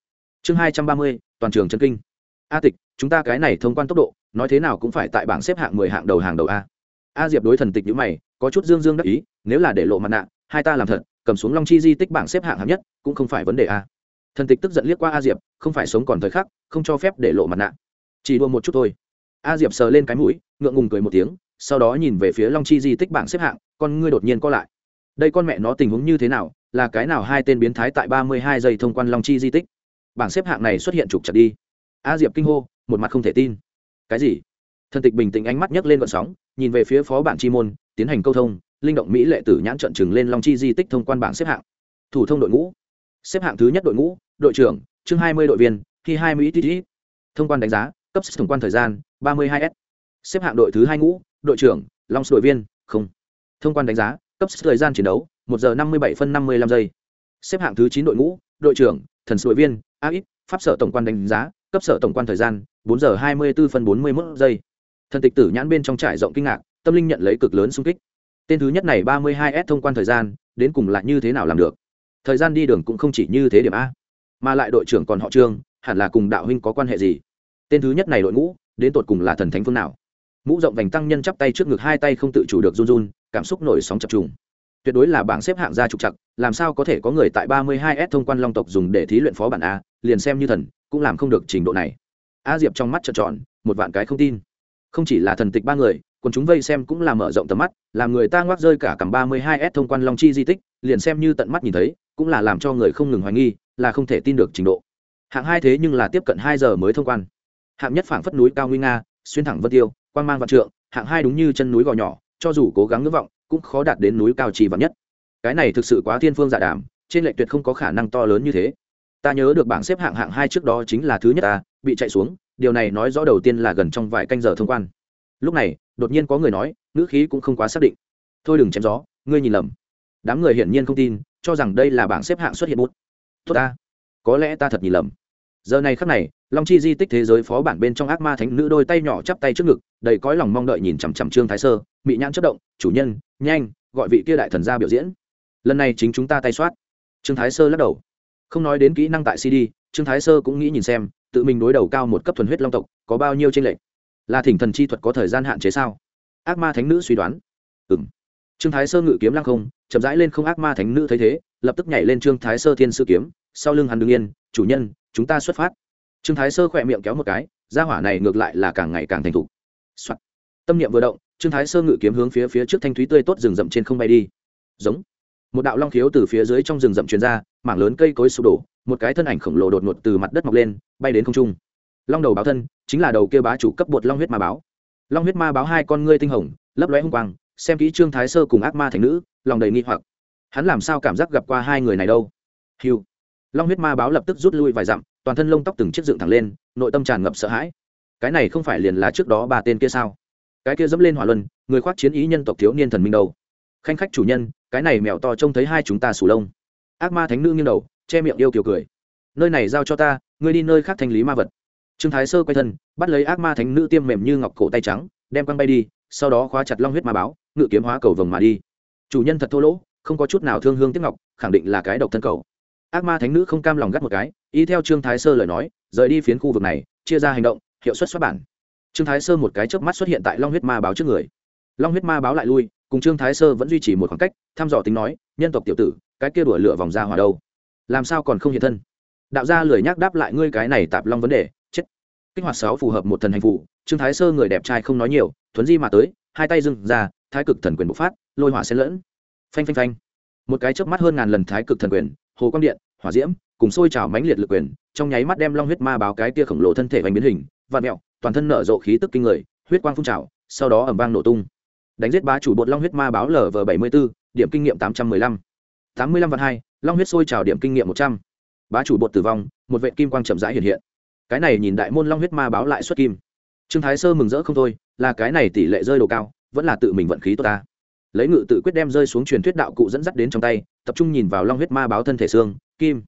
Chương hai trăm ba mươi, toàn trường trần kinh. A tịch, chúng ta cái này thông quan tốc độ, nói thế nào cũng phải tại bảng xếp hạng mười hạng đầu hàng đầu a. A diệp đối thần tịch nhữ mày, có chút dương dương đắc ý, nếu là để lộ mặt nạ hai ta làm thật, cầm xuống long chi di tích bảng xếp hạng hạng nhất, cũng không phải vấn đề a. Thần tịch tức giận liếc qua a diệp, không phải sống còn thời khắc, không cho phép để lộ mặt nạ. Chỉ đua một chút thôi. A diệp sờ lên cái mũi, ngượng ngùng cười một tiếng, sau đó nhìn về phía long chi di tích bảng xếp hạng, con ngươi đột nhiên co lại. Đây con mẹ nó tình huống như thế nào, là cái nào hai tên biến thái tại ba mươi hai giây thông quan long chi di tích? Bảng xếp hạng này xuất hiện trục chặt đi. A diệp kinh hô, một mặt không thể tin. Cái gì? Thần tịch bình tĩnh ánh mắt nhấc lên vận sóng, nhìn về phía phó bản chi môn, tiến hành câu thông linh động mỹ lệ tử nhãn trận chừng lên long chi di tích thông quan bảng xếp hạng. Thủ thông đội ngũ. Xếp hạng thứ nhất đội ngũ, đội trưởng, chương hai mươi đội viên khi hai mỹ ít thông quan đánh giá, cấp thông quan thời gian, ba mươi hai s. Xếp hạng đội thứ hai ngũ, đội trưởng, long đội viên, không. Thông quan đánh giá, cấp thời gian chiến đấu, một giờ năm mươi bảy phân năm mươi lăm giây. Xếp hạng thứ chín đội ngũ, đội trưởng, thần đội viên, a ít pháp sở tổng quan đánh giá, cấp sở tổng quan thời gian, bốn giờ hai mươi bốn phân bốn mươi mốt giây. Thần tịch tử nhãn bên trong trải rộng kinh ngạc, tâm linh nhận lấy cực lớn xung kích tên thứ nhất này ba mươi hai s thông quan thời gian, đến cùng lại như thế nào làm được? Thời gian đi đường cũng không chỉ như thế điểm a. Mà lại đội trưởng còn họ trương, hẳn là cùng đạo huynh có quan hệ gì? Tên thứ nhất này đội ngũ, đến tột cùng là thần thánh phương nào? Mũ rộng vành tăng nhân chắp tay trước ngực hai tay không tự chủ được run run, cảm xúc nổi sóng chập trùng. Tuyệt đối là bảng xếp hạng gia trục chặt làm sao có thể có người tại ba mươi hai s thông quan long tộc dùng để thí luyện phó bản a, liền xem như thần, cũng làm không được trình độ này. A diệp trong mắt trợn tròn, một vạn cái không tin. Không chỉ là thần tịch ba người còn chúng vây xem cũng là mở rộng tầm mắt, làm người ta ngoác rơi cả cầm ba mươi hai s thông quan long chi di tích, liền xem như tận mắt nhìn thấy, cũng là làm cho người không ngừng hoài nghi, là không thể tin được trình độ. Hạng hai thế nhưng là tiếp cận hai giờ mới thông quan. Hạng nhất phảng phất núi cao nguy nga, xuyên thẳng vân tiêu quan mang vạn trượng, hạng hai đúng như chân núi gò nhỏ, cho dù cố gắng ngưỡng vọng, cũng khó đạt đến núi cao trì vạn nhất. Cái này thực sự quá thiên phương giả đàm, trên lệnh tuyệt không có khả năng to lớn như thế. Ta nhớ được bảng xếp hạng hạng hai trước đó chính là thứ nhất ta, bị chạy xuống, điều này nói rõ đầu tiên là gần trong vài canh giờ thông quan. Lúc này đột nhiên có người nói, ngữ khí cũng không quá xác định. Thôi đừng chém gió, ngươi nhìn lầm. Đám người hiển nhiên không tin, cho rằng đây là bảng xếp hạng xuất hiện bút. Tốt ta. Có lẽ ta thật nhìn lầm. Giờ này khắc này, long chi di tích thế giới phó bản bên trong ác ma thánh nữ đôi tay nhỏ chắp tay trước ngực, đầy cõi lòng mong đợi nhìn chằm chằm trương thái sơ bị nhãn chất động, chủ nhân, nhanh, gọi vị kia đại thần ra biểu diễn. Lần này chính chúng ta tay soát. Trương thái sơ lắc đầu. Không nói đến kỹ năng tại cd trương thái sơ cũng nghĩ nhìn xem, tự mình đối đầu cao một cấp thuần huyết long tộc, có bao nhiêu tranh lệch là thỉnh thần chi thuật có thời gian hạn chế sao? Ác ma thánh nữ suy đoán. Ừ m trương thái sơ ngự kiếm lăng không, chậm rãi lên không ác ma thánh nữ thấy thế, lập tức nhảy lên trương thái sơ thiên sư kiếm, sau lưng hắn đ ứ n g yên, chủ nhân, chúng ta xuất phát. Trương thái sơ khỏe miệng kéo một cái, gia hỏa này ngược lại là càng ngày càng thành thục. Tâm niệm vừa động, trương thái sơ ngự kiếm hướng phía phía trước thanh thúy tươi tốt rừng rậm trên không bay đi. Giống. Một đạo long khiếu từ phía dưới trong rừng rậm truyền ra, mảng lớn cây cối sụp đổ, một cái thân ảnh khổng lồ đột ngột từ mặt đất mọc lên, bay đến không trung long đầu báo thân, chính là đầu kia bá chủ cấp bột long huyết ma báo. Long huyết ma báo hai con ngươi tinh hồng, lấp lóe hung quang, xem kỹ trương thái sơ cùng ác ma thành nữ, lòng đầy nghi hoặc. Hắn làm sao cảm giác gặp qua hai người này đâu? Hiu long huyết ma báo lập tức rút lui vài dặm, toàn thân lông tóc từng chiếc dựng thẳng lên, nội tâm tràn ngập sợ hãi. Cái này không phải liền là trước đó ba tên kia sao? Cái kia dẫm lên hỏa luân, người khoác chiến ý nhân tộc thiếu niên thần minh đâu? Khanh khách chủ nhân, cái này mèo to trông thấy hai chúng ta sủ lông. Ác ma thánh nữ nghiêng đầu, che miệng yêu kiều cười. Nơi này giao cho ta, ngươi đi nơi khác thanh lý ma vật trương thái sơ quay thân, bắt lấy ác ma thánh nữ tiêm mềm như ngọc cổ tay trắng, đem quăng bay đi, sau đó khóa chặt long huyết ma báo, ngự kiếm hóa cầu vồng mà đi. Chủ nhân thật thô lỗ, không có chút nào thương hương tiếc ngọc, khẳng định là cái độc thân cầu. Ác ma thánh nữ không cam lòng gắt một cái, y theo trương thái sơ lời nói, rời đi phiến khu vực này, chia ra hành động, hiệu suất xuất bản. Trương thái sơ một cái chớp mắt xuất hiện tại long huyết ma báo trước người. Long huyết ma báo lại lui, cùng trương thái sơ vẫn duy trì một khoảng cách, thăm dò tính nói, nhân tộc tiểu tử, cái kia đuổi lửa vòng ra hỏa đâu? Làm sao còn không hiện thân? Đạo gia lười nhắc đáp lại, ngươi cái này tạp long vấn đề kích hoạt sáu phù hợp một thần hành phụ trương thái sơ người đẹp trai không nói nhiều, thuấn di mà tới, hai tay dưng ra, thái cực thần quyền bộc phát, lôi hỏa xen lẫn. Phanh phanh phanh. Một cái chớp mắt hơn ngàn lần thái cực thần quyền, hồ quang điện, hỏa diễm, cùng sôi trào mãnh liệt lực quyền, trong nháy mắt đem long huyết ma báo cái tia khổng lồ thân thể vành biến hình, vạn mẹo, toàn thân nở rộ khí tức kinh người, huyết quang phun trào, sau đó ẩm vang nổ tung. Đánh giết bá chủ bột long huyết ma báo lv bảy mươi b ố điểm kinh nghiệm tám trăm mười lăm. tám mươi lăm vạn hai, long huyết sôi trào điểm kinh nghiệm một trăm. Bá chủ bột tử vong, một vệ kim quang chậm rãi hiện hiện cái này nhìn đại môn long huyết ma báo lại xuất kim. Trương thái sơ mừng rỡ không thôi, là cái này tỷ lệ rơi đồ cao, vẫn là tự mình vận khí tốt ta. Lấy ngự tự quyết đem rơi xuống truyền thuyết đạo cụ dẫn dắt đến trong tay, tập trung nhìn vào long huyết ma báo thân thể xương, kim.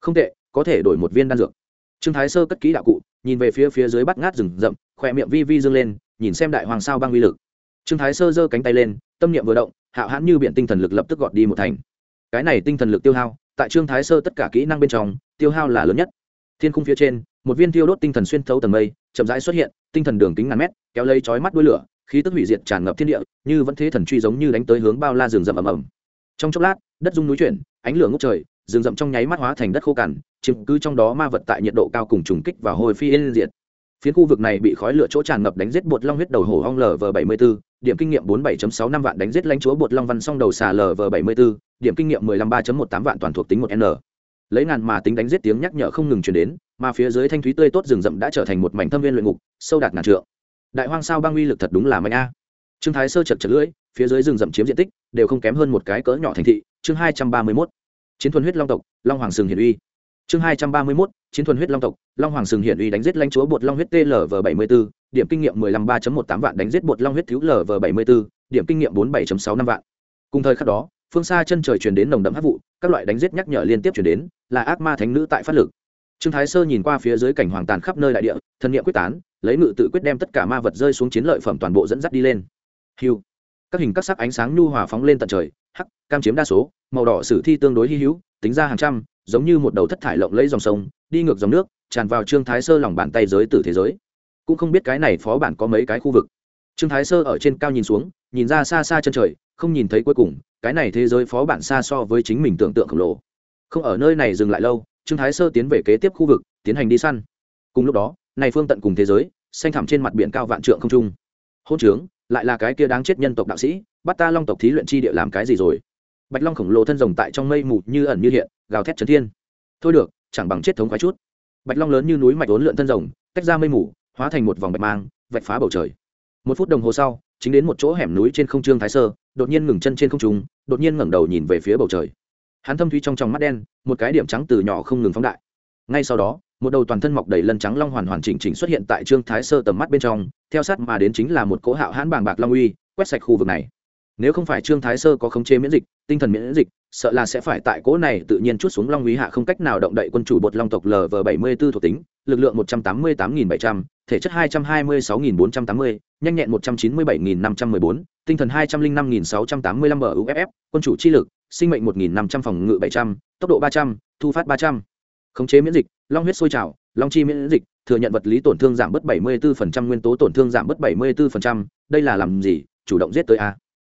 Không tệ, có thể đổi một viên đan dược. Trương thái sơ cất ký đạo cụ, nhìn về phía phía dưới bắt ngát rừng rậm khỏe miệng vi vi dương lên, nhìn xem đại hoàng sao băng uy lực. Trương thái sơ giơ cánh tay lên, tâm niệm vừa động, hạo hãn như biện tinh thần lực lập tức gọt đi một thành. Cái này tinh thần lực tiêu hao, tại trương thái sơ tất cả kỹ năng bên trong, tiêu hao là lớn nhất. Thiên khung phía trên một viên thiêu đốt tinh thần xuyên thấu tầng mây, chậm rãi xuất hiện, tinh thần đường kính ngàn mét, kéo lấy chói mắt đuôi lửa, khí tức hủy diệt tràn ngập thiên địa, như vẫn thế thần truy giống như đánh tới hướng bao la rừng rậm ầm ầm. Trong chốc lát, đất rung núi chuyển, ánh lửa ngốc trời, rừng rậm trong nháy mắt hóa thành đất khô cằn, chiếm cứ trong đó ma vật tại nhiệt độ cao cùng trùng kích và hồi phi yên diệt. Phiến khu vực này bị khói lửa chỗ tràn ngập đánh giết bột long huyết đầu hổ ong lv bảy mươi b điểm kinh nghiệm bốn bảy sáu năm vạn đánh giết lãnh chúa bột long văn song đầu xà lv bảy mươi b điểm kinh nghiệm mười lăm ba một tám vạn toàn thuộc tính một n. Lấy ngàn mà tính đánh giết tiếng nhắc nhở không ngừng chuyển đến mà phía dưới thanh thúy tươi tốt rừng rậm đã trở thành một mảnh thâm viên luyện ngục, sâu đạt ngàn trượng. Đại hoang sao băng uy lực thật đúng là mạnh a. Trương thái sơ chật chật lưỡi, phía dưới rừng rậm chiếm diện tích đều không kém hơn một cái cỡ nhỏ thành thị, chương hai trăm ba mươi mốt. Chiến thuần huyết long tộc, long hoàng sừng hiển uy. Chương hai trăm ba mươi mốt, chiến thuần huyết long tộc, long hoàng sừng hiển uy đánh giết lãnh chúa bột long huyết tlv bảy mươi b ố điểm kinh nghiệm mười lăm ba một tám vạn đánh giết bột long huyết thiếu lv bảy mươi b ố điểm kinh nghiệm bốn bảy sáu năm vạn. Cùng thời khắc đó, phương xa chân trời truyền đến nồng đậm hát vụ, các loại đánh giết nhắc nhở liên tiếp truyền đến, là ác ma thánh nữ tại phát lực trương thái sơ nhìn qua phía dưới cảnh hoàng tàn khắp nơi đại địa, thân nhiệm quyết tán, lấy ngự tự quyết đem tất cả ma vật rơi xuống chiến lợi phẩm toàn bộ dẫn dắt đi lên. Hiu các hình các sắc ánh sáng nhu hòa phóng lên tận trời, hắc, cam chiếm đa số, màu đỏ sử thi tương đối hy hữu, tính ra hàng trăm, giống như một đầu thất thải lộng lấy dòng sông, đi ngược dòng nước, tràn vào trương thái sơ lòng bàn tay giới tử thế giới. Cũng không biết cái này phó bản có mấy cái khu vực. Trương thái sơ ở trên cao nhìn xuống, nhìn ra xa xa chân trời, không nhìn thấy cuối cùng, cái này thế giới phó bản xa so với chính mình tưởng tượng khổng lồ. Không ở nơi này dừng lại lâu trương thái sơ tiến về kế tiếp khu vực, tiến hành đi săn. Cùng lúc đó, này phương tận cùng thế giới, xanh thẳm trên mặt biển cao vạn trượng không trung. Hôn trướng, lại là cái kia đáng chết nhân tộc đạo sĩ, bắt ta long tộc thí luyện chi địa làm cái gì rồi? Bạch long khổng lồ thân rồng tại trong mây mù như ẩn như hiện, gào thét trấn thiên. Thôi được, chẳng bằng chết thống khoái chút. Bạch long lớn như núi mạch ốn lượn thân rồng, tách ra mây mù, hóa thành một vòng bạch mang, vạch phá bầu trời. Một phút đồng hồ sau, chính đến một chỗ hẻm núi trên không trương thái sơ, đột nhiên ngừng chân trên không trung, đột nhiên ngẩng đầu nhìn về phía bầu trời hắn thâm thuy trong trong mắt đen, một cái điểm trắng từ nhỏ không ngừng phóng đại. Ngay sau đó, một đầu toàn thân mọc đầy lân trắng long hoàn hoàn chỉnh chỉnh xuất hiện tại trương thái sơ tầm mắt bên trong, theo sát mà đến chính là một cỗ hạo hãn bàng bạc long uy, quét sạch khu vực này. Nếu không phải trương thái sơ có khống chế miễn dịch, tinh thần miễn dịch, sợ là sẽ phải tại cỗ này tự nhiên chút xuống long uy hạ không cách nào động đậy quân chủ bột long tộc lv bảy mươi b ố thuộc tính, lực lượng một trăm tám mươi tám nghìn bảy trăm, thể chất hai trăm hai mươi sáu nghìn bốn trăm tám mươi, nhanh nhẹn một trăm chín mươi bảy nghìn năm trăm mười bốn, tinh thần hai trăm linh năm nghìn sáu trăm tám mươi lăm buff quân chủ chi lực sinh mệnh một nghìn năm trăm phòng ngự bảy trăm tốc độ ba trăm thu phát ba trăm. Khống chế miễn dịch long huyết sôi trào long chi miễn dịch thừa nhận vật lý tổn thương giảm bớt 74% nguyên tố tổn thương giảm bớt 74%, đây là làm gì? Chủ động giết tới a.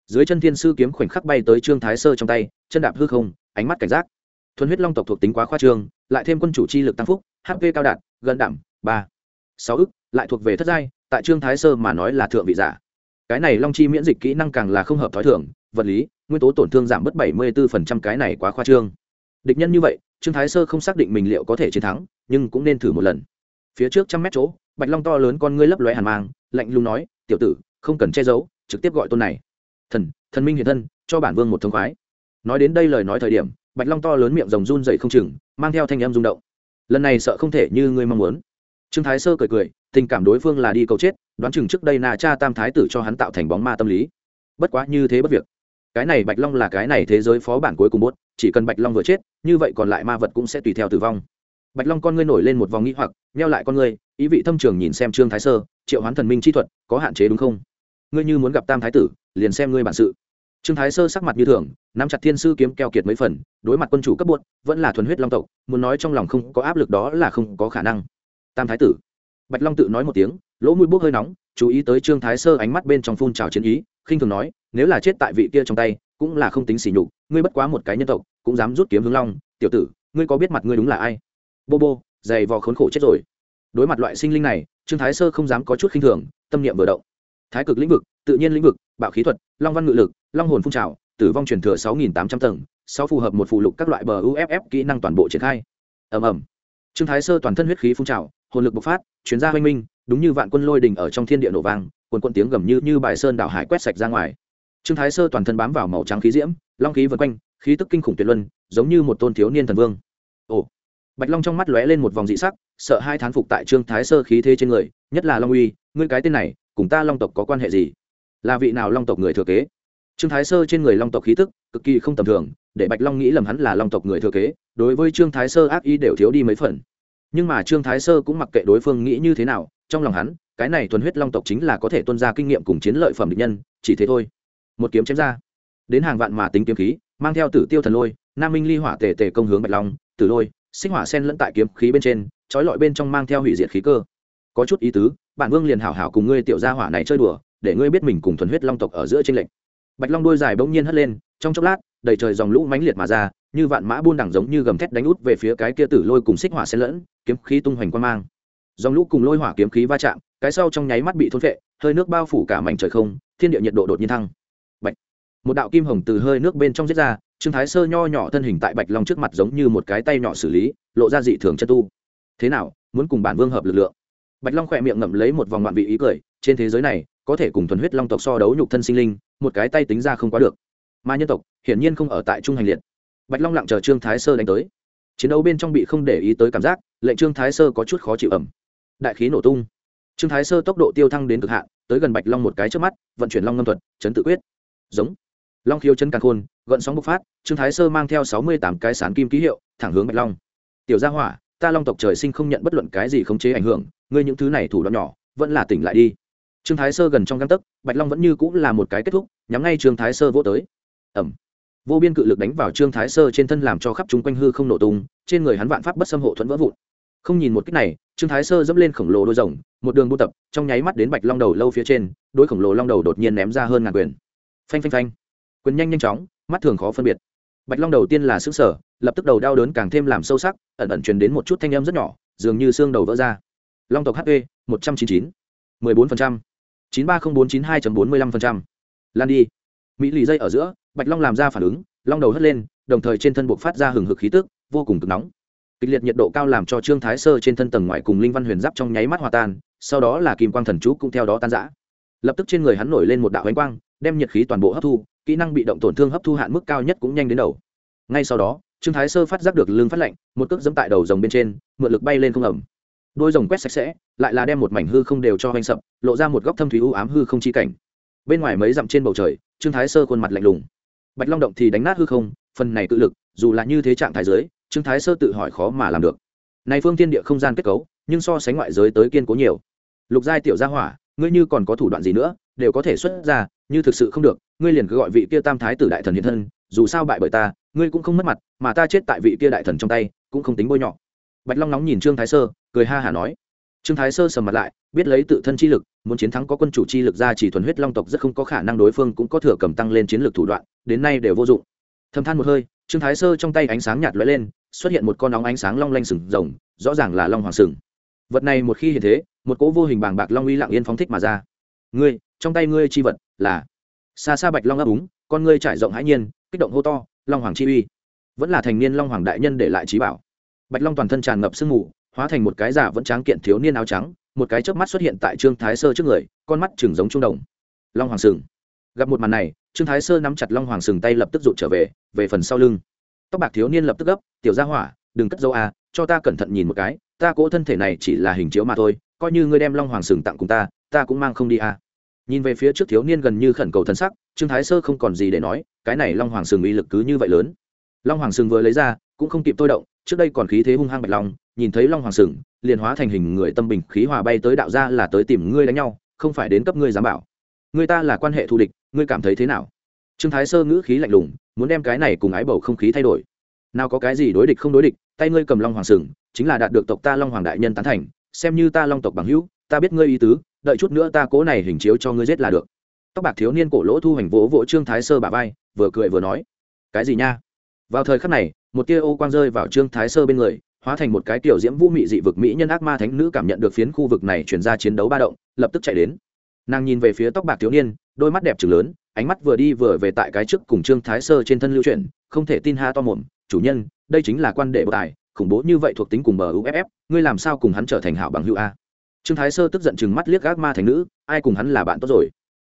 Dưới chân thiên sư kiếm khoảnh khắc bay tới trương thái sơ trong tay chân đạp hư không ánh mắt cảnh giác. Thuần huyết long tộc thuộc tính quá khoa trương lại thêm quân chủ chi lực tăng phúc hp cao đạt gần đảm ba. Sáu ức lại thuộc về thất giai tại trương thái sơ mà nói là thượng vị giả. Cái này long chi miễn dịch kỹ năng càng là không hợp thói thường vật lý nguyên tố tổn thương giảm bớt 74% cái này quá khoa trương. Địch nhân như vậy, trương thái sơ không xác định mình liệu có thể chiến thắng, nhưng cũng nên thử một lần. Phía trước trăm mét chỗ, bạch long to lớn con ngươi lấp lóe hàn mang, lạnh lùng nói, tiểu tử, không cần che giấu, trực tiếp gọi tôn này. Thần thần minh hiện thân, cho bản vương một thông khoái. Nói đến đây lời nói thời điểm, bạch long to lớn miệng rồng run rẩy không chừng, mang theo thanh âm rung động. Lần này sợ không thể như ngươi mong muốn. Trương thái sơ cười cười, tình cảm đối phương là đi cầu chết, đoán chừng trước đây nà cha tam thái tử cho hắn tạo thành bóng ma tâm lý. Bất quá như thế bất việc cái này bạch long là cái này thế giới phó bản cuối cùng bốt, chỉ cần bạch long vừa chết, như vậy còn lại ma vật cũng sẽ tùy theo tử vong. Bạch long con ngươi nổi lên một vòng nghĩ hoặc neo lại con ngươi, ý vị thâm trường nhìn xem trương thái sơ, triệu hoán thần minh chi thuật, có hạn chế đúng không? Ngươi như muốn gặp tam thái tử, liền xem ngươi bản sự. Trương thái sơ sắc mặt như thường, nắm chặt thiên sư kiếm keo kiệt mấy phần, đối mặt quân chủ cấp buốt vẫn là thuần huyết long tộc, muốn nói trong lòng không có áp lực đó là không có khả năng. Tam thái tử. Bạch long tự nói một tiếng, lỗ mũi bốc hơi nóng, chú ý tới trương thái sơ ánh mắt bên trong phun trào chiến ý khinh thường nói, nếu là chết tại vị kia trong tay, cũng là không tính sỉ nhục, ngươi bất quá một cái nhân tộc, cũng dám rút kiếm hướng long, tiểu tử, ngươi có biết mặt ngươi đúng là ai? Bô bô, dày vò khốn khổ chết rồi. Đối mặt loại sinh linh này, trương thái sơ không dám có chút khinh thường, tâm niệm vừa động. Thái cực lĩnh vực, tự nhiên lĩnh vực, bạo khí thuật, long văn ngự lực, long hồn phun trào, tử vong truyền thừa sáu nghìn tám trăm tầng, sáu phù hợp một phụ lục các loại bờ uff kỹ năng toàn bộ triển khai. Ầm ầm. Trương thái sơ toàn thân huyết khí phun trào, hồn lực bộc phát, chuyến ra hoanh minh, đúng như vạn quân lôi đình ở trong thiên địa nổ vang quần quần tiếng gầm như như bài sơn đảo hải quét sạch ra ngoài. Trương thái sơ toàn thân bám vào màu trắng khí diễm, long khí vân quanh, khí tức kinh khủng tuyệt luân, giống như một tôn thiếu niên thần vương. Ồ! Bạch long trong mắt lóe lên một vòng dị sắc, sợ hai thán phục tại trương thái sơ khí thế trên người, nhất là long uy, ngươi cái tên này, cùng ta long tộc có quan hệ gì? Là vị nào long tộc người thừa kế? Trương thái sơ trên người long tộc khí tức, cực kỳ không tầm thường, để bạch long nghĩ lầm hắn là long tộc người thừa kế, đối với trương thái sơ ác ý đều thiếu đi mấy phần. Nhưng mà trương thái sơ cũng mặc kệ đối phương nghĩ như thế nào trong lòng hắn, cái này thuần huyết long tộc chính là có thể tuân ra kinh nghiệm cùng chiến lợi phẩm địch nhân, chỉ thế thôi. Một kiếm chém ra, đến hàng vạn mà tính kiếm khí, mang theo tử tiêu thần lôi, nam minh ly hỏa tề tề công hướng bạch long, tử lôi, xích hỏa sen lẫn tại kiếm khí bên trên, trói lọi bên trong mang theo hủy diệt khí cơ. Có chút ý tứ, bản vương liền hảo hảo cùng ngươi tiểu gia hỏa này chơi đùa, để ngươi biết mình cùng thuần huyết long tộc ở giữa trên lệnh bạch long đôi dài bỗng nhiên hất lên, trong chốc lát, đầy trời dòng lũ mãnh liệt mà ra, như vạn mã buôn đẳng giống như gầm thét đánh út về phía cái kia tử lôi cùng xích hỏa xen lẫn, kiếm khí tung hoành quan mang dòng lũ cùng lôi hỏa kiếm khí va chạm, cái sau trong nháy mắt bị thôn phệ, hơi nước bao phủ cả mảnh trời không, thiên địa nhiệt độ đột nhiên thăng. Bạch. Một đạo kim hồng từ hơi nước bên trong giết ra, trương thái sơ nho nhỏ thân hình tại bạch long trước mặt giống như một cái tay nhỏ xử lý, lộ ra dị thường chân tu. Thế nào, muốn cùng bản vương hợp lực lượng? Bạch long khỏe miệng ngậm lấy một vòng ngoạn vị ý cười, trên thế giới này, có thể cùng thuần huyết long tộc so đấu nhục thân sinh linh, một cái tay tính ra không quá được. Mà nhân tộc, hiển nhiên không ở tại trung hành liệt. Bạch long lặng chờ trương thái sơ đánh tới. Chiến đấu bên trong bị không để ý tới cảm giác, lệnh trương thái sơ có chút khó chịu ẩm đại khí nổ tung. Trương thái sơ tốc độ tiêu thăng đến cực hạn, tới gần bạch long một cái trước mắt, vận chuyển long ngâm thuật, chấn tự quyết. Giống. Long khiếu chân càng khôn, gợn sóng bộc phát, trương thái sơ mang theo sáu mươi tám cái sán kim ký hiệu, thẳng hướng bạch long. Tiểu gia hỏa, ta long tộc trời sinh không nhận bất luận cái gì khống chế ảnh hưởng, ngươi những thứ này thủ đoạn nhỏ, vẫn là tỉnh lại đi. Trương thái sơ gần trong găng tấc, bạch long vẫn như cũng là một cái kết thúc, nhắm ngay trương thái sơ vô tới. Ẩm. Vô biên cự lực đánh vào trương thái sơ trên thân làm cho khắp chúng quanh hư không nổ tung, trên người hắn vạn pháp bất xâm hộ thuẫn vỡ vụn. Không nhìn một cách này trương thái sơ dẫm lên khổng lồ đôi rồng, một đường buôn tập, trong nháy mắt đến bạch long đầu lâu phía trên đôi khổng lồ long đầu đột nhiên ném ra hơn ngàn quyền. Phanh phanh phanh. Quyền nhanh nhanh chóng, mắt thường khó phân biệt. Bạch long đầu tiên là xứ sở lập tức đầu đau đớn càng thêm làm sâu sắc, ẩn ẩn truyền đến một chút thanh âm rất nhỏ, dường như xương đầu vỡ ra. Long tộc hp một trăm chín mươi chín. mười bốn chín ba không bốn chín hai bốn mươi lăm lan đi. Mỹ lì dây ở giữa, bạch long làm ra phản ứng, long đầu hất lên, đồng thời trên thân buộc phát ra hừng hực khí tức, vô cùng cực nóng kịch liệt nhiệt độ cao làm cho trương thái sơ trên thân tầng ngoài cùng linh văn huyền giáp trong nháy mắt hòa tan, sau đó là kim quang thần chú cũng theo đó tan giã lập tức trên người hắn nổi lên một đạo ánh quang, đem nhiệt khí toàn bộ hấp thu, kỹ năng bị động tổn thương hấp thu hạn mức cao nhất cũng nhanh đến đầu. Ngay sau đó, trương thái sơ phát giác được lưng phát lạnh, một cước dẫm tại đầu rồng bên trên, mượn lực bay lên không ẩm. Đôi rồng quét sạch sẽ, lại là đem một mảnh hư không đều cho hoành sập, lộ ra một góc thâm thủy u ám hư không chi cảnh. Bên ngoài mấy dặm trên bầu trời, trương thái sơ khuôn mặt lạnh lùng. Bạch long động thì đánh nát hư không, phần này cự lực, dù là như thế trạng thái giới trương thái sơ tự hỏi khó mà làm được. Này phương Thiên địa không gian kết cấu, nhưng so sánh ngoại giới tới kiên cố nhiều. Lục giai tiểu gia hỏa, ngươi như còn có thủ đoạn gì nữa, đều có thể xuất ra, như thực sự không được, ngươi liền cứ gọi vị kia tam thái tử đại thần hiện thân, dù sao bại bởi ta, ngươi cũng không mất mặt, mà ta chết tại vị kia đại thần trong tay, cũng không tính bôi nhọ. Bạch long nóng nhìn trương thái sơ, cười ha hả nói. Trương thái sơ sầm mặt lại, biết lấy tự thân chi lực, muốn chiến thắng có quân chủ chi lực ra chỉ thuần huyết long tộc rất không có khả năng đối phương cũng có thừa cầm tăng lên chiến lược thủ đoạn, đến nay đều vô dụng. Thầm than một hơi, trương thái sơ trong tay ánh sáng nhạt lóe lên xuất hiện một con nóng ánh sáng long lanh sừng rồng, rõ ràng là long hoàng sừng. Vật này một khi hiện thế, một cỗ vô hình bàng bạc long uy lặng yên phóng thích mà ra. Ngươi, trong tay ngươi chi vật là xa xa bạch long ấp úng, con ngươi trải rộng hãi nhiên, kích động hô to, long hoàng chi uy. Vẫn là thành niên long hoàng đại nhân để lại trí bảo. Bạch long toàn thân tràn ngập sương mù, hóa thành một cái giả vẫn tráng kiện thiếu niên áo trắng, một cái chớp mắt xuất hiện tại trương thái sơ trước người, con mắt chừng giống trung đồng. Long hoàng sừng. Gặp một màn này, trương thái sơ nắm chặt long hoàng sừng tay lập tức rụt trở về về phần sau lưng tóc bạc thiếu niên lập tức gấp tiểu gia hỏa đừng cất dấu à, cho ta cẩn thận nhìn một cái ta cỗ thân thể này chỉ là hình chiếu mà thôi coi như ngươi đem long hoàng sừng tặng cùng ta ta cũng mang không đi à? nhìn về phía trước thiếu niên gần như khẩn cầu thân sắc trương thái sơ không còn gì để nói cái này long hoàng sừng uy lực cứ như vậy lớn. Long hoàng sừng vừa lấy ra cũng không kịp tôi động trước đây còn khí thế hung hăng bạch long nhìn thấy long hoàng sừng liền hóa thành hình người tâm bình khí hòa bay tới đạo ra là tới tìm ngươi đánh nhau không phải đến cấp ngươi giám bảo. Người ta là quan hệ thù địch ngươi cảm thấy thế nào? Trương thái sơ ngữ khí lạnh lùng muốn đem cái này cùng ái bầu không khí thay đổi. Nào có cái gì đối địch không đối địch, tay ngươi cầm long hoàng sừng, chính là đạt được tộc ta long hoàng đại nhân tán thành, xem như ta long tộc bằng hữu, ta biết ngươi ý tứ, đợi chút nữa ta cố này hình chiếu cho ngươi giết là được. Tóc bạc thiếu niên cổ lỗ thu hành vỗ vỗ trương thái sơ bà vai, vừa cười vừa nói, cái gì nha? Vào thời khắc này, một tia ô quang rơi vào trương thái sơ bên người, hóa thành một cái tiểu diễm vũ mị dị vực mỹ nhân ác ma thánh nữ cảm nhận được phiến khu vực này chuyển ra chiến đấu ba động, lập tức chạy đến. Nàng nhìn về phía tóc bạc thiếu niên, đôi mắt đẹp trừng lớn ánh mắt vừa đi vừa về tại cái trước cùng trương thái sơ trên thân lưu chuyển, không thể tin ha to mồm, chủ nhân, đây chính là quan đệ bậc tài, khủng bố như vậy thuộc tính cùng bờ uff ngươi làm sao cùng hắn trở thành hảo bằng hữu a? Trương thái sơ tức giận chừng mắt liếc gác ma thành nữ, ai cùng hắn là bạn tốt rồi?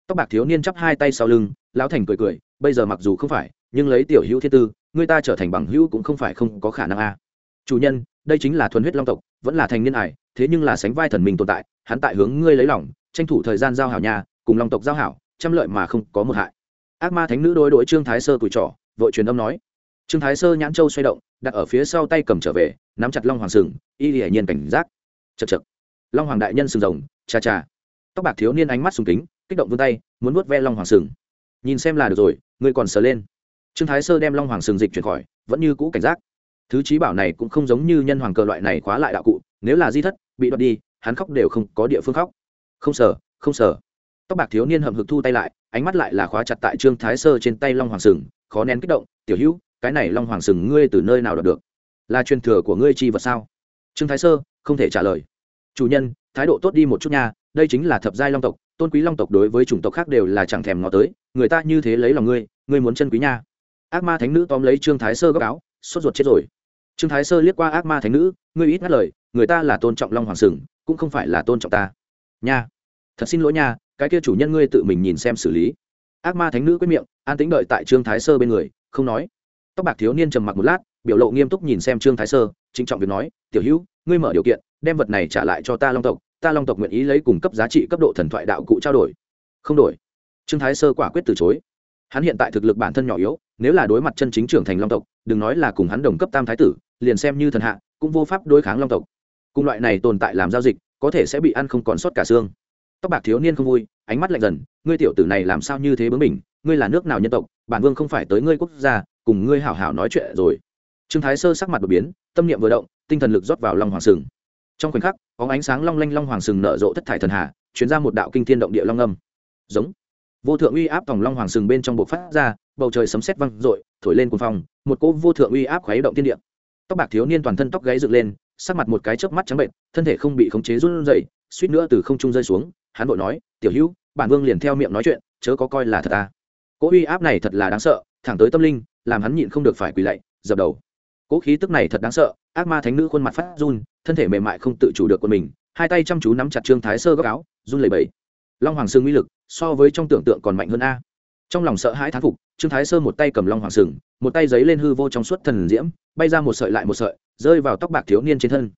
Tóc bạc thiếu niên chắp hai tay sau lưng, lão thành cười cười, bây giờ mặc dù không phải, nhưng lấy tiểu hữu thiên tư người ta trở thành bằng hữu cũng không phải không có khả năng a. Chủ nhân, đây chính là thuần huyết long tộc, vẫn là thành niên ải, thế nhưng là sánh vai thần mình tồn tại, hắn tại hướng ngươi lấy lòng, tranh thủ thời gian giao hảo nhà, cùng long tộc giao hảo trăm lợi mà không có một hại. Ác ma thánh nữ đối đối trương thái sơ cùi trỏ, vội truyền âm nói. Trương thái sơ nhãn châu xoay động, đặt ở phía sau tay cầm trở về, nắm chặt long hoàng sừng, y hiển nhiên cảnh giác. Chật chật long hoàng đại nhân sừng rồng, cha cha. Tóc bạc thiếu niên ánh mắt sùng kính, kích động vươn tay, muốn vuốt ve long hoàng sừng. Nhìn xem là được rồi, ngươi còn sờ lên. Trương thái sơ đem long hoàng sừng dịch chuyển khỏi, vẫn như cũ cảnh giác. Thứ trí bảo này cũng không giống như nhân hoàng cờ loại này khóa lại đạo cụ, nếu là di thất, bị đoạt đi, hắn khóc đều không có địa phương khóc. Không sờ không sờ tóc bạc thiếu niên hậm hực thu tay lại, ánh mắt lại là khóa chặt tại trương thái sơ trên tay long hoàng sừng, khó nén kích động, tiểu hữu, cái này long hoàng sừng ngươi từ nơi nào đọc được? Là truyền thừa của ngươi chi vật sao? Trương thái sơ không thể trả lời. Chủ nhân, thái độ tốt đi một chút nha, đây chính là thập giai long tộc, tôn quý long tộc đối với chủng tộc khác đều là chẳng thèm ngó tới, người ta như thế lấy lòng ngươi ngươi muốn chân quý nha. Ác ma thánh nữ tóm lấy trương thái sơ góc áo, sốt ruột chết rồi. Trương thái sơ liếc qua ác ma thánh nữ, ngươi ít ngắt lời, người ta là tôn trọng long hoàng sừng, cũng không phải là tôn trọng ta. Nha, thật xin lỗi nha cái kia chủ nhân ngươi tự mình nhìn xem xử lý. Ác ma thánh nữ quyết miệng, an tĩnh đợi tại trương thái sơ bên người, không nói. Tóc bạc thiếu niên trầm mặc một lát, biểu lộ nghiêm túc nhìn xem trương thái sơ chính trọng việc nói, tiểu hữu, ngươi mở điều kiện, đem vật này trả lại cho ta long tộc, ta long tộc nguyện ý lấy cùng cấp giá trị cấp độ thần thoại đạo cụ trao đổi. Không đổi. Trương thái sơ quả quyết từ chối. Hắn hiện tại thực lực bản thân nhỏ yếu, nếu là đối mặt chân chính trưởng thành long tộc, đừng nói là cùng hắn đồng cấp tam thái tử, liền xem như thần hạ, cũng vô pháp đối kháng long tộc. Cùng loại này tồn tại làm giao dịch, có thể sẽ bị ăn không còn sót cả xương tóc bạc thiếu niên không vui, ánh mắt lạnh dần, ngươi tiểu tử này làm sao như thế bướng mình ngươi là nước nào nhân tộc? Bản vương không phải tới ngươi quốc gia, cùng ngươi hảo hảo nói chuyện rồi. Trương thái sơ sắc mặt đột biến, tâm niệm vừa động, tinh thần lực rót vào long hoàng sừng. Trong khoảnh khắc có ánh sáng long lanh long hoàng sừng nở rộ thất thải thần hà chuyển ra một đạo kinh thiên động địa long âm. Giống. Vô thượng uy áp tòng long hoàng sừng bên trong bộ phát ra, bầu trời sấm sét văng rội thổi lên cuồng phong, một cỗ vô thượng uy áp khuấy động thiên địa. Tóc bạc thiếu niên toàn thân tóc gáy dựng lên sắc mặt một cái chớp mắt trắng bệnh, thân thể không bị khống chế run rẩy, suýt nữa từ không trung rơi xuống, hắn vội nói, tiểu hữu, bản vương liền theo miệng nói chuyện, chớ có coi là thật ta cỗ uy áp này thật là đáng sợ, thẳng tới tâm linh, làm hắn nhịn không được phải quỳ lạy, dập đầu. Cỗ khí tức này thật đáng sợ, ác ma thánh nữ khuôn mặt phát run, thân thể mềm mại không tự chủ được của mình, hai tay chăm chú nắm chặt trương thái sơ góc áo, run lẩy bẩy. Long hoàng xương uy lực, so với trong tưởng tượng còn mạnh hơn a trong lòng sợ hãi thán phục, trương thái sơ một tay cầm long hoàng sừng, một tay giấy lên hư vô trong suốt thần diễm, bay ra một sợi lại một sợi, rơi vào tóc bạc thiếu niên trên thân.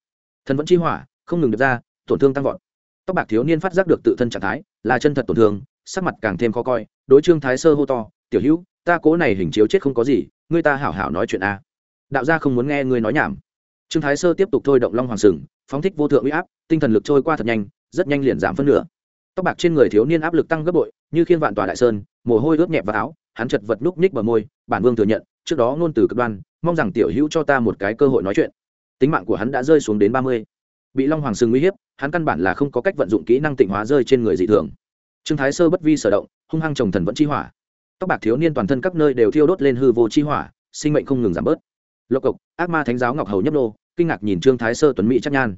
Thần vẫn chi hỏa, không ngừng được ra, tổn thương tăng vọt. Tóc bạc thiếu niên phát giác được tự thân trạng thái, là chân thật tổn thương, sắc mặt càng thêm khó coi, đối trương thái sơ hô to, tiểu hữu, ta cố này hình chiếu chết không có gì, ngươi ta hảo hảo nói chuyện a. Đạo gia không muốn nghe ngươi nói nhảm. Trương thái sơ tiếp tục thôi động long hoàng sừng, phóng thích vô thượng uy áp, tinh thần lực trôi qua thật nhanh, rất nhanh liền giảm phân nửa tóc bạc trên người thiếu niên áp lực tăng gấp bội, như khiên vạn tòa đại sơn, mồ hôi ướt nhẹp vào áo, hắn chật vật núp ních bờ môi, bản vương thừa nhận, trước đó ngôn từ cực đoan, mong rằng tiểu hữu cho ta một cái cơ hội nói chuyện. Tính mạng của hắn đã rơi xuống đến ba mươi. Bị long hoàng sừng uy hiếp, hắn căn bản là không có cách vận dụng kỹ năng tịnh hóa rơi trên người dị thường. Trương thái sơ bất vi sở động, hung hăng trồng thần vẫn chi hỏa. Tóc bạc thiếu niên toàn thân các nơi đều thiêu đốt lên hư vô chi hỏa, sinh mệnh không ngừng giảm bớt. Lộc cộc, ác ma thánh giáo ngọc hầu nhấp nô, kinh ngạc nhìn trương thái sơ tuấn mỹ chắc nhan.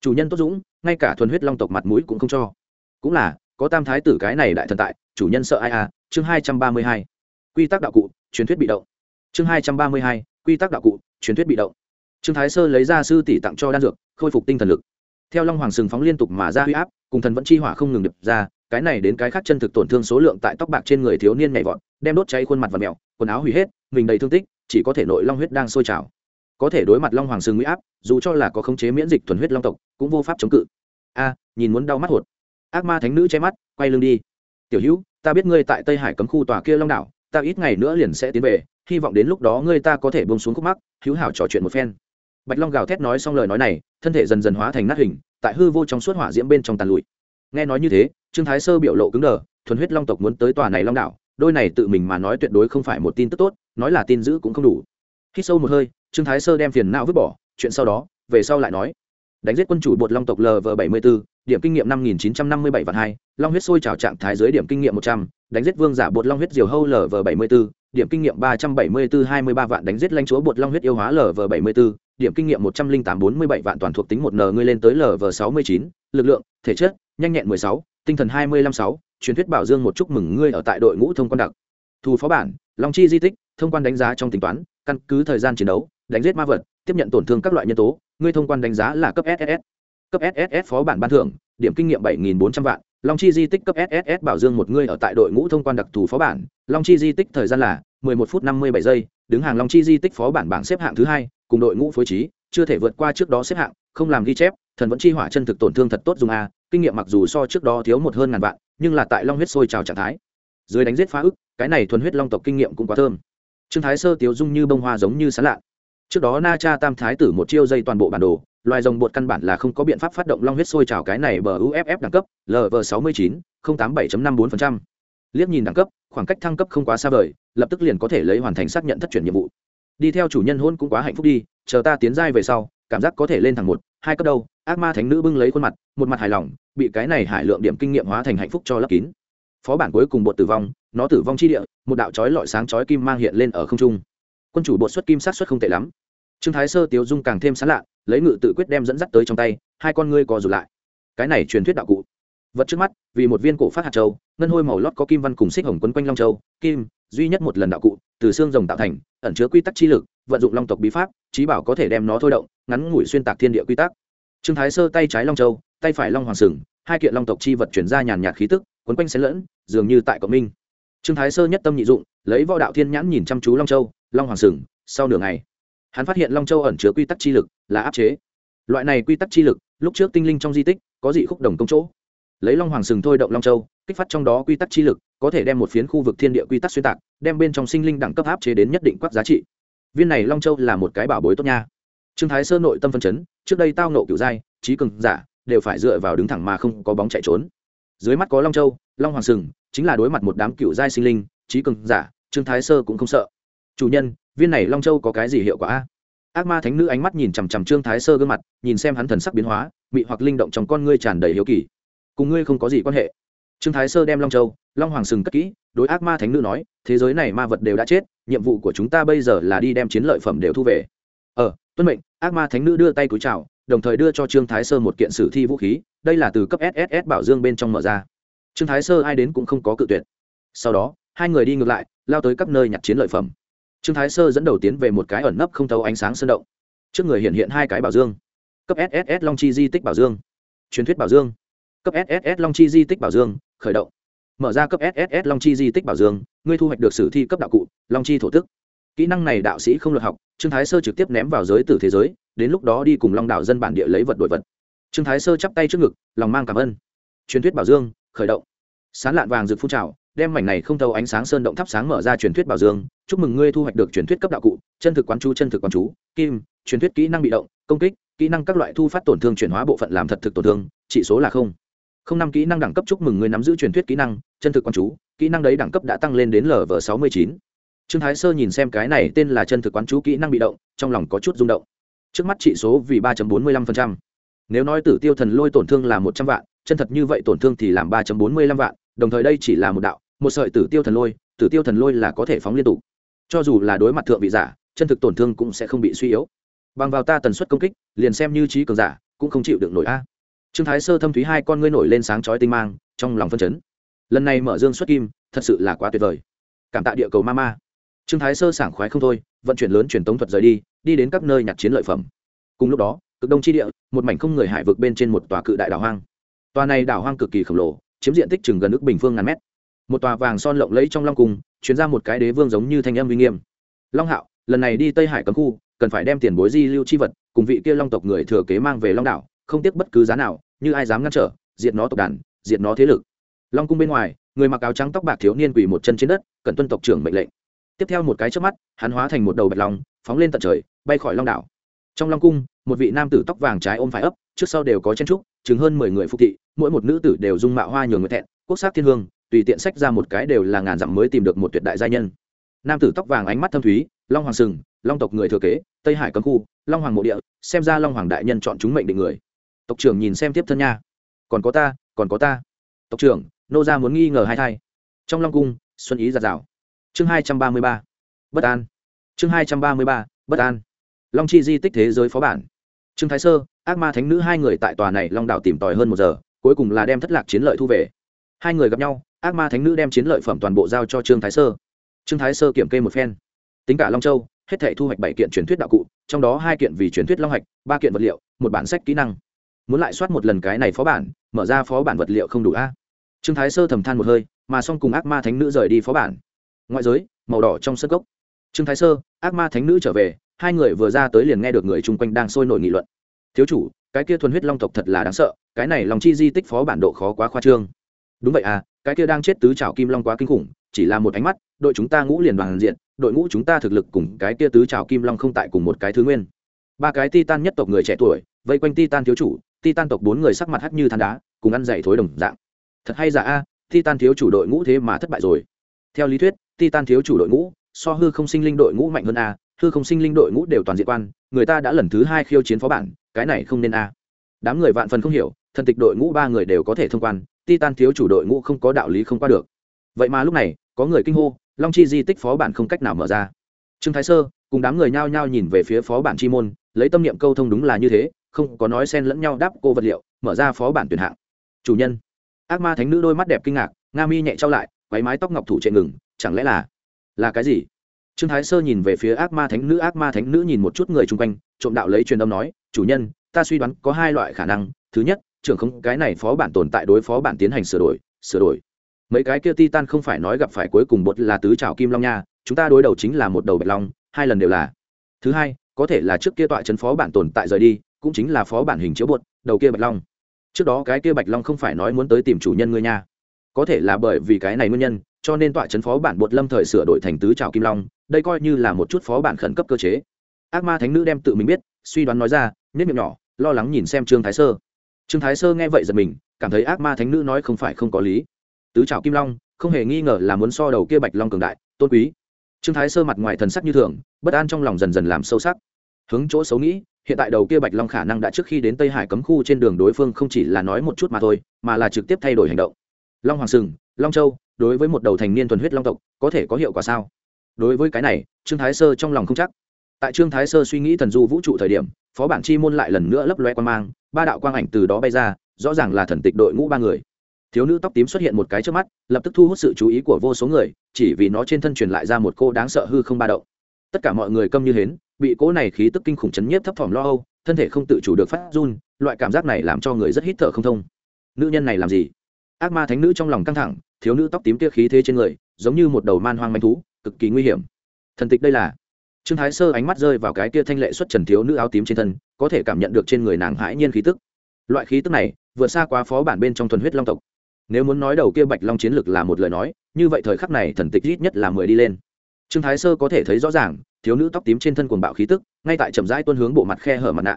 Chủ nhân tốt dũng, ngay cả thuần huyết long tộc mặt mũi cũng không cho cũng là, có tam thái tử cái này đại thần tại, chủ nhân sợ ai à? Chương hai trăm ba mươi hai. Quy tắc đạo cụ, truyền thuyết bị động. Chương hai trăm ba mươi hai, quy tắc đạo cụ, truyền thuyết bị động. Trương thái sơ lấy ra sư tỷ tặng cho đan dược, khôi phục tinh thần lực. Theo long hoàng sừng phóng liên tục mà ra huy áp, cùng thần vẫn chi hỏa không ngừng đập ra, cái này đến cái khác chân thực tổn thương số lượng tại tóc bạc trên người thiếu niên nhảy vọt, đem đốt cháy khuôn mặt và mẹo, quần áo hủy hết, mình đầy thương tích, chỉ có thể nội long huyết đang sôi trào. Có thể đối mặt long hoàng sừng huy áp, dù cho là có khống chế miễn dịch thuần huyết long tộc, cũng vô pháp chống cự. A, nhìn muốn đau mắt hột ác ma thánh nữ che mắt, quay lưng đi. Tiểu hữu, ta biết ngươi tại tây hải cấm khu tòa kia long đảo, ta ít ngày nữa liền sẽ tiến về, hy vọng đến lúc đó ngươi ta có thể bông xuống khúc mắc, hữu hảo trò chuyện một phen. Bạch long gào thét nói xong lời nói này, thân thể dần dần hóa thành nát hình, tại hư vô trong suốt hỏa diễm bên trong tàn lụi. Nghe nói như thế, trương thái sơ biểu lộ cứng đờ, thuần huyết long tộc muốn tới tòa này long đảo, đôi này tự mình mà nói tuyệt đối không phải một tin tức tốt, nói là tin giữ cũng không đủ. Khi sâu một hơi, trương thái sơ đem phiền não vứt bỏ, chuyện sau đó, về sau lại nói. Đánh giết quân chủ bột long tộc lv bảy mươi b ố điểm kinh nghiệm năm nghìn chín trăm năm mươi bảy vạn hai, long huyết sôi trào trạng thái dưới điểm kinh nghiệm một trăm, đánh giết vương giả bột long huyết diều hâu lv bảy mươi b ố điểm kinh nghiệm ba trăm bảy mươi bốn hai mươi ba vạn đánh giết lãnh chúa bột long huyết yêu hóa lv bảy mươi b ố điểm kinh nghiệm một trăm linh tám bốn mươi bảy vạn toàn thuộc tính một n ngươi lên tới lv sáu mươi chín, lực lượng, thể chất, nhanh nhẹn mười sáu, tinh thần hai mươi lăm sáu, truyền thuyết bảo dương một chúc mừng ngươi ở tại đội ngũ thông quan đặc. Thù phó bản, long chi di tích, thông quan đánh giá trong tính toán, căn cứ thời gian chiến đấu, đánh giết ma vật, tiếp nhận tổn thương các loại nhân tố, ngươi thông quan đánh giá là cấp ss cấp SSS phó bản ban thưởng, điểm kinh nghiệm bảy nghìn bốn trăm vạn. Long chi di tích cấp SSS bảo dương một ngươi ở tại đội ngũ thông quan đặc thù phó bản. Long chi di tích thời gian là mười một phút năm mươi bảy giây, đứng hàng long chi di tích phó bản bảng xếp hạng thứ hai, cùng đội ngũ phối trí, chưa thể vượt qua trước đó xếp hạng, không làm ghi chép, thần vẫn chi hỏa chân thực tổn thương thật tốt dùng a, kinh nghiệm mặc dù so trước đó thiếu một hơn ngàn vạn, nhưng là tại long huyết sôi trào trạng thái. Dưới đánh giết phá ức, cái này thuần huyết long tộc kinh nghiệm cũng quá thơm. Trương thái sơ tiếu dung như bông hoa giống như sán lạ. Trước đó na cha tam thái tử một chiêu dây toàn bộ bản đồ loài rồng bột căn bản là không có biện pháp phát động long huyết sôi trào cái này bờ uff đẳng cấp lv sáu mươi chín tám bảy năm bốn liếc nhìn đẳng cấp, khoảng cách thăng cấp không quá xa vời, lập tức liền có thể lấy hoàn thành xác nhận thất truyền nhiệm vụ. Đi theo chủ nhân hôn cũng quá hạnh phúc đi, chờ ta tiến giai về sau, cảm giác có thể lên thẳng một, hai cấp đâu, ác ma thánh nữ bưng lấy khuôn mặt, một mặt hài lòng, bị cái này hải lượng điểm kinh nghiệm hóa thành hạnh phúc cho lấp kín. Phó bản cuối cùng bột tử vong, nó tử vong chi địa, một đạo chói lọi sáng chói kim mang hiện lên ở không trung. Quân chủ bột xuất kim sát xuất không tệ lắm trương thái sơ, tiếu dung càng thêm sán lạ lấy ngự tự quyết đem dẫn dắt tới trong tay, hai con ngươi co rụt lại. Cái này truyền thuyết đạo cụ. Vật trước mắt, vì một viên cổ phát hạt châu, ngân hôi màu lót có kim văn cùng xích hồng quấn quanh long châu. Kim, duy nhất một lần đạo cụ, từ xương rồng tạo thành, ẩn chứa quy tắc chi lực, vận dụng long tộc bí pháp, trí bảo có thể đem nó thôi động, ngắn ngủi xuyên tạc thiên địa quy tắc. Trương thái sơ tay trái long châu, tay phải long hoàng sừng, hai kiện long tộc chi vật chuyển ra nhàn nhạt khí tức, quấn quanh xen lẫn, dường như tại cộng minh. Trương thái sơ nhất tâm nhị dụng, lấy võ đạo thiên nhãn nhìn chăm chú long châu, long hoàng sừng, sau nửa ngày hắn phát hiện long châu ẩn chứa quy tắc chi lực là áp chế. Loại này quy tắc chi lực, lúc trước tinh linh trong di tích, có dị khúc đồng công chỗ. Lấy long hoàng sừng thôi động long châu, kích phát trong đó quy tắc chi lực, có thể đem một phiến khu vực thiên địa quy tắc xuyên tạc, đem bên trong sinh linh đẳng cấp áp chế đến nhất định quắc giá trị. Viên này long châu là một cái bảo bối tốt nha. Trương thái sơ nội tâm phân chấn, trước đây tao nộ cựu giai trí cường, giả, đều phải dựa vào đứng thẳng mà không có bóng chạy trốn. Dưới mắt có long châu, long hoàng sừng, chính là đối mặt một đám cựu giai sinh linh, trí cường, giả, trương thái sơ cũng không sợ. Chủ nhân viên này long châu có cái gì hiệu quả? Ác ma thánh nữ ánh mắt nhìn chằm chằm trương thái sơ gương mặt, nhìn xem hắn thần sắc biến hóa bị hoặc linh động trong con ngươi tràn đầy hiếu kỳ. Cùng ngươi không có gì quan hệ. Trương thái sơ đem long châu, long hoàng sừng cất kỹ, đối ác ma thánh nữ nói, thế giới này ma vật đều đã chết, nhiệm vụ của chúng ta bây giờ là đi đem chiến lợi phẩm đều thu về. Ờ tuân mệnh, ác ma thánh nữ đưa tay cúi chào, đồng thời đưa cho trương thái sơ một kiện sử thi vũ khí, đây là từ cấp sss bảo dương bên trong mở ra. Trương thái sơ ai đến cũng không có cự tuyệt. Sau đó, hai người đi ngược lại, lao tới các nơi nhặt chiến lợi phẩm trương thái sơ dẫn đầu tiến về một cái ẩn nấp không thấu ánh sáng sơn động. Trước người hiện hiện hai cái bảo dương. Cấp sss long chi di tích bảo dương. Truyền thuyết bảo dương. Cấp sss long chi di tích bảo dương, khởi động. Mở ra cấp sss long chi di tích bảo dương, ngươi thu hoạch được sử thi cấp đạo cụ, long chi thổ tức. Kỹ năng này đạo sĩ không luật học, trương thái sơ trực tiếp ném vào giới tử thế giới, đến lúc đó đi cùng long đạo dân bản địa lấy vật đổi vật. Trương thái sơ chắp tay trước ngực, lòng mang cảm ơn. Truyền thuyết bảo dương, khởi động. Sán lạn vàng rực phun trào, đem mảnh này không thâu ánh sáng sơn động thắp sáng mở ra truyền thuyết bảo dương chúc mừng ngươi thu hoạch được truyền thuyết cấp đạo cụ, chân thực quán chú, chân thực quán chú, kim, truyền thuyết kỹ năng bị động, công kích, kỹ năng các loại thu phát tổn thương chuyển hóa bộ phận làm thật thực tổn thương, chỉ số là không. Không năm kỹ năng đẳng cấp chúc mừng ngươi nắm giữ truyền thuyết kỹ năng, chân thực quán chú, kỹ năng đấy đẳng cấp đã tăng lên đến lv sáu mươi chín. Trương thái sơ nhìn xem cái này tên là chân thực quán chú kỹ năng bị động, trong lòng có chút rung động. Trước mắt trị số vì ba bốn mươi lăm nếu nói tử tiêu thần lôi tổn thương là một trăm vạn, chân thật như vậy tổn thương thì làm ba bốn mươi lăm vạn, đồng thời đây chỉ là một đạo, một sợi tử tiêu thần lôi, tử tiêu thần lôi là có thể phóng liên tục cho dù là đối mặt thượng vị giả, chân thực tổn thương cũng sẽ không bị suy yếu. Bằng vào ta tần suất công kích, liền xem như trí cường giả, cũng không chịu được nổi a. Trương thái sơ thâm thúy hai con ngươi nổi lên sáng chói tinh mang, trong lòng phân chấn. Lần này mở dương xuất kim, thật sự là quá tuyệt vời. Cảm tạ địa cầu ma ma. Trương thái sơ sảng khoái không thôi, vận chuyển lớn truyền tống thuật rời đi đi đến các nơi nhặt chiến lợi phẩm. Cùng lúc đó, cực đông tri địa, một mảnh không người hải vực bên trên một tòa cự đại đảo hoang. Tòa này đảo hoang cực kỳ khổng lồ, chiếm diện tích chừng gần ước bình phương ngàn mét một tòa vàng son lộng lẫy trong long cung chuyến ra một cái đế vương giống như thanh âm uy nghiêm. Long hạo, lần này đi tây hải cấm khu, cần phải đem tiền bối di lưu chi vật, cùng vị kia long tộc người thừa kế mang về long đảo, không tiếc bất cứ giá nào, như ai dám ngăn trở, diệt nó tộc đàn, diệt nó thế lực. Long cung bên ngoài, người mặc áo trắng tóc bạc thiếu niên quỳ một chân trên đất cần tuân tộc trưởng mệnh lệnh. Tiếp theo một cái trước mắt, hắn hóa thành một đầu bạch long, phóng lên tận trời, bay khỏi long đảo. Trong long cung, một vị nam tử tóc vàng trái ôm phải ấp, trước sau đều có chen trúc chứng hơn mười người phục thị, mỗi một nữ tử đều dung mạo hoa nhường người thẹn, quốc sắc thiên hương tùy tiện sách ra một cái đều là ngàn dặm mới tìm được một tuyệt đại gia nhân. Nam tử tóc vàng ánh mắt thâm thúy, long hoàng sừng, long tộc người thừa kế, tây hải cấm khu, long hoàng mộ địa, xem ra long hoàng đại nhân chọn chúng mệnh định người. Tộc trưởng nhìn xem tiếp thân nha. Còn có ta, còn có ta. Tộc trưởng, nô gia muốn nghi ngờ hai thai. Trong long cung, xuân ý giạt rào. Chương hai trăm ba mươi ba, bất an. Chương hai trăm ba mươi ba, bất an. Long chi di tích thế giới phó bản. Trương thái sơ, ác ma thánh nữ hai người tại tòa này long đảo tìm tòi hơn một giờ, cuối cùng là đem thất lạc chiến lợi thu về. Hai người gặp nhau ác ma thánh nữ đem chiến lợi phẩm toàn bộ giao cho trương thái sơ. Trương thái sơ kiểm kê một phen. Tính cả long châu, hết thể thu hoạch bảy kiện truyền thuyết đạo cụ, trong đó hai kiện vì truyền thuyết long hạch, ba kiện vật liệu, một bản sách kỹ năng. Muốn lại soát một lần cái này phó bản, mở ra phó bản vật liệu không đủ a? Trương thái sơ thầm than một hơi, mà xong cùng ác ma thánh nữ rời đi phó bản. Ngoại giới, màu đỏ trong sân gốc trương thái sơ, ác ma thánh nữ trở về, hai người vừa ra tới liền nghe được người chung quanh đang sôi nổi nghị luận. Thiếu chủ, cái kia thuần huyết long tộc thật là đáng sợ, cái này lòng chi di tích phó bản độ khó quá khoa trương. Đúng vậy à cái kia đang chết tứ trảo kim long quá kinh khủng, chỉ là một ánh mắt, đội chúng ta ngũ liền đoàn diện, đội ngũ chúng ta thực lực cùng cái kia tứ trảo kim long không tại cùng một cái thứ nguyên. Ba cái titan nhất tộc người trẻ tuổi, vây quanh titan thiếu chủ, titan tộc bốn người sắc mặt hắt như than đá, cùng ăn dày thối đồng dạng. Thật hay giả a, Titan thiếu chủ đội ngũ thế mà thất bại rồi. Theo lý thuyết, titan thiếu chủ đội ngũ, so hư không sinh linh đội ngũ mạnh hơn a, hư không sinh linh đội ngũ đều toàn diện quan, người ta đã lần thứ hai khiêu chiến phó bản, cái này không nên a. Đám người vạn phần không hiểu, thần tịch đội ngũ ba người đều có thể thông quan titan thiếu chủ đội ngũ không có đạo lý không qua được. Vậy mà lúc này, có người kinh hô, long chi di tích phó bản không cách nào mở ra. Trương thái sơ, cùng đám người nhao nhao nhìn về phía phó bản chi môn, lấy tâm niệm câu thông đúng là như thế, không có nói xen lẫn nhau đáp cô vật liệu, mở ra phó bản tuyển hạng. Chủ nhân. Ác ma thánh nữ đôi mắt đẹp kinh ngạc, nga mi nhẹ trao lại váy mái tóc ngọc thủ chạy ngừng, chẳng lẽ là là cái gì? Trương thái sơ nhìn về phía ác ma thánh nữ, ác ma thánh nữ nhìn một chút người chung quanh, trộm đạo lấy truyền âm nói, chủ nhân, ta suy đoán có hai loại khả năng, thứ nhất trưởng không, cái này phó bản tồn tại đối phó bản tiến hành sửa đổi sửa đổi. Mấy cái kia titan không phải nói gặp phải cuối cùng bột là tứ trào kim long nha, chúng ta đối đầu chính là một đầu bạch long, hai lần đều là. Thứ hai, có thể là trước kia tọa chấn phó bản tồn tại rời đi, cũng chính là phó bản hình chiếu bột, đầu kia bạch long. Trước đó cái kia bạch long không phải nói muốn tới tìm chủ nhân ngươi nha. Có thể là bởi vì cái này nguyên nhân, cho nên tọa chấn phó bản bột lâm thời sửa đổi thành tứ trào kim long, đây coi như là một chút phó bản khẩn cấp cơ chế. Ác ma thánh nữ đem tự mình biết, suy đoán nói ra nhất miệng nhỏ, lo lắng nhìn xem trương thái sơ trương thái sơ nghe vậy giật mình, cảm thấy ác ma thánh nữ nói không phải không có lý. Tứ trào kim long, không hề nghi ngờ là muốn so đầu kia bạch long cường đại, tôn quý. Trương thái sơ mặt ngoài thần sắc như thường, bất an trong lòng dần dần làm sâu sắc. Hướng chỗ xấu nghĩ, hiện tại đầu kia bạch long khả năng đã trước khi đến tây hải cấm khu trên đường đối phương không chỉ là nói một chút mà thôi, mà là trực tiếp thay đổi hành động. Long hoàng sừng, long châu, đối với một đầu thành niên thuần huyết long tộc, có thể có hiệu quả sao? Đối với cái này, trương thái sơ trong lòng không chắc tại trương thái sơ suy nghĩ thần du vũ trụ thời điểm, phó bản chi môn lại lần nữa lấp loe quan mang, ba đạo quang ảnh từ đó bay ra, rõ ràng là thần tịch đội ngũ ba người. Thiếu nữ tóc tím xuất hiện một cái trước mắt, lập tức thu hút sự chú ý của vô số người, chỉ vì nó trên thân truyền lại ra một cô đáng sợ hư không ba đậu. tất cả mọi người câm như hến, bị cỗ này khí tức kinh khủng chấn nhiếp thấp thỏm lo âu, thân thể không tự chủ được phát run, loại cảm giác này làm cho người rất hít thở không thông. Nữ nhân này làm gì? Ác ma thánh nữ trong lòng căng thẳng, thiếu nữ tóc tím kia khí thế trên người, giống như một đầu man hoang manh thú, cực kỳ nguy hiểm. Thần tịch đây là trương thái sơ ánh mắt rơi vào cái kia thanh lệ xuất trần thiếu nữ áo tím trên thân, có thể cảm nhận được trên người nàng hãi nhiên khí tức. Loại khí tức này, vượt xa quá phó bản bên trong thuần huyết long tộc. Nếu muốn nói đầu kia bạch long chiến lực là một lời nói, như vậy thời khắc này thần tịch ít nhất là mười đi lên. Trương thái sơ có thể thấy rõ ràng, thiếu nữ tóc tím trên thân cuồng bạo khí tức, ngay tại chậm rãi tuân hướng bộ mặt khe hở mặt nạ.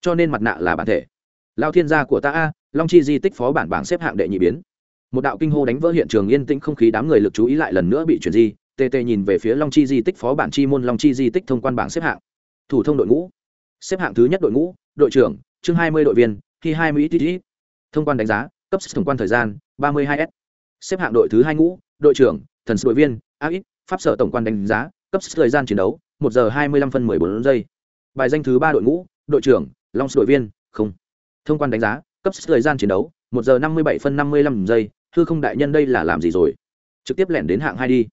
Cho nên mặt nạ là bản thể. Lao thiên gia của ta a, long chi di tích phó bản bảng xếp hạng đệ nhị biến. Một đạo kinh hô đánh vỡ hiện trường yên tĩnh không khí đám người lực chú ý lại lần nữa bị chuyển di tê tê nhìn về phía long chi di tích phó bản chi môn long chi di tích thông quan bảng xếp hạng. Thủ thông đội ngũ. Xếp hạng thứ nhất đội ngũ, đội trưởng, chương hai mươi đội viên, khi hai mươi ít thông quan đánh giá, cấp thông quan thời gian, ba mươi hai s. Xếp hạng đội thứ hai ngũ, đội trưởng, thần sự đội viên, a ít pháp sở tổng quan đánh giá, cấp thời gian chiến đấu, một giờ hai mươi lăm phân mười bốn giây. Bài danh thứ ba đội ngũ, đội trưởng, long đội viên, không. Thông quan đánh giá, cấp thời gian chiến đấu, một giờ năm mươi bảy phân năm mươi lăm giây. Hư không đại nhân, đây là làm gì rồi? Trực tiếp lẻn đến hạng hai đi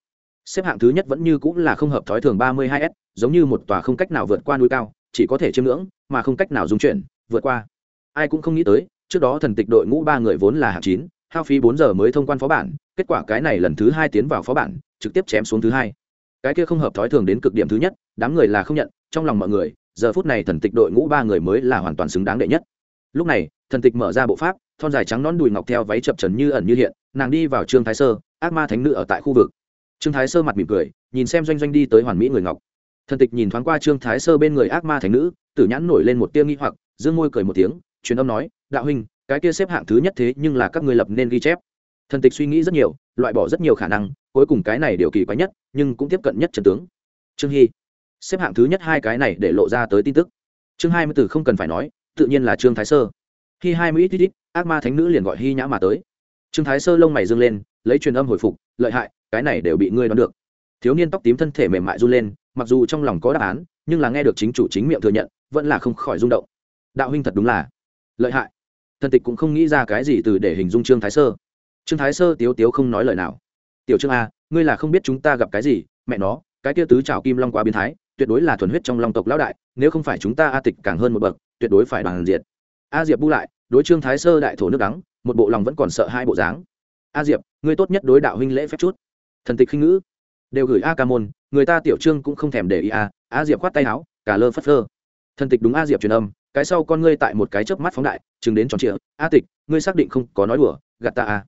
xếp hạng thứ nhất vẫn như cũng là không hợp thói thường ba mươi hai s, giống như một tòa không cách nào vượt qua núi cao, chỉ có thể chiêm ngưỡng, mà không cách nào dung chuyển, vượt qua. Ai cũng không nghĩ tới, trước đó thần tịch đội ngũ ba người vốn là hạng chín, hao phí bốn giờ mới thông quan phó bản, kết quả cái này lần thứ hai tiến vào phó bản, trực tiếp chém xuống thứ hai. Cái kia không hợp thói thường đến cực điểm thứ nhất, đám người là không nhận, trong lòng mọi người, giờ phút này thần tịch đội ngũ ba người mới là hoàn toàn xứng đáng đệ nhất. Lúc này, thần tịch mở ra bộ pháp, thon dài trắng nón đùi ngọc theo váy chập trần như ẩn như hiện, nàng đi vào trương thái sơ, ác ma thánh nữ ở tại khu vực trương thái sơ mặt mỉm cười, nhìn xem doanh doanh đi tới hoàn mỹ người ngọc. Thần tịch nhìn thoáng qua trương thái sơ bên người ác ma thánh nữ, tử nhãn nổi lên một tia nghi hoặc, dương môi cười một tiếng, truyền âm nói, đạo huynh, cái kia xếp hạng thứ nhất thế nhưng là các ngươi lập nên ghi chép. Thần tịch suy nghĩ rất nhiều, loại bỏ rất nhiều khả năng, cuối cùng cái này điều kỳ quái nhất, nhưng cũng tiếp cận nhất trần tướng. Trương hy, xếp hạng thứ nhất hai cái này để lộ ra tới tin tức. Chương hai mươi từ không cần phải nói, tự nhiên là trương thái sơ. Khi hai mươi ít ít ác ma thánh nữ liền gọi hy nhã mà tới. Trương thái sơ lông mày dâng lên, lấy truyền âm hồi phục, lợi hại cái này đều bị ngươi đoán được. Thiếu niên tóc tím thân thể mềm mại run lên, mặc dù trong lòng có đáp án, nhưng là nghe được chính chủ chính miệng thừa nhận, vẫn là không khỏi rung động. Đạo huynh thật đúng là lợi hại. Thần tịch cũng không nghĩ ra cái gì từ để hình dung trương thái sơ. Trương thái sơ tiếu tiếu không nói lời nào. Tiểu trương a, ngươi là không biết chúng ta gặp cái gì, mẹ nó, cái kia tứ trào kim long quá biến thái, tuyệt đối là thuần huyết trong long tộc lão đại, nếu không phải chúng ta a tịch càng hơn một bậc, tuyệt đối phải đoàn diệt. A diệp bu lại, đối trương thái sơ đại thổ nước đắng, một bộ lòng vẫn còn sợ hai bộ dáng. A diệp, ngươi tốt nhất đối đạo huynh lễ phép chút thần tịch khinh ngữ. Đều gửi a ca môn, người ta tiểu trương cũng không thèm để ý a a diệp khoát tay áo, cả lơ phất lơ thần tịch đúng a diệp truyền âm, cái sau con ngươi tại một cái chớp mắt phóng đại, chừng đến tròn trịa. A tịch, ngươi xác định không có nói đùa, gạt ta a.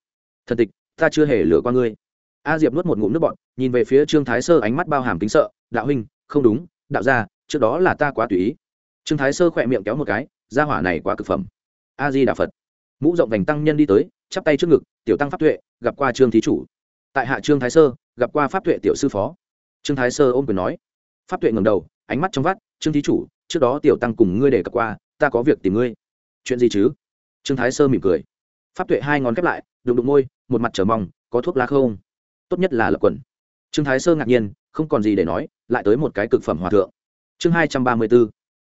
Thần tịch, ta chưa hề lừa qua ngươi. A diệp nuốt một ngụm nước bọn nhìn về phía trương thái sơ ánh mắt bao hàm kính sợ. Đạo huynh, không đúng. Đạo gia, trước đó là ta quá tùy ý. Trương thái sơ khỏe miệng kéo một cái, gia hỏa này quá cực phẩm. A di đà phật. Mũ rộng vành tăng nhân đi tới, chắp tay trước ngực, tiểu tăng pháp tuệ, gặp qua trương thí chủ tại hạ trương thái sơ, gặp qua pháp tuệ tiểu sư phó. Trương thái sơ ôm quyền nói. Pháp tuệ ngầm đầu, ánh mắt trong vắt, trương thí chủ, trước đó tiểu tăng cùng ngươi để cập qua, ta có việc tìm ngươi. Chuyện gì chứ? Trương thái sơ mỉm cười. Pháp tuệ hai ngón khép lại, đụng đụng môi, một mặt trở mong, có thuốc lá không? Tốt nhất là lập quần. Trương thái sơ ngạc nhiên, không còn gì để nói, lại tới một cái cực phẩm hòa thượng. Chương hai trăm ba mươi b ố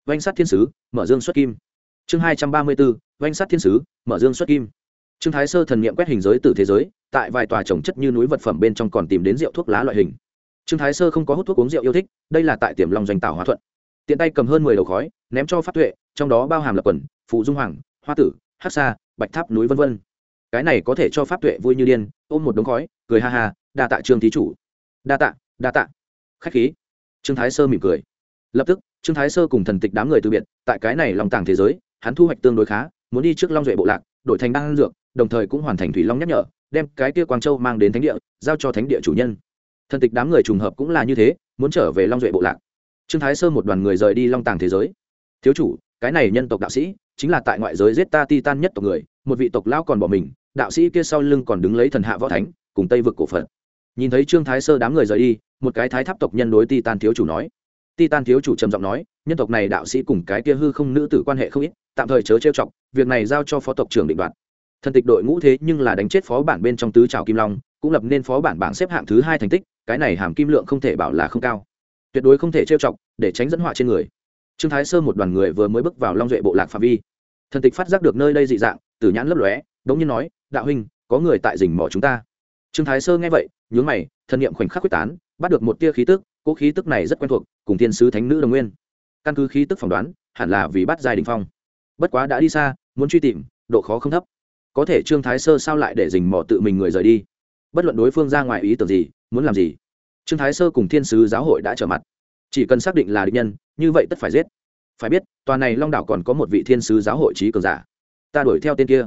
oanh sát thiên sứ, mở dương xuất kim. Chương hai trăm ba mươi b ố oanh sát thiên sứ, mở dương xuất kim. Trương thái sơ thần nghiệm quét hình giới từ thế giới tại vài tòa trồng chất như núi vật phẩm bên trong còn tìm đến rượu thuốc lá loại hình. Trương thái sơ không có hút thuốc uống rượu yêu thích, đây là tại tiềm long doanh tảo hòa thuận. Tiện tay cầm hơn mười đầu khói, ném cho phát tuệ, trong đó bao hàm lập quần phụ dung hoàng, hoa tử, hát xa bạch tháp núi vân vân. Cái này có thể cho pháp tuệ vui như điên, ôm một đống khói, cười ha ha, đa tạ trương thí chủ. Đa tạ đa tạ. Khách khí. Trương thái sơ mỉm cười. Lập tức, trương thái sơ cùng thần tịch đám người từ biệt, tại cái này lòng tàng thế giới, hắn thu hoạch tương đối khá, muốn đi trước long duệ bộ lạc, đổi thành đan dược, đồng thời cũng hoàn thành thủy long nhắc nhở đem cái kia quang châu mang đến thánh địa, giao cho thánh địa chủ nhân. Thần tịch đám người trùng hợp cũng là như thế, muốn trở về long duệ bộ lạc. Trương thái sơ một đoàn người rời đi long tàng thế giới. Thiếu chủ, cái này nhân tộc đạo sĩ chính là tại ngoại giới giết ta ti tan nhất tộc người, một vị tộc lão còn bỏ mình, đạo sĩ kia sau lưng còn đứng lấy thần hạ võ thánh, cùng tây vực cổ phật. Nhìn thấy trương thái sơ đám người rời đi, một cái thái tháp tộc nhân đối ti tan thiếu chủ nói. Ti tan thiếu chủ trầm giọng nói, nhân tộc này đạo sĩ cùng cái kia hư không nữ tử quan hệ không ít, tạm thời chớ trêu chọc, việc này giao cho phó tộc trưởng định đoạt thần tịch đội ngũ thế nhưng là đánh chết phó bản bên trong tứ trào kim long, cũng lập nên phó bản bảng xếp hạng thứ hai thành tích, cái này hàm kim lượng không thể bảo là không cao. Tuyệt đối không thể trêu chọc, để tránh dẫn họa trên người. Trương thái sơ một đoàn người vừa mới bước vào long duệ bộ lạc phạm vi. Thần tịch phát giác được nơi đây dị dạng tử nhãn lấp lóe, đống nhiên nói, đạo huynh, có người tại rình mỏ chúng ta. Trương thái sơ nghe vậy, nhướng mày, thần niệm khoảnh khắc quyết tán, bắt được một tia khí tức cỗ khí tức này rất quen thuộc, cùng thiên sứ thánh nữ đồng nguyên. Căn cứ khí tức phỏng đoán, hẳn là vì bắt giai đình phong. Bất quá đã đi xa, muốn truy tìm, độ khó không thấp có thể trương thái sơ sao lại để dình mò tự mình người rời đi? Bất luận đối phương ra ngoài ý tưởng gì, muốn làm gì, trương thái sơ cùng thiên sứ giáo hội đã trở mặt. Chỉ cần xác định là địch nhân, như vậy tất phải giết. Phải biết, tòa này long đảo còn có một vị thiên sứ giáo hội trí cường giả. Ta đuổi theo tên kia.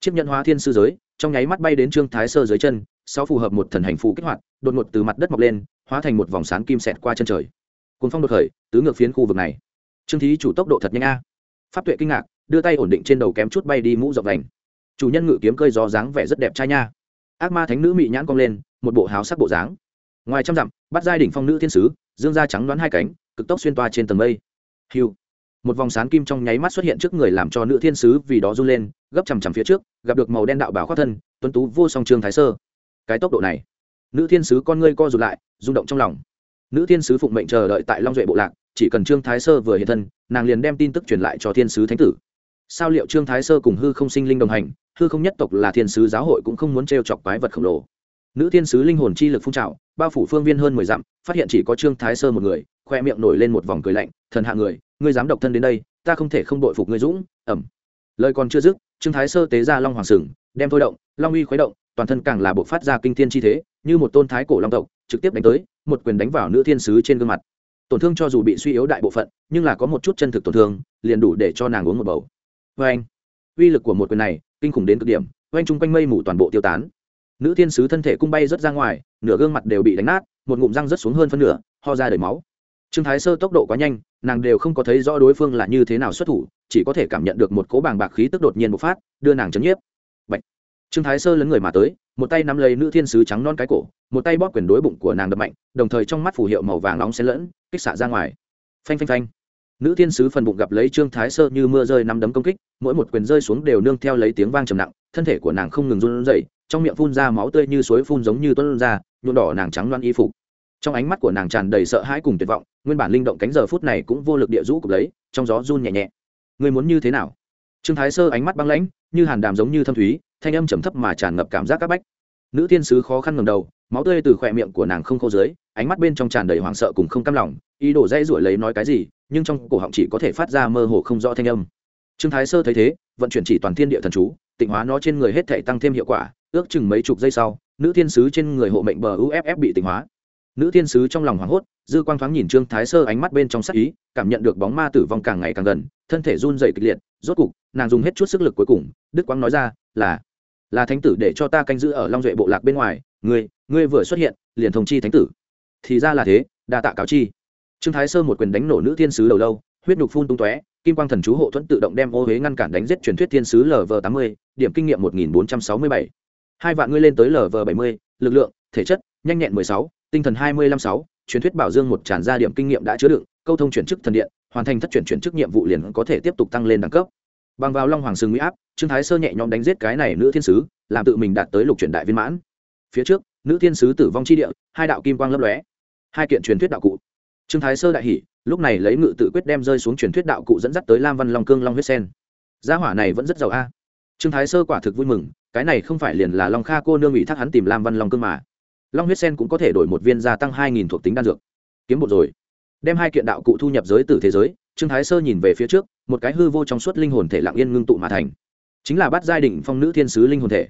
Chiếc nhận hóa thiên sư giới, trong nháy mắt bay đến trương thái sơ dưới chân, sau phù hợp một thần hành phù kích hoạt, đột ngột từ mặt đất mọc lên, hóa thành một vòng sáng kim xẹt qua chân trời. Cuốn phong đột khởi, tứ ngược phiến khu vực này. Trương thí chủ tốc độ thật nhanh a. Pháp tuệ kinh ngạc, đưa tay ổn định trên đầu kém chút bay đi mũ rộng vành chủ nhân ngự kiếm cơi gió dáng vẻ rất đẹp trai nha. Ác ma thánh nữ mị nhãn cong lên, một bộ háo sắc bộ dáng. Ngoài trăm dặm, bắt giai đỉnh phong nữ thiên sứ, dương da trắng đoán hai cánh, cực tốc xuyên toa trên tầng mây. Hiu. Một vòng sán kim trong nháy mắt xuất hiện trước người làm cho nữ thiên sứ vì đó run lên, gấp chằm chằm phía trước, gặp được màu đen đạo bảo khoác thân, tuấn tú vô song trương thái sơ. Cái tốc độ này, nữ thiên sứ con ngươi co rụt lại, rung động trong lòng. Nữ thiên sứ phụng mệnh chờ đợi tại long duệ bộ lạc, chỉ cần trương thái sơ vừa hiện thân, nàng liền đem tin tức truyền lại cho thiên sứ thánh tử sao liệu trương thái sơ cùng hư không sinh linh đồng hành? Hư không nhất tộc là thiên sứ giáo hội cũng không muốn t chọc quái vật khổng lồ. Nữ thiên sứ linh hồn chi lực phun trào, bao phủ phương viên hơn mười dặm, phát hiện chỉ có trương thái sơ một người, khoe miệng nổi lên một vòng cười lạnh, thần hạ người, ngươi dám độc thân đến đây, ta không thể không đội phục ngươi dũng. Ẩm. Lời còn chưa dứt, trương thái sơ tế ra long hoàng sừng, đem thôi động, long uy khuấy động, toàn thân càng là buộc phát ra kinh thiên chi thế, như một tôn thái cổ long tộc, trực tiếp đánh tới, một quyền đánh vào nữ thiên sứ trên gương mặt. Tổn thương cho dù bị suy yếu đại bộ phận, nhưng là có một chút chân thực tổn thương, liền đủ để cho nàng uống một bầu vê anh. Uy lực của một quyền này, kinh khủng đến cực điểm oanh chung quanh mây mù toàn bộ tiêu tán. Nữ thiên sứ thân thể cung bay rớt ra ngoài, nửa gương mặt đều bị đánh nát, một ngụm răng rớt xuống hơn phân nửa, ho ra đầy máu. Trương thái sơ tốc độ quá nhanh, nàng đều không có thấy rõ đối phương là như thế nào xuất thủ, chỉ có thể cảm nhận được một cố bàng bạc khí tức đột nhiên bộc phát, đưa nàng chấn nhiếp. Bạch. trương thái sơ lấn người mà tới, một tay nắm lấy nữ thiên sứ trắng non cái cổ, một tay bóp quyền đối bụng của nàng đập mạnh, đồng thời trong mắt phù hiệu màu vàng nóng xen lẫn, kích xạ ra ngoài. Phanh phanh phanh nữ thiên sứ phần bụng gặp lấy trương thái sơ như mưa rơi năm đấm công kích, mỗi một quyền rơi xuống đều nương theo lấy tiếng vang trầm nặng, thân thể của nàng không ngừng run rẩy, trong miệng phun ra máu tươi như suối phun giống như tuôn ra, nhuộm đỏ nàng trắng loan y phục. Trong ánh mắt của nàng tràn đầy sợ hãi cùng tuyệt vọng, nguyên bản linh động cánh giờ phút này cũng vô lực địa rũ cục lấy, trong gió run nhẹ nhẹ. Người muốn như thế nào? Trương thái sơ ánh mắt băng lãnh, như hàn đàm giống như thâm thúy, thanh âm trầm thấp mà tràn ngập cảm giác các bách. Nữ thiên sứ khó khăn ngầm đầu máu tươi từ khỏe miệng của nàng không khô dưới, ánh mắt bên trong tràn đầy hoảng sợ cùng không cam lòng, ý đồ dây rủi lấy nói cái gì, nhưng trong cổ họng chỉ có thể phát ra mơ hồ không rõ thanh âm. Trương thái sơ thấy thế, vận chuyển chỉ toàn thiên địa thần chú, tịnh hóa nó trên người hết thể tăng thêm hiệu quả, ước chừng mấy chục giây sau, nữ thiên sứ trên người hộ mệnh bờ uff bị tịnh hóa. Nữ thiên sứ trong lòng hoảng hốt, dư quang thoáng nhìn trương thái sơ ánh mắt bên trong sắc ý, cảm nhận được bóng ma tử vong càng ngày càng gần, thân thể run dày kịch liệt, rốt cục, nàng dùng hết chút sức lực cuối cùng, đức quang nói ra, là là thánh tử để cho ta canh giữ ở long duệ bộ lạc bên ngoài ngươi ngươi vừa xuất hiện, liền thông chi thánh tử. Thì ra là thế, đa tạ cáo chi. Trương thái sơ một quyền đánh nổ nữ thiên sứ đầu lâu, huyết nhục phun tung tóe, kim quang thần chú hộ thuẫn tự động đem ô huế ngăn cản đánh giết truyền thuyết thiên sứ lv tám mươi, điểm kinh nghiệm một nghìn bốn trăm sáu mươi bảy. Hai vạn ngươi lên tới lv bảy mươi, lực lượng, thể chất, nhanh nhẹn mười sáu, tinh thần hai mươi năm sáu, truyền thuyết bảo dương một tràn ra điểm kinh nghiệm đã chứa đựng, câu thông chuyển chức thần điện, hoàn thành thất chuyển chuyển chức nhiệm vụ liền có thể tiếp tục tăng lên đẳng cấp. Bằng vào long hoàng sừng mỹ áp, trương thái sơ nhẹ nhõm đánh giết cái này nữ thiên sứ, làm tự mình đạt tới lục chuyển đại viên mãn phía trước, nữ thiên sứ tử vong chi địa, hai đạo kim quang lấp lóe. Hai kiện truyền thuyết đạo cụ. Trương thái sơ đại hỉ, lúc này lấy ngự tự quyết đem rơi xuống truyền thuyết đạo cụ dẫn dắt tới lam văn long cương long huyết sen. Gia hỏa này vẫn rất giàu a. Trương thái sơ quả thực vui mừng, cái này không phải liền là long kha cô nương ủy thác hắn tìm lam văn long cương mà. Long huyết sen cũng có thể đổi một viên gia tăng hai nghìn thuộc tính đan dược. Kiếm một rồi. Đem hai kiện đạo cụ thu nhập giới từ thế giới, trương thái sơ nhìn về phía trước, một cái hư vô trong suốt linh hồn thể lặng yên ngưng tụ mà thành. Chính là bắt giai đỉnh phong nữ thiên sứ linh hồn thể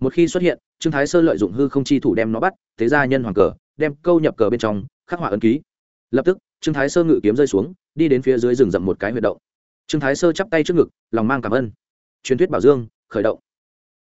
một khi xuất hiện, trương thái sơ lợi dụng hư không chi thủ đem nó bắt, thế ra nhân hoàng cờ, đem câu nhập cờ bên trong, khắc họa ấn ký. Lập tức, trương thái sơ ngự kiếm rơi xuống, đi đến phía dưới rừng rậm một cái huyệt động. Trương thái sơ chắp tay trước ngực, lòng mang cảm ơn. Truyền thuyết bảo dương, khởi động.